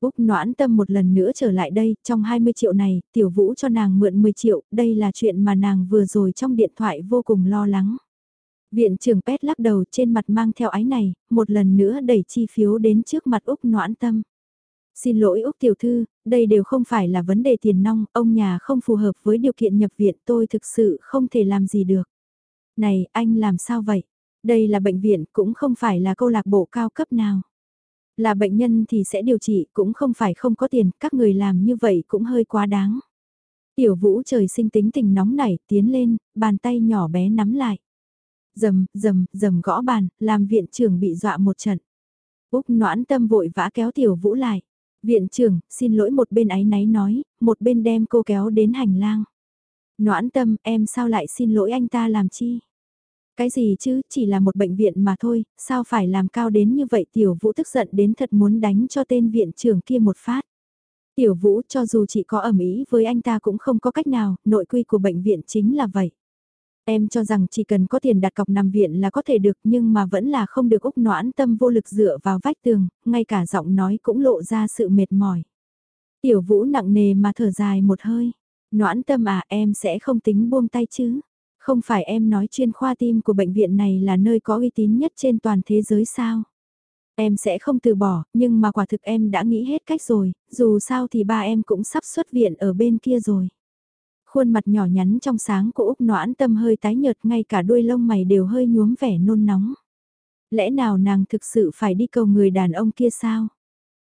Úc noãn tâm một lần nữa trở lại đây, trong 20 triệu này, tiểu vũ cho nàng mượn 10 triệu, đây là chuyện mà nàng vừa rồi trong điện thoại vô cùng lo lắng. Viện trưởng Pet lắc đầu trên mặt mang theo ái này, một lần nữa đẩy chi phiếu đến trước mặt Úc noãn tâm. Xin lỗi Úc tiểu thư, đây đều không phải là vấn đề tiền nong, ông nhà không phù hợp với điều kiện nhập viện tôi thực sự không thể làm gì được. Này, anh làm sao vậy? Đây là bệnh viện cũng không phải là câu lạc bộ cao cấp nào. Là bệnh nhân thì sẽ điều trị cũng không phải không có tiền, các người làm như vậy cũng hơi quá đáng. Tiểu vũ trời sinh tính tình nóng nảy, tiến lên, bàn tay nhỏ bé nắm lại. Dầm, dầm, dầm gõ bàn, làm viện trưởng bị dọa một trận. Úc noãn tâm vội vã kéo tiểu vũ lại. Viện trưởng, xin lỗi một bên áy náy nói, một bên đem cô kéo đến hành lang. Noãn tâm, em sao lại xin lỗi anh ta làm chi? Cái gì chứ, chỉ là một bệnh viện mà thôi, sao phải làm cao đến như vậy tiểu vũ tức giận đến thật muốn đánh cho tên viện trưởng kia một phát. Tiểu vũ cho dù chỉ có ẩm ý với anh ta cũng không có cách nào, nội quy của bệnh viện chính là vậy. Em cho rằng chỉ cần có tiền đặt cọc nằm viện là có thể được nhưng mà vẫn là không được Úc noãn tâm vô lực dựa vào vách tường, ngay cả giọng nói cũng lộ ra sự mệt mỏi. Tiểu vũ nặng nề mà thở dài một hơi. Noãn tâm à em sẽ không tính buông tay chứ. Không phải em nói chuyên khoa tim của bệnh viện này là nơi có uy tín nhất trên toàn thế giới sao? Em sẽ không từ bỏ, nhưng mà quả thực em đã nghĩ hết cách rồi, dù sao thì ba em cũng sắp xuất viện ở bên kia rồi. Khuôn mặt nhỏ nhắn trong sáng của Úc noãn tâm hơi tái nhợt ngay cả đuôi lông mày đều hơi nhuốm vẻ nôn nóng. Lẽ nào nàng thực sự phải đi cầu người đàn ông kia sao?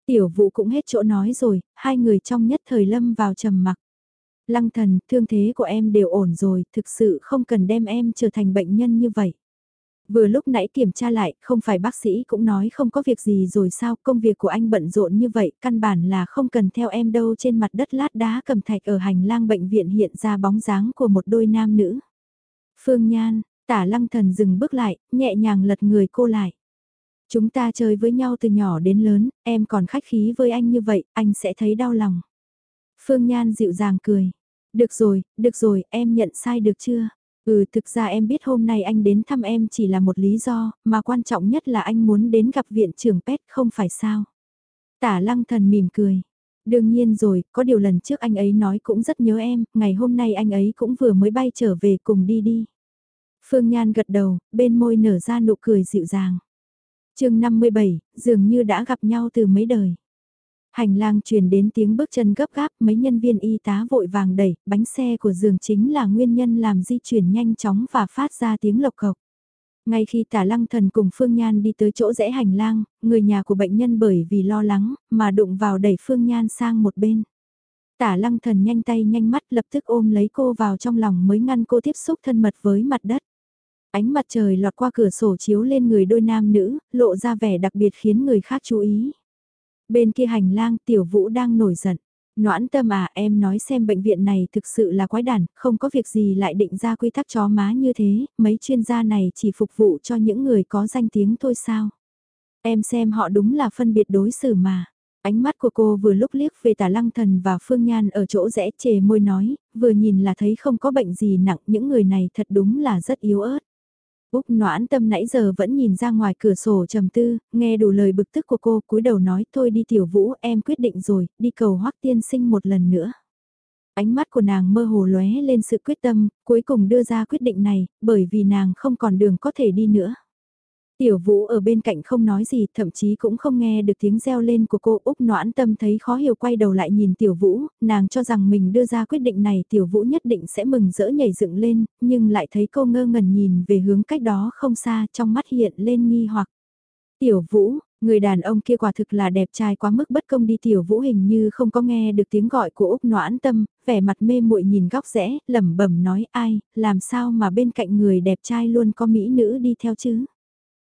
Tiểu vụ cũng hết chỗ nói rồi, hai người trong nhất thời lâm vào trầm mặc. Lăng thần, thương thế của em đều ổn rồi, thực sự không cần đem em trở thành bệnh nhân như vậy. Vừa lúc nãy kiểm tra lại, không phải bác sĩ cũng nói không có việc gì rồi sao, công việc của anh bận rộn như vậy, căn bản là không cần theo em đâu trên mặt đất lát đá cầm thạch ở hành lang bệnh viện hiện ra bóng dáng của một đôi nam nữ. Phương Nhan, tả lăng thần dừng bước lại, nhẹ nhàng lật người cô lại. Chúng ta chơi với nhau từ nhỏ đến lớn, em còn khách khí với anh như vậy, anh sẽ thấy đau lòng. Phương Nhan dịu dàng cười. Được rồi, được rồi, em nhận sai được chưa? Ừ, thực ra em biết hôm nay anh đến thăm em chỉ là một lý do, mà quan trọng nhất là anh muốn đến gặp viện trưởng Pet không phải sao? Tả lăng thần mỉm cười. Đương nhiên rồi, có điều lần trước anh ấy nói cũng rất nhớ em, ngày hôm nay anh ấy cũng vừa mới bay trở về cùng đi đi. Phương Nhan gật đầu, bên môi nở ra nụ cười dịu dàng. chương 57, dường như đã gặp nhau từ mấy đời. Hành lang truyền đến tiếng bước chân gấp gáp, mấy nhân viên y tá vội vàng đẩy, bánh xe của giường chính là nguyên nhân làm di chuyển nhanh chóng và phát ra tiếng lộc cộc. Ngay khi tả lăng thần cùng Phương Nhan đi tới chỗ rẽ hành lang, người nhà của bệnh nhân bởi vì lo lắng, mà đụng vào đẩy Phương Nhan sang một bên. Tả lăng thần nhanh tay nhanh mắt lập tức ôm lấy cô vào trong lòng mới ngăn cô tiếp xúc thân mật với mặt đất. Ánh mặt trời lọt qua cửa sổ chiếu lên người đôi nam nữ, lộ ra vẻ đặc biệt khiến người khác chú ý. Bên kia hành lang tiểu vũ đang nổi giận. Noãn tâm à em nói xem bệnh viện này thực sự là quái đản, không có việc gì lại định ra quy tắc chó má như thế, mấy chuyên gia này chỉ phục vụ cho những người có danh tiếng thôi sao. Em xem họ đúng là phân biệt đối xử mà. Ánh mắt của cô vừa lúc liếc về tả lăng thần và phương nhan ở chỗ rẽ chề môi nói, vừa nhìn là thấy không có bệnh gì nặng những người này thật đúng là rất yếu ớt. Úc noãn tâm nãy giờ vẫn nhìn ra ngoài cửa sổ trầm tư, nghe đủ lời bực tức của cô cúi đầu nói thôi đi tiểu vũ em quyết định rồi, đi cầu hoắc tiên sinh một lần nữa. Ánh mắt của nàng mơ hồ lóe lên sự quyết tâm, cuối cùng đưa ra quyết định này, bởi vì nàng không còn đường có thể đi nữa. Tiểu vũ ở bên cạnh không nói gì, thậm chí cũng không nghe được tiếng reo lên của cô Úc noãn tâm thấy khó hiểu quay đầu lại nhìn tiểu vũ, nàng cho rằng mình đưa ra quyết định này tiểu vũ nhất định sẽ mừng rỡ nhảy dựng lên, nhưng lại thấy cô ngơ ngẩn nhìn về hướng cách đó không xa trong mắt hiện lên nghi hoặc. Tiểu vũ, người đàn ông kia quả thực là đẹp trai quá mức bất công đi tiểu vũ hình như không có nghe được tiếng gọi của Úc noãn tâm, vẻ mặt mê muội nhìn góc rẽ, lẩm bẩm nói ai, làm sao mà bên cạnh người đẹp trai luôn có mỹ nữ đi theo chứ.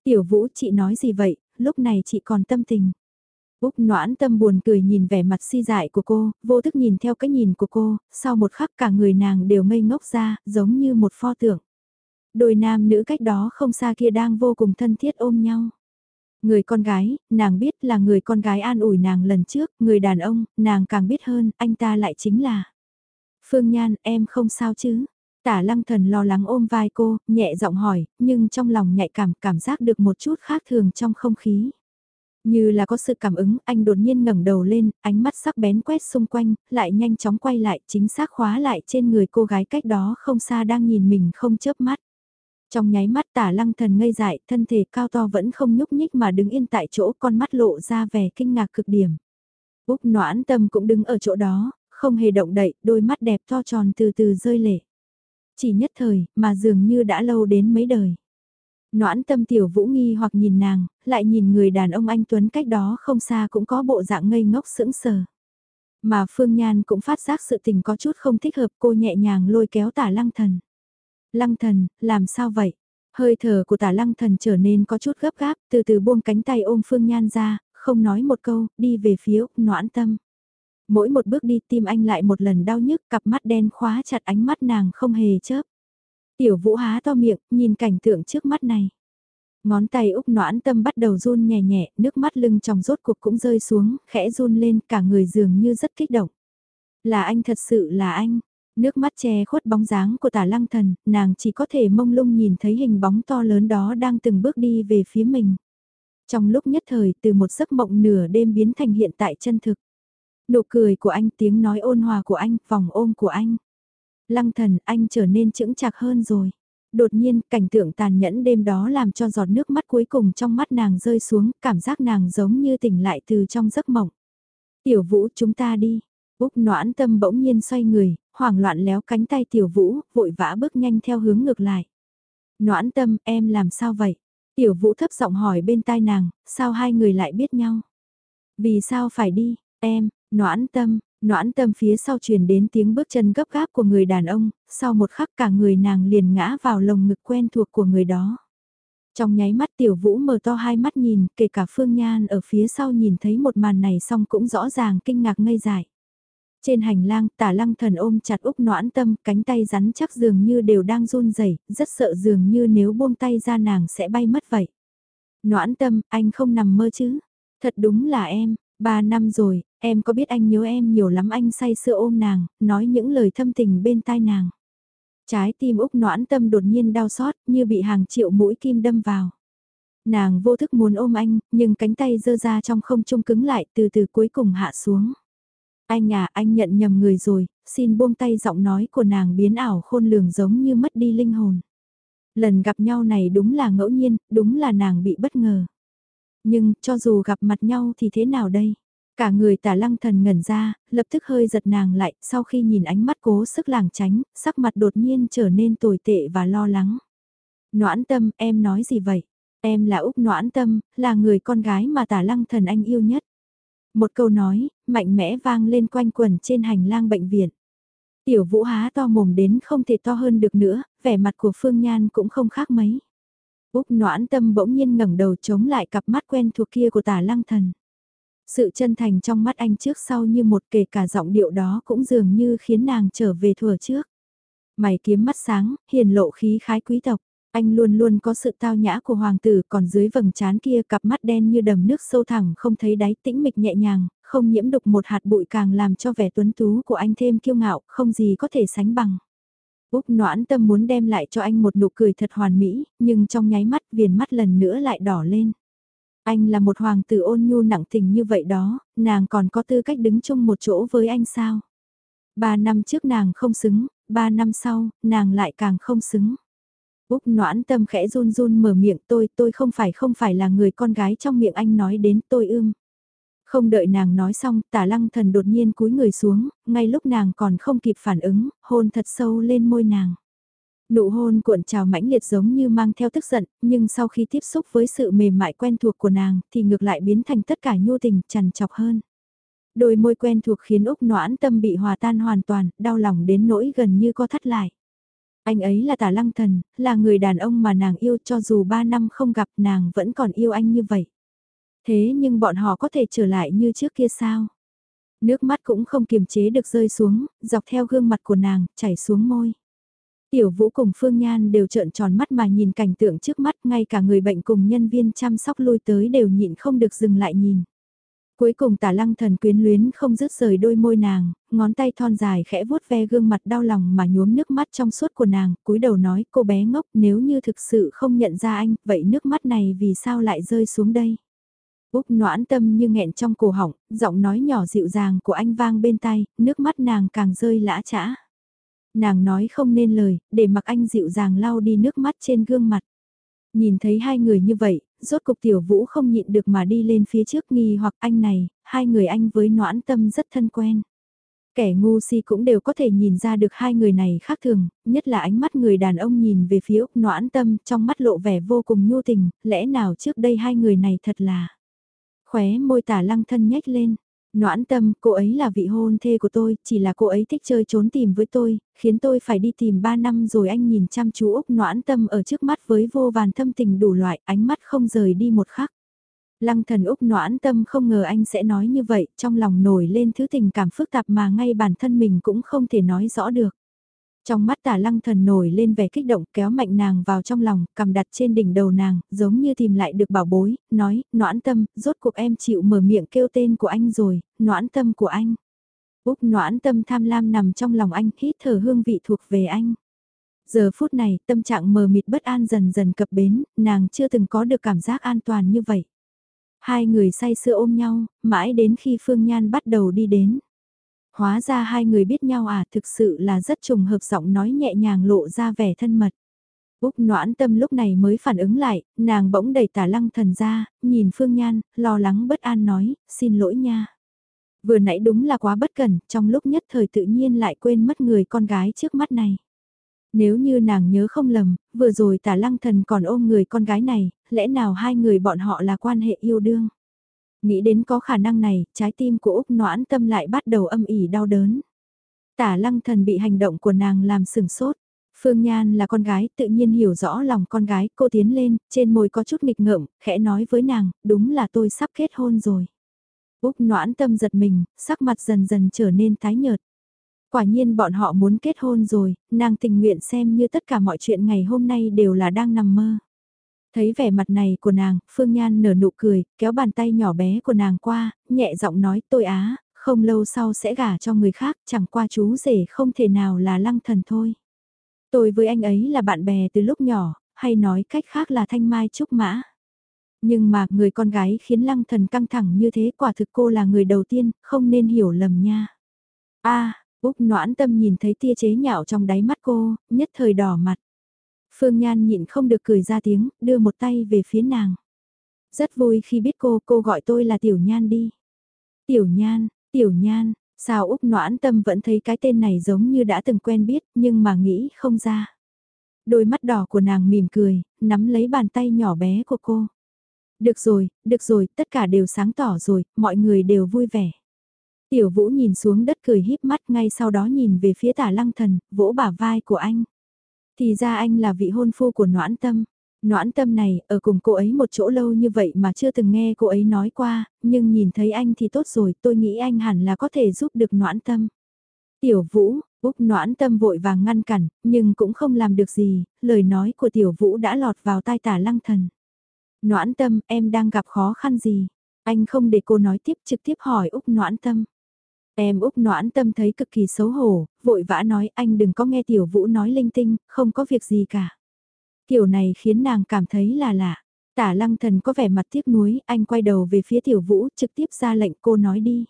Tiểu Vũ chị nói gì vậy, lúc này chị còn tâm tình. Úc noãn tâm buồn cười nhìn vẻ mặt si dại của cô, vô thức nhìn theo cái nhìn của cô, sau một khắc cả người nàng đều ngây ngốc ra, giống như một pho tượng. Đôi nam nữ cách đó không xa kia đang vô cùng thân thiết ôm nhau. Người con gái, nàng biết là người con gái an ủi nàng lần trước, người đàn ông, nàng càng biết hơn, anh ta lại chính là. Phương Nhan, em không sao chứ? Tả lăng thần lo lắng ôm vai cô, nhẹ giọng hỏi, nhưng trong lòng nhạy cảm cảm giác được một chút khác thường trong không khí. Như là có sự cảm ứng, anh đột nhiên ngẩng đầu lên, ánh mắt sắc bén quét xung quanh, lại nhanh chóng quay lại, chính xác khóa lại trên người cô gái cách đó không xa đang nhìn mình không chớp mắt. Trong nháy mắt tả lăng thần ngây dại, thân thể cao to vẫn không nhúc nhích mà đứng yên tại chỗ con mắt lộ ra vẻ kinh ngạc cực điểm. Úc noãn tâm cũng đứng ở chỗ đó, không hề động đậy, đôi mắt đẹp to tròn từ từ rơi lệ. Chỉ nhất thời, mà dường như đã lâu đến mấy đời. Noãn tâm tiểu vũ nghi hoặc nhìn nàng, lại nhìn người đàn ông anh Tuấn cách đó không xa cũng có bộ dạng ngây ngốc sững sờ. Mà Phương Nhan cũng phát giác sự tình có chút không thích hợp cô nhẹ nhàng lôi kéo tả lăng thần. Lăng thần, làm sao vậy? Hơi thở của tả lăng thần trở nên có chút gấp gáp, từ từ buông cánh tay ôm Phương Nhan ra, không nói một câu, đi về phía noãn tâm. Mỗi một bước đi tim anh lại một lần đau nhức, cặp mắt đen khóa chặt ánh mắt nàng không hề chớp. Tiểu vũ há to miệng, nhìn cảnh tượng trước mắt này. Ngón tay Úc noãn tâm bắt đầu run nhẹ nhẹ, nước mắt lưng trong rốt cuộc cũng rơi xuống, khẽ run lên, cả người dường như rất kích động. Là anh thật sự là anh. Nước mắt che khuất bóng dáng của tả lăng thần, nàng chỉ có thể mông lung nhìn thấy hình bóng to lớn đó đang từng bước đi về phía mình. Trong lúc nhất thời từ một giấc mộng nửa đêm biến thành hiện tại chân thực. Nụ cười của anh, tiếng nói ôn hòa của anh, vòng ôm của anh. Lăng thần, anh trở nên chững chạc hơn rồi. Đột nhiên, cảnh tượng tàn nhẫn đêm đó làm cho giọt nước mắt cuối cùng trong mắt nàng rơi xuống, cảm giác nàng giống như tỉnh lại từ trong giấc mộng. Tiểu vũ chúng ta đi. Úc noãn tâm bỗng nhiên xoay người, hoảng loạn léo cánh tay tiểu vũ, vội vã bước nhanh theo hướng ngược lại. Noãn tâm, em làm sao vậy? Tiểu vũ thấp giọng hỏi bên tai nàng, sao hai người lại biết nhau? Vì sao phải đi, em, Noãn tâm, noãn tâm phía sau truyền đến tiếng bước chân gấp gáp của người đàn ông, sau một khắc cả người nàng liền ngã vào lồng ngực quen thuộc của người đó. Trong nháy mắt tiểu vũ mở to hai mắt nhìn, kể cả Phương Nhan ở phía sau nhìn thấy một màn này xong cũng rõ ràng kinh ngạc ngây dại. Trên hành lang, tả lăng thần ôm chặt Úc noãn tâm, cánh tay rắn chắc dường như đều đang run rẩy rất sợ dường như nếu buông tay ra nàng sẽ bay mất vậy. Noãn tâm, anh không nằm mơ chứ? Thật đúng là em, ba năm rồi, em có biết anh nhớ em nhiều lắm anh say sưa ôm nàng, nói những lời thâm tình bên tai nàng. Trái tim Úc noãn tâm đột nhiên đau xót như bị hàng triệu mũi kim đâm vào. Nàng vô thức muốn ôm anh, nhưng cánh tay dơ ra trong không trung cứng lại từ từ cuối cùng hạ xuống. Anh à, anh nhận nhầm người rồi, xin buông tay giọng nói của nàng biến ảo khôn lường giống như mất đi linh hồn. Lần gặp nhau này đúng là ngẫu nhiên, đúng là nàng bị bất ngờ. Nhưng, cho dù gặp mặt nhau thì thế nào đây? Cả người tả lăng thần ngẩn ra, lập tức hơi giật nàng lại, sau khi nhìn ánh mắt cố sức làng tránh, sắc mặt đột nhiên trở nên tồi tệ và lo lắng. Noãn tâm, em nói gì vậy? Em là Úc Noãn tâm, là người con gái mà tả lăng thần anh yêu nhất. Một câu nói, mạnh mẽ vang lên quanh quẩn trên hành lang bệnh viện. Tiểu vũ há to mồm đến không thể to hơn được nữa, vẻ mặt của Phương Nhan cũng không khác mấy. Úc noãn tâm bỗng nhiên ngẩng đầu chống lại cặp mắt quen thuộc kia của tả lăng thần. Sự chân thành trong mắt anh trước sau như một kể cả giọng điệu đó cũng dường như khiến nàng trở về thừa trước. Mày kiếm mắt sáng, hiền lộ khí khái quý tộc. Anh luôn luôn có sự tao nhã của hoàng tử còn dưới vầng trán kia cặp mắt đen như đầm nước sâu thẳng không thấy đáy tĩnh mịch nhẹ nhàng, không nhiễm đục một hạt bụi càng làm cho vẻ tuấn tú của anh thêm kiêu ngạo, không gì có thể sánh bằng. Úc noãn tâm muốn đem lại cho anh một nụ cười thật hoàn mỹ, nhưng trong nháy mắt viền mắt lần nữa lại đỏ lên. Anh là một hoàng tử ôn nhu nặng tình như vậy đó, nàng còn có tư cách đứng chung một chỗ với anh sao? Ba năm trước nàng không xứng, ba năm sau, nàng lại càng không xứng. Úc noãn tâm khẽ run run mở miệng tôi, tôi không phải không phải là người con gái trong miệng anh nói đến tôi ưm. Không đợi nàng nói xong, tả lăng thần đột nhiên cúi người xuống, ngay lúc nàng còn không kịp phản ứng, hôn thật sâu lên môi nàng. Nụ hôn cuộn trào mãnh liệt giống như mang theo tức giận, nhưng sau khi tiếp xúc với sự mềm mại quen thuộc của nàng, thì ngược lại biến thành tất cả nhu tình, chằn chọc hơn. Đôi môi quen thuộc khiến Úc noãn tâm bị hòa tan hoàn toàn, đau lòng đến nỗi gần như có thắt lại. Anh ấy là tả lăng thần, là người đàn ông mà nàng yêu cho dù ba năm không gặp nàng vẫn còn yêu anh như vậy. Thế nhưng bọn họ có thể trở lại như trước kia sao? Nước mắt cũng không kiềm chế được rơi xuống, dọc theo gương mặt của nàng, chảy xuống môi. Tiểu vũ cùng Phương Nhan đều trợn tròn mắt mà nhìn cảnh tượng trước mắt, ngay cả người bệnh cùng nhân viên chăm sóc lui tới đều nhịn không được dừng lại nhìn. Cuối cùng tả lăng thần quyến luyến không dứt rời đôi môi nàng, ngón tay thon dài khẽ vuốt ve gương mặt đau lòng mà nhuốm nước mắt trong suốt của nàng, cúi đầu nói cô bé ngốc nếu như thực sự không nhận ra anh, vậy nước mắt này vì sao lại rơi xuống đây? Úc noãn tâm như nghẹn trong cổ họng, giọng nói nhỏ dịu dàng của anh vang bên tai, nước mắt nàng càng rơi lã trã. Nàng nói không nên lời, để mặc anh dịu dàng lau đi nước mắt trên gương mặt. Nhìn thấy hai người như vậy, rốt cục tiểu vũ không nhịn được mà đi lên phía trước nghi hoặc anh này, hai người anh với noãn tâm rất thân quen. Kẻ ngu si cũng đều có thể nhìn ra được hai người này khác thường, nhất là ánh mắt người đàn ông nhìn về phía Úc noãn tâm trong mắt lộ vẻ vô cùng nhu tình, lẽ nào trước đây hai người này thật là... Khóe môi tả lăng thân nhếch lên. Noãn tâm, cô ấy là vị hôn thê của tôi, chỉ là cô ấy thích chơi trốn tìm với tôi, khiến tôi phải đi tìm 3 năm rồi anh nhìn chăm chú Úc noãn tâm ở trước mắt với vô vàn thâm tình đủ loại, ánh mắt không rời đi một khắc. Lăng thần Úc noãn tâm không ngờ anh sẽ nói như vậy, trong lòng nổi lên thứ tình cảm phức tạp mà ngay bản thân mình cũng không thể nói rõ được. Trong mắt tả lăng thần nổi lên vẻ kích động kéo mạnh nàng vào trong lòng, cầm đặt trên đỉnh đầu nàng, giống như tìm lại được bảo bối, nói, noãn tâm, rốt cuộc em chịu mở miệng kêu tên của anh rồi, noãn tâm của anh. Úc noãn tâm tham lam nằm trong lòng anh, hít thở hương vị thuộc về anh. Giờ phút này, tâm trạng mờ mịt bất an dần dần cập bến, nàng chưa từng có được cảm giác an toàn như vậy. Hai người say sưa ôm nhau, mãi đến khi Phương Nhan bắt đầu đi đến. Hóa ra hai người biết nhau à thực sự là rất trùng hợp giọng nói nhẹ nhàng lộ ra vẻ thân mật. Úc noãn tâm lúc này mới phản ứng lại, nàng bỗng đẩy tả lăng thần ra, nhìn Phương Nhan, lo lắng bất an nói, xin lỗi nha. Vừa nãy đúng là quá bất cẩn, trong lúc nhất thời tự nhiên lại quên mất người con gái trước mắt này. Nếu như nàng nhớ không lầm, vừa rồi tả lăng thần còn ôm người con gái này, lẽ nào hai người bọn họ là quan hệ yêu đương? Nghĩ đến có khả năng này, trái tim của Úc noãn tâm lại bắt đầu âm ỉ đau đớn. Tả lăng thần bị hành động của nàng làm sừng sốt. Phương Nhan là con gái, tự nhiên hiểu rõ lòng con gái, cô tiến lên, trên môi có chút nghịch ngợm, khẽ nói với nàng, đúng là tôi sắp kết hôn rồi. Úc noãn tâm giật mình, sắc mặt dần dần trở nên tái nhợt. Quả nhiên bọn họ muốn kết hôn rồi, nàng tình nguyện xem như tất cả mọi chuyện ngày hôm nay đều là đang nằm mơ. Thấy vẻ mặt này của nàng, Phương Nhan nở nụ cười, kéo bàn tay nhỏ bé của nàng qua, nhẹ giọng nói tôi á, không lâu sau sẽ gả cho người khác, chẳng qua chú rể không thể nào là lăng thần thôi. Tôi với anh ấy là bạn bè từ lúc nhỏ, hay nói cách khác là thanh mai trúc mã. Nhưng mà người con gái khiến lăng thần căng thẳng như thế quả thực cô là người đầu tiên, không nên hiểu lầm nha. a Úc noãn tâm nhìn thấy tia chế nhạo trong đáy mắt cô, nhất thời đỏ mặt. Phương Nhan nhịn không được cười ra tiếng, đưa một tay về phía nàng. Rất vui khi biết cô, cô gọi tôi là Tiểu Nhan đi. Tiểu Nhan, Tiểu Nhan, sao Úc noãn tâm vẫn thấy cái tên này giống như đã từng quen biết, nhưng mà nghĩ không ra. Đôi mắt đỏ của nàng mỉm cười, nắm lấy bàn tay nhỏ bé của cô. Được rồi, được rồi, tất cả đều sáng tỏ rồi, mọi người đều vui vẻ. Tiểu vũ nhìn xuống đất cười híp mắt ngay sau đó nhìn về phía tả lăng thần, vỗ bả vai của anh. Thì ra anh là vị hôn phu của noãn tâm. Noãn tâm này, ở cùng cô ấy một chỗ lâu như vậy mà chưa từng nghe cô ấy nói qua, nhưng nhìn thấy anh thì tốt rồi, tôi nghĩ anh hẳn là có thể giúp được noãn tâm. Tiểu vũ, Úc noãn tâm vội vàng ngăn cản, nhưng cũng không làm được gì, lời nói của tiểu vũ đã lọt vào tai tả lăng thần. Noãn tâm, em đang gặp khó khăn gì? Anh không để cô nói tiếp trực tiếp hỏi Úc noãn tâm. Em Úc noãn tâm thấy cực kỳ xấu hổ, vội vã nói anh đừng có nghe tiểu vũ nói linh tinh, không có việc gì cả. Kiểu này khiến nàng cảm thấy là lạ. Tả lăng thần có vẻ mặt tiếc nuối, anh quay đầu về phía tiểu vũ trực tiếp ra lệnh cô nói đi.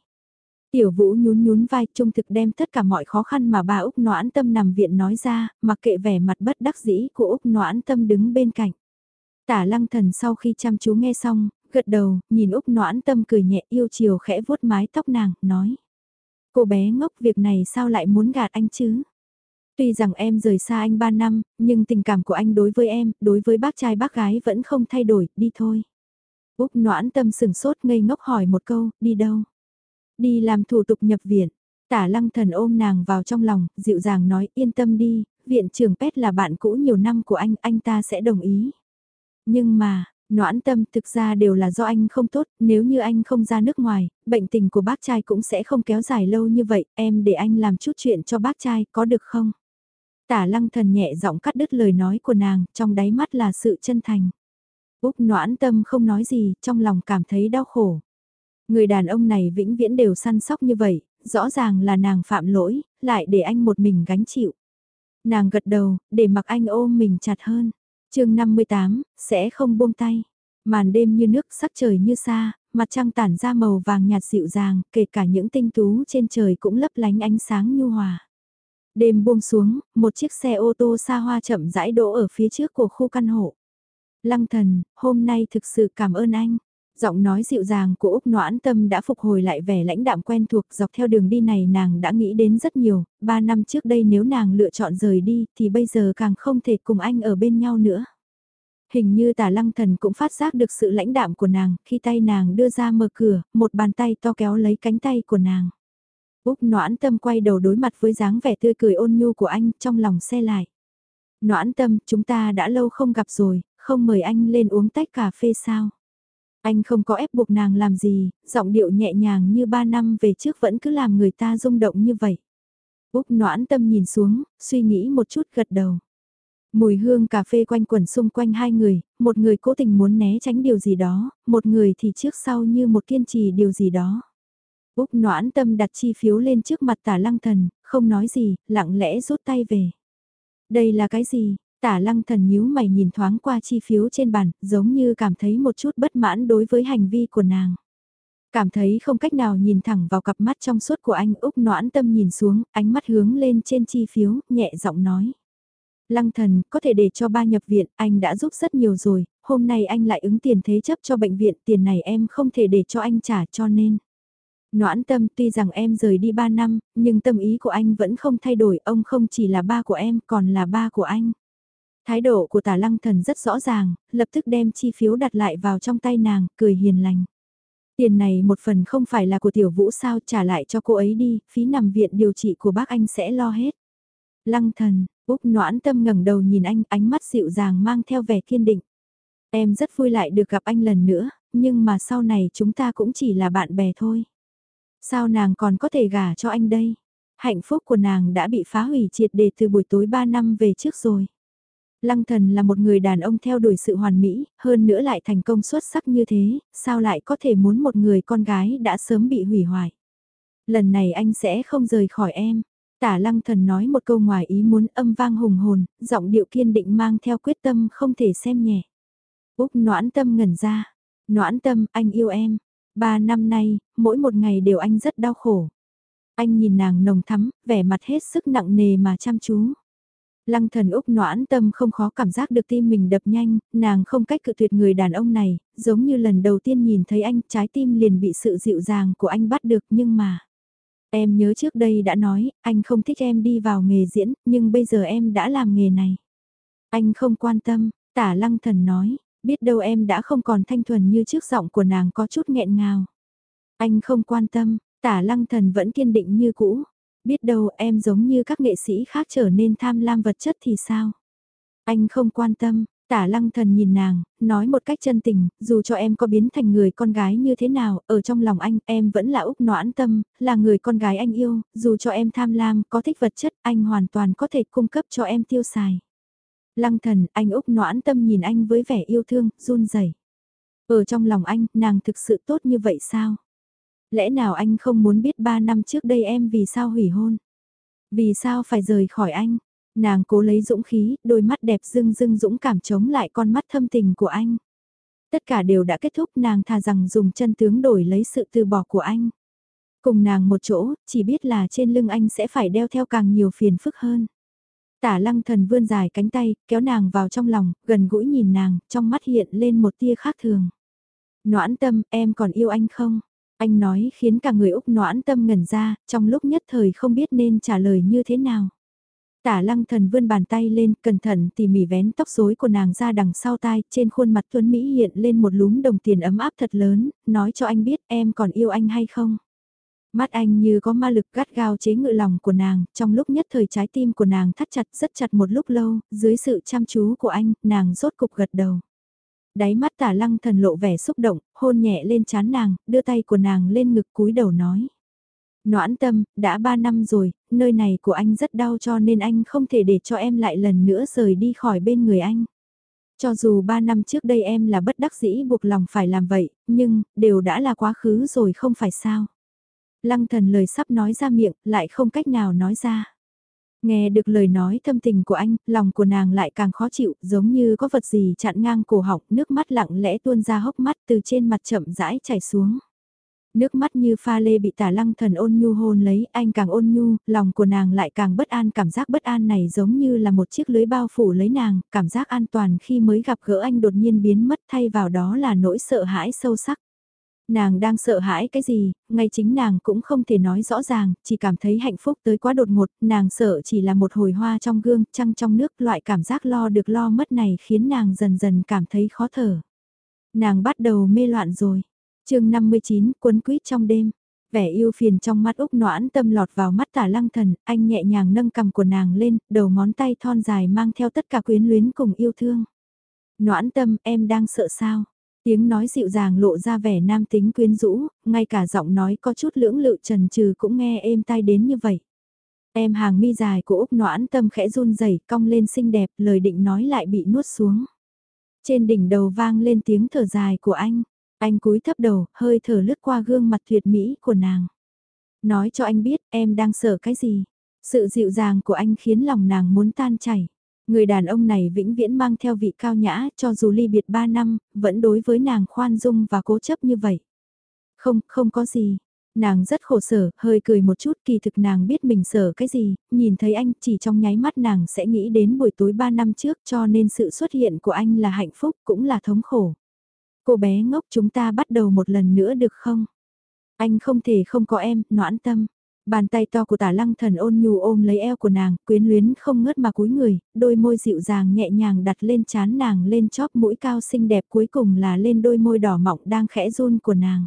Tiểu vũ nhún nhún vai trung thực đem tất cả mọi khó khăn mà bà Úc noãn tâm nằm viện nói ra, mặc kệ vẻ mặt bất đắc dĩ của Úc noãn tâm đứng bên cạnh. Tả lăng thần sau khi chăm chú nghe xong, gật đầu, nhìn Úc noãn tâm cười nhẹ yêu chiều khẽ vuốt mái tóc nàng, nói. Cô bé ngốc việc này sao lại muốn gạt anh chứ? Tuy rằng em rời xa anh 3 năm, nhưng tình cảm của anh đối với em, đối với bác trai bác gái vẫn không thay đổi, đi thôi. Úc noãn tâm sừng sốt ngây ngốc hỏi một câu, đi đâu? Đi làm thủ tục nhập viện. Tả lăng thần ôm nàng vào trong lòng, dịu dàng nói yên tâm đi, viện trưởng Pet là bạn cũ nhiều năm của anh, anh ta sẽ đồng ý. Nhưng mà, Noãn tâm thực ra đều là do anh không tốt, nếu như anh không ra nước ngoài, bệnh tình của bác trai cũng sẽ không kéo dài lâu như vậy, em để anh làm chút chuyện cho bác trai, có được không? Tả lăng thần nhẹ giọng cắt đứt lời nói của nàng, trong đáy mắt là sự chân thành. Úc noãn tâm không nói gì, trong lòng cảm thấy đau khổ. Người đàn ông này vĩnh viễn đều săn sóc như vậy, rõ ràng là nàng phạm lỗi, lại để anh một mình gánh chịu. Nàng gật đầu, để mặc anh ôm mình chặt hơn chương 58, sẽ không buông tay. Màn đêm như nước sắc trời như xa, mặt trăng tản ra màu vàng nhạt dịu dàng, kể cả những tinh tú trên trời cũng lấp lánh ánh sáng nhu hòa. Đêm buông xuống, một chiếc xe ô tô xa hoa chậm rãi đỗ ở phía trước của khu căn hộ. Lăng thần, hôm nay thực sự cảm ơn anh. Giọng nói dịu dàng của Úc Noãn Tâm đã phục hồi lại vẻ lãnh đạm quen thuộc dọc theo đường đi này nàng đã nghĩ đến rất nhiều, ba năm trước đây nếu nàng lựa chọn rời đi thì bây giờ càng không thể cùng anh ở bên nhau nữa. Hình như tả lăng thần cũng phát giác được sự lãnh đạm của nàng khi tay nàng đưa ra mở cửa, một bàn tay to kéo lấy cánh tay của nàng. Úc Noãn Tâm quay đầu đối mặt với dáng vẻ tươi cười ôn nhu của anh trong lòng xe lại. Noãn Tâm, chúng ta đã lâu không gặp rồi, không mời anh lên uống tách cà phê sao? Anh không có ép buộc nàng làm gì, giọng điệu nhẹ nhàng như ba năm về trước vẫn cứ làm người ta rung động như vậy. Úc noãn tâm nhìn xuống, suy nghĩ một chút gật đầu. Mùi hương cà phê quanh quẩn xung quanh hai người, một người cố tình muốn né tránh điều gì đó, một người thì trước sau như một kiên trì điều gì đó. Úc noãn tâm đặt chi phiếu lên trước mặt tả lăng thần, không nói gì, lặng lẽ rút tay về. Đây là cái gì? Tả lăng thần nhíu mày nhìn thoáng qua chi phiếu trên bàn, giống như cảm thấy một chút bất mãn đối với hành vi của nàng. Cảm thấy không cách nào nhìn thẳng vào cặp mắt trong suốt của anh Úc noãn tâm nhìn xuống, ánh mắt hướng lên trên chi phiếu, nhẹ giọng nói. Lăng thần, có thể để cho ba nhập viện, anh đã giúp rất nhiều rồi, hôm nay anh lại ứng tiền thế chấp cho bệnh viện, tiền này em không thể để cho anh trả cho nên. Noãn tâm tuy rằng em rời đi ba năm, nhưng tâm ý của anh vẫn không thay đổi, ông không chỉ là ba của em, còn là ba của anh. Thái độ của tả lăng thần rất rõ ràng, lập tức đem chi phiếu đặt lại vào trong tay nàng, cười hiền lành. Tiền này một phần không phải là của tiểu vũ sao trả lại cho cô ấy đi, phí nằm viện điều trị của bác anh sẽ lo hết. Lăng thần, Úc noãn tâm ngẩng đầu nhìn anh, ánh mắt dịu dàng mang theo vẻ kiên định. Em rất vui lại được gặp anh lần nữa, nhưng mà sau này chúng ta cũng chỉ là bạn bè thôi. Sao nàng còn có thể gả cho anh đây? Hạnh phúc của nàng đã bị phá hủy triệt để từ buổi tối 3 năm về trước rồi. Lăng thần là một người đàn ông theo đuổi sự hoàn mỹ, hơn nữa lại thành công xuất sắc như thế, sao lại có thể muốn một người con gái đã sớm bị hủy hoại. Lần này anh sẽ không rời khỏi em. Tả lăng thần nói một câu ngoài ý muốn âm vang hùng hồn, giọng điệu kiên định mang theo quyết tâm không thể xem nhẹ. Úc noãn tâm ngẩn ra. Noãn tâm, anh yêu em. Ba năm nay, mỗi một ngày đều anh rất đau khổ. Anh nhìn nàng nồng thắm, vẻ mặt hết sức nặng nề mà chăm chú. Lăng thần Úc noãn tâm không khó cảm giác được tim mình đập nhanh, nàng không cách cự tuyệt người đàn ông này, giống như lần đầu tiên nhìn thấy anh trái tim liền bị sự dịu dàng của anh bắt được nhưng mà. Em nhớ trước đây đã nói, anh không thích em đi vào nghề diễn, nhưng bây giờ em đã làm nghề này. Anh không quan tâm, tả lăng thần nói, biết đâu em đã không còn thanh thuần như trước giọng của nàng có chút nghẹn ngào. Anh không quan tâm, tả lăng thần vẫn kiên định như cũ, biết đâu em giống như các nghệ sĩ khác trở nên tham lam vật chất thì sao? Anh không quan tâm, Tả lăng thần nhìn nàng, nói một cách chân tình, dù cho em có biến thành người con gái như thế nào, ở trong lòng anh, em vẫn là Úc noãn tâm, là người con gái anh yêu, dù cho em tham lam, có thích vật chất, anh hoàn toàn có thể cung cấp cho em tiêu xài. Lăng thần, anh Úc noãn tâm nhìn anh với vẻ yêu thương, run rẩy. Ở trong lòng anh, nàng thực sự tốt như vậy sao? Lẽ nào anh không muốn biết ba năm trước đây em vì sao hủy hôn? Vì sao phải rời khỏi anh? Nàng cố lấy dũng khí, đôi mắt đẹp dưng dưng dũng cảm chống lại con mắt thâm tình của anh. Tất cả đều đã kết thúc nàng thà rằng dùng chân tướng đổi lấy sự từ bỏ của anh. Cùng nàng một chỗ, chỉ biết là trên lưng anh sẽ phải đeo theo càng nhiều phiền phức hơn. Tả lăng thần vươn dài cánh tay, kéo nàng vào trong lòng, gần gũi nhìn nàng, trong mắt hiện lên một tia khác thường. Noãn tâm, em còn yêu anh không? Anh nói khiến cả người Úc noãn tâm ngẩn ra, trong lúc nhất thời không biết nên trả lời như thế nào. Tả lăng thần vươn bàn tay lên, cẩn thận tỉ mỉ vén tóc rối của nàng ra đằng sau tai, trên khuôn mặt tuấn Mỹ hiện lên một lúm đồng tiền ấm áp thật lớn, nói cho anh biết em còn yêu anh hay không. Mắt anh như có ma lực gắt gao chế ngự lòng của nàng, trong lúc nhất thời trái tim của nàng thắt chặt rất chặt một lúc lâu, dưới sự chăm chú của anh, nàng rốt cục gật đầu. Đáy mắt tả lăng thần lộ vẻ xúc động, hôn nhẹ lên chán nàng, đưa tay của nàng lên ngực cúi đầu nói. Noãn tâm, đã ba năm rồi, nơi này của anh rất đau cho nên anh không thể để cho em lại lần nữa rời đi khỏi bên người anh. Cho dù ba năm trước đây em là bất đắc dĩ buộc lòng phải làm vậy, nhưng, đều đã là quá khứ rồi không phải sao. Lăng thần lời sắp nói ra miệng, lại không cách nào nói ra. Nghe được lời nói thâm tình của anh, lòng của nàng lại càng khó chịu, giống như có vật gì chặn ngang cổ họng, nước mắt lặng lẽ tuôn ra hốc mắt từ trên mặt chậm rãi chảy xuống. Nước mắt như pha lê bị tả lăng thần ôn nhu hôn lấy, anh càng ôn nhu, lòng của nàng lại càng bất an, cảm giác bất an này giống như là một chiếc lưới bao phủ lấy nàng, cảm giác an toàn khi mới gặp gỡ anh đột nhiên biến mất thay vào đó là nỗi sợ hãi sâu sắc. Nàng đang sợ hãi cái gì, ngay chính nàng cũng không thể nói rõ ràng, chỉ cảm thấy hạnh phúc tới quá đột ngột, nàng sợ chỉ là một hồi hoa trong gương, trăng trong nước, loại cảm giác lo được lo mất này khiến nàng dần dần cảm thấy khó thở. Nàng bắt đầu mê loạn rồi chương 59, cuốn quýt trong đêm. Vẻ yêu phiền trong mắt Úc noãn tâm lọt vào mắt tả lăng thần, anh nhẹ nhàng nâng cầm của nàng lên, đầu ngón tay thon dài mang theo tất cả quyến luyến cùng yêu thương. Noãn tâm, em đang sợ sao? Tiếng nói dịu dàng lộ ra vẻ nam tính quyến rũ, ngay cả giọng nói có chút lưỡng lự trần trừ cũng nghe êm tai đến như vậy. Em hàng mi dài của Úc noãn tâm khẽ run rẩy cong lên xinh đẹp, lời định nói lại bị nuốt xuống. Trên đỉnh đầu vang lên tiếng thở dài của anh. Anh cúi thấp đầu, hơi thở lướt qua gương mặt tuyệt mỹ của nàng. Nói cho anh biết em đang sợ cái gì. Sự dịu dàng của anh khiến lòng nàng muốn tan chảy. Người đàn ông này vĩnh viễn mang theo vị cao nhã cho dù ly biệt 3 năm, vẫn đối với nàng khoan dung và cố chấp như vậy. Không, không có gì. Nàng rất khổ sở, hơi cười một chút kỳ thực nàng biết mình sợ cái gì, nhìn thấy anh chỉ trong nháy mắt nàng sẽ nghĩ đến buổi tối 3 năm trước cho nên sự xuất hiện của anh là hạnh phúc cũng là thống khổ. Cô bé ngốc chúng ta bắt đầu một lần nữa được không? Anh không thể không có em, noãn tâm. Bàn tay to của tả lăng thần ôn nhu ôm lấy eo của nàng, quyến luyến không ngớt mà cúi người, đôi môi dịu dàng nhẹ nhàng đặt lên chán nàng lên chóp mũi cao xinh đẹp cuối cùng là lên đôi môi đỏ mọng đang khẽ run của nàng.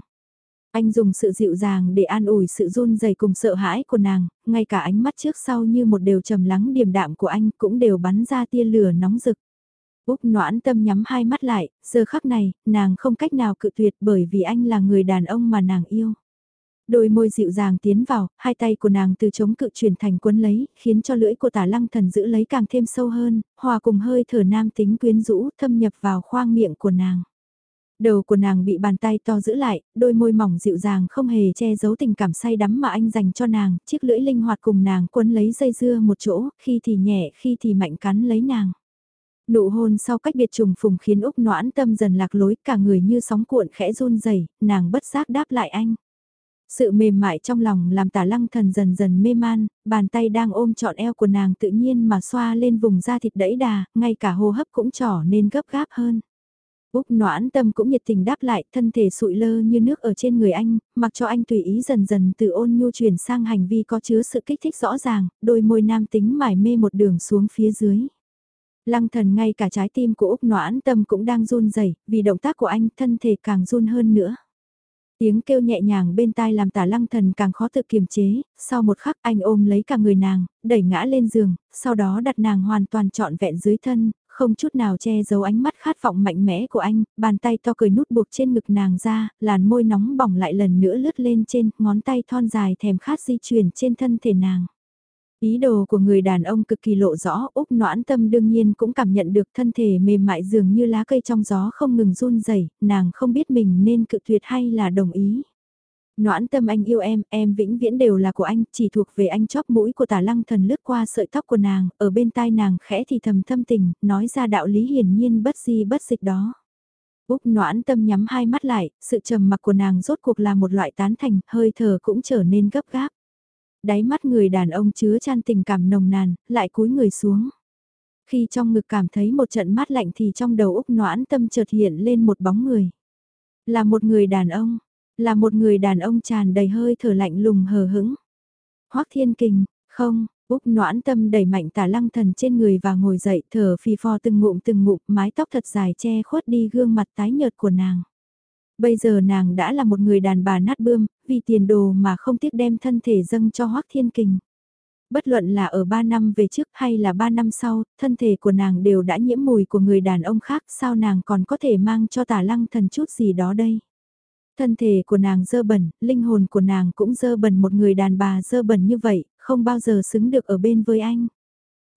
Anh dùng sự dịu dàng để an ủi sự run dày cùng sợ hãi của nàng, ngay cả ánh mắt trước sau như một đều trầm lắng điềm đạm của anh cũng đều bắn ra tia lửa nóng rực. Úc noãn tâm nhắm hai mắt lại, giờ khắc này, nàng không cách nào cự tuyệt bởi vì anh là người đàn ông mà nàng yêu. Đôi môi dịu dàng tiến vào, hai tay của nàng từ chống cự chuyển thành quấn lấy, khiến cho lưỡi của tả lăng thần giữ lấy càng thêm sâu hơn, hòa cùng hơi thở nam tính quyến rũ thâm nhập vào khoang miệng của nàng. Đầu của nàng bị bàn tay to giữ lại, đôi môi mỏng dịu dàng không hề che giấu tình cảm say đắm mà anh dành cho nàng, chiếc lưỡi linh hoạt cùng nàng quấn lấy dây dưa một chỗ, khi thì nhẹ, khi thì mạnh cắn lấy nàng. Nụ hôn sau cách biệt trùng phùng khiến Úc noãn tâm dần lạc lối cả người như sóng cuộn khẽ run rẩy nàng bất giác đáp lại anh. Sự mềm mại trong lòng làm tả lăng thần dần dần mê man, bàn tay đang ôm trọn eo của nàng tự nhiên mà xoa lên vùng da thịt đẫy đà, ngay cả hô hấp cũng trở nên gấp gáp hơn. Úc noãn tâm cũng nhiệt tình đáp lại, thân thể sụi lơ như nước ở trên người anh, mặc cho anh tùy ý dần dần từ ôn nhu chuyển sang hành vi có chứa sự kích thích rõ ràng, đôi môi nam tính mải mê một đường xuống phía dưới. Lăng thần ngay cả trái tim của Úc noãn tâm cũng đang run rẩy vì động tác của anh thân thể càng run hơn nữa. Tiếng kêu nhẹ nhàng bên tai làm tả lăng thần càng khó tự kiềm chế, sau một khắc anh ôm lấy cả người nàng, đẩy ngã lên giường, sau đó đặt nàng hoàn toàn trọn vẹn dưới thân, không chút nào che giấu ánh mắt khát vọng mạnh mẽ của anh, bàn tay to cười nút buộc trên ngực nàng ra, làn môi nóng bỏng lại lần nữa lướt lên trên, ngón tay thon dài thèm khát di chuyển trên thân thể nàng. Ý đồ của người đàn ông cực kỳ lộ rõ, Úc noãn tâm đương nhiên cũng cảm nhận được thân thể mềm mại dường như lá cây trong gió không ngừng run rẩy nàng không biết mình nên cự tuyệt hay là đồng ý. Noãn tâm anh yêu em, em vĩnh viễn đều là của anh, chỉ thuộc về anh chóp mũi của tả lăng thần lướt qua sợi tóc của nàng, ở bên tai nàng khẽ thì thầm thâm tình, nói ra đạo lý hiển nhiên bất di bất dịch đó. Úc noãn tâm nhắm hai mắt lại, sự trầm mặc của nàng rốt cuộc là một loại tán thành, hơi thở cũng trở nên gấp gáp. Đáy mắt người đàn ông chứa chan tình cảm nồng nàn, lại cúi người xuống. Khi trong ngực cảm thấy một trận mát lạnh thì trong đầu Úc noãn tâm chợt hiện lên một bóng người. Là một người đàn ông, là một người đàn ông tràn đầy hơi thở lạnh lùng hờ hững. Hoắc Thiên Kình, không, Úc noãn tâm đẩy mạnh tả lăng thần trên người và ngồi dậy thở phì phò từng ngụm từng ngụm mái tóc thật dài che khuất đi gương mặt tái nhợt của nàng. Bây giờ nàng đã là một người đàn bà nát bươm, vì tiền đồ mà không tiếc đem thân thể dâng cho Hoắc Thiên Kình. Bất luận là ở 3 năm về trước hay là 3 năm sau, thân thể của nàng đều đã nhiễm mùi của người đàn ông khác, sao nàng còn có thể mang cho tả lăng thần chút gì đó đây? Thân thể của nàng dơ bẩn, linh hồn của nàng cũng dơ bẩn một người đàn bà dơ bẩn như vậy, không bao giờ xứng được ở bên với anh.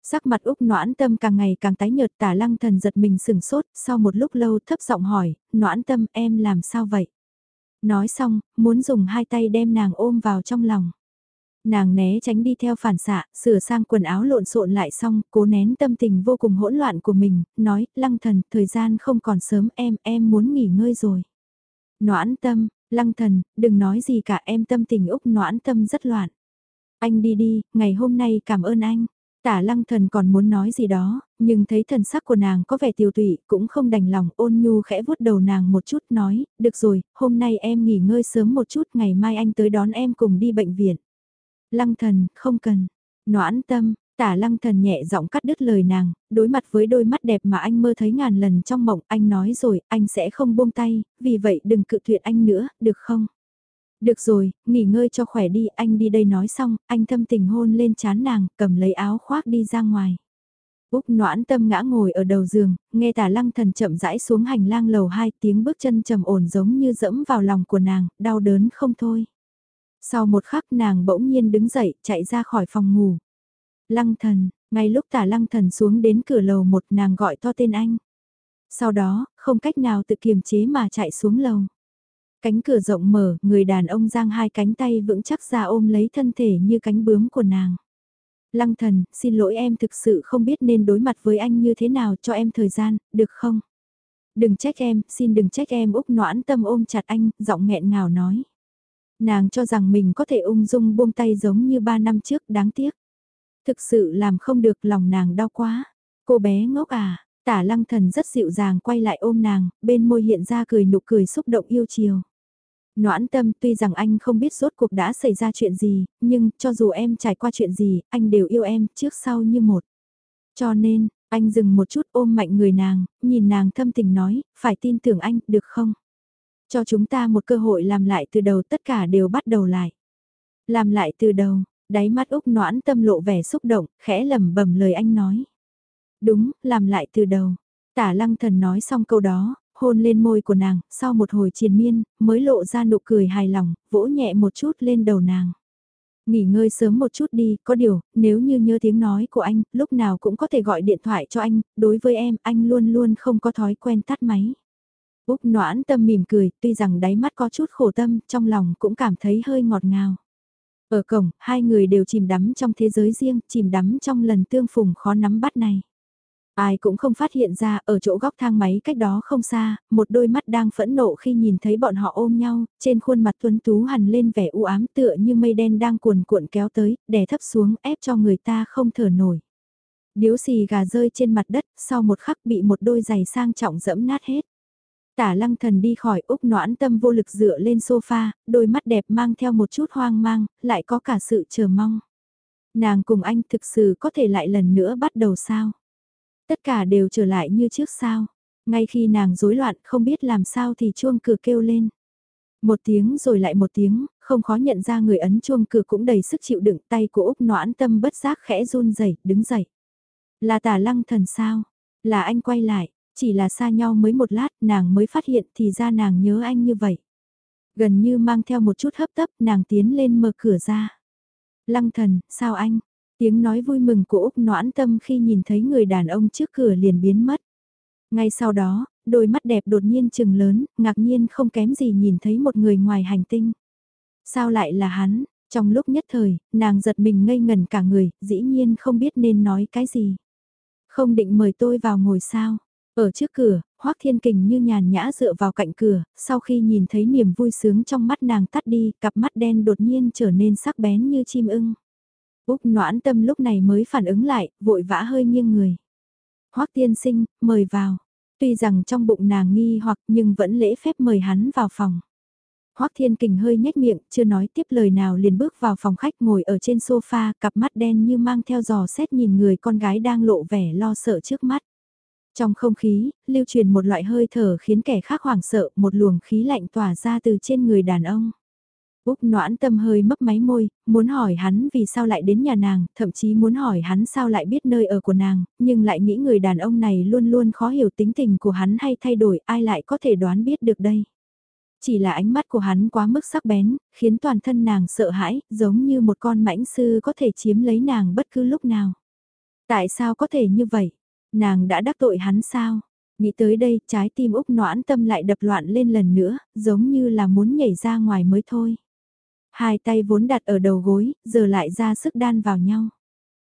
Sắc mặt Úc noãn tâm càng ngày càng tái nhợt tả lăng thần giật mình sừng sốt, sau một lúc lâu thấp giọng hỏi, noãn tâm em làm sao vậy? Nói xong, muốn dùng hai tay đem nàng ôm vào trong lòng. Nàng né tránh đi theo phản xạ, sửa sang quần áo lộn xộn lại xong, cố nén tâm tình vô cùng hỗn loạn của mình, nói, lăng thần, thời gian không còn sớm em, em muốn nghỉ ngơi rồi. Noãn tâm, lăng thần, đừng nói gì cả em tâm tình Úc noãn tâm rất loạn. Anh đi đi, ngày hôm nay cảm ơn anh. Tả lăng thần còn muốn nói gì đó, nhưng thấy thần sắc của nàng có vẻ tiêu tụy, cũng không đành lòng ôn nhu khẽ vuốt đầu nàng một chút nói, được rồi, hôm nay em nghỉ ngơi sớm một chút, ngày mai anh tới đón em cùng đi bệnh viện. Lăng thần, không cần. Noãn tâm, tả lăng thần nhẹ giọng cắt đứt lời nàng, đối mặt với đôi mắt đẹp mà anh mơ thấy ngàn lần trong mộng, anh nói rồi, anh sẽ không buông tay, vì vậy đừng cự tuyệt anh nữa, được không? Được rồi, nghỉ ngơi cho khỏe đi, anh đi đây nói xong, anh thâm tình hôn lên chán nàng, cầm lấy áo khoác đi ra ngoài. Úc noãn tâm ngã ngồi ở đầu giường, nghe tả lăng thần chậm rãi xuống hành lang lầu hai tiếng bước chân trầm ổn giống như dẫm vào lòng của nàng, đau đớn không thôi. Sau một khắc nàng bỗng nhiên đứng dậy, chạy ra khỏi phòng ngủ. Lăng thần, ngay lúc tả lăng thần xuống đến cửa lầu một nàng gọi to tên anh. Sau đó, không cách nào tự kiềm chế mà chạy xuống lầu. Cánh cửa rộng mở, người đàn ông giang hai cánh tay vững chắc ra ôm lấy thân thể như cánh bướm của nàng. Lăng thần, xin lỗi em thực sự không biết nên đối mặt với anh như thế nào cho em thời gian, được không? Đừng trách em, xin đừng trách em Úc noãn tâm ôm chặt anh, giọng nghẹn ngào nói. Nàng cho rằng mình có thể ung dung buông tay giống như ba năm trước, đáng tiếc. Thực sự làm không được lòng nàng đau quá. Cô bé ngốc à, tả lăng thần rất dịu dàng quay lại ôm nàng, bên môi hiện ra cười nụ cười xúc động yêu chiều. Noãn tâm tuy rằng anh không biết rốt cuộc đã xảy ra chuyện gì, nhưng cho dù em trải qua chuyện gì, anh đều yêu em trước sau như một. Cho nên, anh dừng một chút ôm mạnh người nàng, nhìn nàng thâm tình nói, phải tin tưởng anh, được không? Cho chúng ta một cơ hội làm lại từ đầu tất cả đều bắt đầu lại. Làm lại từ đầu, đáy mắt Úc noãn tâm lộ vẻ xúc động, khẽ lầm bẩm lời anh nói. Đúng, làm lại từ đầu. Tả lăng thần nói xong câu đó, hôn lên môi của nàng, sau một hồi triền miên, mới lộ ra nụ cười hài lòng, vỗ nhẹ một chút lên đầu nàng. Nghỉ ngơi sớm một chút đi, có điều, nếu như nhớ tiếng nói của anh, lúc nào cũng có thể gọi điện thoại cho anh, đối với em, anh luôn luôn không có thói quen tắt máy. Úc noãn tâm mỉm cười, tuy rằng đáy mắt có chút khổ tâm, trong lòng cũng cảm thấy hơi ngọt ngào. Ở cổng, hai người đều chìm đắm trong thế giới riêng, chìm đắm trong lần tương phùng khó nắm bắt này. Ai cũng không phát hiện ra ở chỗ góc thang máy cách đó không xa, một đôi mắt đang phẫn nộ khi nhìn thấy bọn họ ôm nhau, trên khuôn mặt tuấn tú hằn lên vẻ u ám tựa như mây đen đang cuồn cuộn kéo tới, đè thấp xuống ép cho người ta không thở nổi. Điếu xì gà rơi trên mặt đất, sau một khắc bị một đôi giày sang trọng dẫm nát hết. Tả lăng thần đi khỏi Úc noãn tâm vô lực dựa lên sofa, đôi mắt đẹp mang theo một chút hoang mang, lại có cả sự chờ mong. Nàng cùng anh thực sự có thể lại lần nữa bắt đầu sao? Tất cả đều trở lại như trước sao? Ngay khi nàng rối loạn không biết làm sao thì chuông cửa kêu lên. Một tiếng rồi lại một tiếng, không khó nhận ra người ấn chuông cửa cũng đầy sức chịu đựng tay của Úc noãn tâm bất giác khẽ run rẩy đứng dậy. Là tả lăng thần sao? Là anh quay lại, chỉ là xa nhau mới một lát nàng mới phát hiện thì ra nàng nhớ anh như vậy. Gần như mang theo một chút hấp tấp nàng tiến lên mở cửa ra. Lăng thần, sao anh? Tiếng nói vui mừng của Úc noãn tâm khi nhìn thấy người đàn ông trước cửa liền biến mất. Ngay sau đó, đôi mắt đẹp đột nhiên chừng lớn, ngạc nhiên không kém gì nhìn thấy một người ngoài hành tinh. Sao lại là hắn? Trong lúc nhất thời, nàng giật mình ngây ngần cả người, dĩ nhiên không biết nên nói cái gì. Không định mời tôi vào ngồi sao? Ở trước cửa, Hoác Thiên Kình như nhàn nhã dựa vào cạnh cửa, sau khi nhìn thấy niềm vui sướng trong mắt nàng tắt đi, cặp mắt đen đột nhiên trở nên sắc bén như chim ưng. Úc noãn tâm lúc này mới phản ứng lại, vội vã hơi nghiêng người. Hoác tiên sinh, mời vào. Tuy rằng trong bụng nàng nghi hoặc nhưng vẫn lễ phép mời hắn vào phòng. Hoác Thiên Kình hơi nhếch miệng, chưa nói tiếp lời nào liền bước vào phòng khách ngồi ở trên sofa, cặp mắt đen như mang theo giò xét nhìn người con gái đang lộ vẻ lo sợ trước mắt. Trong không khí, lưu truyền một loại hơi thở khiến kẻ khác hoảng sợ, một luồng khí lạnh tỏa ra từ trên người đàn ông. Úc noãn tâm hơi mấp máy môi, muốn hỏi hắn vì sao lại đến nhà nàng, thậm chí muốn hỏi hắn sao lại biết nơi ở của nàng, nhưng lại nghĩ người đàn ông này luôn luôn khó hiểu tính tình của hắn hay thay đổi, ai lại có thể đoán biết được đây. Chỉ là ánh mắt của hắn quá mức sắc bén, khiến toàn thân nàng sợ hãi, giống như một con mãnh sư có thể chiếm lấy nàng bất cứ lúc nào. Tại sao có thể như vậy? Nàng đã đắc tội hắn sao? Nghĩ tới đây, trái tim Úc noãn tâm lại đập loạn lên lần nữa, giống như là muốn nhảy ra ngoài mới thôi. Hai tay vốn đặt ở đầu gối, giờ lại ra sức đan vào nhau.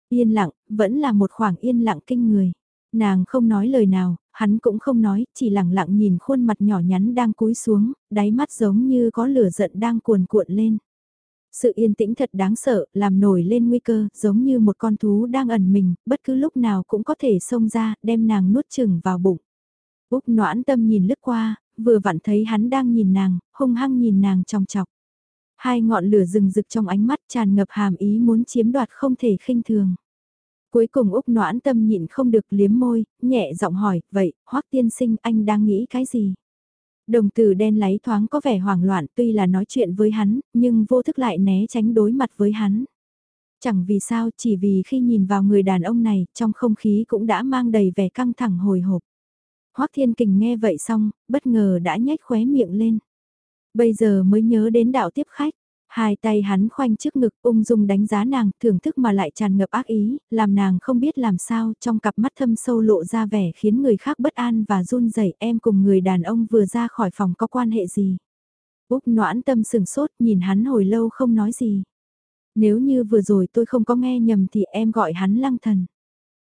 Yên lặng, vẫn là một khoảng yên lặng kinh người. Nàng không nói lời nào, hắn cũng không nói, chỉ lặng lặng nhìn khuôn mặt nhỏ nhắn đang cúi xuống, đáy mắt giống như có lửa giận đang cuồn cuộn lên. Sự yên tĩnh thật đáng sợ, làm nổi lên nguy cơ, giống như một con thú đang ẩn mình, bất cứ lúc nào cũng có thể xông ra, đem nàng nuốt chừng vào bụng. Úc noãn tâm nhìn lướt qua, vừa vặn thấy hắn đang nhìn nàng, hung hăng nhìn nàng trong chọc. Hai ngọn lửa rừng rực trong ánh mắt tràn ngập hàm ý muốn chiếm đoạt không thể khinh thường. Cuối cùng Úc noãn tâm nhịn không được liếm môi, nhẹ giọng hỏi, vậy, hoắc tiên sinh anh đang nghĩ cái gì? Đồng tử đen láy thoáng có vẻ hoảng loạn tuy là nói chuyện với hắn, nhưng vô thức lại né tránh đối mặt với hắn. Chẳng vì sao chỉ vì khi nhìn vào người đàn ông này, trong không khí cũng đã mang đầy vẻ căng thẳng hồi hộp. Hoác Thiên Kình nghe vậy xong, bất ngờ đã nhếch khóe miệng lên. Bây giờ mới nhớ đến đạo tiếp khách. Hai tay hắn khoanh trước ngực ung dung đánh giá nàng, thưởng thức mà lại tràn ngập ác ý, làm nàng không biết làm sao, trong cặp mắt thâm sâu lộ ra vẻ khiến người khác bất an và run rẩy em cùng người đàn ông vừa ra khỏi phòng có quan hệ gì. Úc noãn tâm sừng sốt nhìn hắn hồi lâu không nói gì. Nếu như vừa rồi tôi không có nghe nhầm thì em gọi hắn lăng thần.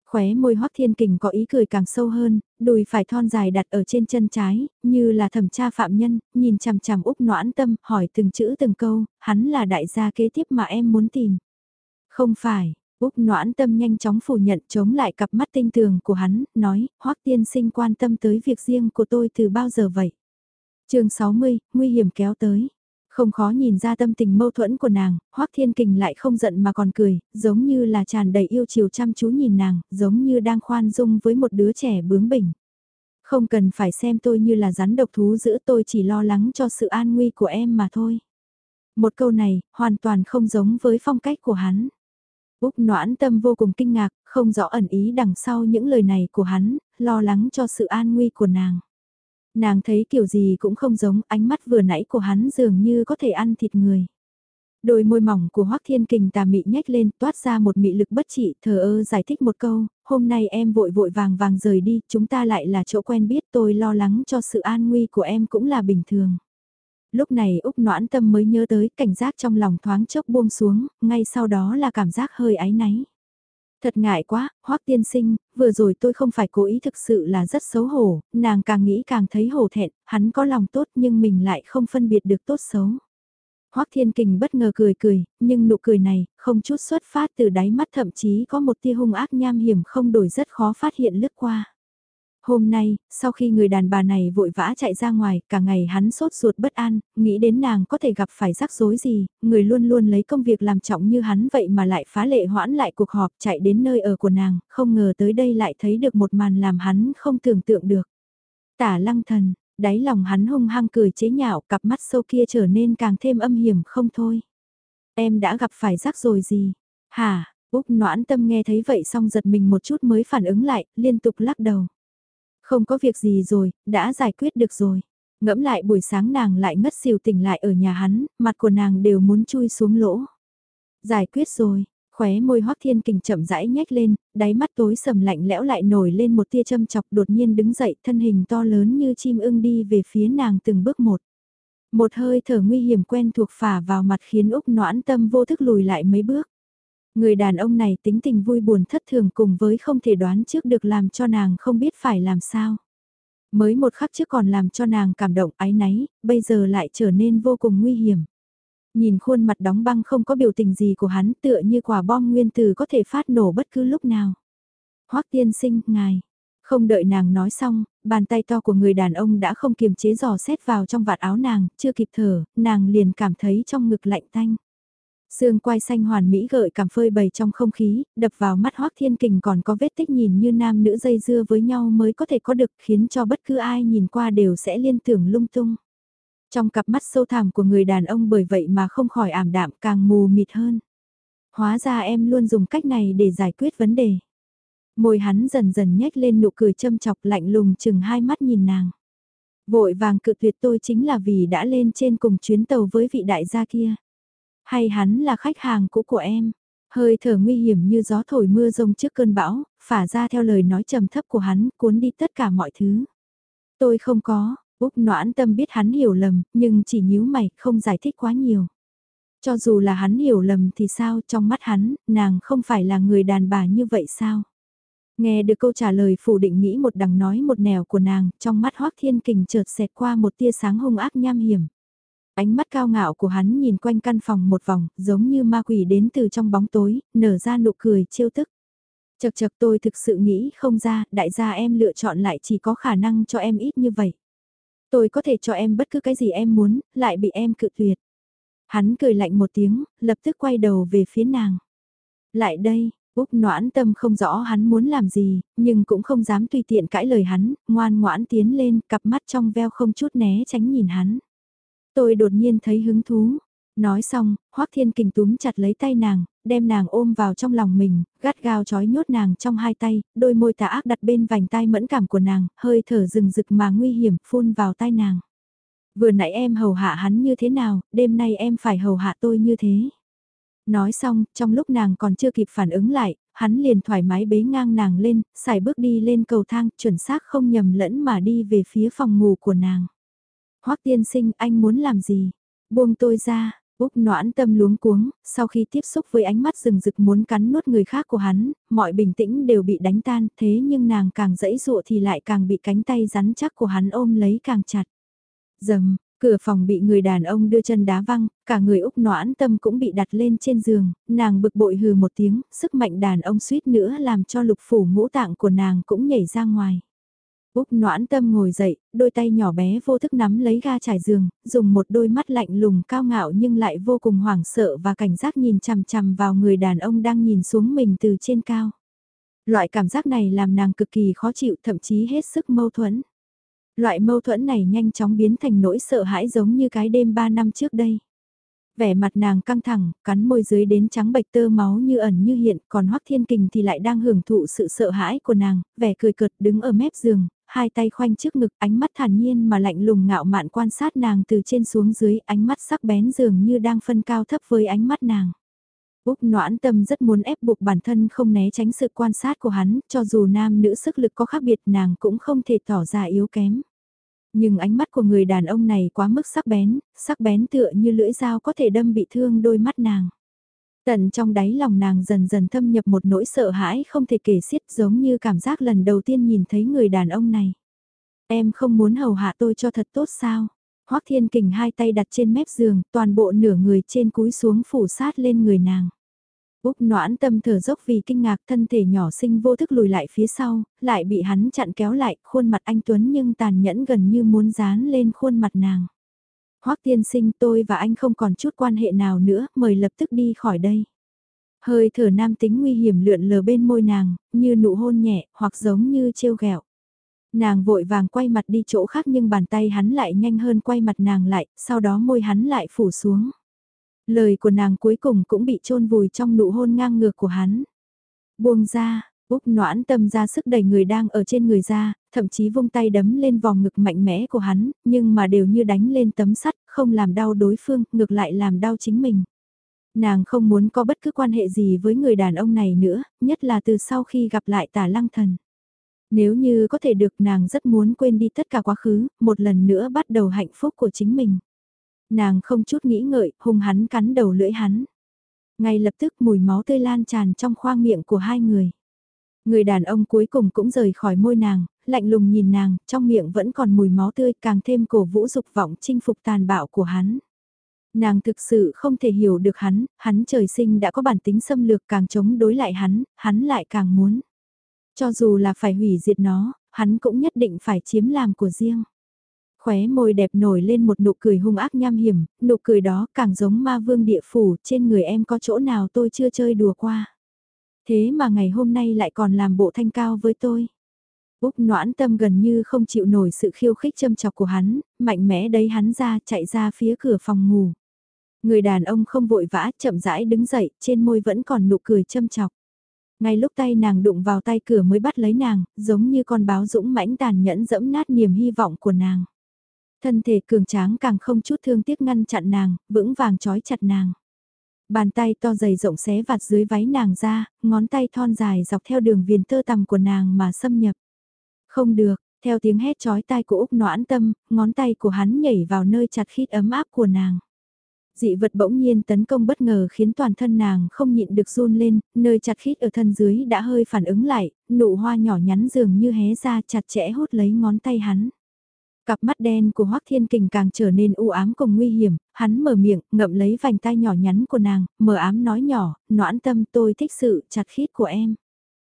Khóe môi hoắc thiên kình có ý cười càng sâu hơn, đùi phải thon dài đặt ở trên chân trái, như là thẩm tra phạm nhân, nhìn chằm chằm úp noãn tâm, hỏi từng chữ từng câu, hắn là đại gia kế tiếp mà em muốn tìm. Không phải, Úc noãn tâm nhanh chóng phủ nhận chống lại cặp mắt tinh tường của hắn, nói, hoắc tiên sinh quan tâm tới việc riêng của tôi từ bao giờ vậy? chương 60, nguy hiểm kéo tới. Không khó nhìn ra tâm tình mâu thuẫn của nàng, Hoắc Thiên Kình lại không giận mà còn cười, giống như là tràn đầy yêu chiều chăm chú nhìn nàng, giống như đang khoan dung với một đứa trẻ bướng bỉnh. Không cần phải xem tôi như là rắn độc thú giữ tôi chỉ lo lắng cho sự an nguy của em mà thôi. Một câu này, hoàn toàn không giống với phong cách của hắn. Úc noãn tâm vô cùng kinh ngạc, không rõ ẩn ý đằng sau những lời này của hắn, lo lắng cho sự an nguy của nàng. Nàng thấy kiểu gì cũng không giống, ánh mắt vừa nãy của hắn dường như có thể ăn thịt người. Đôi môi mỏng của Hoắc Thiên Kình tà mị nhếch lên, toát ra một mị lực bất trị, thờ ơ giải thích một câu, hôm nay em vội vội vàng vàng rời đi, chúng ta lại là chỗ quen biết tôi lo lắng cho sự an nguy của em cũng là bình thường. Lúc này Úc noãn tâm mới nhớ tới cảnh giác trong lòng thoáng chốc buông xuống, ngay sau đó là cảm giác hơi áy náy. Thật ngại quá, hoắc tiên sinh, vừa rồi tôi không phải cố ý thực sự là rất xấu hổ, nàng càng nghĩ càng thấy hổ thẹn, hắn có lòng tốt nhưng mình lại không phân biệt được tốt xấu. Hoắc Thiên Kình bất ngờ cười cười, nhưng nụ cười này, không chút xuất phát từ đáy mắt thậm chí có một tia hung ác nham hiểm không đổi rất khó phát hiện lướt qua. Hôm nay, sau khi người đàn bà này vội vã chạy ra ngoài, cả ngày hắn sốt ruột bất an, nghĩ đến nàng có thể gặp phải rắc rối gì, người luôn luôn lấy công việc làm trọng như hắn vậy mà lại phá lệ hoãn lại cuộc họp chạy đến nơi ở của nàng, không ngờ tới đây lại thấy được một màn làm hắn không tưởng tượng được. Tả lăng thần, đáy lòng hắn hung hăng cười chế nhạo, cặp mắt sâu kia trở nên càng thêm âm hiểm không thôi. Em đã gặp phải rắc rồi gì? Hả? Úc noãn tâm nghe thấy vậy xong giật mình một chút mới phản ứng lại, liên tục lắc đầu. Không có việc gì rồi, đã giải quyết được rồi. Ngẫm lại buổi sáng nàng lại ngất xỉu tỉnh lại ở nhà hắn, mặt của nàng đều muốn chui xuống lỗ. Giải quyết rồi, khóe môi hoắc thiên kình chậm rãi nhếch lên, đáy mắt tối sầm lạnh lẽo lại nổi lên một tia châm chọc đột nhiên đứng dậy thân hình to lớn như chim ưng đi về phía nàng từng bước một. Một hơi thở nguy hiểm quen thuộc phả vào mặt khiến Úc noãn tâm vô thức lùi lại mấy bước. Người đàn ông này tính tình vui buồn thất thường cùng với không thể đoán trước được làm cho nàng không biết phải làm sao. Mới một khắc trước còn làm cho nàng cảm động ái náy, bây giờ lại trở nên vô cùng nguy hiểm. Nhìn khuôn mặt đóng băng không có biểu tình gì của hắn tựa như quả bom nguyên tử có thể phát nổ bất cứ lúc nào. Hoắc tiên sinh, ngài. Không đợi nàng nói xong, bàn tay to của người đàn ông đã không kiềm chế giò xét vào trong vạt áo nàng, chưa kịp thở, nàng liền cảm thấy trong ngực lạnh tanh. Sương quai xanh hoàn mỹ gợi cảm phơi bày trong không khí, đập vào mắt Hoác Thiên Kình còn có vết tích nhìn như nam nữ dây dưa với nhau mới có thể có được khiến cho bất cứ ai nhìn qua đều sẽ liên tưởng lung tung. Trong cặp mắt sâu thẳm của người đàn ông bởi vậy mà không khỏi ảm đạm càng mù mịt hơn. Hóa ra em luôn dùng cách này để giải quyết vấn đề. Môi hắn dần dần nhếch lên nụ cười châm chọc lạnh lùng chừng hai mắt nhìn nàng. Vội vàng cự tuyệt tôi chính là vì đã lên trên cùng chuyến tàu với vị đại gia kia. Hay hắn là khách hàng cũ của em? Hơi thở nguy hiểm như gió thổi mưa rông trước cơn bão, phả ra theo lời nói trầm thấp của hắn, cuốn đi tất cả mọi thứ. Tôi không có, Úc noãn tâm biết hắn hiểu lầm, nhưng chỉ nhíu mày, không giải thích quá nhiều. Cho dù là hắn hiểu lầm thì sao, trong mắt hắn, nàng không phải là người đàn bà như vậy sao? Nghe được câu trả lời phủ định nghĩ một đằng nói một nẻo của nàng, trong mắt Hoác Thiên Kình chợt xẹt qua một tia sáng hung ác nham hiểm. Ánh mắt cao ngạo của hắn nhìn quanh căn phòng một vòng, giống như ma quỷ đến từ trong bóng tối, nở ra nụ cười trêu tức. Chật chật tôi thực sự nghĩ không ra, đại gia em lựa chọn lại chỉ có khả năng cho em ít như vậy. Tôi có thể cho em bất cứ cái gì em muốn, lại bị em cự tuyệt. Hắn cười lạnh một tiếng, lập tức quay đầu về phía nàng. Lại đây, Úc noãn tâm không rõ hắn muốn làm gì, nhưng cũng không dám tùy tiện cãi lời hắn, ngoan ngoãn tiến lên, cặp mắt trong veo không chút né tránh nhìn hắn. Tôi đột nhiên thấy hứng thú. Nói xong, Hoác Thiên Kình túm chặt lấy tay nàng, đem nàng ôm vào trong lòng mình, gắt gao chói nhốt nàng trong hai tay, đôi môi tà ác đặt bên vành tai mẫn cảm của nàng, hơi thở rừng rực mà nguy hiểm phun vào tai nàng. Vừa nãy em hầu hạ hắn như thế nào, đêm nay em phải hầu hạ tôi như thế. Nói xong, trong lúc nàng còn chưa kịp phản ứng lại, hắn liền thoải mái bế ngang nàng lên, xài bước đi lên cầu thang, chuẩn xác không nhầm lẫn mà đi về phía phòng ngủ của nàng. Hoắc tiên sinh anh muốn làm gì? Buông tôi ra, Úc noãn tâm luống cuống, sau khi tiếp xúc với ánh mắt rừng rực muốn cắn nuốt người khác của hắn, mọi bình tĩnh đều bị đánh tan, thế nhưng nàng càng dẫy dụa thì lại càng bị cánh tay rắn chắc của hắn ôm lấy càng chặt. Dầm, cửa phòng bị người đàn ông đưa chân đá văng, cả người Úc noãn tâm cũng bị đặt lên trên giường, nàng bực bội hừ một tiếng, sức mạnh đàn ông suýt nữa làm cho lục phủ ngũ tạng của nàng cũng nhảy ra ngoài. Úc noãn tâm ngồi dậy, đôi tay nhỏ bé vô thức nắm lấy ga trải giường, dùng một đôi mắt lạnh lùng cao ngạo nhưng lại vô cùng hoảng sợ và cảnh giác nhìn chằm chằm vào người đàn ông đang nhìn xuống mình từ trên cao. Loại cảm giác này làm nàng cực kỳ khó chịu thậm chí hết sức mâu thuẫn. Loại mâu thuẫn này nhanh chóng biến thành nỗi sợ hãi giống như cái đêm 3 năm trước đây vẻ mặt nàng căng thẳng, cắn môi dưới đến trắng bạch tơ máu như ẩn như hiện, còn Hoắc Thiên Kình thì lại đang hưởng thụ sự sợ hãi của nàng, vẻ cười cợt đứng ở mép giường, hai tay khoanh trước ngực ánh mắt thản nhiên mà lạnh lùng ngạo mạn quan sát nàng từ trên xuống dưới ánh mắt sắc bén dường như đang phân cao thấp với ánh mắt nàng. Úc noãn tâm rất muốn ép buộc bản thân không né tránh sự quan sát của hắn, cho dù nam nữ sức lực có khác biệt nàng cũng không thể tỏ ra yếu kém. Nhưng ánh mắt của người đàn ông này quá mức sắc bén, sắc bén tựa như lưỡi dao có thể đâm bị thương đôi mắt nàng. Tận trong đáy lòng nàng dần dần thâm nhập một nỗi sợ hãi không thể kể xiết giống như cảm giác lần đầu tiên nhìn thấy người đàn ông này. Em không muốn hầu hạ tôi cho thật tốt sao? Hoác Thiên Kình hai tay đặt trên mép giường, toàn bộ nửa người trên cúi xuống phủ sát lên người nàng. Úc noãn tâm thở dốc vì kinh ngạc thân thể nhỏ sinh vô thức lùi lại phía sau, lại bị hắn chặn kéo lại, khuôn mặt anh Tuấn nhưng tàn nhẫn gần như muốn dán lên khuôn mặt nàng. Hoắc tiên sinh tôi và anh không còn chút quan hệ nào nữa, mời lập tức đi khỏi đây. Hơi thở nam tính nguy hiểm lượn lờ bên môi nàng, như nụ hôn nhẹ, hoặc giống như trêu ghẹo. Nàng vội vàng quay mặt đi chỗ khác nhưng bàn tay hắn lại nhanh hơn quay mặt nàng lại, sau đó môi hắn lại phủ xuống. Lời của nàng cuối cùng cũng bị chôn vùi trong nụ hôn ngang ngược của hắn. Buông ra, Úc noãn tâm ra sức đẩy người đang ở trên người ra, thậm chí vung tay đấm lên vòng ngực mạnh mẽ của hắn, nhưng mà đều như đánh lên tấm sắt, không làm đau đối phương, ngược lại làm đau chính mình. Nàng không muốn có bất cứ quan hệ gì với người đàn ông này nữa, nhất là từ sau khi gặp lại tả lăng thần. Nếu như có thể được nàng rất muốn quên đi tất cả quá khứ, một lần nữa bắt đầu hạnh phúc của chính mình. Nàng không chút nghĩ ngợi, hung hắn cắn đầu lưỡi hắn. Ngay lập tức mùi máu tươi lan tràn trong khoang miệng của hai người. Người đàn ông cuối cùng cũng rời khỏi môi nàng, lạnh lùng nhìn nàng, trong miệng vẫn còn mùi máu tươi càng thêm cổ vũ dục vọng chinh phục tàn bạo của hắn. Nàng thực sự không thể hiểu được hắn, hắn trời sinh đã có bản tính xâm lược càng chống đối lại hắn, hắn lại càng muốn. Cho dù là phải hủy diệt nó, hắn cũng nhất định phải chiếm làm của riêng. Khóe môi đẹp nổi lên một nụ cười hung ác nham hiểm, nụ cười đó càng giống ma vương địa phủ, trên người em có chỗ nào tôi chưa chơi đùa qua. Thế mà ngày hôm nay lại còn làm bộ thanh cao với tôi. Úc noãn tâm gần như không chịu nổi sự khiêu khích châm chọc của hắn, mạnh mẽ đấy hắn ra chạy ra phía cửa phòng ngủ. Người đàn ông không vội vã chậm rãi đứng dậy, trên môi vẫn còn nụ cười châm chọc. Ngay lúc tay nàng đụng vào tay cửa mới bắt lấy nàng, giống như con báo dũng mãnh tàn nhẫn dẫm nát niềm hy vọng của nàng. Thân thể cường tráng càng không chút thương tiếc ngăn chặn nàng, vững vàng trói chặt nàng. Bàn tay to dày rộng xé vạt dưới váy nàng ra, ngón tay thon dài dọc theo đường viền tơ tằm của nàng mà xâm nhập. Không được, theo tiếng hét chói tai của Úc noãn tâm, ngón tay của hắn nhảy vào nơi chặt khít ấm áp của nàng. Dị vật bỗng nhiên tấn công bất ngờ khiến toàn thân nàng không nhịn được run lên, nơi chặt khít ở thân dưới đã hơi phản ứng lại, nụ hoa nhỏ nhắn dường như hé ra chặt chẽ hút lấy ngón tay hắn. Cặp mắt đen của Hoắc Thiên Kình càng trở nên u ám cùng nguy hiểm, hắn mở miệng, ngậm lấy vành tay nhỏ nhắn của nàng, mở ám nói nhỏ, noãn tâm tôi thích sự chặt khít của em.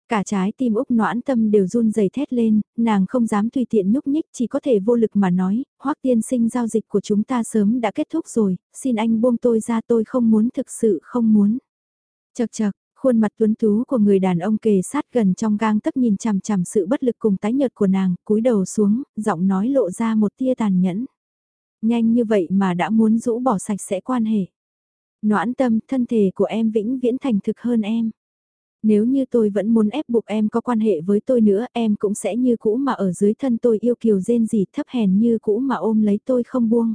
Cả trái tim Úc noãn tâm đều run rẩy thét lên, nàng không dám tùy tiện nhúc nhích chỉ có thể vô lực mà nói, Hoắc tiên sinh giao dịch của chúng ta sớm đã kết thúc rồi, xin anh buông tôi ra tôi không muốn thực sự không muốn. Chật chật, Khuôn mặt tuấn tú của người đàn ông kề sát gần trong gang tấc nhìn chằm chằm sự bất lực cùng tái nhợt của nàng, cúi đầu xuống, giọng nói lộ ra một tia tàn nhẫn. Nhanh như vậy mà đã muốn rũ bỏ sạch sẽ quan hệ. Noãn tâm, thân thể của em vĩnh viễn thành thực hơn em. Nếu như tôi vẫn muốn ép buộc em có quan hệ với tôi nữa, em cũng sẽ như cũ mà ở dưới thân tôi yêu kiều rên gì thấp hèn như cũ mà ôm lấy tôi không buông.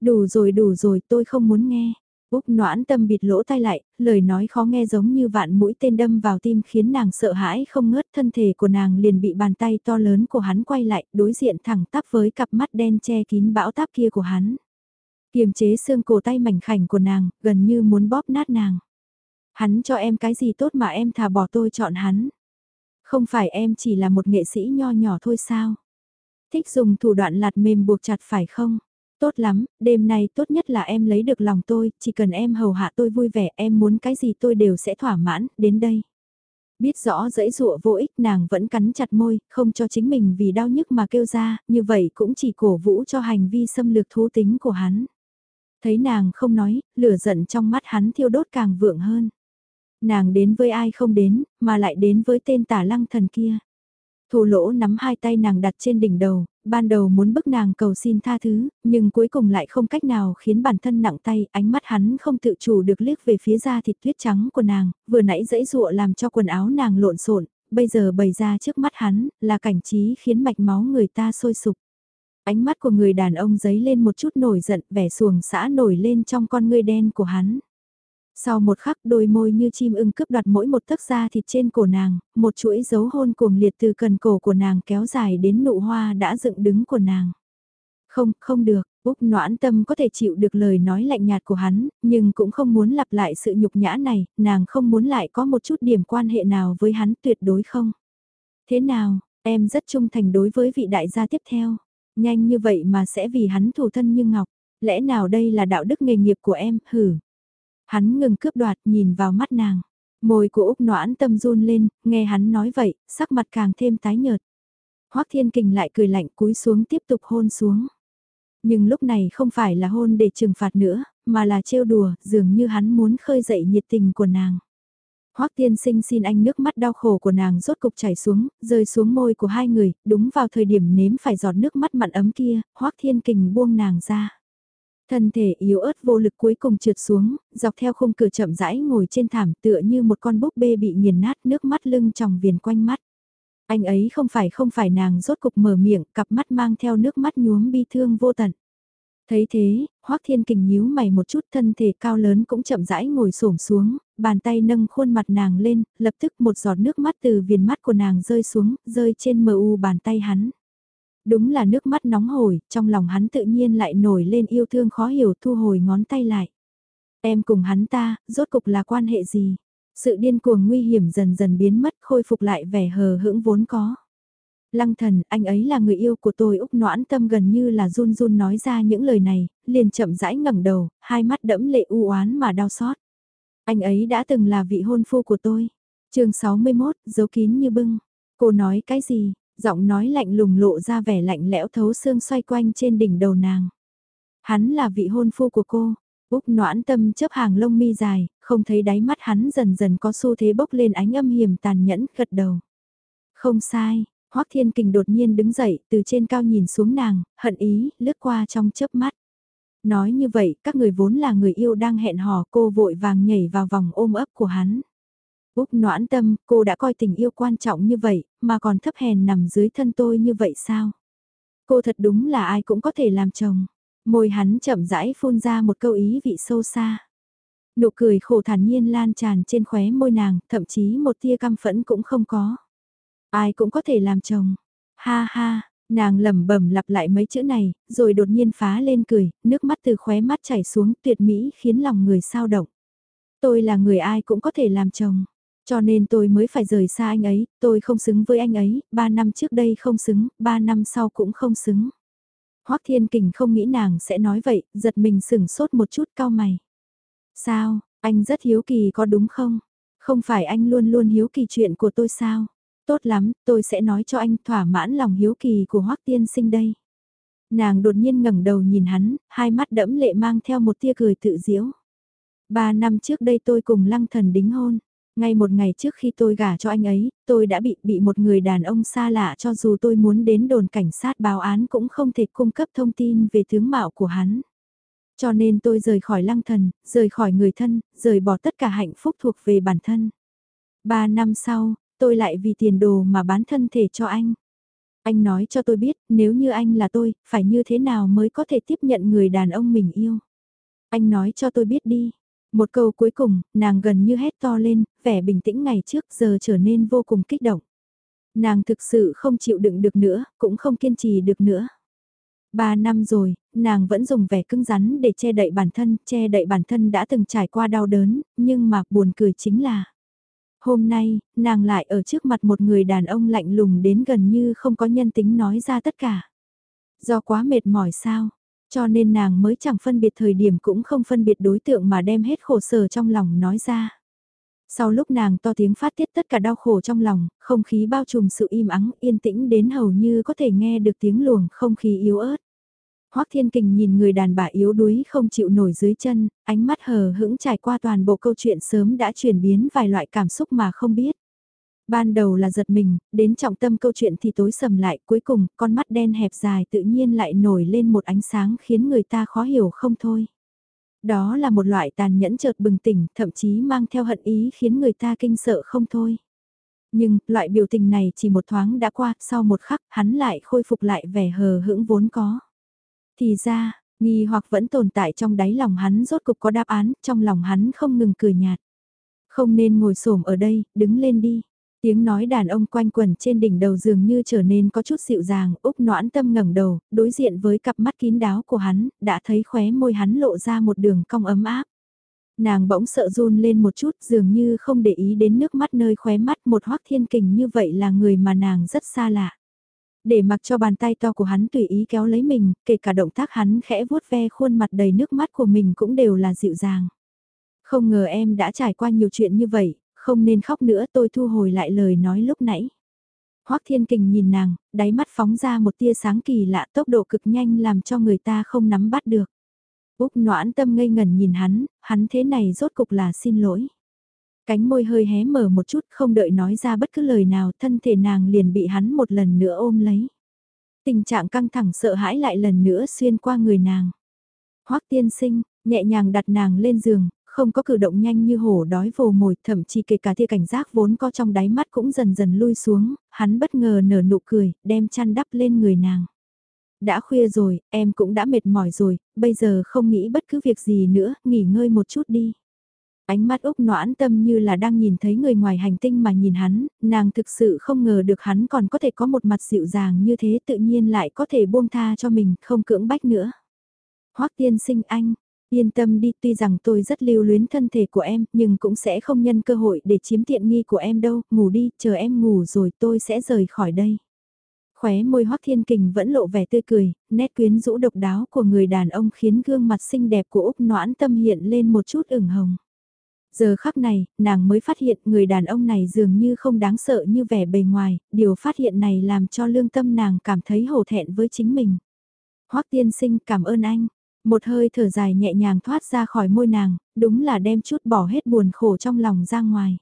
Đủ rồi đủ rồi tôi không muốn nghe. Úc noãn tâm bịt lỗ tai lại, lời nói khó nghe giống như vạn mũi tên đâm vào tim khiến nàng sợ hãi không ngớt thân thể của nàng liền bị bàn tay to lớn của hắn quay lại đối diện thẳng tắp với cặp mắt đen che kín bão táp kia của hắn. Kiềm chế xương cổ tay mảnh khảnh của nàng, gần như muốn bóp nát nàng. Hắn cho em cái gì tốt mà em thà bỏ tôi chọn hắn. Không phải em chỉ là một nghệ sĩ nho nhỏ thôi sao? Thích dùng thủ đoạn lạt mềm buộc chặt phải không? Tốt lắm, đêm nay tốt nhất là em lấy được lòng tôi, chỉ cần em hầu hạ tôi vui vẻ, em muốn cái gì tôi đều sẽ thỏa mãn, đến đây. Biết rõ dẫy dụa vô ích nàng vẫn cắn chặt môi, không cho chính mình vì đau nhức mà kêu ra, như vậy cũng chỉ cổ vũ cho hành vi xâm lược thú tính của hắn. Thấy nàng không nói, lửa giận trong mắt hắn thiêu đốt càng vượng hơn. Nàng đến với ai không đến, mà lại đến với tên tả lăng thần kia. Thô lỗ nắm hai tay nàng đặt trên đỉnh đầu, ban đầu muốn bức nàng cầu xin tha thứ, nhưng cuối cùng lại không cách nào khiến bản thân nặng tay, ánh mắt hắn không tự chủ được liếc về phía da thịt tuyết trắng của nàng, vừa nãy dãy dụa làm cho quần áo nàng lộn xộn, bây giờ bày ra trước mắt hắn, là cảnh trí khiến mạch máu người ta sôi sục. Ánh mắt của người đàn ông giấy lên một chút nổi giận, vẻ xuồng xã nổi lên trong con ngươi đen của hắn. Sau một khắc đôi môi như chim ưng cướp đoạt mỗi một tấc da thịt trên cổ nàng, một chuỗi dấu hôn cuồng liệt từ cần cổ của nàng kéo dài đến nụ hoa đã dựng đứng của nàng. Không, không được, Úc noãn tâm có thể chịu được lời nói lạnh nhạt của hắn, nhưng cũng không muốn lặp lại sự nhục nhã này, nàng không muốn lại có một chút điểm quan hệ nào với hắn tuyệt đối không. Thế nào, em rất trung thành đối với vị đại gia tiếp theo, nhanh như vậy mà sẽ vì hắn thủ thân như ngọc, lẽ nào đây là đạo đức nghề nghiệp của em, hử. Hắn ngừng cướp đoạt nhìn vào mắt nàng. Môi của Úc noãn tâm run lên, nghe hắn nói vậy, sắc mặt càng thêm tái nhợt. Hoác Thiên Kình lại cười lạnh cúi xuống tiếp tục hôn xuống. Nhưng lúc này không phải là hôn để trừng phạt nữa, mà là trêu đùa, dường như hắn muốn khơi dậy nhiệt tình của nàng. Hoắc tiên sinh xin anh nước mắt đau khổ của nàng rốt cục chảy xuống, rơi xuống môi của hai người, đúng vào thời điểm nếm phải giọt nước mắt mặn ấm kia, Hoắc thiên kình buông nàng ra. Thân thể yếu ớt vô lực cuối cùng trượt xuống, dọc theo khung cửa chậm rãi ngồi trên thảm tựa như một con búp bê bị nghiền nát nước mắt lưng tròng viền quanh mắt. Anh ấy không phải không phải nàng rốt cục mở miệng, cặp mắt mang theo nước mắt nhuốm bi thương vô tận. Thấy thế, Hoắc Thiên Kình nhíu mày một chút thân thể cao lớn cũng chậm rãi ngồi xổm xuống, bàn tay nâng khuôn mặt nàng lên, lập tức một giọt nước mắt từ viền mắt của nàng rơi xuống, rơi trên mờ u bàn tay hắn. Đúng là nước mắt nóng hổi, trong lòng hắn tự nhiên lại nổi lên yêu thương khó hiểu thu hồi ngón tay lại. Em cùng hắn ta, rốt cục là quan hệ gì? Sự điên cuồng nguy hiểm dần dần biến mất khôi phục lại vẻ hờ hững vốn có. Lăng thần, anh ấy là người yêu của tôi Úc noãn tâm gần như là run run nói ra những lời này, liền chậm rãi ngẩng đầu, hai mắt đẫm lệ u oán mà đau xót. Anh ấy đã từng là vị hôn phu của tôi. chương 61, giấu kín như bưng. Cô nói cái gì? Giọng nói lạnh lùng lộ ra vẻ lạnh lẽo thấu xương xoay quanh trên đỉnh đầu nàng. Hắn là vị hôn phu của cô. Úc noãn tâm chấp hàng lông mi dài, không thấy đáy mắt hắn dần dần có xu thế bốc lên ánh âm hiểm tàn nhẫn gật đầu. Không sai, Hoắc Thiên Kình đột nhiên đứng dậy, từ trên cao nhìn xuống nàng, hận ý, lướt qua trong chớp mắt. Nói như vậy, các người vốn là người yêu đang hẹn hò cô vội vàng nhảy vào vòng ôm ấp của hắn. Úc noãn tâm, cô đã coi tình yêu quan trọng như vậy, mà còn thấp hèn nằm dưới thân tôi như vậy sao? Cô thật đúng là ai cũng có thể làm chồng. Môi hắn chậm rãi phun ra một câu ý vị sâu xa. Nụ cười khổ thản nhiên lan tràn trên khóe môi nàng, thậm chí một tia căm phẫn cũng không có. Ai cũng có thể làm chồng. Ha ha, nàng lẩm bẩm lặp lại mấy chữ này, rồi đột nhiên phá lên cười, nước mắt từ khóe mắt chảy xuống tuyệt mỹ khiến lòng người sao động. Tôi là người ai cũng có thể làm chồng. Cho nên tôi mới phải rời xa anh ấy, tôi không xứng với anh ấy, ba năm trước đây không xứng, ba năm sau cũng không xứng. Hoắc Thiên Kình không nghĩ nàng sẽ nói vậy, giật mình sửng sốt một chút cao mày. Sao, anh rất hiếu kỳ có đúng không? Không phải anh luôn luôn hiếu kỳ chuyện của tôi sao? Tốt lắm, tôi sẽ nói cho anh thỏa mãn lòng hiếu kỳ của Hoắc Tiên Sinh đây. Nàng đột nhiên ngẩng đầu nhìn hắn, hai mắt đẫm lệ mang theo một tia cười tự diễu. Ba năm trước đây tôi cùng lăng thần đính hôn. Ngay một ngày trước khi tôi gả cho anh ấy, tôi đã bị bị một người đàn ông xa lạ cho dù tôi muốn đến đồn cảnh sát báo án cũng không thể cung cấp thông tin về tướng mạo của hắn. Cho nên tôi rời khỏi lăng thần, rời khỏi người thân, rời bỏ tất cả hạnh phúc thuộc về bản thân. Ba năm sau, tôi lại vì tiền đồ mà bán thân thể cho anh. Anh nói cho tôi biết, nếu như anh là tôi, phải như thế nào mới có thể tiếp nhận người đàn ông mình yêu. Anh nói cho tôi biết đi. Một câu cuối cùng, nàng gần như hét to lên, vẻ bình tĩnh ngày trước giờ trở nên vô cùng kích động. Nàng thực sự không chịu đựng được nữa, cũng không kiên trì được nữa. Ba năm rồi, nàng vẫn dùng vẻ cứng rắn để che đậy bản thân, che đậy bản thân đã từng trải qua đau đớn, nhưng mà buồn cười chính là Hôm nay, nàng lại ở trước mặt một người đàn ông lạnh lùng đến gần như không có nhân tính nói ra tất cả. Do quá mệt mỏi sao, cho nên nàng mới chẳng phân biệt thời điểm cũng không phân biệt đối tượng mà đem hết khổ sở trong lòng nói ra. Sau lúc nàng to tiếng phát tiết tất cả đau khổ trong lòng, không khí bao trùm sự im ắng yên tĩnh đến hầu như có thể nghe được tiếng luồng không khí yếu ớt. Hoắc Thiên Kình nhìn người đàn bà yếu đuối không chịu nổi dưới chân, ánh mắt hờ hững trải qua toàn bộ câu chuyện sớm đã chuyển biến vài loại cảm xúc mà không biết. Ban đầu là giật mình, đến trọng tâm câu chuyện thì tối sầm lại, cuối cùng, con mắt đen hẹp dài tự nhiên lại nổi lên một ánh sáng khiến người ta khó hiểu không thôi. Đó là một loại tàn nhẫn chợt bừng tỉnh, thậm chí mang theo hận ý khiến người ta kinh sợ không thôi. Nhưng, loại biểu tình này chỉ một thoáng đã qua, sau một khắc, hắn lại khôi phục lại vẻ hờ hững vốn có. Thì ra, nghi hoặc vẫn tồn tại trong đáy lòng hắn rốt cục có đáp án, trong lòng hắn không ngừng cười nhạt. Không nên ngồi xổm ở đây, đứng lên đi. Tiếng nói đàn ông quanh quẩn trên đỉnh đầu dường như trở nên có chút dịu dàng, Úc noãn tâm ngẩng đầu, đối diện với cặp mắt kín đáo của hắn, đã thấy khóe môi hắn lộ ra một đường cong ấm áp. Nàng bỗng sợ run lên một chút dường như không để ý đến nước mắt nơi khóe mắt một hoác thiên kình như vậy là người mà nàng rất xa lạ. Để mặc cho bàn tay to của hắn tùy ý kéo lấy mình, kể cả động tác hắn khẽ vuốt ve khuôn mặt đầy nước mắt của mình cũng đều là dịu dàng. Không ngờ em đã trải qua nhiều chuyện như vậy, không nên khóc nữa tôi thu hồi lại lời nói lúc nãy. Hoắc Thiên Kình nhìn nàng, đáy mắt phóng ra một tia sáng kỳ lạ tốc độ cực nhanh làm cho người ta không nắm bắt được. Úc noãn tâm ngây ngẩn nhìn hắn, hắn thế này rốt cục là xin lỗi. Cánh môi hơi hé mở một chút không đợi nói ra bất cứ lời nào thân thể nàng liền bị hắn một lần nữa ôm lấy. Tình trạng căng thẳng sợ hãi lại lần nữa xuyên qua người nàng. Hoắc tiên sinh, nhẹ nhàng đặt nàng lên giường, không có cử động nhanh như hổ đói vồ mồi, thậm chí kể cả tia cảnh giác vốn có trong đáy mắt cũng dần dần lui xuống, hắn bất ngờ nở nụ cười, đem chăn đắp lên người nàng. Đã khuya rồi, em cũng đã mệt mỏi rồi, bây giờ không nghĩ bất cứ việc gì nữa, nghỉ ngơi một chút đi. Ánh mắt Úc noãn tâm như là đang nhìn thấy người ngoài hành tinh mà nhìn hắn, nàng thực sự không ngờ được hắn còn có thể có một mặt dịu dàng như thế tự nhiên lại có thể buông tha cho mình, không cưỡng bách nữa. Hoắc tiên sinh anh, Yên tâm đi, tuy rằng tôi rất lưu luyến thân thể của em, nhưng cũng sẽ không nhân cơ hội để chiếm tiện nghi của em đâu, ngủ đi, chờ em ngủ rồi tôi sẽ rời khỏi đây. Khóe môi Hoắc Thiên Kình vẫn lộ vẻ tươi cười, nét quyến rũ độc đáo của người đàn ông khiến gương mặt xinh đẹp của Úc Noãn Tâm hiện lên một chút ửng hồng. Giờ khắc này, nàng mới phát hiện người đàn ông này dường như không đáng sợ như vẻ bề ngoài, điều phát hiện này làm cho lương tâm nàng cảm thấy hổ thẹn với chính mình. Hoắc tiên sinh cảm ơn anh, một hơi thở dài nhẹ nhàng thoát ra khỏi môi nàng, đúng là đem chút bỏ hết buồn khổ trong lòng ra ngoài.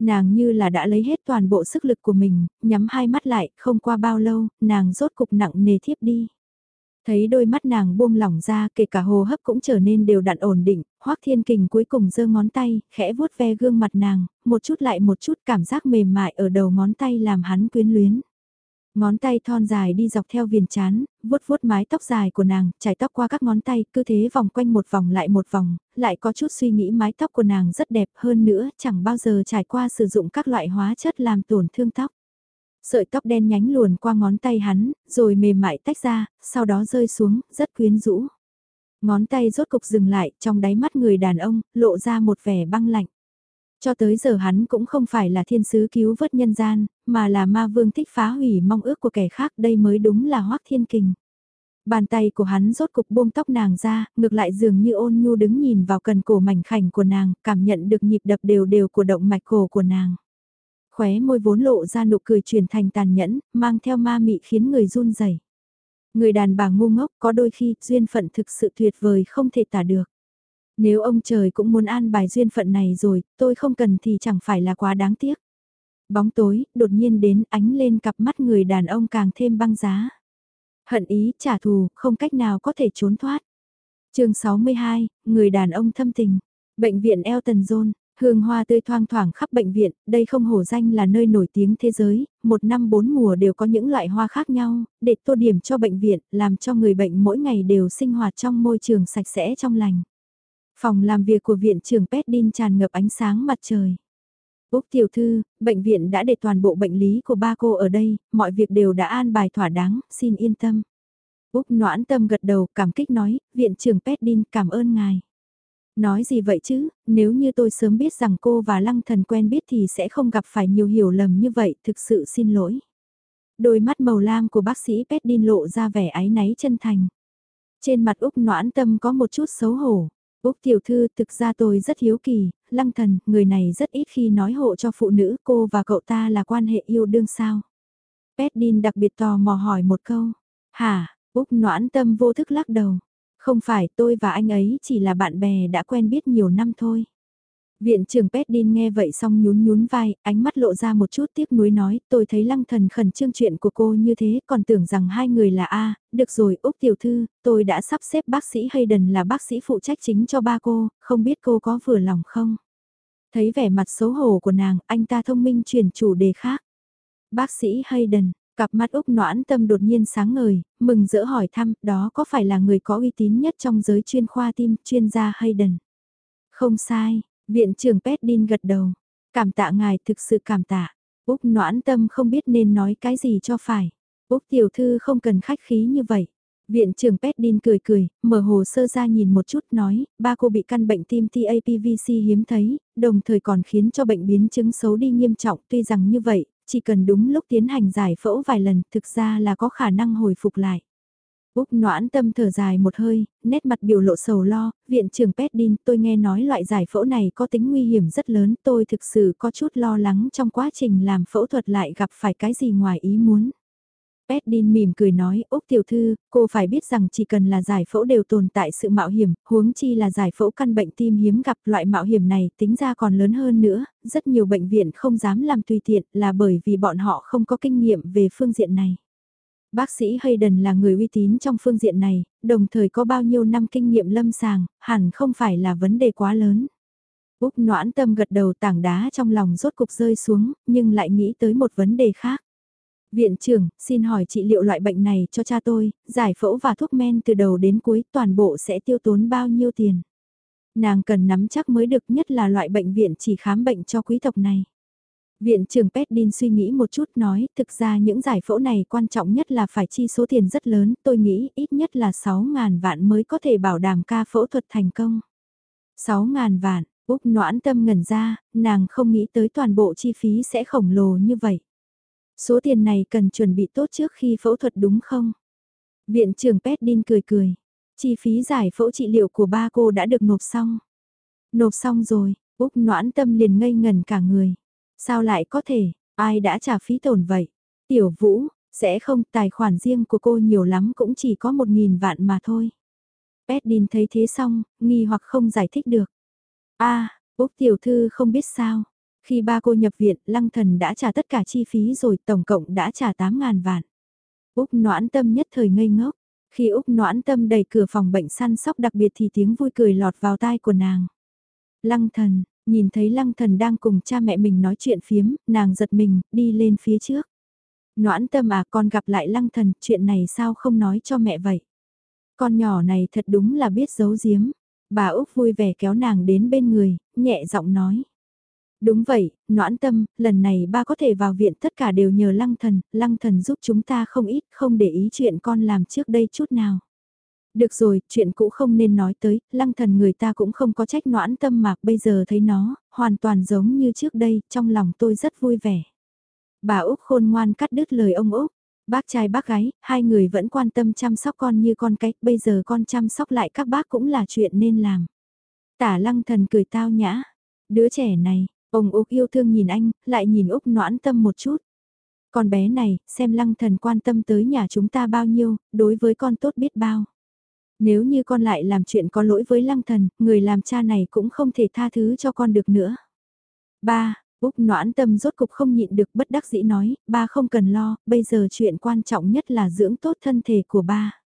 Nàng như là đã lấy hết toàn bộ sức lực của mình, nhắm hai mắt lại, không qua bao lâu, nàng rốt cục nặng nề thiếp đi. Thấy đôi mắt nàng buông lỏng ra, kể cả hồ hấp cũng trở nên đều đặn ổn định, Hoắc Thiên Kình cuối cùng giơ ngón tay, khẽ vuốt ve gương mặt nàng, một chút lại một chút cảm giác mềm mại ở đầu ngón tay làm hắn quyến luyến. Ngón tay thon dài đi dọc theo viền chán, vuốt vuốt mái tóc dài của nàng, trải tóc qua các ngón tay, cứ thế vòng quanh một vòng lại một vòng, lại có chút suy nghĩ mái tóc của nàng rất đẹp hơn nữa, chẳng bao giờ trải qua sử dụng các loại hóa chất làm tổn thương tóc. Sợi tóc đen nhánh luồn qua ngón tay hắn, rồi mềm mại tách ra, sau đó rơi xuống, rất quyến rũ. Ngón tay rốt cục dừng lại, trong đáy mắt người đàn ông, lộ ra một vẻ băng lạnh. Cho tới giờ hắn cũng không phải là thiên sứ cứu vớt nhân gian, mà là ma vương thích phá hủy mong ước của kẻ khác đây mới đúng là hoắc thiên kình. Bàn tay của hắn rốt cục buông tóc nàng ra, ngược lại dường như ôn nhu đứng nhìn vào cần cổ mảnh khảnh của nàng, cảm nhận được nhịp đập đều đều của động mạch cổ của nàng. Khóe môi vốn lộ ra nụ cười truyền thành tàn nhẫn, mang theo ma mị khiến người run rẩy. Người đàn bà ngu ngốc có đôi khi duyên phận thực sự tuyệt vời không thể tả được. Nếu ông trời cũng muốn an bài duyên phận này rồi, tôi không cần thì chẳng phải là quá đáng tiếc. Bóng tối, đột nhiên đến ánh lên cặp mắt người đàn ông càng thêm băng giá. Hận ý, trả thù, không cách nào có thể trốn thoát. chương 62, người đàn ông thâm tình. Bệnh viện Elton John, hương hoa tươi thoang thoảng khắp bệnh viện, đây không hổ danh là nơi nổi tiếng thế giới, một năm bốn mùa đều có những loại hoa khác nhau, để tô điểm cho bệnh viện, làm cho người bệnh mỗi ngày đều sinh hoạt trong môi trường sạch sẽ trong lành. Phòng làm việc của viện trưởng Peddin tràn ngập ánh sáng mặt trời. Úc tiểu thư, bệnh viện đã để toàn bộ bệnh lý của ba cô ở đây, mọi việc đều đã an bài thỏa đáng, xin yên tâm. Úc noãn tâm gật đầu cảm kích nói, viện trưởng Peddin cảm ơn ngài. Nói gì vậy chứ, nếu như tôi sớm biết rằng cô và lăng thần quen biết thì sẽ không gặp phải nhiều hiểu lầm như vậy, thực sự xin lỗi. Đôi mắt màu lam của bác sĩ Peddin lộ ra vẻ ái náy chân thành. Trên mặt Úc noãn tâm có một chút xấu hổ. Úc tiểu thư thực ra tôi rất hiếu kỳ, lăng thần, người này rất ít khi nói hộ cho phụ nữ cô và cậu ta là quan hệ yêu đương sao. Petdin đặc biệt tò mò hỏi một câu. Hả, Úc noãn tâm vô thức lắc đầu. Không phải tôi và anh ấy chỉ là bạn bè đã quen biết nhiều năm thôi. Viện trưởng Peddin nghe vậy xong nhún nhún vai, ánh mắt lộ ra một chút tiếc nuối nói, tôi thấy lăng thần khẩn trương chuyện của cô như thế, còn tưởng rằng hai người là A, được rồi Úc Tiểu Thư, tôi đã sắp xếp bác sĩ Hayden là bác sĩ phụ trách chính cho ba cô, không biết cô có vừa lòng không? Thấy vẻ mặt xấu hổ của nàng, anh ta thông minh chuyển chủ đề khác. Bác sĩ Hayden, cặp mắt Úc noãn tâm đột nhiên sáng ngời, mừng rỡ hỏi thăm, đó có phải là người có uy tín nhất trong giới chuyên khoa tim, chuyên gia Hayden? Không sai, viện trưởng Petdin gật đầu. Cảm tạ ngài, thực sự cảm tạ. Úc noãn tâm không biết nên nói cái gì cho phải. Úc tiểu thư không cần khách khí như vậy. Viện trưởng Petdin cười cười, mở hồ sơ ra nhìn một chút nói, ba cô bị căn bệnh tim TAPVC hiếm thấy, đồng thời còn khiến cho bệnh biến chứng xấu đi nghiêm trọng. Tuy rằng như vậy, chỉ cần đúng lúc tiến hành giải phẫu vài lần thực ra là có khả năng hồi phục lại. Úc noãn tâm thở dài một hơi, nét mặt biểu lộ sầu lo, viện trưởng Peddin tôi nghe nói loại giải phẫu này có tính nguy hiểm rất lớn tôi thực sự có chút lo lắng trong quá trình làm phẫu thuật lại gặp phải cái gì ngoài ý muốn. Peddin mỉm cười nói, Úc tiểu thư, cô phải biết rằng chỉ cần là giải phẫu đều tồn tại sự mạo hiểm, huống chi là giải phẫu căn bệnh tim hiếm gặp loại mạo hiểm này tính ra còn lớn hơn nữa, rất nhiều bệnh viện không dám làm tùy tiện là bởi vì bọn họ không có kinh nghiệm về phương diện này. Bác sĩ Hayden là người uy tín trong phương diện này, đồng thời có bao nhiêu năm kinh nghiệm lâm sàng, hẳn không phải là vấn đề quá lớn. Úc noãn tâm gật đầu tảng đá trong lòng rốt cục rơi xuống, nhưng lại nghĩ tới một vấn đề khác. Viện trưởng, xin hỏi trị liệu loại bệnh này cho cha tôi, giải phẫu và thuốc men từ đầu đến cuối toàn bộ sẽ tiêu tốn bao nhiêu tiền? Nàng cần nắm chắc mới được nhất là loại bệnh viện chỉ khám bệnh cho quý tộc này. Viện trưởng Peddin suy nghĩ một chút nói, thực ra những giải phẫu này quan trọng nhất là phải chi số tiền rất lớn, tôi nghĩ ít nhất là 6.000 vạn mới có thể bảo đảm ca phẫu thuật thành công. 6.000 vạn, Úc noãn tâm ngẩn ra, nàng không nghĩ tới toàn bộ chi phí sẽ khổng lồ như vậy. Số tiền này cần chuẩn bị tốt trước khi phẫu thuật đúng không? Viện trưởng Peddin cười cười. Chi phí giải phẫu trị liệu của ba cô đã được nộp xong. Nộp xong rồi, Úc noãn tâm liền ngây ngần cả người. Sao lại có thể, ai đã trả phí tổn vậy? Tiểu Vũ, sẽ không tài khoản riêng của cô nhiều lắm cũng chỉ có một nghìn vạn mà thôi. pettin thấy thế xong, nghi hoặc không giải thích được. a Úc tiểu thư không biết sao. Khi ba cô nhập viện, lăng thần đã trả tất cả chi phí rồi tổng cộng đã trả 8.000 vạn. Úc noãn tâm nhất thời ngây ngốc. Khi Úc noãn tâm đẩy cửa phòng bệnh săn sóc đặc biệt thì tiếng vui cười lọt vào tai của nàng. Lăng thần, nhìn thấy lăng thần đang cùng cha mẹ mình nói chuyện phiếm, nàng giật mình, đi lên phía trước. Noãn tâm à con gặp lại lăng thần, chuyện này sao không nói cho mẹ vậy? Con nhỏ này thật đúng là biết giấu giếm. Bà Úc vui vẻ kéo nàng đến bên người, nhẹ giọng nói. Đúng vậy, noãn tâm, lần này ba có thể vào viện tất cả đều nhờ lăng thần, lăng thần giúp chúng ta không ít, không để ý chuyện con làm trước đây chút nào. Được rồi, chuyện cũ không nên nói tới, lăng thần người ta cũng không có trách noãn tâm mà bây giờ thấy nó, hoàn toàn giống như trước đây, trong lòng tôi rất vui vẻ. Bà Úc khôn ngoan cắt đứt lời ông Úc, bác trai bác gái, hai người vẫn quan tâm chăm sóc con như con cái, bây giờ con chăm sóc lại các bác cũng là chuyện nên làm. Tả lăng thần cười tao nhã, đứa trẻ này, ông Úc yêu thương nhìn anh, lại nhìn Úc noãn tâm một chút. Con bé này, xem lăng thần quan tâm tới nhà chúng ta bao nhiêu, đối với con tốt biết bao. Nếu như con lại làm chuyện có lỗi với lăng thần, người làm cha này cũng không thể tha thứ cho con được nữa. Ba, Úc noãn tâm rốt cục không nhịn được bất đắc dĩ nói, ba không cần lo, bây giờ chuyện quan trọng nhất là dưỡng tốt thân thể của ba.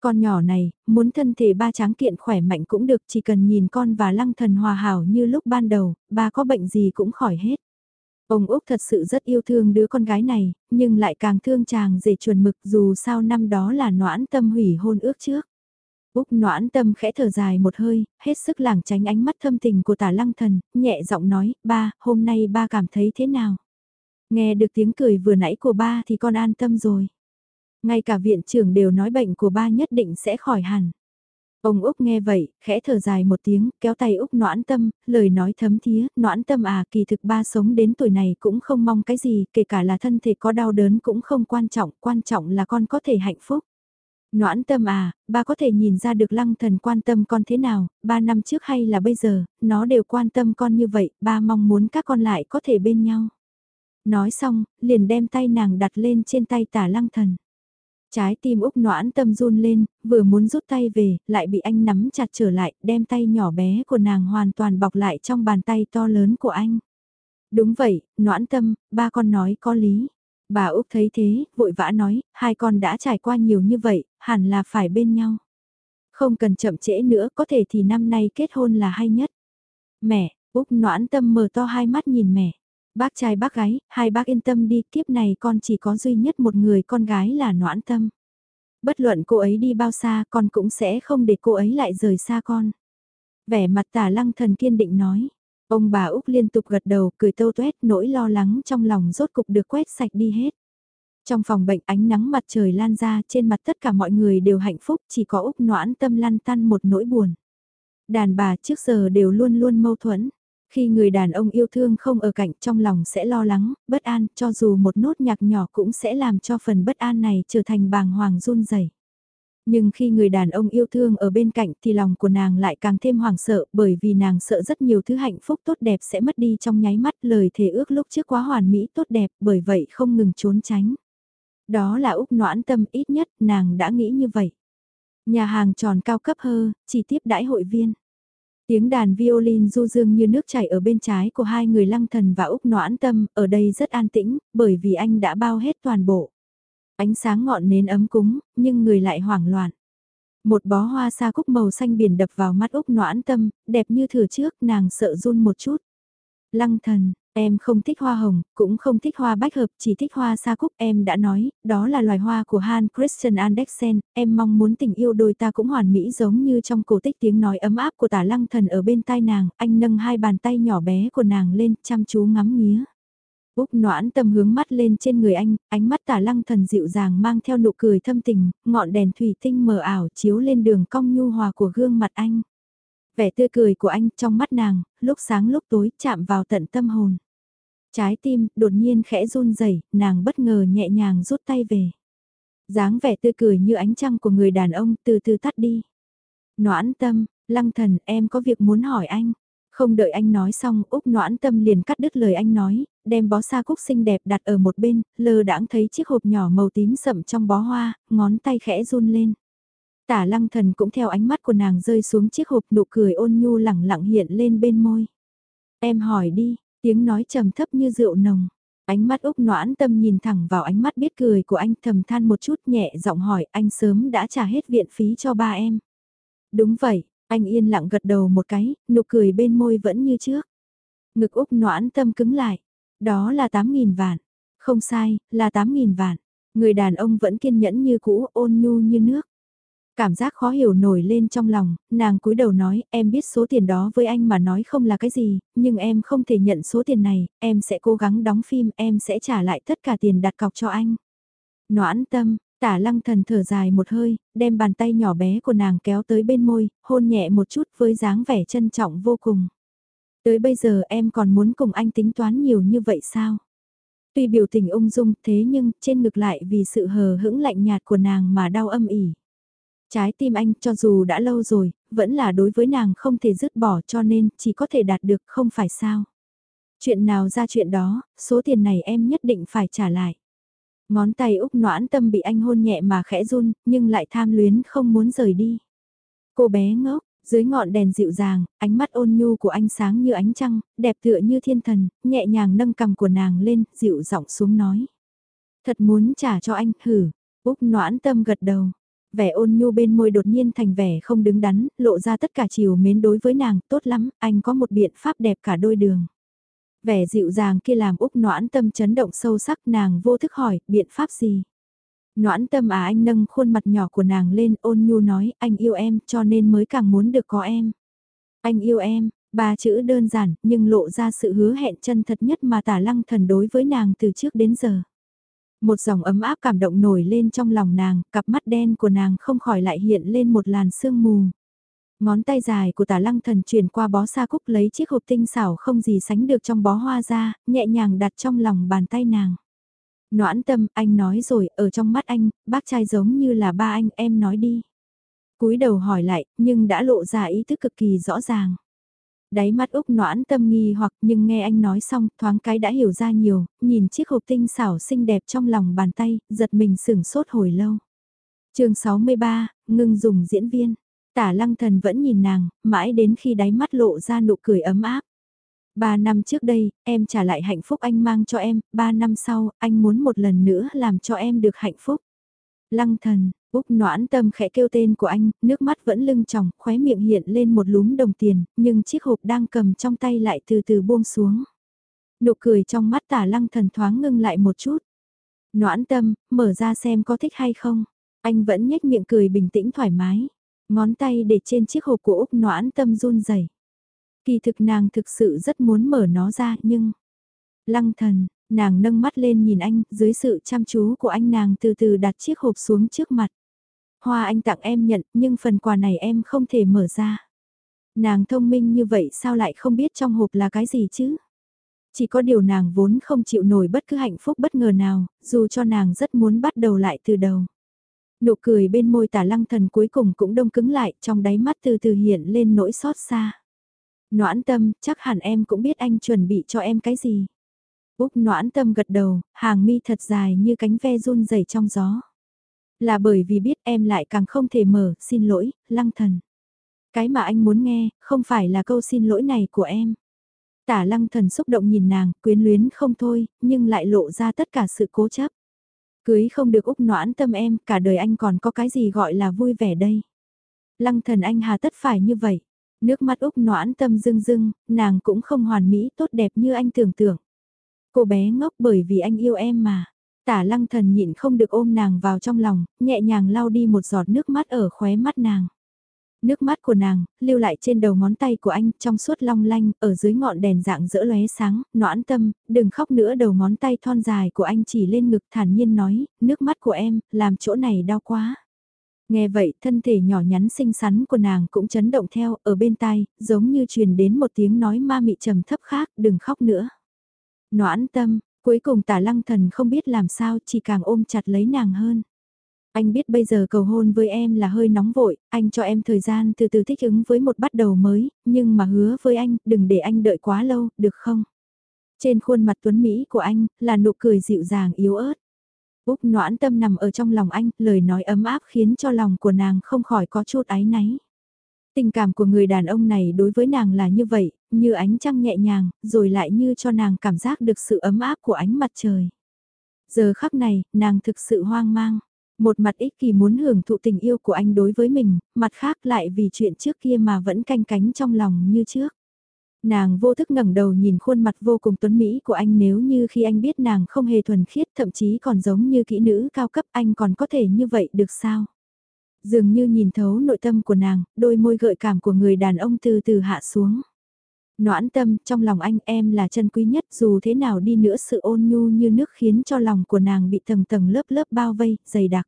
Con nhỏ này, muốn thân thể ba tráng kiện khỏe mạnh cũng được, chỉ cần nhìn con và lăng thần hòa hảo như lúc ban đầu, ba có bệnh gì cũng khỏi hết. Ông Úc thật sự rất yêu thương đứa con gái này, nhưng lại càng thương chàng dễ chuẩn mực dù sao năm đó là noãn tâm hủy hôn ước trước. Úc noãn tâm khẽ thở dài một hơi, hết sức lảng tránh ánh mắt thâm tình của tả lăng thần, nhẹ giọng nói, ba, hôm nay ba cảm thấy thế nào? Nghe được tiếng cười vừa nãy của ba thì con an tâm rồi. Ngay cả viện trưởng đều nói bệnh của ba nhất định sẽ khỏi hẳn. Ông Úc nghe vậy, khẽ thở dài một tiếng, kéo tay Úc noãn tâm, lời nói thấm thía, noãn tâm à kỳ thực ba sống đến tuổi này cũng không mong cái gì, kể cả là thân thể có đau đớn cũng không quan trọng, quan trọng là con có thể hạnh phúc. Noãn tâm à, ba có thể nhìn ra được lăng thần quan tâm con thế nào, ba năm trước hay là bây giờ, nó đều quan tâm con như vậy, ba mong muốn các con lại có thể bên nhau. Nói xong, liền đem tay nàng đặt lên trên tay tả lăng thần. Trái tim Úc noãn tâm run lên, vừa muốn rút tay về, lại bị anh nắm chặt trở lại, đem tay nhỏ bé của nàng hoàn toàn bọc lại trong bàn tay to lớn của anh. Đúng vậy, noãn tâm, ba con nói có lý. Bà Úc thấy thế, vội vã nói, hai con đã trải qua nhiều như vậy, hẳn là phải bên nhau. Không cần chậm trễ nữa, có thể thì năm nay kết hôn là hay nhất. Mẹ, Úc noãn tâm mở to hai mắt nhìn mẹ. Bác trai bác gái, hai bác yên tâm đi, kiếp này con chỉ có duy nhất một người con gái là noãn tâm. Bất luận cô ấy đi bao xa con cũng sẽ không để cô ấy lại rời xa con. Vẻ mặt tả lăng thần kiên định nói. Ông bà Úc liên tục gật đầu cười tâu tuét nỗi lo lắng trong lòng rốt cục được quét sạch đi hết. Trong phòng bệnh ánh nắng mặt trời lan ra trên mặt tất cả mọi người đều hạnh phúc chỉ có Úc noãn tâm lăn tăn một nỗi buồn. Đàn bà trước giờ đều luôn luôn mâu thuẫn. Khi người đàn ông yêu thương không ở cạnh trong lòng sẽ lo lắng, bất an, cho dù một nốt nhạc nhỏ cũng sẽ làm cho phần bất an này trở thành bàng hoàng run rẩy. Nhưng khi người đàn ông yêu thương ở bên cạnh thì lòng của nàng lại càng thêm hoảng sợ bởi vì nàng sợ rất nhiều thứ hạnh phúc tốt đẹp sẽ mất đi trong nháy mắt lời thề ước lúc trước quá hoàn mỹ tốt đẹp bởi vậy không ngừng trốn tránh. Đó là Úc noãn tâm ít nhất nàng đã nghĩ như vậy. Nhà hàng tròn cao cấp hơ, chỉ tiếp đãi hội viên. Tiếng đàn violin du dương như nước chảy ở bên trái của hai người lăng thần và Úc noãn tâm, ở đây rất an tĩnh, bởi vì anh đã bao hết toàn bộ. Ánh sáng ngọn nến ấm cúng, nhưng người lại hoảng loạn. Một bó hoa sa cúc màu xanh biển đập vào mắt Úc noãn tâm, đẹp như thừa trước, nàng sợ run một chút. Lăng thần, Em không thích hoa hồng, cũng không thích hoa bách hợp, chỉ thích hoa sa cúc. Em đã nói, đó là loài hoa của Han Christian Andersen. Em mong muốn tình yêu đôi ta cũng hoàn mỹ giống như trong cổ tích tiếng nói ấm áp của tả lăng thần ở bên tai nàng. Anh nâng hai bàn tay nhỏ bé của nàng lên, chăm chú ngắm nghía. Úc noãn tâm hướng mắt lên trên người anh, ánh mắt tả lăng thần dịu dàng mang theo nụ cười thâm tình, ngọn đèn thủy tinh mờ ảo chiếu lên đường cong nhu hòa của gương mặt anh. Vẻ tươi cười của anh trong mắt nàng, lúc sáng lúc tối chạm vào tận tâm hồn. Trái tim đột nhiên khẽ run rẩy, nàng bất ngờ nhẹ nhàng rút tay về. dáng vẻ tươi cười như ánh trăng của người đàn ông từ từ tắt đi. Noãn tâm, lăng thần em có việc muốn hỏi anh. Không đợi anh nói xong, Úc noãn tâm liền cắt đứt lời anh nói, đem bó sa cúc xinh đẹp đặt ở một bên, lơ đãng thấy chiếc hộp nhỏ màu tím sậm trong bó hoa, ngón tay khẽ run lên. Tả lăng thần cũng theo ánh mắt của nàng rơi xuống chiếc hộp nụ cười ôn nhu lẳng lặng hiện lên bên môi. Em hỏi đi, tiếng nói trầm thấp như rượu nồng. Ánh mắt Úc noãn tâm nhìn thẳng vào ánh mắt biết cười của anh thầm than một chút nhẹ giọng hỏi anh sớm đã trả hết viện phí cho ba em. Đúng vậy, anh yên lặng gật đầu một cái, nụ cười bên môi vẫn như trước. Ngực Úc noãn tâm cứng lại. Đó là 8.000 vạn. Không sai, là 8.000 vạn. Người đàn ông vẫn kiên nhẫn như cũ ôn nhu như nước. Cảm giác khó hiểu nổi lên trong lòng, nàng cúi đầu nói, em biết số tiền đó với anh mà nói không là cái gì, nhưng em không thể nhận số tiền này, em sẽ cố gắng đóng phim, em sẽ trả lại tất cả tiền đặt cọc cho anh. Noãn tâm, tả lăng thần thở dài một hơi, đem bàn tay nhỏ bé của nàng kéo tới bên môi, hôn nhẹ một chút với dáng vẻ trân trọng vô cùng. Tới bây giờ em còn muốn cùng anh tính toán nhiều như vậy sao? Tuy biểu tình ung dung thế nhưng trên ngực lại vì sự hờ hững lạnh nhạt của nàng mà đau âm ỉ. Trái tim anh cho dù đã lâu rồi, vẫn là đối với nàng không thể dứt bỏ cho nên chỉ có thể đạt được không phải sao. Chuyện nào ra chuyện đó, số tiền này em nhất định phải trả lại. Ngón tay Úc noãn tâm bị anh hôn nhẹ mà khẽ run, nhưng lại tham luyến không muốn rời đi. Cô bé ngốc, dưới ngọn đèn dịu dàng, ánh mắt ôn nhu của anh sáng như ánh trăng, đẹp tựa như thiên thần, nhẹ nhàng nâng cầm của nàng lên, dịu giọng xuống nói. Thật muốn trả cho anh, hử. Úc noãn tâm gật đầu vẻ ôn nhu bên môi đột nhiên thành vẻ không đứng đắn, lộ ra tất cả chiều mến đối với nàng, tốt lắm, anh có một biện pháp đẹp cả đôi đường. Vẻ dịu dàng kia làm Úc noãn tâm chấn động sâu sắc nàng vô thức hỏi, biện pháp gì? Noãn tâm à anh nâng khuôn mặt nhỏ của nàng lên ôn nhu nói, anh yêu em cho nên mới càng muốn được có em. Anh yêu em, ba chữ đơn giản nhưng lộ ra sự hứa hẹn chân thật nhất mà tả lăng thần đối với nàng từ trước đến giờ. Một dòng ấm áp cảm động nổi lên trong lòng nàng, cặp mắt đen của nàng không khỏi lại hiện lên một làn sương mù. Ngón tay dài của tả lăng thần chuyển qua bó sa cúc lấy chiếc hộp tinh xảo không gì sánh được trong bó hoa ra, nhẹ nhàng đặt trong lòng bàn tay nàng. Noãn tâm, anh nói rồi, ở trong mắt anh, bác trai giống như là ba anh, em nói đi. cúi đầu hỏi lại, nhưng đã lộ ra ý thức cực kỳ rõ ràng. Đáy mắt Úc noãn tâm nghi hoặc nhưng nghe anh nói xong thoáng cái đã hiểu ra nhiều, nhìn chiếc hộp tinh xảo xinh đẹp trong lòng bàn tay, giật mình sửng sốt hồi lâu. chương 63, ngưng dùng diễn viên. Tả lăng thần vẫn nhìn nàng, mãi đến khi đáy mắt lộ ra nụ cười ấm áp. Ba năm trước đây, em trả lại hạnh phúc anh mang cho em, ba năm sau, anh muốn một lần nữa làm cho em được hạnh phúc. Lăng thần, Úc noãn tâm khẽ kêu tên của anh, nước mắt vẫn lưng tròng, khóe miệng hiện lên một lúm đồng tiền, nhưng chiếc hộp đang cầm trong tay lại từ từ buông xuống. Nụ cười trong mắt tả lăng thần thoáng ngưng lại một chút. Noãn tâm, mở ra xem có thích hay không. Anh vẫn nhếch miệng cười bình tĩnh thoải mái. Ngón tay để trên chiếc hộp của Úc noãn tâm run rẩy. Kỳ thực nàng thực sự rất muốn mở nó ra nhưng... Lăng thần, nàng nâng mắt lên nhìn anh, dưới sự chăm chú của anh nàng từ từ đặt chiếc hộp xuống trước mặt. Hoa anh tặng em nhận, nhưng phần quà này em không thể mở ra. Nàng thông minh như vậy sao lại không biết trong hộp là cái gì chứ? Chỉ có điều nàng vốn không chịu nổi bất cứ hạnh phúc bất ngờ nào, dù cho nàng rất muốn bắt đầu lại từ đầu. Nụ cười bên môi tả lăng thần cuối cùng cũng đông cứng lại, trong đáy mắt từ từ hiện lên nỗi xót xa. Noãn tâm, chắc hẳn em cũng biết anh chuẩn bị cho em cái gì. Úc noãn tâm gật đầu, hàng mi thật dài như cánh ve run rẩy trong gió. Là bởi vì biết em lại càng không thể mở, xin lỗi, lăng thần. Cái mà anh muốn nghe, không phải là câu xin lỗi này của em. Tả lăng thần xúc động nhìn nàng, quyến luyến không thôi, nhưng lại lộ ra tất cả sự cố chấp. Cưới không được Úc noãn tâm em, cả đời anh còn có cái gì gọi là vui vẻ đây. Lăng thần anh hà tất phải như vậy. Nước mắt Úc noãn tâm rưng rưng, nàng cũng không hoàn mỹ tốt đẹp như anh tưởng tượng. Cô bé ngốc bởi vì anh yêu em mà. Tả lăng thần nhịn không được ôm nàng vào trong lòng, nhẹ nhàng lau đi một giọt nước mắt ở khóe mắt nàng. Nước mắt của nàng, lưu lại trên đầu ngón tay của anh, trong suốt long lanh, ở dưới ngọn đèn dạng rỡ lóe sáng, noãn tâm, đừng khóc nữa đầu ngón tay thon dài của anh chỉ lên ngực thản nhiên nói, nước mắt của em, làm chỗ này đau quá. Nghe vậy, thân thể nhỏ nhắn xinh xắn của nàng cũng chấn động theo, ở bên tai, giống như truyền đến một tiếng nói ma mị trầm thấp khác, đừng khóc nữa. Noãn tâm, cuối cùng tả lăng thần không biết làm sao, chỉ càng ôm chặt lấy nàng hơn. Anh biết bây giờ cầu hôn với em là hơi nóng vội, anh cho em thời gian từ từ thích ứng với một bắt đầu mới, nhưng mà hứa với anh, đừng để anh đợi quá lâu, được không? Trên khuôn mặt tuấn Mỹ của anh, là nụ cười dịu dàng yếu ớt. Úc noãn tâm nằm ở trong lòng anh, lời nói ấm áp khiến cho lòng của nàng không khỏi có chút áy náy. Tình cảm của người đàn ông này đối với nàng là như vậy, như ánh trăng nhẹ nhàng, rồi lại như cho nàng cảm giác được sự ấm áp của ánh mặt trời. Giờ khắc này, nàng thực sự hoang mang. Một mặt ích kỳ muốn hưởng thụ tình yêu của anh đối với mình, mặt khác lại vì chuyện trước kia mà vẫn canh cánh trong lòng như trước. Nàng vô thức ngẩng đầu nhìn khuôn mặt vô cùng tuấn mỹ của anh nếu như khi anh biết nàng không hề thuần khiết thậm chí còn giống như kỹ nữ cao cấp anh còn có thể như vậy được sao? Dường như nhìn thấu nội tâm của nàng, đôi môi gợi cảm của người đàn ông từ từ hạ xuống. Noãn tâm, trong lòng anh em là chân quý nhất dù thế nào đi nữa sự ôn nhu như nước khiến cho lòng của nàng bị tầng tầng lớp lớp bao vây, dày đặc.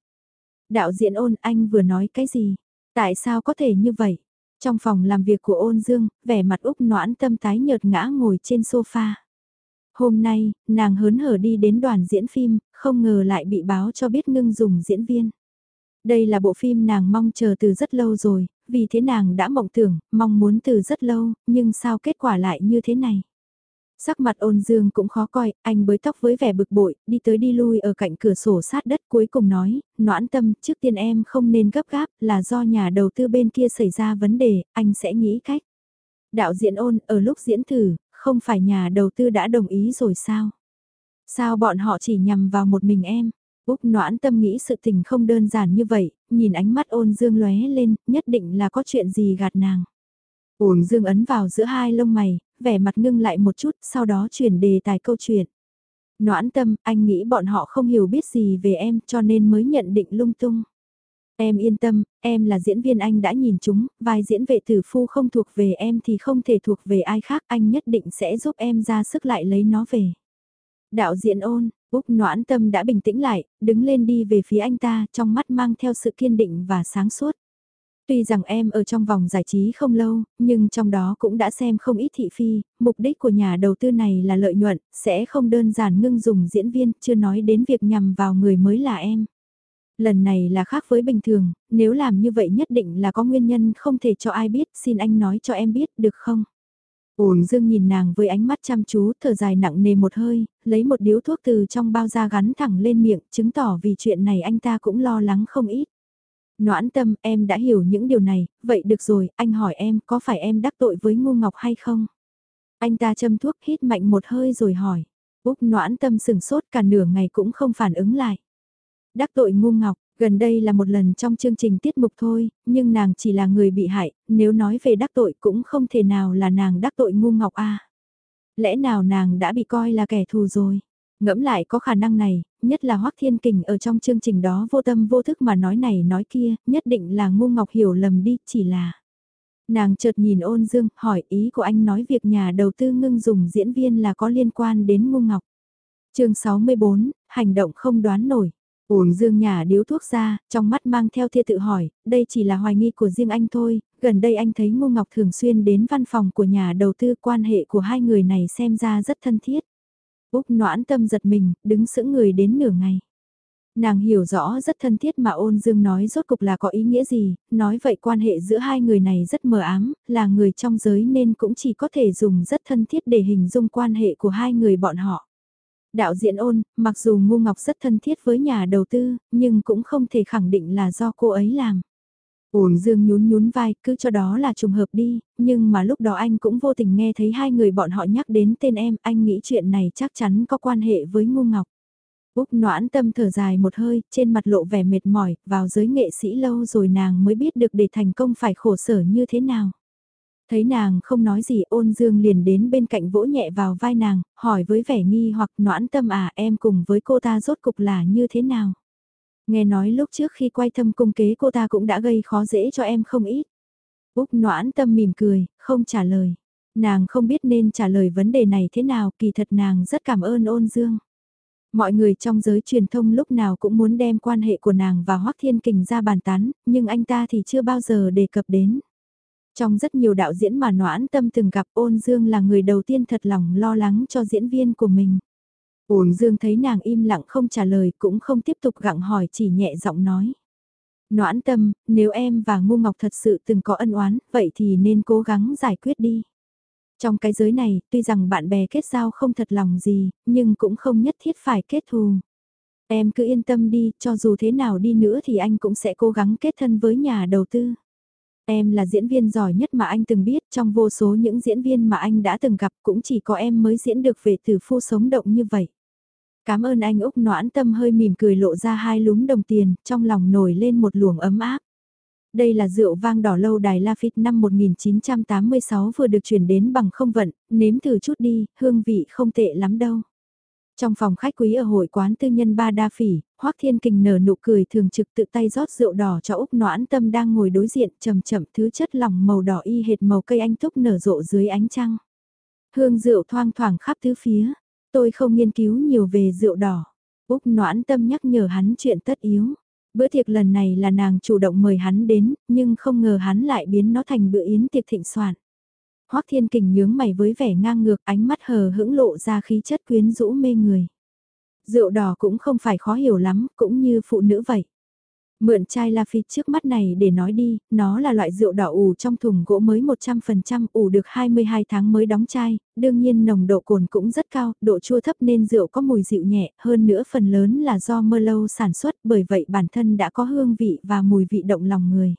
Đạo diễn ôn anh vừa nói cái gì? Tại sao có thể như vậy? Trong phòng làm việc của ôn dương, vẻ mặt Úc noãn tâm tái nhợt ngã ngồi trên sofa. Hôm nay, nàng hớn hở đi đến đoàn diễn phim, không ngờ lại bị báo cho biết ngưng dùng diễn viên. Đây là bộ phim nàng mong chờ từ rất lâu rồi, vì thế nàng đã mộng tưởng, mong muốn từ rất lâu, nhưng sao kết quả lại như thế này? Sắc mặt ôn dương cũng khó coi, anh bới tóc với vẻ bực bội, đi tới đi lui ở cạnh cửa sổ sát đất cuối cùng nói, noãn tâm, trước tiên em không nên gấp gáp, là do nhà đầu tư bên kia xảy ra vấn đề, anh sẽ nghĩ cách. Đạo diễn ôn, ở lúc diễn thử, không phải nhà đầu tư đã đồng ý rồi sao? Sao bọn họ chỉ nhằm vào một mình em? Úc noãn tâm nghĩ sự tình không đơn giản như vậy, nhìn ánh mắt ôn dương lóe lên, nhất định là có chuyện gì gạt nàng. Ôn dương ấn vào giữa hai lông mày, vẻ mặt ngưng lại một chút, sau đó chuyển đề tài câu chuyện. Noãn tâm, anh nghĩ bọn họ không hiểu biết gì về em cho nên mới nhận định lung tung. Em yên tâm, em là diễn viên anh đã nhìn chúng, vai diễn vệ tử phu không thuộc về em thì không thể thuộc về ai khác, anh nhất định sẽ giúp em ra sức lại lấy nó về. Đạo diễn ôn, Úc noãn tâm đã bình tĩnh lại, đứng lên đi về phía anh ta trong mắt mang theo sự kiên định và sáng suốt. Tuy rằng em ở trong vòng giải trí không lâu, nhưng trong đó cũng đã xem không ít thị phi, mục đích của nhà đầu tư này là lợi nhuận, sẽ không đơn giản ngưng dùng diễn viên, chưa nói đến việc nhằm vào người mới là em. Lần này là khác với bình thường, nếu làm như vậy nhất định là có nguyên nhân không thể cho ai biết, xin anh nói cho em biết được không? Uổng dương nhìn nàng với ánh mắt chăm chú, thở dài nặng nề một hơi, lấy một điếu thuốc từ trong bao da gắn thẳng lên miệng, chứng tỏ vì chuyện này anh ta cũng lo lắng không ít. Noãn tâm, em đã hiểu những điều này, vậy được rồi, anh hỏi em, có phải em đắc tội với ngu ngọc hay không? Anh ta châm thuốc hít mạnh một hơi rồi hỏi. Úc noãn tâm sừng sốt cả nửa ngày cũng không phản ứng lại. Đắc tội ngu ngọc, Gần đây là một lần trong chương trình tiết mục thôi, nhưng nàng chỉ là người bị hại, nếu nói về đắc tội cũng không thể nào là nàng đắc tội ngu ngọc a. Lẽ nào nàng đã bị coi là kẻ thù rồi? Ngẫm lại có khả năng này, nhất là Hoắc Thiên Kình ở trong chương trình đó vô tâm vô thức mà nói này nói kia, nhất định là ngu ngọc hiểu lầm đi, chỉ là... Nàng chợt nhìn ôn dương, hỏi ý của anh nói việc nhà đầu tư ngưng dùng diễn viên là có liên quan đến ngu ngọc. chương 64, hành động không đoán nổi. Ôn dương nhà điếu thuốc ra, trong mắt mang theo thia tự hỏi, đây chỉ là hoài nghi của riêng anh thôi, gần đây anh thấy Ngô Ngọc thường xuyên đến văn phòng của nhà đầu tư quan hệ của hai người này xem ra rất thân thiết. Úc noãn tâm giật mình, đứng sững người đến nửa ngày. Nàng hiểu rõ rất thân thiết mà ôn dương nói rốt cục là có ý nghĩa gì, nói vậy quan hệ giữa hai người này rất mờ ám, là người trong giới nên cũng chỉ có thể dùng rất thân thiết để hình dung quan hệ của hai người bọn họ. Đạo diễn ôn, mặc dù Ngu Ngọc rất thân thiết với nhà đầu tư, nhưng cũng không thể khẳng định là do cô ấy làm. Ôn dương nhún nhún vai, cứ cho đó là trùng hợp đi, nhưng mà lúc đó anh cũng vô tình nghe thấy hai người bọn họ nhắc đến tên em, anh nghĩ chuyện này chắc chắn có quan hệ với Ngu Ngọc. Úc noãn tâm thở dài một hơi, trên mặt lộ vẻ mệt mỏi, vào giới nghệ sĩ lâu rồi nàng mới biết được để thành công phải khổ sở như thế nào. Thấy nàng không nói gì ôn dương liền đến bên cạnh vỗ nhẹ vào vai nàng, hỏi với vẻ nghi hoặc noãn tâm à em cùng với cô ta rốt cục là như thế nào. Nghe nói lúc trước khi quay thâm cung kế cô ta cũng đã gây khó dễ cho em không ít. Úc noãn tâm mỉm cười, không trả lời. Nàng không biết nên trả lời vấn đề này thế nào, kỳ thật nàng rất cảm ơn ôn dương. Mọi người trong giới truyền thông lúc nào cũng muốn đem quan hệ của nàng và Hoác Thiên Kình ra bàn tán, nhưng anh ta thì chưa bao giờ đề cập đến. Trong rất nhiều đạo diễn mà Noãn Tâm từng gặp ôn dương là người đầu tiên thật lòng lo lắng cho diễn viên của mình. Ôn dương thấy nàng im lặng không trả lời cũng không tiếp tục gặng hỏi chỉ nhẹ giọng nói. Noãn tâm, nếu em và Ngu Ngọc thật sự từng có ân oán, vậy thì nên cố gắng giải quyết đi. Trong cái giới này, tuy rằng bạn bè kết giao không thật lòng gì, nhưng cũng không nhất thiết phải kết thù. Em cứ yên tâm đi, cho dù thế nào đi nữa thì anh cũng sẽ cố gắng kết thân với nhà đầu tư. Em là diễn viên giỏi nhất mà anh từng biết, trong vô số những diễn viên mà anh đã từng gặp cũng chỉ có em mới diễn được về từ phu sống động như vậy. Cảm ơn anh Úc noãn tâm hơi mỉm cười lộ ra hai lúm đồng tiền, trong lòng nổi lên một luồng ấm áp. Đây là rượu vang đỏ lâu đài Lafitte năm 1986 vừa được chuyển đến bằng không vận, nếm thử chút đi, hương vị không tệ lắm đâu. Trong phòng khách quý ở hội quán tư nhân Ba Đa Phỉ, Hoắc Thiên Kình nở nụ cười thường trực tự tay rót rượu đỏ cho Úc Noãn Tâm đang ngồi đối diện chậm chậm thứ chất lỏng màu đỏ y hệt màu cây anh túc nở rộ dưới ánh trăng. Hương rượu thoang thoảng khắp tứ phía, tôi không nghiên cứu nhiều về rượu đỏ. Úc Noãn Tâm nhắc nhở hắn chuyện tất yếu. Bữa tiệc lần này là nàng chủ động mời hắn đến, nhưng không ngờ hắn lại biến nó thành bữa yến tiệc thịnh soạn. Hoắc Thiên Kình nhướng mày với vẻ ngang ngược ánh mắt hờ hững lộ ra khí chất quyến rũ mê người. Rượu đỏ cũng không phải khó hiểu lắm, cũng như phụ nữ vậy. Mượn chai Lafitte trước mắt này để nói đi, nó là loại rượu đỏ ủ trong thùng gỗ mới 100% ủ được 22 tháng mới đóng chai, đương nhiên nồng độ cồn cũng rất cao, độ chua thấp nên rượu có mùi dịu nhẹ, hơn nữa phần lớn là do mơ lâu sản xuất bởi vậy bản thân đã có hương vị và mùi vị động lòng người.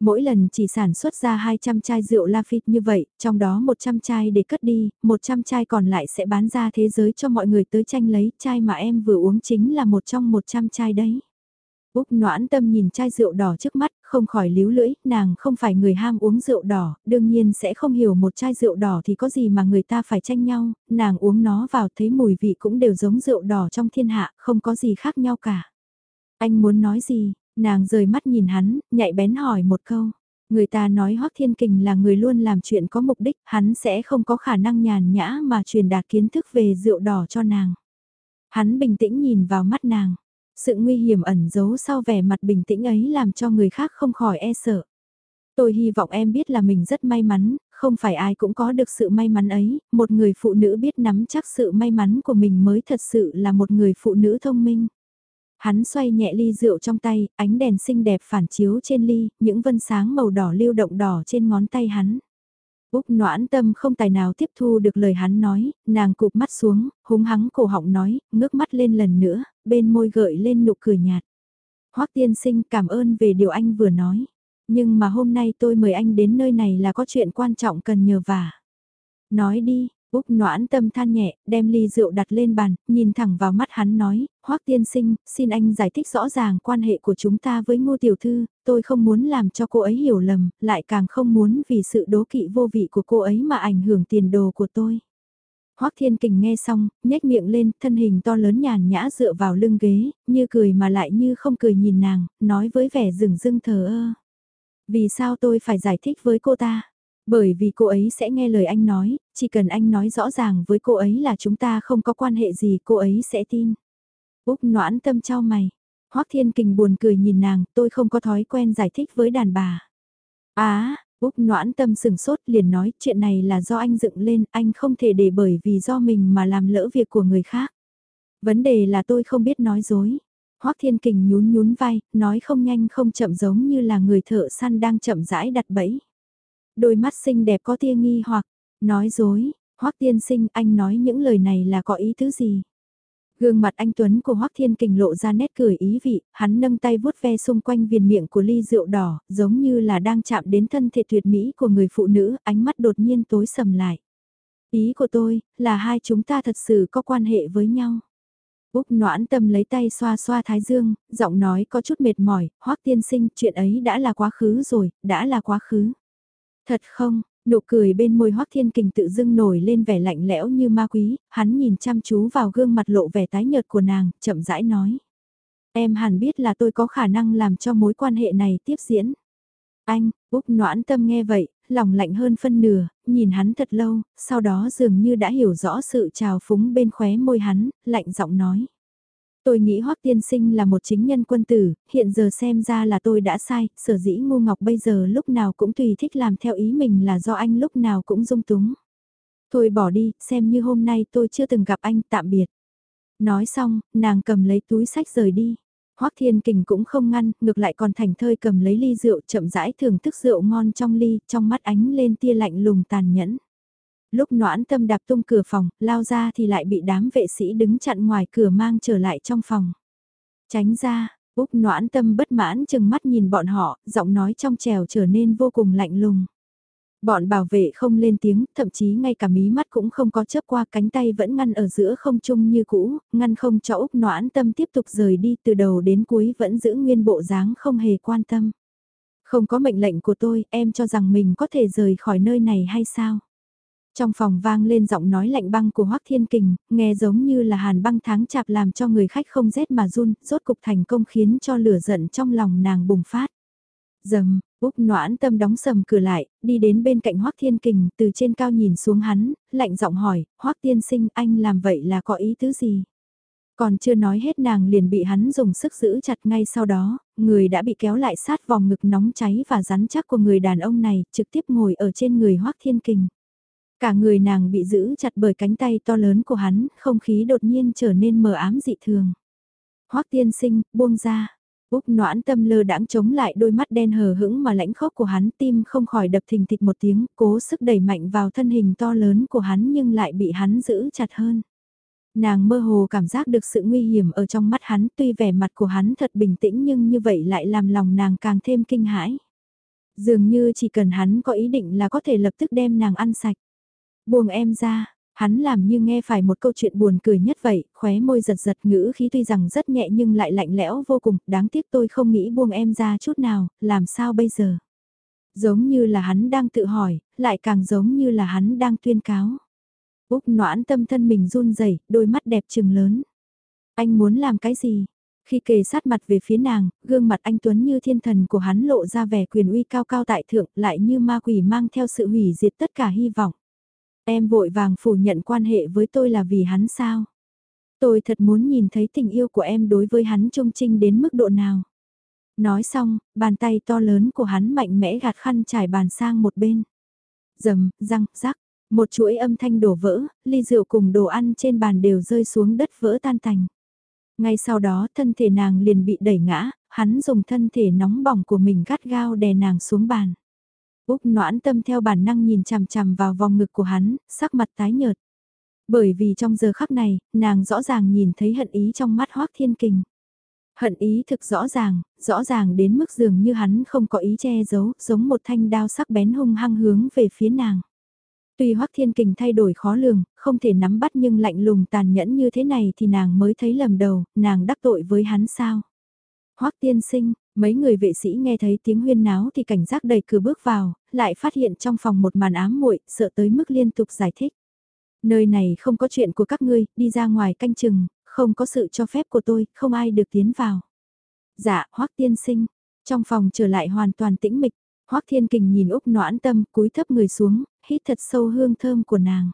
Mỗi lần chỉ sản xuất ra 200 chai rượu Lafite như vậy, trong đó 100 chai để cất đi, 100 chai còn lại sẽ bán ra thế giới cho mọi người tới tranh lấy, chai mà em vừa uống chính là một trong 100 chai đấy. Úc noãn tâm nhìn chai rượu đỏ trước mắt, không khỏi líu lưỡi, nàng không phải người ham uống rượu đỏ, đương nhiên sẽ không hiểu một chai rượu đỏ thì có gì mà người ta phải tranh nhau, nàng uống nó vào thấy mùi vị cũng đều giống rượu đỏ trong thiên hạ, không có gì khác nhau cả. Anh muốn nói gì, nàng rời mắt nhìn hắn, nhạy bén hỏi một câu. Người ta nói Hoắc Thiên Kình là người luôn làm chuyện có mục đích, hắn sẽ không có khả năng nhàn nhã mà truyền đạt kiến thức về rượu đỏ cho nàng. Hắn bình tĩnh nhìn vào mắt nàng. Sự nguy hiểm ẩn giấu sau vẻ mặt bình tĩnh ấy làm cho người khác không khỏi e sợ. Tôi hy vọng em biết là mình rất may mắn, không phải ai cũng có được sự may mắn ấy, một người phụ nữ biết nắm chắc sự may mắn của mình mới thật sự là một người phụ nữ thông minh. Hắn xoay nhẹ ly rượu trong tay, ánh đèn xinh đẹp phản chiếu trên ly, những vân sáng màu đỏ lưu động đỏ trên ngón tay hắn. Úc noãn tâm không tài nào tiếp thu được lời hắn nói, nàng cụp mắt xuống, húng hắng cổ họng nói, ngước mắt lên lần nữa, bên môi gợi lên nụ cười nhạt. Hoắc tiên sinh cảm ơn về điều anh vừa nói. Nhưng mà hôm nay tôi mời anh đến nơi này là có chuyện quan trọng cần nhờ vả. Nói đi, Úc noãn tâm than nhẹ, đem ly rượu đặt lên bàn, nhìn thẳng vào mắt hắn nói, Hoắc tiên sinh, xin anh giải thích rõ ràng quan hệ của chúng ta với ngô tiểu thư, tôi không muốn làm cho cô ấy hiểu lầm, lại càng không muốn vì sự đố kỵ vô vị của cô ấy mà ảnh hưởng tiền đồ của tôi. Hoắc Thiên Kình nghe xong, nhếch miệng lên, thân hình to lớn nhàn nhã dựa vào lưng ghế, như cười mà lại như không cười nhìn nàng, nói với vẻ rừng rưng thờ ơ. Vì sao tôi phải giải thích với cô ta? Bởi vì cô ấy sẽ nghe lời anh nói, chỉ cần anh nói rõ ràng với cô ấy là chúng ta không có quan hệ gì cô ấy sẽ tin. Úc noãn tâm trao mày. Hoắc Thiên Kình buồn cười nhìn nàng, tôi không có thói quen giải thích với đàn bà. Á, Úc noãn tâm sừng sốt liền nói chuyện này là do anh dựng lên, anh không thể để bởi vì do mình mà làm lỡ việc của người khác. Vấn đề là tôi không biết nói dối. Hoắc Thiên Kình nhún nhún vai, nói không nhanh không chậm giống như là người thợ săn đang chậm rãi đặt bẫy. Đôi mắt xinh đẹp có tia nghi hoặc, nói dối, Hoắc Tiên Sinh anh nói những lời này là có ý tứ gì? Gương mặt anh Tuấn của Hoắc Thiên Kình lộ ra nét cười ý vị, hắn nâng tay vuốt ve xung quanh viền miệng của ly rượu đỏ, giống như là đang chạm đến thân thể tuyệt mỹ của người phụ nữ, ánh mắt đột nhiên tối sầm lại. Ý của tôi, là hai chúng ta thật sự có quan hệ với nhau. Úc noãn tâm lấy tay xoa xoa thái dương, giọng nói có chút mệt mỏi, Hoắc tiên sinh, chuyện ấy đã là quá khứ rồi, đã là quá khứ. Thật không, Nụ cười bên môi Hoắc Thiên Kình tự dưng nổi lên vẻ lạnh lẽo như ma quý, hắn nhìn chăm chú vào gương mặt lộ vẻ tái nhợt của nàng, chậm rãi nói. Em hẳn biết là tôi có khả năng làm cho mối quan hệ này tiếp diễn. Anh, Úc noãn tâm nghe vậy, lòng lạnh hơn phân nửa, nhìn hắn thật lâu, sau đó dường như đã hiểu rõ sự trào phúng bên khóe môi hắn, lạnh giọng nói. Tôi nghĩ Hoắc tiên sinh là một chính nhân quân tử, hiện giờ xem ra là tôi đã sai, sở dĩ ngu ngọc bây giờ lúc nào cũng tùy thích làm theo ý mình là do anh lúc nào cũng dung túng. Thôi bỏ đi, xem như hôm nay tôi chưa từng gặp anh, tạm biệt. Nói xong, nàng cầm lấy túi sách rời đi. Hoắc Thiên Kình cũng không ngăn, ngược lại còn thành thơi cầm lấy ly rượu chậm rãi thưởng thức rượu ngon trong ly, trong mắt ánh lên tia lạnh lùng tàn nhẫn. Lúc noãn tâm đạp tung cửa phòng, lao ra thì lại bị đám vệ sĩ đứng chặn ngoài cửa mang trở lại trong phòng. Tránh ra, Úc noãn tâm bất mãn chừng mắt nhìn bọn họ, giọng nói trong trèo trở nên vô cùng lạnh lùng. Bọn bảo vệ không lên tiếng, thậm chí ngay cả mí mắt cũng không có chớp qua cánh tay vẫn ngăn ở giữa không chung như cũ, ngăn không cho Úc noãn tâm tiếp tục rời đi từ đầu đến cuối vẫn giữ nguyên bộ dáng không hề quan tâm. Không có mệnh lệnh của tôi, em cho rằng mình có thể rời khỏi nơi này hay sao? Trong phòng vang lên giọng nói lạnh băng của Hoắc Thiên Kình, nghe giống như là hàn băng tháng chạp làm cho người khách không rét mà run, rốt cục thành công khiến cho lửa giận trong lòng nàng bùng phát. Dầm, Úc noãn tâm đóng sầm cửa lại, đi đến bên cạnh Hoắc Thiên Kình, từ trên cao nhìn xuống hắn, lạnh giọng hỏi, Hoắc Tiên Sinh anh làm vậy là có ý tứ gì? Còn chưa nói hết nàng liền bị hắn dùng sức giữ chặt ngay sau đó, người đã bị kéo lại sát vòng ngực nóng cháy và rắn chắc của người đàn ông này, trực tiếp ngồi ở trên người Hoắc Thiên Kình. Cả người nàng bị giữ chặt bởi cánh tay to lớn của hắn, không khí đột nhiên trở nên mờ ám dị thường. Hoắc tiên sinh, buông ra. Úc noãn tâm lơ đãng chống lại đôi mắt đen hờ hững mà lãnh khốc của hắn tim không khỏi đập thình thịch một tiếng, cố sức đẩy mạnh vào thân hình to lớn của hắn nhưng lại bị hắn giữ chặt hơn. Nàng mơ hồ cảm giác được sự nguy hiểm ở trong mắt hắn tuy vẻ mặt của hắn thật bình tĩnh nhưng như vậy lại làm lòng nàng càng thêm kinh hãi. Dường như chỉ cần hắn có ý định là có thể lập tức đem nàng ăn sạch. Buông em ra, hắn làm như nghe phải một câu chuyện buồn cười nhất vậy, khóe môi giật giật ngữ khí tuy rằng rất nhẹ nhưng lại lạnh lẽo vô cùng, đáng tiếc tôi không nghĩ buông em ra chút nào, làm sao bây giờ? Giống như là hắn đang tự hỏi, lại càng giống như là hắn đang tuyên cáo. Úc noãn tâm thân mình run rẩy đôi mắt đẹp trừng lớn. Anh muốn làm cái gì? Khi kề sát mặt về phía nàng, gương mặt anh Tuấn như thiên thần của hắn lộ ra vẻ quyền uy cao cao tại thượng lại như ma quỷ mang theo sự hủy diệt tất cả hy vọng. Em vội vàng phủ nhận quan hệ với tôi là vì hắn sao? Tôi thật muốn nhìn thấy tình yêu của em đối với hắn trung trinh đến mức độ nào. Nói xong, bàn tay to lớn của hắn mạnh mẽ gạt khăn trải bàn sang một bên. Dầm, răng, rắc, một chuỗi âm thanh đổ vỡ, ly rượu cùng đồ ăn trên bàn đều rơi xuống đất vỡ tan tành. Ngay sau đó thân thể nàng liền bị đẩy ngã, hắn dùng thân thể nóng bỏng của mình gắt gao đè nàng xuống bàn. Úc noãn tâm theo bản năng nhìn chằm chằm vào vòng ngực của hắn, sắc mặt tái nhợt. Bởi vì trong giờ khắc này, nàng rõ ràng nhìn thấy hận ý trong mắt Hoác Thiên Kình. Hận ý thực rõ ràng, rõ ràng đến mức dường như hắn không có ý che giấu, giống một thanh đao sắc bén hung hăng hướng về phía nàng. Tuy Hoắc Thiên Kình thay đổi khó lường, không thể nắm bắt nhưng lạnh lùng tàn nhẫn như thế này thì nàng mới thấy lầm đầu, nàng đắc tội với hắn sao. Hoắc tiên sinh, mấy người vệ sĩ nghe thấy tiếng huyên náo thì cảnh giác đẩy cửa bước vào, lại phát hiện trong phòng một màn ám muội, sợ tới mức liên tục giải thích. Nơi này không có chuyện của các ngươi, đi ra ngoài canh chừng, không có sự cho phép của tôi, không ai được tiến vào. Dạ, Hoắc tiên sinh, trong phòng trở lại hoàn toàn tĩnh mịch, Hoắc Thiên Kình nhìn Úc Noãn Tâm cúi thấp người xuống, hít thật sâu hương thơm của nàng.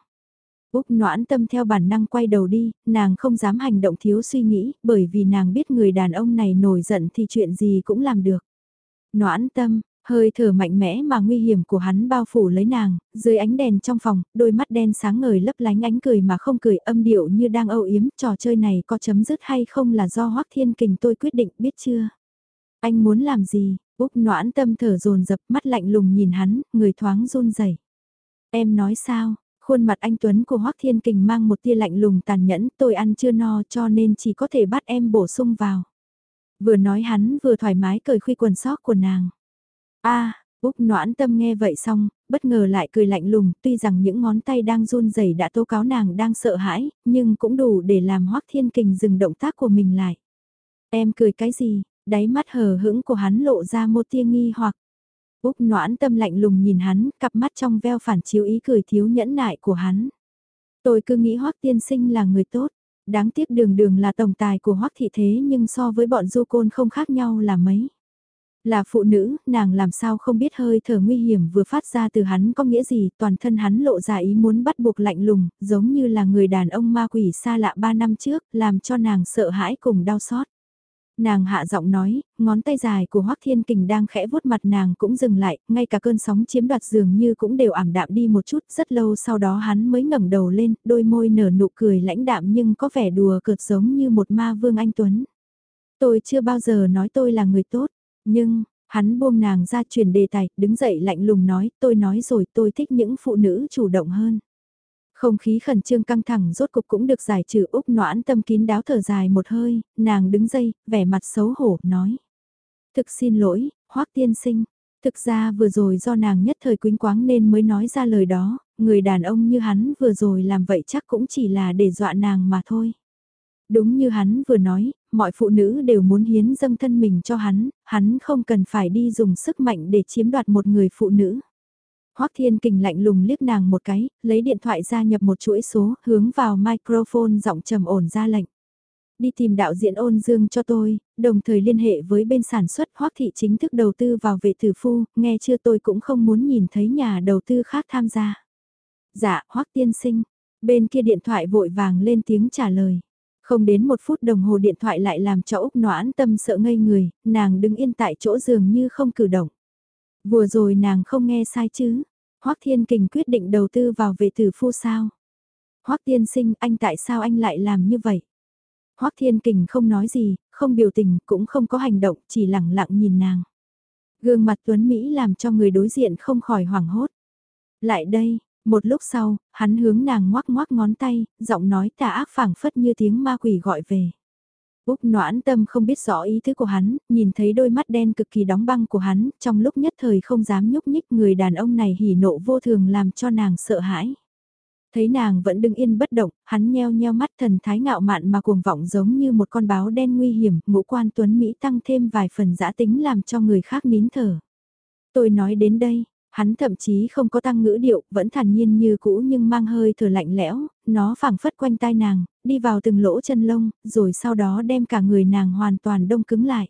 Úc Noãn Tâm theo bản năng quay đầu đi, nàng không dám hành động thiếu suy nghĩ, bởi vì nàng biết người đàn ông này nổi giận thì chuyện gì cũng làm được. Noãn Tâm, hơi thở mạnh mẽ mà nguy hiểm của hắn bao phủ lấy nàng, dưới ánh đèn trong phòng, đôi mắt đen sáng ngời lấp lánh ánh cười mà không cười âm điệu như đang âu yếm, trò chơi này có chấm dứt hay không là do Hoắc Thiên Kình tôi quyết định biết chưa? Anh muốn làm gì? Úc noãn tâm thở dồn dập mắt lạnh lùng nhìn hắn, người thoáng run rẩy. Em nói sao? Khuôn mặt anh Tuấn của Hoắc Thiên Kình mang một tia lạnh lùng tàn nhẫn, tôi ăn chưa no cho nên chỉ có thể bắt em bổ sung vào. Vừa nói hắn vừa thoải mái cởi khuy quần sóc của nàng. a Úc noãn tâm nghe vậy xong, bất ngờ lại cười lạnh lùng, tuy rằng những ngón tay đang run rẩy đã tố cáo nàng đang sợ hãi, nhưng cũng đủ để làm Hoắc Thiên Kình dừng động tác của mình lại. Em cười cái gì, đáy mắt hờ hững của hắn lộ ra một tia nghi hoặc. Úc noãn tâm lạnh lùng nhìn hắn, cặp mắt trong veo phản chiếu ý cười thiếu nhẫn nại của hắn. Tôi cứ nghĩ Hoắc tiên sinh là người tốt, đáng tiếc đường đường là tổng tài của Hoắc thị thế nhưng so với bọn du côn không khác nhau là mấy. Là phụ nữ, nàng làm sao không biết hơi thở nguy hiểm vừa phát ra từ hắn có nghĩa gì, toàn thân hắn lộ ra ý muốn bắt buộc lạnh lùng, giống như là người đàn ông ma quỷ xa lạ ba năm trước, làm cho nàng sợ hãi cùng đau xót. Nàng hạ giọng nói, ngón tay dài của Hoắc Thiên Kình đang khẽ vuốt mặt nàng cũng dừng lại, ngay cả cơn sóng chiếm đoạt dường như cũng đều ảm đạm đi một chút, rất lâu sau đó hắn mới ngẩng đầu lên, đôi môi nở nụ cười lãnh đạm nhưng có vẻ đùa cợt giống như một ma vương anh Tuấn. Tôi chưa bao giờ nói tôi là người tốt, nhưng, hắn buông nàng ra truyền đề tài, đứng dậy lạnh lùng nói, tôi nói rồi tôi thích những phụ nữ chủ động hơn. Không khí khẩn trương căng thẳng rốt cục cũng được giải trừ Úc noãn tâm kín đáo thở dài một hơi, nàng đứng dây, vẻ mặt xấu hổ, nói. Thực xin lỗi, hoắc tiên sinh. Thực ra vừa rồi do nàng nhất thời quýnh quáng nên mới nói ra lời đó, người đàn ông như hắn vừa rồi làm vậy chắc cũng chỉ là để dọa nàng mà thôi. Đúng như hắn vừa nói, mọi phụ nữ đều muốn hiến dâng thân mình cho hắn, hắn không cần phải đi dùng sức mạnh để chiếm đoạt một người phụ nữ. Hoắc Thiên Kình lạnh lùng liếc nàng một cái, lấy điện thoại ra nhập một chuỗi số, hướng vào microphone giọng trầm ổn ra lệnh. Đi tìm đạo diễn ôn dương cho tôi, đồng thời liên hệ với bên sản xuất Hoắc Thị chính thức đầu tư vào vệ tử phu, nghe chưa tôi cũng không muốn nhìn thấy nhà đầu tư khác tham gia. Dạ, Hoắc tiên sinh. Bên kia điện thoại vội vàng lên tiếng trả lời. Không đến một phút đồng hồ điện thoại lại làm cho Úc noãn tâm sợ ngây người, nàng đứng yên tại chỗ giường như không cử động. Vừa rồi nàng không nghe sai chứ. Hoắc Thiên Kình quyết định đầu tư vào vệ tử phu sao. Hoắc Thiên Sinh anh tại sao anh lại làm như vậy? Hoắc Thiên Kình không nói gì, không biểu tình, cũng không có hành động, chỉ lặng lặng nhìn nàng. Gương mặt Tuấn Mỹ làm cho người đối diện không khỏi hoảng hốt. Lại đây, một lúc sau, hắn hướng nàng ngoắc ngoắc ngón tay, giọng nói tà ác phảng phất như tiếng ma quỷ gọi về. Úc noãn tâm không biết rõ ý thứ của hắn, nhìn thấy đôi mắt đen cực kỳ đóng băng của hắn, trong lúc nhất thời không dám nhúc nhích người đàn ông này hỉ nộ vô thường làm cho nàng sợ hãi. Thấy nàng vẫn đứng yên bất động, hắn nheo nheo mắt thần thái ngạo mạn mà cuồng vọng giống như một con báo đen nguy hiểm, ngũ quan tuấn Mỹ tăng thêm vài phần giã tính làm cho người khác nín thở. Tôi nói đến đây, Hắn thậm chí không có tăng ngữ điệu, vẫn thản nhiên như cũ nhưng mang hơi thở lạnh lẽo, nó phảng phất quanh tai nàng, đi vào từng lỗ chân lông, rồi sau đó đem cả người nàng hoàn toàn đông cứng lại.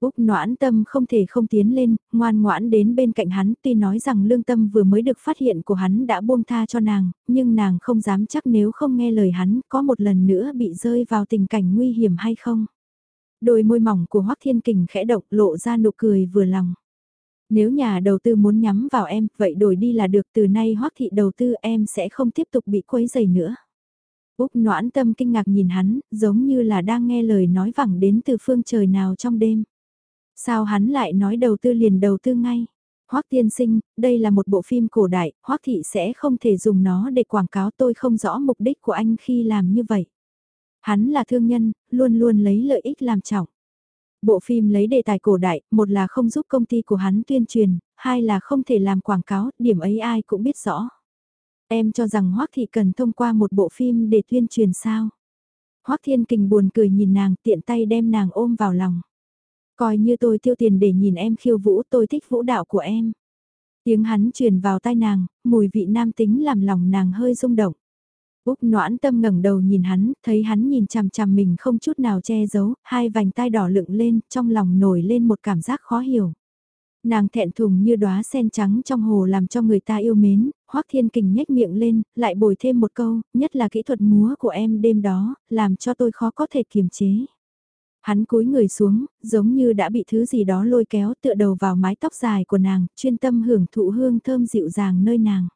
Úc noãn tâm không thể không tiến lên, ngoan ngoãn đến bên cạnh hắn tuy nói rằng lương tâm vừa mới được phát hiện của hắn đã buông tha cho nàng, nhưng nàng không dám chắc nếu không nghe lời hắn có một lần nữa bị rơi vào tình cảnh nguy hiểm hay không. Đôi môi mỏng của Hoắc Thiên Kình khẽ động lộ ra nụ cười vừa lòng. Nếu nhà đầu tư muốn nhắm vào em, vậy đổi đi là được từ nay hoắc thị đầu tư em sẽ không tiếp tục bị quấy dày nữa. Úc noãn tâm kinh ngạc nhìn hắn, giống như là đang nghe lời nói vẳng đến từ phương trời nào trong đêm. Sao hắn lại nói đầu tư liền đầu tư ngay? Hoắc tiên sinh, đây là một bộ phim cổ đại, Hoắc thị sẽ không thể dùng nó để quảng cáo tôi không rõ mục đích của anh khi làm như vậy. Hắn là thương nhân, luôn luôn lấy lợi ích làm trọng. Bộ phim lấy đề tài cổ đại, một là không giúp công ty của hắn tuyên truyền, hai là không thể làm quảng cáo, điểm ấy ai cũng biết rõ. Em cho rằng Hoắc Thị cần thông qua một bộ phim để tuyên truyền sao. Hoắc Thiên Kình buồn cười nhìn nàng tiện tay đem nàng ôm vào lòng. Coi như tôi tiêu tiền để nhìn em khiêu vũ tôi thích vũ đạo của em. Tiếng hắn truyền vào tai nàng, mùi vị nam tính làm lòng nàng hơi rung động. Úc noãn tâm ngẩng đầu nhìn hắn, thấy hắn nhìn chằm chằm mình không chút nào che giấu, hai vành tai đỏ lựng lên, trong lòng nổi lên một cảm giác khó hiểu. Nàng thẹn thùng như đóa sen trắng trong hồ làm cho người ta yêu mến, Hoắc Thiên Kình nhếch miệng lên, lại bồi thêm một câu, nhất là kỹ thuật múa của em đêm đó, làm cho tôi khó có thể kiềm chế. Hắn cúi người xuống, giống như đã bị thứ gì đó lôi kéo tựa đầu vào mái tóc dài của nàng, chuyên tâm hưởng thụ hương thơm dịu dàng nơi nàng.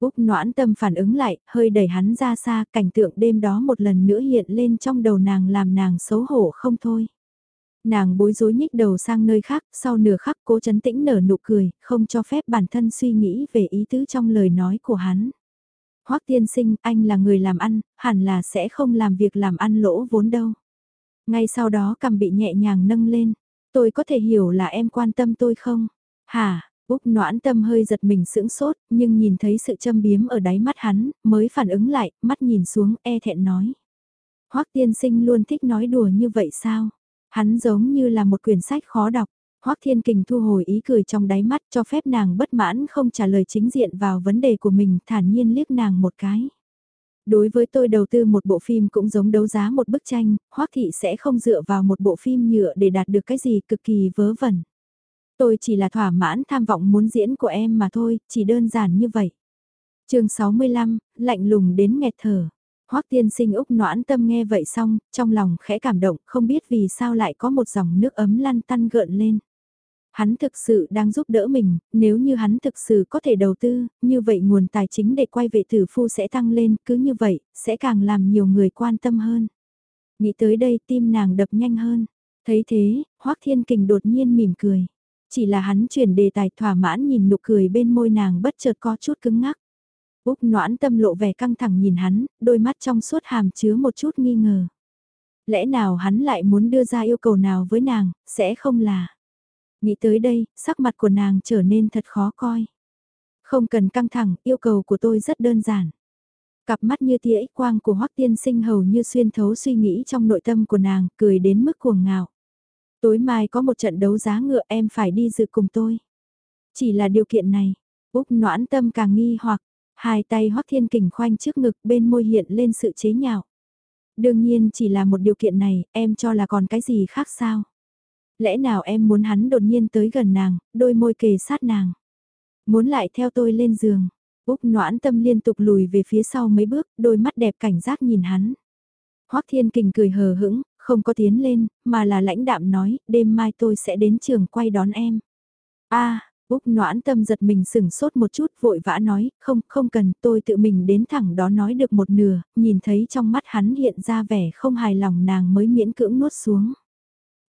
Úc noãn tâm phản ứng lại, hơi đẩy hắn ra xa, cảnh tượng đêm đó một lần nữa hiện lên trong đầu nàng làm nàng xấu hổ không thôi. Nàng bối rối nhích đầu sang nơi khác, sau nửa khắc cố chấn tĩnh nở nụ cười, không cho phép bản thân suy nghĩ về ý tứ trong lời nói của hắn. Hoắc tiên sinh, anh là người làm ăn, hẳn là sẽ không làm việc làm ăn lỗ vốn đâu. Ngay sau đó cầm bị nhẹ nhàng nâng lên, tôi có thể hiểu là em quan tâm tôi không? Hả, Úc noãn tâm hơi giật mình sững sốt, nhưng nhìn thấy sự châm biếm ở đáy mắt hắn, mới phản ứng lại, mắt nhìn xuống, e thẹn nói. Hoắc tiên sinh luôn thích nói đùa như vậy sao? Hắn giống như là một quyển sách khó đọc. Hoắc Thiên Kình thu hồi ý cười trong đáy mắt cho phép nàng bất mãn không trả lời chính diện vào vấn đề của mình thản nhiên liếc nàng một cái. Đối với tôi đầu tư một bộ phim cũng giống đấu giá một bức tranh, Hoắc Thị sẽ không dựa vào một bộ phim nhựa để đạt được cái gì cực kỳ vớ vẩn. Tôi chỉ là thỏa mãn tham vọng muốn diễn của em mà thôi, chỉ đơn giản như vậy. chương 65, lạnh lùng đến nghẹt thở. Hoắc tiên sinh Úc noãn tâm nghe vậy xong, trong lòng khẽ cảm động, không biết vì sao lại có một dòng nước ấm lăn tăn gợn lên. Hắn thực sự đang giúp đỡ mình, nếu như hắn thực sự có thể đầu tư, như vậy nguồn tài chính để quay về tử phu sẽ tăng lên, cứ như vậy, sẽ càng làm nhiều người quan tâm hơn. Nghĩ tới đây tim nàng đập nhanh hơn. Thấy thế, Hoắc Thiên Kình đột nhiên mỉm cười. Chỉ là hắn chuyển đề tài thỏa mãn nhìn nụ cười bên môi nàng bất chợt có chút cứng ngắc. Úc noãn tâm lộ vẻ căng thẳng nhìn hắn, đôi mắt trong suốt hàm chứa một chút nghi ngờ. Lẽ nào hắn lại muốn đưa ra yêu cầu nào với nàng, sẽ không là... Nghĩ tới đây, sắc mặt của nàng trở nên thật khó coi. Không cần căng thẳng, yêu cầu của tôi rất đơn giản. Cặp mắt như tia ích quang của Hoắc Tiên Sinh hầu như xuyên thấu suy nghĩ trong nội tâm của nàng, cười đến mức cuồng ngạo. Tối mai có một trận đấu giá ngựa em phải đi dự cùng tôi. Chỉ là điều kiện này, Úc noãn tâm càng nghi hoặc, hai tay Hoắc Thiên Kình khoanh trước ngực bên môi hiện lên sự chế nhạo. Đương nhiên chỉ là một điều kiện này, em cho là còn cái gì khác sao? Lẽ nào em muốn hắn đột nhiên tới gần nàng, đôi môi kề sát nàng? Muốn lại theo tôi lên giường? Úc noãn tâm liên tục lùi về phía sau mấy bước, đôi mắt đẹp cảnh giác nhìn hắn. Hoắc Thiên Kình cười hờ hững, không có tiến lên, mà là lãnh đạm nói, đêm mai tôi sẽ đến trường quay đón em. a Úc noãn tâm giật mình sửng sốt một chút vội vã nói, không, không cần, tôi tự mình đến thẳng đó nói được một nửa, nhìn thấy trong mắt hắn hiện ra vẻ không hài lòng nàng mới miễn cưỡng nuốt xuống.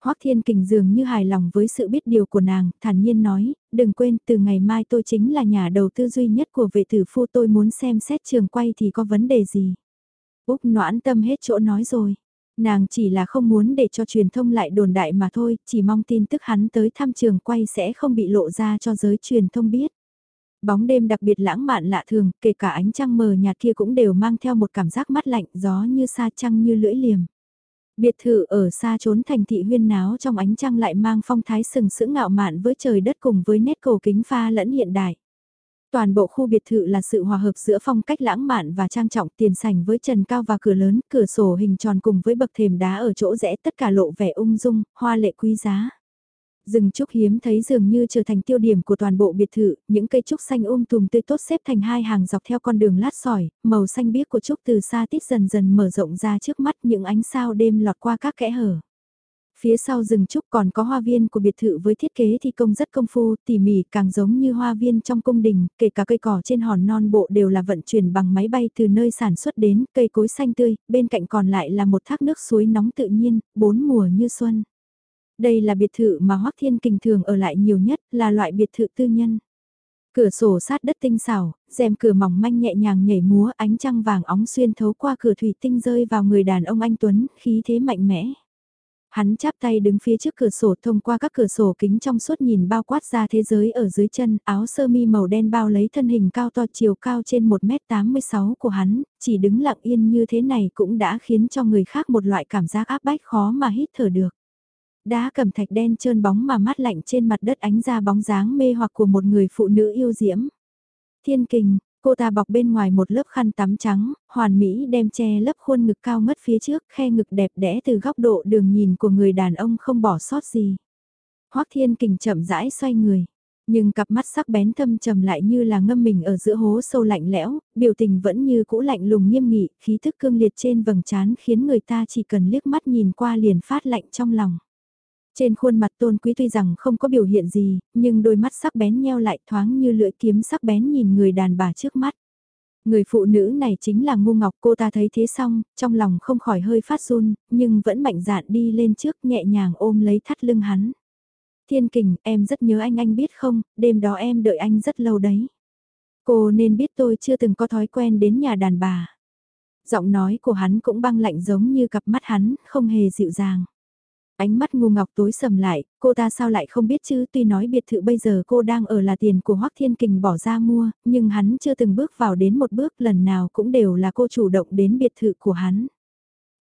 Hoắc Thiên Kình dường như hài lòng với sự biết điều của nàng, thản nhiên nói, đừng quên từ ngày mai tôi chính là nhà đầu tư duy nhất của vệ tử phu tôi muốn xem xét trường quay thì có vấn đề gì. Úc noãn tâm hết chỗ nói rồi. Nàng chỉ là không muốn để cho truyền thông lại đồn đại mà thôi, chỉ mong tin tức hắn tới thăm trường quay sẽ không bị lộ ra cho giới truyền thông biết. Bóng đêm đặc biệt lãng mạn lạ thường, kể cả ánh trăng mờ nhạt kia cũng đều mang theo một cảm giác mát lạnh, gió như xa trăng như lưỡi liềm. Biệt thự ở xa trốn thành thị huyên náo trong ánh trăng lại mang phong thái sừng sững ngạo mạn với trời đất cùng với nét cầu kính pha lẫn hiện đại. Toàn bộ khu biệt thự là sự hòa hợp giữa phong cách lãng mạn và trang trọng tiền sảnh với trần cao và cửa lớn, cửa sổ hình tròn cùng với bậc thềm đá ở chỗ rẽ tất cả lộ vẻ ung dung, hoa lệ quý giá. Rừng trúc hiếm thấy dường như trở thành tiêu điểm của toàn bộ biệt thự, những cây trúc xanh um tùm tươi tốt xếp thành hai hàng dọc theo con đường lát sỏi, màu xanh biếc của trúc từ xa tít dần dần mở rộng ra trước mắt những ánh sao đêm lọt qua các kẽ hở. Phía sau rừng trúc còn có hoa viên của biệt thự với thiết kế thi công rất công phu, tỉ mỉ, càng giống như hoa viên trong cung đình, kể cả cây cỏ trên hòn non bộ đều là vận chuyển bằng máy bay từ nơi sản xuất đến, cây cối xanh tươi, bên cạnh còn lại là một thác nước suối nóng tự nhiên, bốn mùa như xuân. Đây là biệt thự mà Hoắc Thiên Kình thường ở lại nhiều nhất, là loại biệt thự tư nhân. Cửa sổ sát đất tinh xảo, rèm cửa mỏng manh nhẹ nhàng nhảy múa ánh trăng vàng óng xuyên thấu qua cửa thủy tinh rơi vào người đàn ông anh Tuấn, khí thế mạnh mẽ. Hắn chắp tay đứng phía trước cửa sổ thông qua các cửa sổ kính trong suốt nhìn bao quát ra thế giới ở dưới chân, áo sơ mi màu đen bao lấy thân hình cao to chiều cao trên 1m86 của hắn, chỉ đứng lặng yên như thế này cũng đã khiến cho người khác một loại cảm giác áp bách khó mà hít thở được. Đá cầm thạch đen trơn bóng mà mát lạnh trên mặt đất ánh ra bóng dáng mê hoặc của một người phụ nữ yêu diễm. Thiên kình, Cô ta bọc bên ngoài một lớp khăn tắm trắng, hoàn mỹ đem che lớp khuôn ngực cao ngất phía trước, khe ngực đẹp đẽ từ góc độ đường nhìn của người đàn ông không bỏ sót gì. Hoắc Thiên Kình chậm rãi xoay người, nhưng cặp mắt sắc bén thâm trầm lại như là ngâm mình ở giữa hố sâu lạnh lẽo, biểu tình vẫn như cũ lạnh lùng nghiêm nghị, khí thức cương liệt trên vầng trán khiến người ta chỉ cần liếc mắt nhìn qua liền phát lạnh trong lòng. Trên khuôn mặt tôn quý tuy rằng không có biểu hiện gì, nhưng đôi mắt sắc bén nheo lại thoáng như lưỡi kiếm sắc bén nhìn người đàn bà trước mắt. Người phụ nữ này chính là ngu ngọc cô ta thấy thế xong, trong lòng không khỏi hơi phát run, nhưng vẫn mạnh dạn đi lên trước nhẹ nhàng ôm lấy thắt lưng hắn. Thiên kình, em rất nhớ anh anh biết không, đêm đó em đợi anh rất lâu đấy. Cô nên biết tôi chưa từng có thói quen đến nhà đàn bà. Giọng nói của hắn cũng băng lạnh giống như cặp mắt hắn, không hề dịu dàng. Ánh mắt ngu ngọc tối sầm lại, cô ta sao lại không biết chứ tuy nói biệt thự bây giờ cô đang ở là tiền của Hoắc Thiên Kình bỏ ra mua, nhưng hắn chưa từng bước vào đến một bước lần nào cũng đều là cô chủ động đến biệt thự của hắn.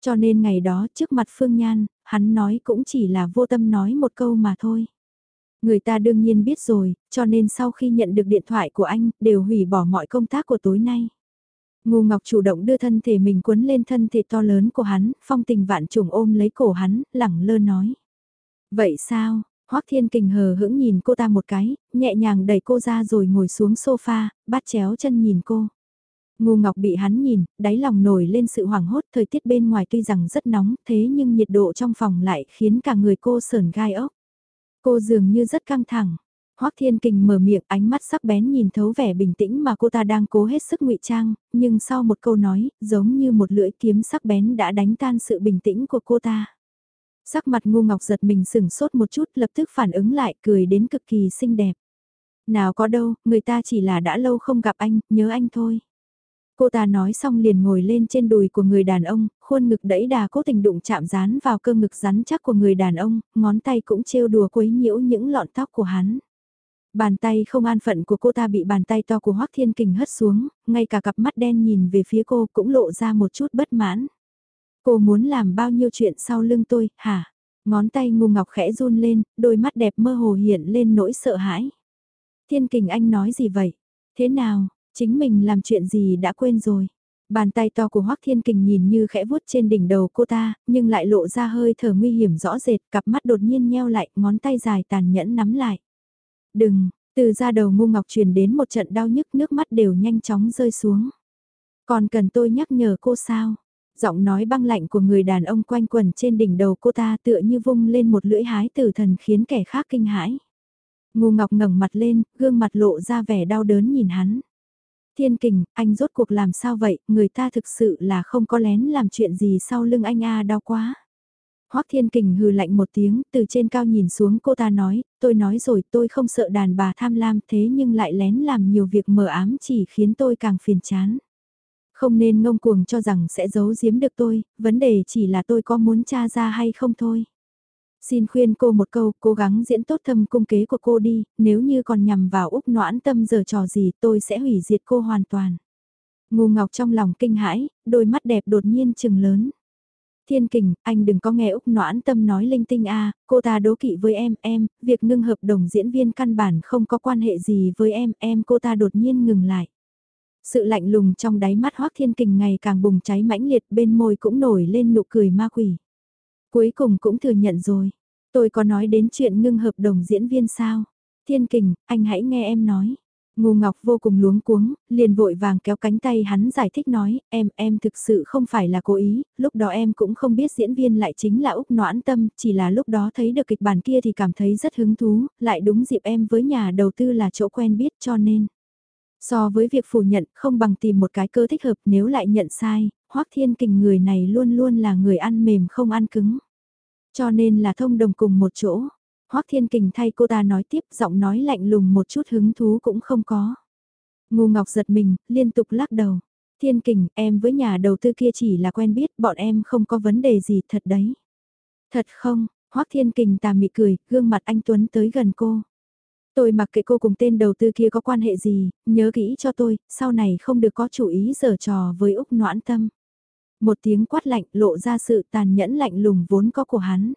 Cho nên ngày đó trước mặt Phương Nhan, hắn nói cũng chỉ là vô tâm nói một câu mà thôi. Người ta đương nhiên biết rồi, cho nên sau khi nhận được điện thoại của anh, đều hủy bỏ mọi công tác của tối nay. Ngô Ngọc chủ động đưa thân thể mình cuốn lên thân thể to lớn của hắn, phong tình vạn trùng ôm lấy cổ hắn, lẳng lơ nói. Vậy sao? Hoắc Thiên Kình hờ hững nhìn cô ta một cái, nhẹ nhàng đẩy cô ra rồi ngồi xuống sofa, bắt chéo chân nhìn cô. Ngô Ngọc bị hắn nhìn, đáy lòng nổi lên sự hoảng hốt, thời tiết bên ngoài tuy rằng rất nóng, thế nhưng nhiệt độ trong phòng lại khiến cả người cô sờn gai ốc. Cô dường như rất căng thẳng, Hoắc Thiên Kình mở miệng ánh mắt sắc bén nhìn thấu vẻ bình tĩnh mà cô ta đang cố hết sức ngụy trang, nhưng sau một câu nói, giống như một lưỡi kiếm sắc bén đã đánh tan sự bình tĩnh của cô ta. Sắc mặt ngu ngọc giật mình sừng sốt một chút lập tức phản ứng lại cười đến cực kỳ xinh đẹp. Nào có đâu, người ta chỉ là đã lâu không gặp anh, nhớ anh thôi. Cô ta nói xong liền ngồi lên trên đùi của người đàn ông, khuôn ngực đẫy đà cố tình đụng chạm dán vào cơ ngực rắn chắc của người đàn ông, ngón tay cũng trêu đùa quấy nhiễu những lọn tóc của hắn. Bàn tay không an phận của cô ta bị bàn tay to của Hoác Thiên Kình hất xuống, ngay cả cặp mắt đen nhìn về phía cô cũng lộ ra một chút bất mãn. Cô muốn làm bao nhiêu chuyện sau lưng tôi, hả? Ngón tay ngu ngọc khẽ run lên, đôi mắt đẹp mơ hồ hiện lên nỗi sợ hãi. Thiên Kình anh nói gì vậy? Thế nào, chính mình làm chuyện gì đã quên rồi? Bàn tay to của Hoắc Thiên Kình nhìn như khẽ vuốt trên đỉnh đầu cô ta, nhưng lại lộ ra hơi thở nguy hiểm rõ rệt, cặp mắt đột nhiên nheo lại, ngón tay dài tàn nhẫn nắm lại. Đừng, từ ra đầu ngu ngọc truyền đến một trận đau nhức nước mắt đều nhanh chóng rơi xuống. Còn cần tôi nhắc nhở cô sao? Giọng nói băng lạnh của người đàn ông quanh quần trên đỉnh đầu cô ta tựa như vung lên một lưỡi hái tử thần khiến kẻ khác kinh hãi. Ngu ngọc ngẩng mặt lên, gương mặt lộ ra vẻ đau đớn nhìn hắn. Thiên kình, anh rốt cuộc làm sao vậy, người ta thực sự là không có lén làm chuyện gì sau lưng anh a đau quá. Hoắc Thiên Kình hừ lạnh một tiếng, từ trên cao nhìn xuống cô ta nói, tôi nói rồi tôi không sợ đàn bà tham lam thế nhưng lại lén làm nhiều việc mờ ám chỉ khiến tôi càng phiền chán. Không nên ngông cuồng cho rằng sẽ giấu giếm được tôi, vấn đề chỉ là tôi có muốn tra ra hay không thôi. Xin khuyên cô một câu, cố gắng diễn tốt thâm cung kế của cô đi, nếu như còn nhằm vào Úc noãn tâm giờ trò gì tôi sẽ hủy diệt cô hoàn toàn. Ngu ngọc trong lòng kinh hãi, đôi mắt đẹp đột nhiên chừng lớn. Thiên kình, anh đừng có nghe Úc noãn tâm nói linh tinh a cô ta đố kỵ với em, em, việc ngưng hợp đồng diễn viên căn bản không có quan hệ gì với em, em cô ta đột nhiên ngừng lại. Sự lạnh lùng trong đáy mắt Hoác Thiên Kình ngày càng bùng cháy mãnh liệt bên môi cũng nổi lên nụ cười ma quỷ. Cuối cùng cũng thừa nhận rồi. Tôi có nói đến chuyện ngưng hợp đồng diễn viên sao? Thiên Kình, anh hãy nghe em nói. Ngô Ngọc vô cùng luống cuống, liền vội vàng kéo cánh tay hắn giải thích nói, em, em thực sự không phải là cố ý, lúc đó em cũng không biết diễn viên lại chính là Úc Noãn Tâm, chỉ là lúc đó thấy được kịch bản kia thì cảm thấy rất hứng thú, lại đúng dịp em với nhà đầu tư là chỗ quen biết cho nên. So với việc phủ nhận không bằng tìm một cái cơ thích hợp nếu lại nhận sai, Hoác Thiên Kình người này luôn luôn là người ăn mềm không ăn cứng. Cho nên là thông đồng cùng một chỗ. Hoắc Thiên Kình thay cô ta nói tiếp giọng nói lạnh lùng một chút hứng thú cũng không có. Ngu Ngọc giật mình, liên tục lắc đầu. Thiên Kình, em với nhà đầu tư kia chỉ là quen biết, bọn em không có vấn đề gì thật đấy. Thật không, Hoắc Thiên Kình tà mị cười, gương mặt anh Tuấn tới gần cô. Tôi mặc kệ cô cùng tên đầu tư kia có quan hệ gì, nhớ kỹ cho tôi, sau này không được có chủ ý giở trò với Úc Noãn Tâm. Một tiếng quát lạnh lộ ra sự tàn nhẫn lạnh lùng vốn có của hắn.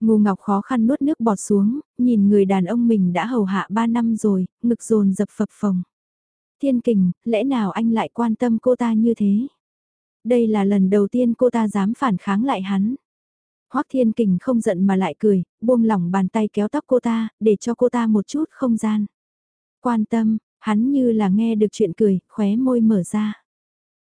Ngô Ngọc khó khăn nuốt nước bọt xuống, nhìn người đàn ông mình đã hầu hạ ba năm rồi, ngực dồn dập phập phồng. Thiên kình, lẽ nào anh lại quan tâm cô ta như thế? Đây là lần đầu tiên cô ta dám phản kháng lại hắn. Hoắc Thiên Kình không giận mà lại cười, buông lỏng bàn tay kéo tóc cô ta, để cho cô ta một chút không gian. Quan tâm, hắn như là nghe được chuyện cười, khóe môi mở ra.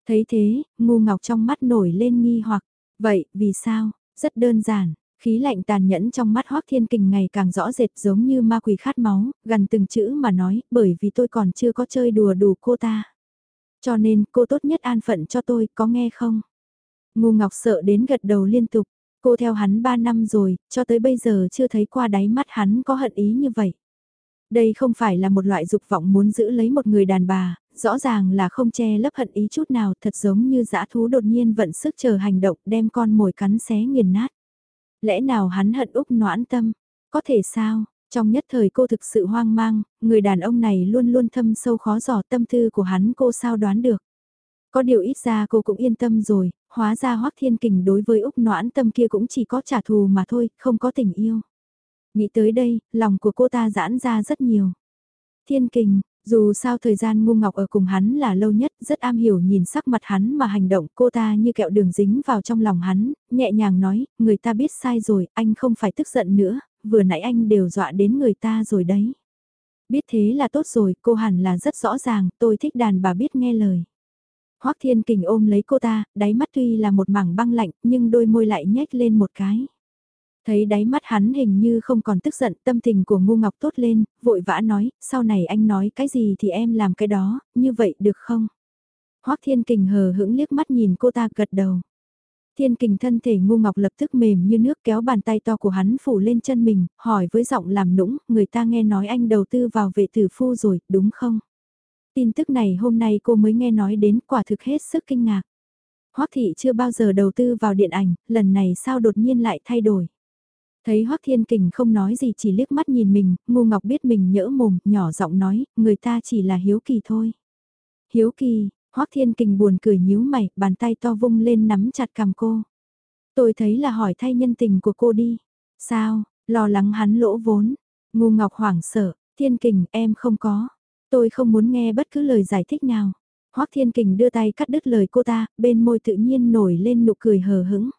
Thấy thế, ngu ngọc trong mắt nổi lên nghi hoặc, vậy, vì sao? Rất đơn giản, khí lạnh tàn nhẫn trong mắt Hoác Thiên Kình ngày càng rõ rệt giống như ma quỷ khát máu, gần từng chữ mà nói, bởi vì tôi còn chưa có chơi đùa đủ cô ta. Cho nên, cô tốt nhất an phận cho tôi, có nghe không? Ngu Ngọc sợ đến gật đầu liên tục, cô theo hắn 3 năm rồi, cho tới bây giờ chưa thấy qua đáy mắt hắn có hận ý như vậy. Đây không phải là một loại dục vọng muốn giữ lấy một người đàn bà, rõ ràng là không che lấp hận ý chút nào thật giống như dã thú đột nhiên vận sức chờ hành động đem con mồi cắn xé nghiền nát. Lẽ nào hắn hận Úc noãn tâm? Có thể sao? Trong nhất thời cô thực sự hoang mang, người đàn ông này luôn luôn thâm sâu khó dò tâm tư của hắn cô sao đoán được. Có điều ít ra cô cũng yên tâm rồi, hóa ra Hoắc Thiên Kình đối với Úc Noãn Tâm kia cũng chỉ có trả thù mà thôi, không có tình yêu. Nghĩ tới đây, lòng của cô ta giãn ra rất nhiều. Thiên Kình, dù sao thời gian ngu ngọc ở cùng hắn là lâu nhất, rất am hiểu nhìn sắc mặt hắn mà hành động cô ta như kẹo đường dính vào trong lòng hắn, nhẹ nhàng nói, người ta biết sai rồi, anh không phải tức giận nữa, vừa nãy anh đều dọa đến người ta rồi đấy. Biết thế là tốt rồi, cô hẳn là rất rõ ràng, tôi thích đàn bà biết nghe lời. Hoắc Thiên Kình ôm lấy cô ta, đáy mắt tuy là một mảng băng lạnh, nhưng đôi môi lại nhếch lên một cái. Thấy đáy mắt hắn hình như không còn tức giận, tâm tình của ngu ngọc tốt lên, vội vã nói, sau này anh nói cái gì thì em làm cái đó, như vậy được không? Hoắc Thiên Kình hờ hững liếc mắt nhìn cô ta gật đầu. Thiên Kình thân thể ngu ngọc lập tức mềm như nước kéo bàn tay to của hắn phủ lên chân mình, hỏi với giọng làm nũng, người ta nghe nói anh đầu tư vào vệ tử phu rồi, đúng không? Tin tức này hôm nay cô mới nghe nói đến quả thực hết sức kinh ngạc. Hoắc thị chưa bao giờ đầu tư vào điện ảnh, lần này sao đột nhiên lại thay đổi. Thấy Hoắc Thiên Kình không nói gì chỉ liếc mắt nhìn mình, Ngu Ngọc biết mình nhỡ mồm, nhỏ giọng nói, người ta chỉ là hiếu kỳ thôi. Hiếu kỳ, Hoắc Thiên Kình buồn cười nhíu mày, bàn tay to vung lên nắm chặt cầm cô. Tôi thấy là hỏi thay nhân tình của cô đi. Sao, lo lắng hắn lỗ vốn. Ngu Ngọc hoảng sợ, Thiên Kình em không có. Tôi không muốn nghe bất cứ lời giải thích nào. Hoắc Thiên Kình đưa tay cắt đứt lời cô ta, bên môi tự nhiên nổi lên nụ cười hờ hững.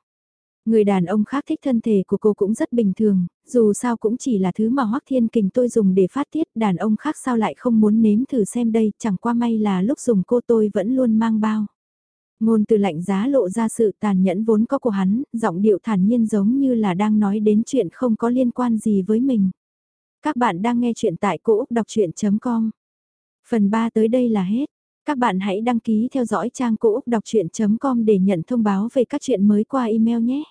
Người đàn ông khác thích thân thể của cô cũng rất bình thường, dù sao cũng chỉ là thứ mà Hoắc Thiên Kình tôi dùng để phát tiết, đàn ông khác sao lại không muốn nếm thử xem đây, chẳng qua may là lúc dùng cô tôi vẫn luôn mang bao. Ngôn từ lạnh giá lộ ra sự tàn nhẫn vốn có của hắn, giọng điệu thản nhiên giống như là đang nói đến chuyện không có liên quan gì với mình. Các bạn đang nghe chuyện tại cỗ đọc chuyện.com Phần 3 tới đây là hết. Các bạn hãy đăng ký theo dõi trang cỗ đọc chuyện.com để nhận thông báo về các chuyện mới qua email nhé.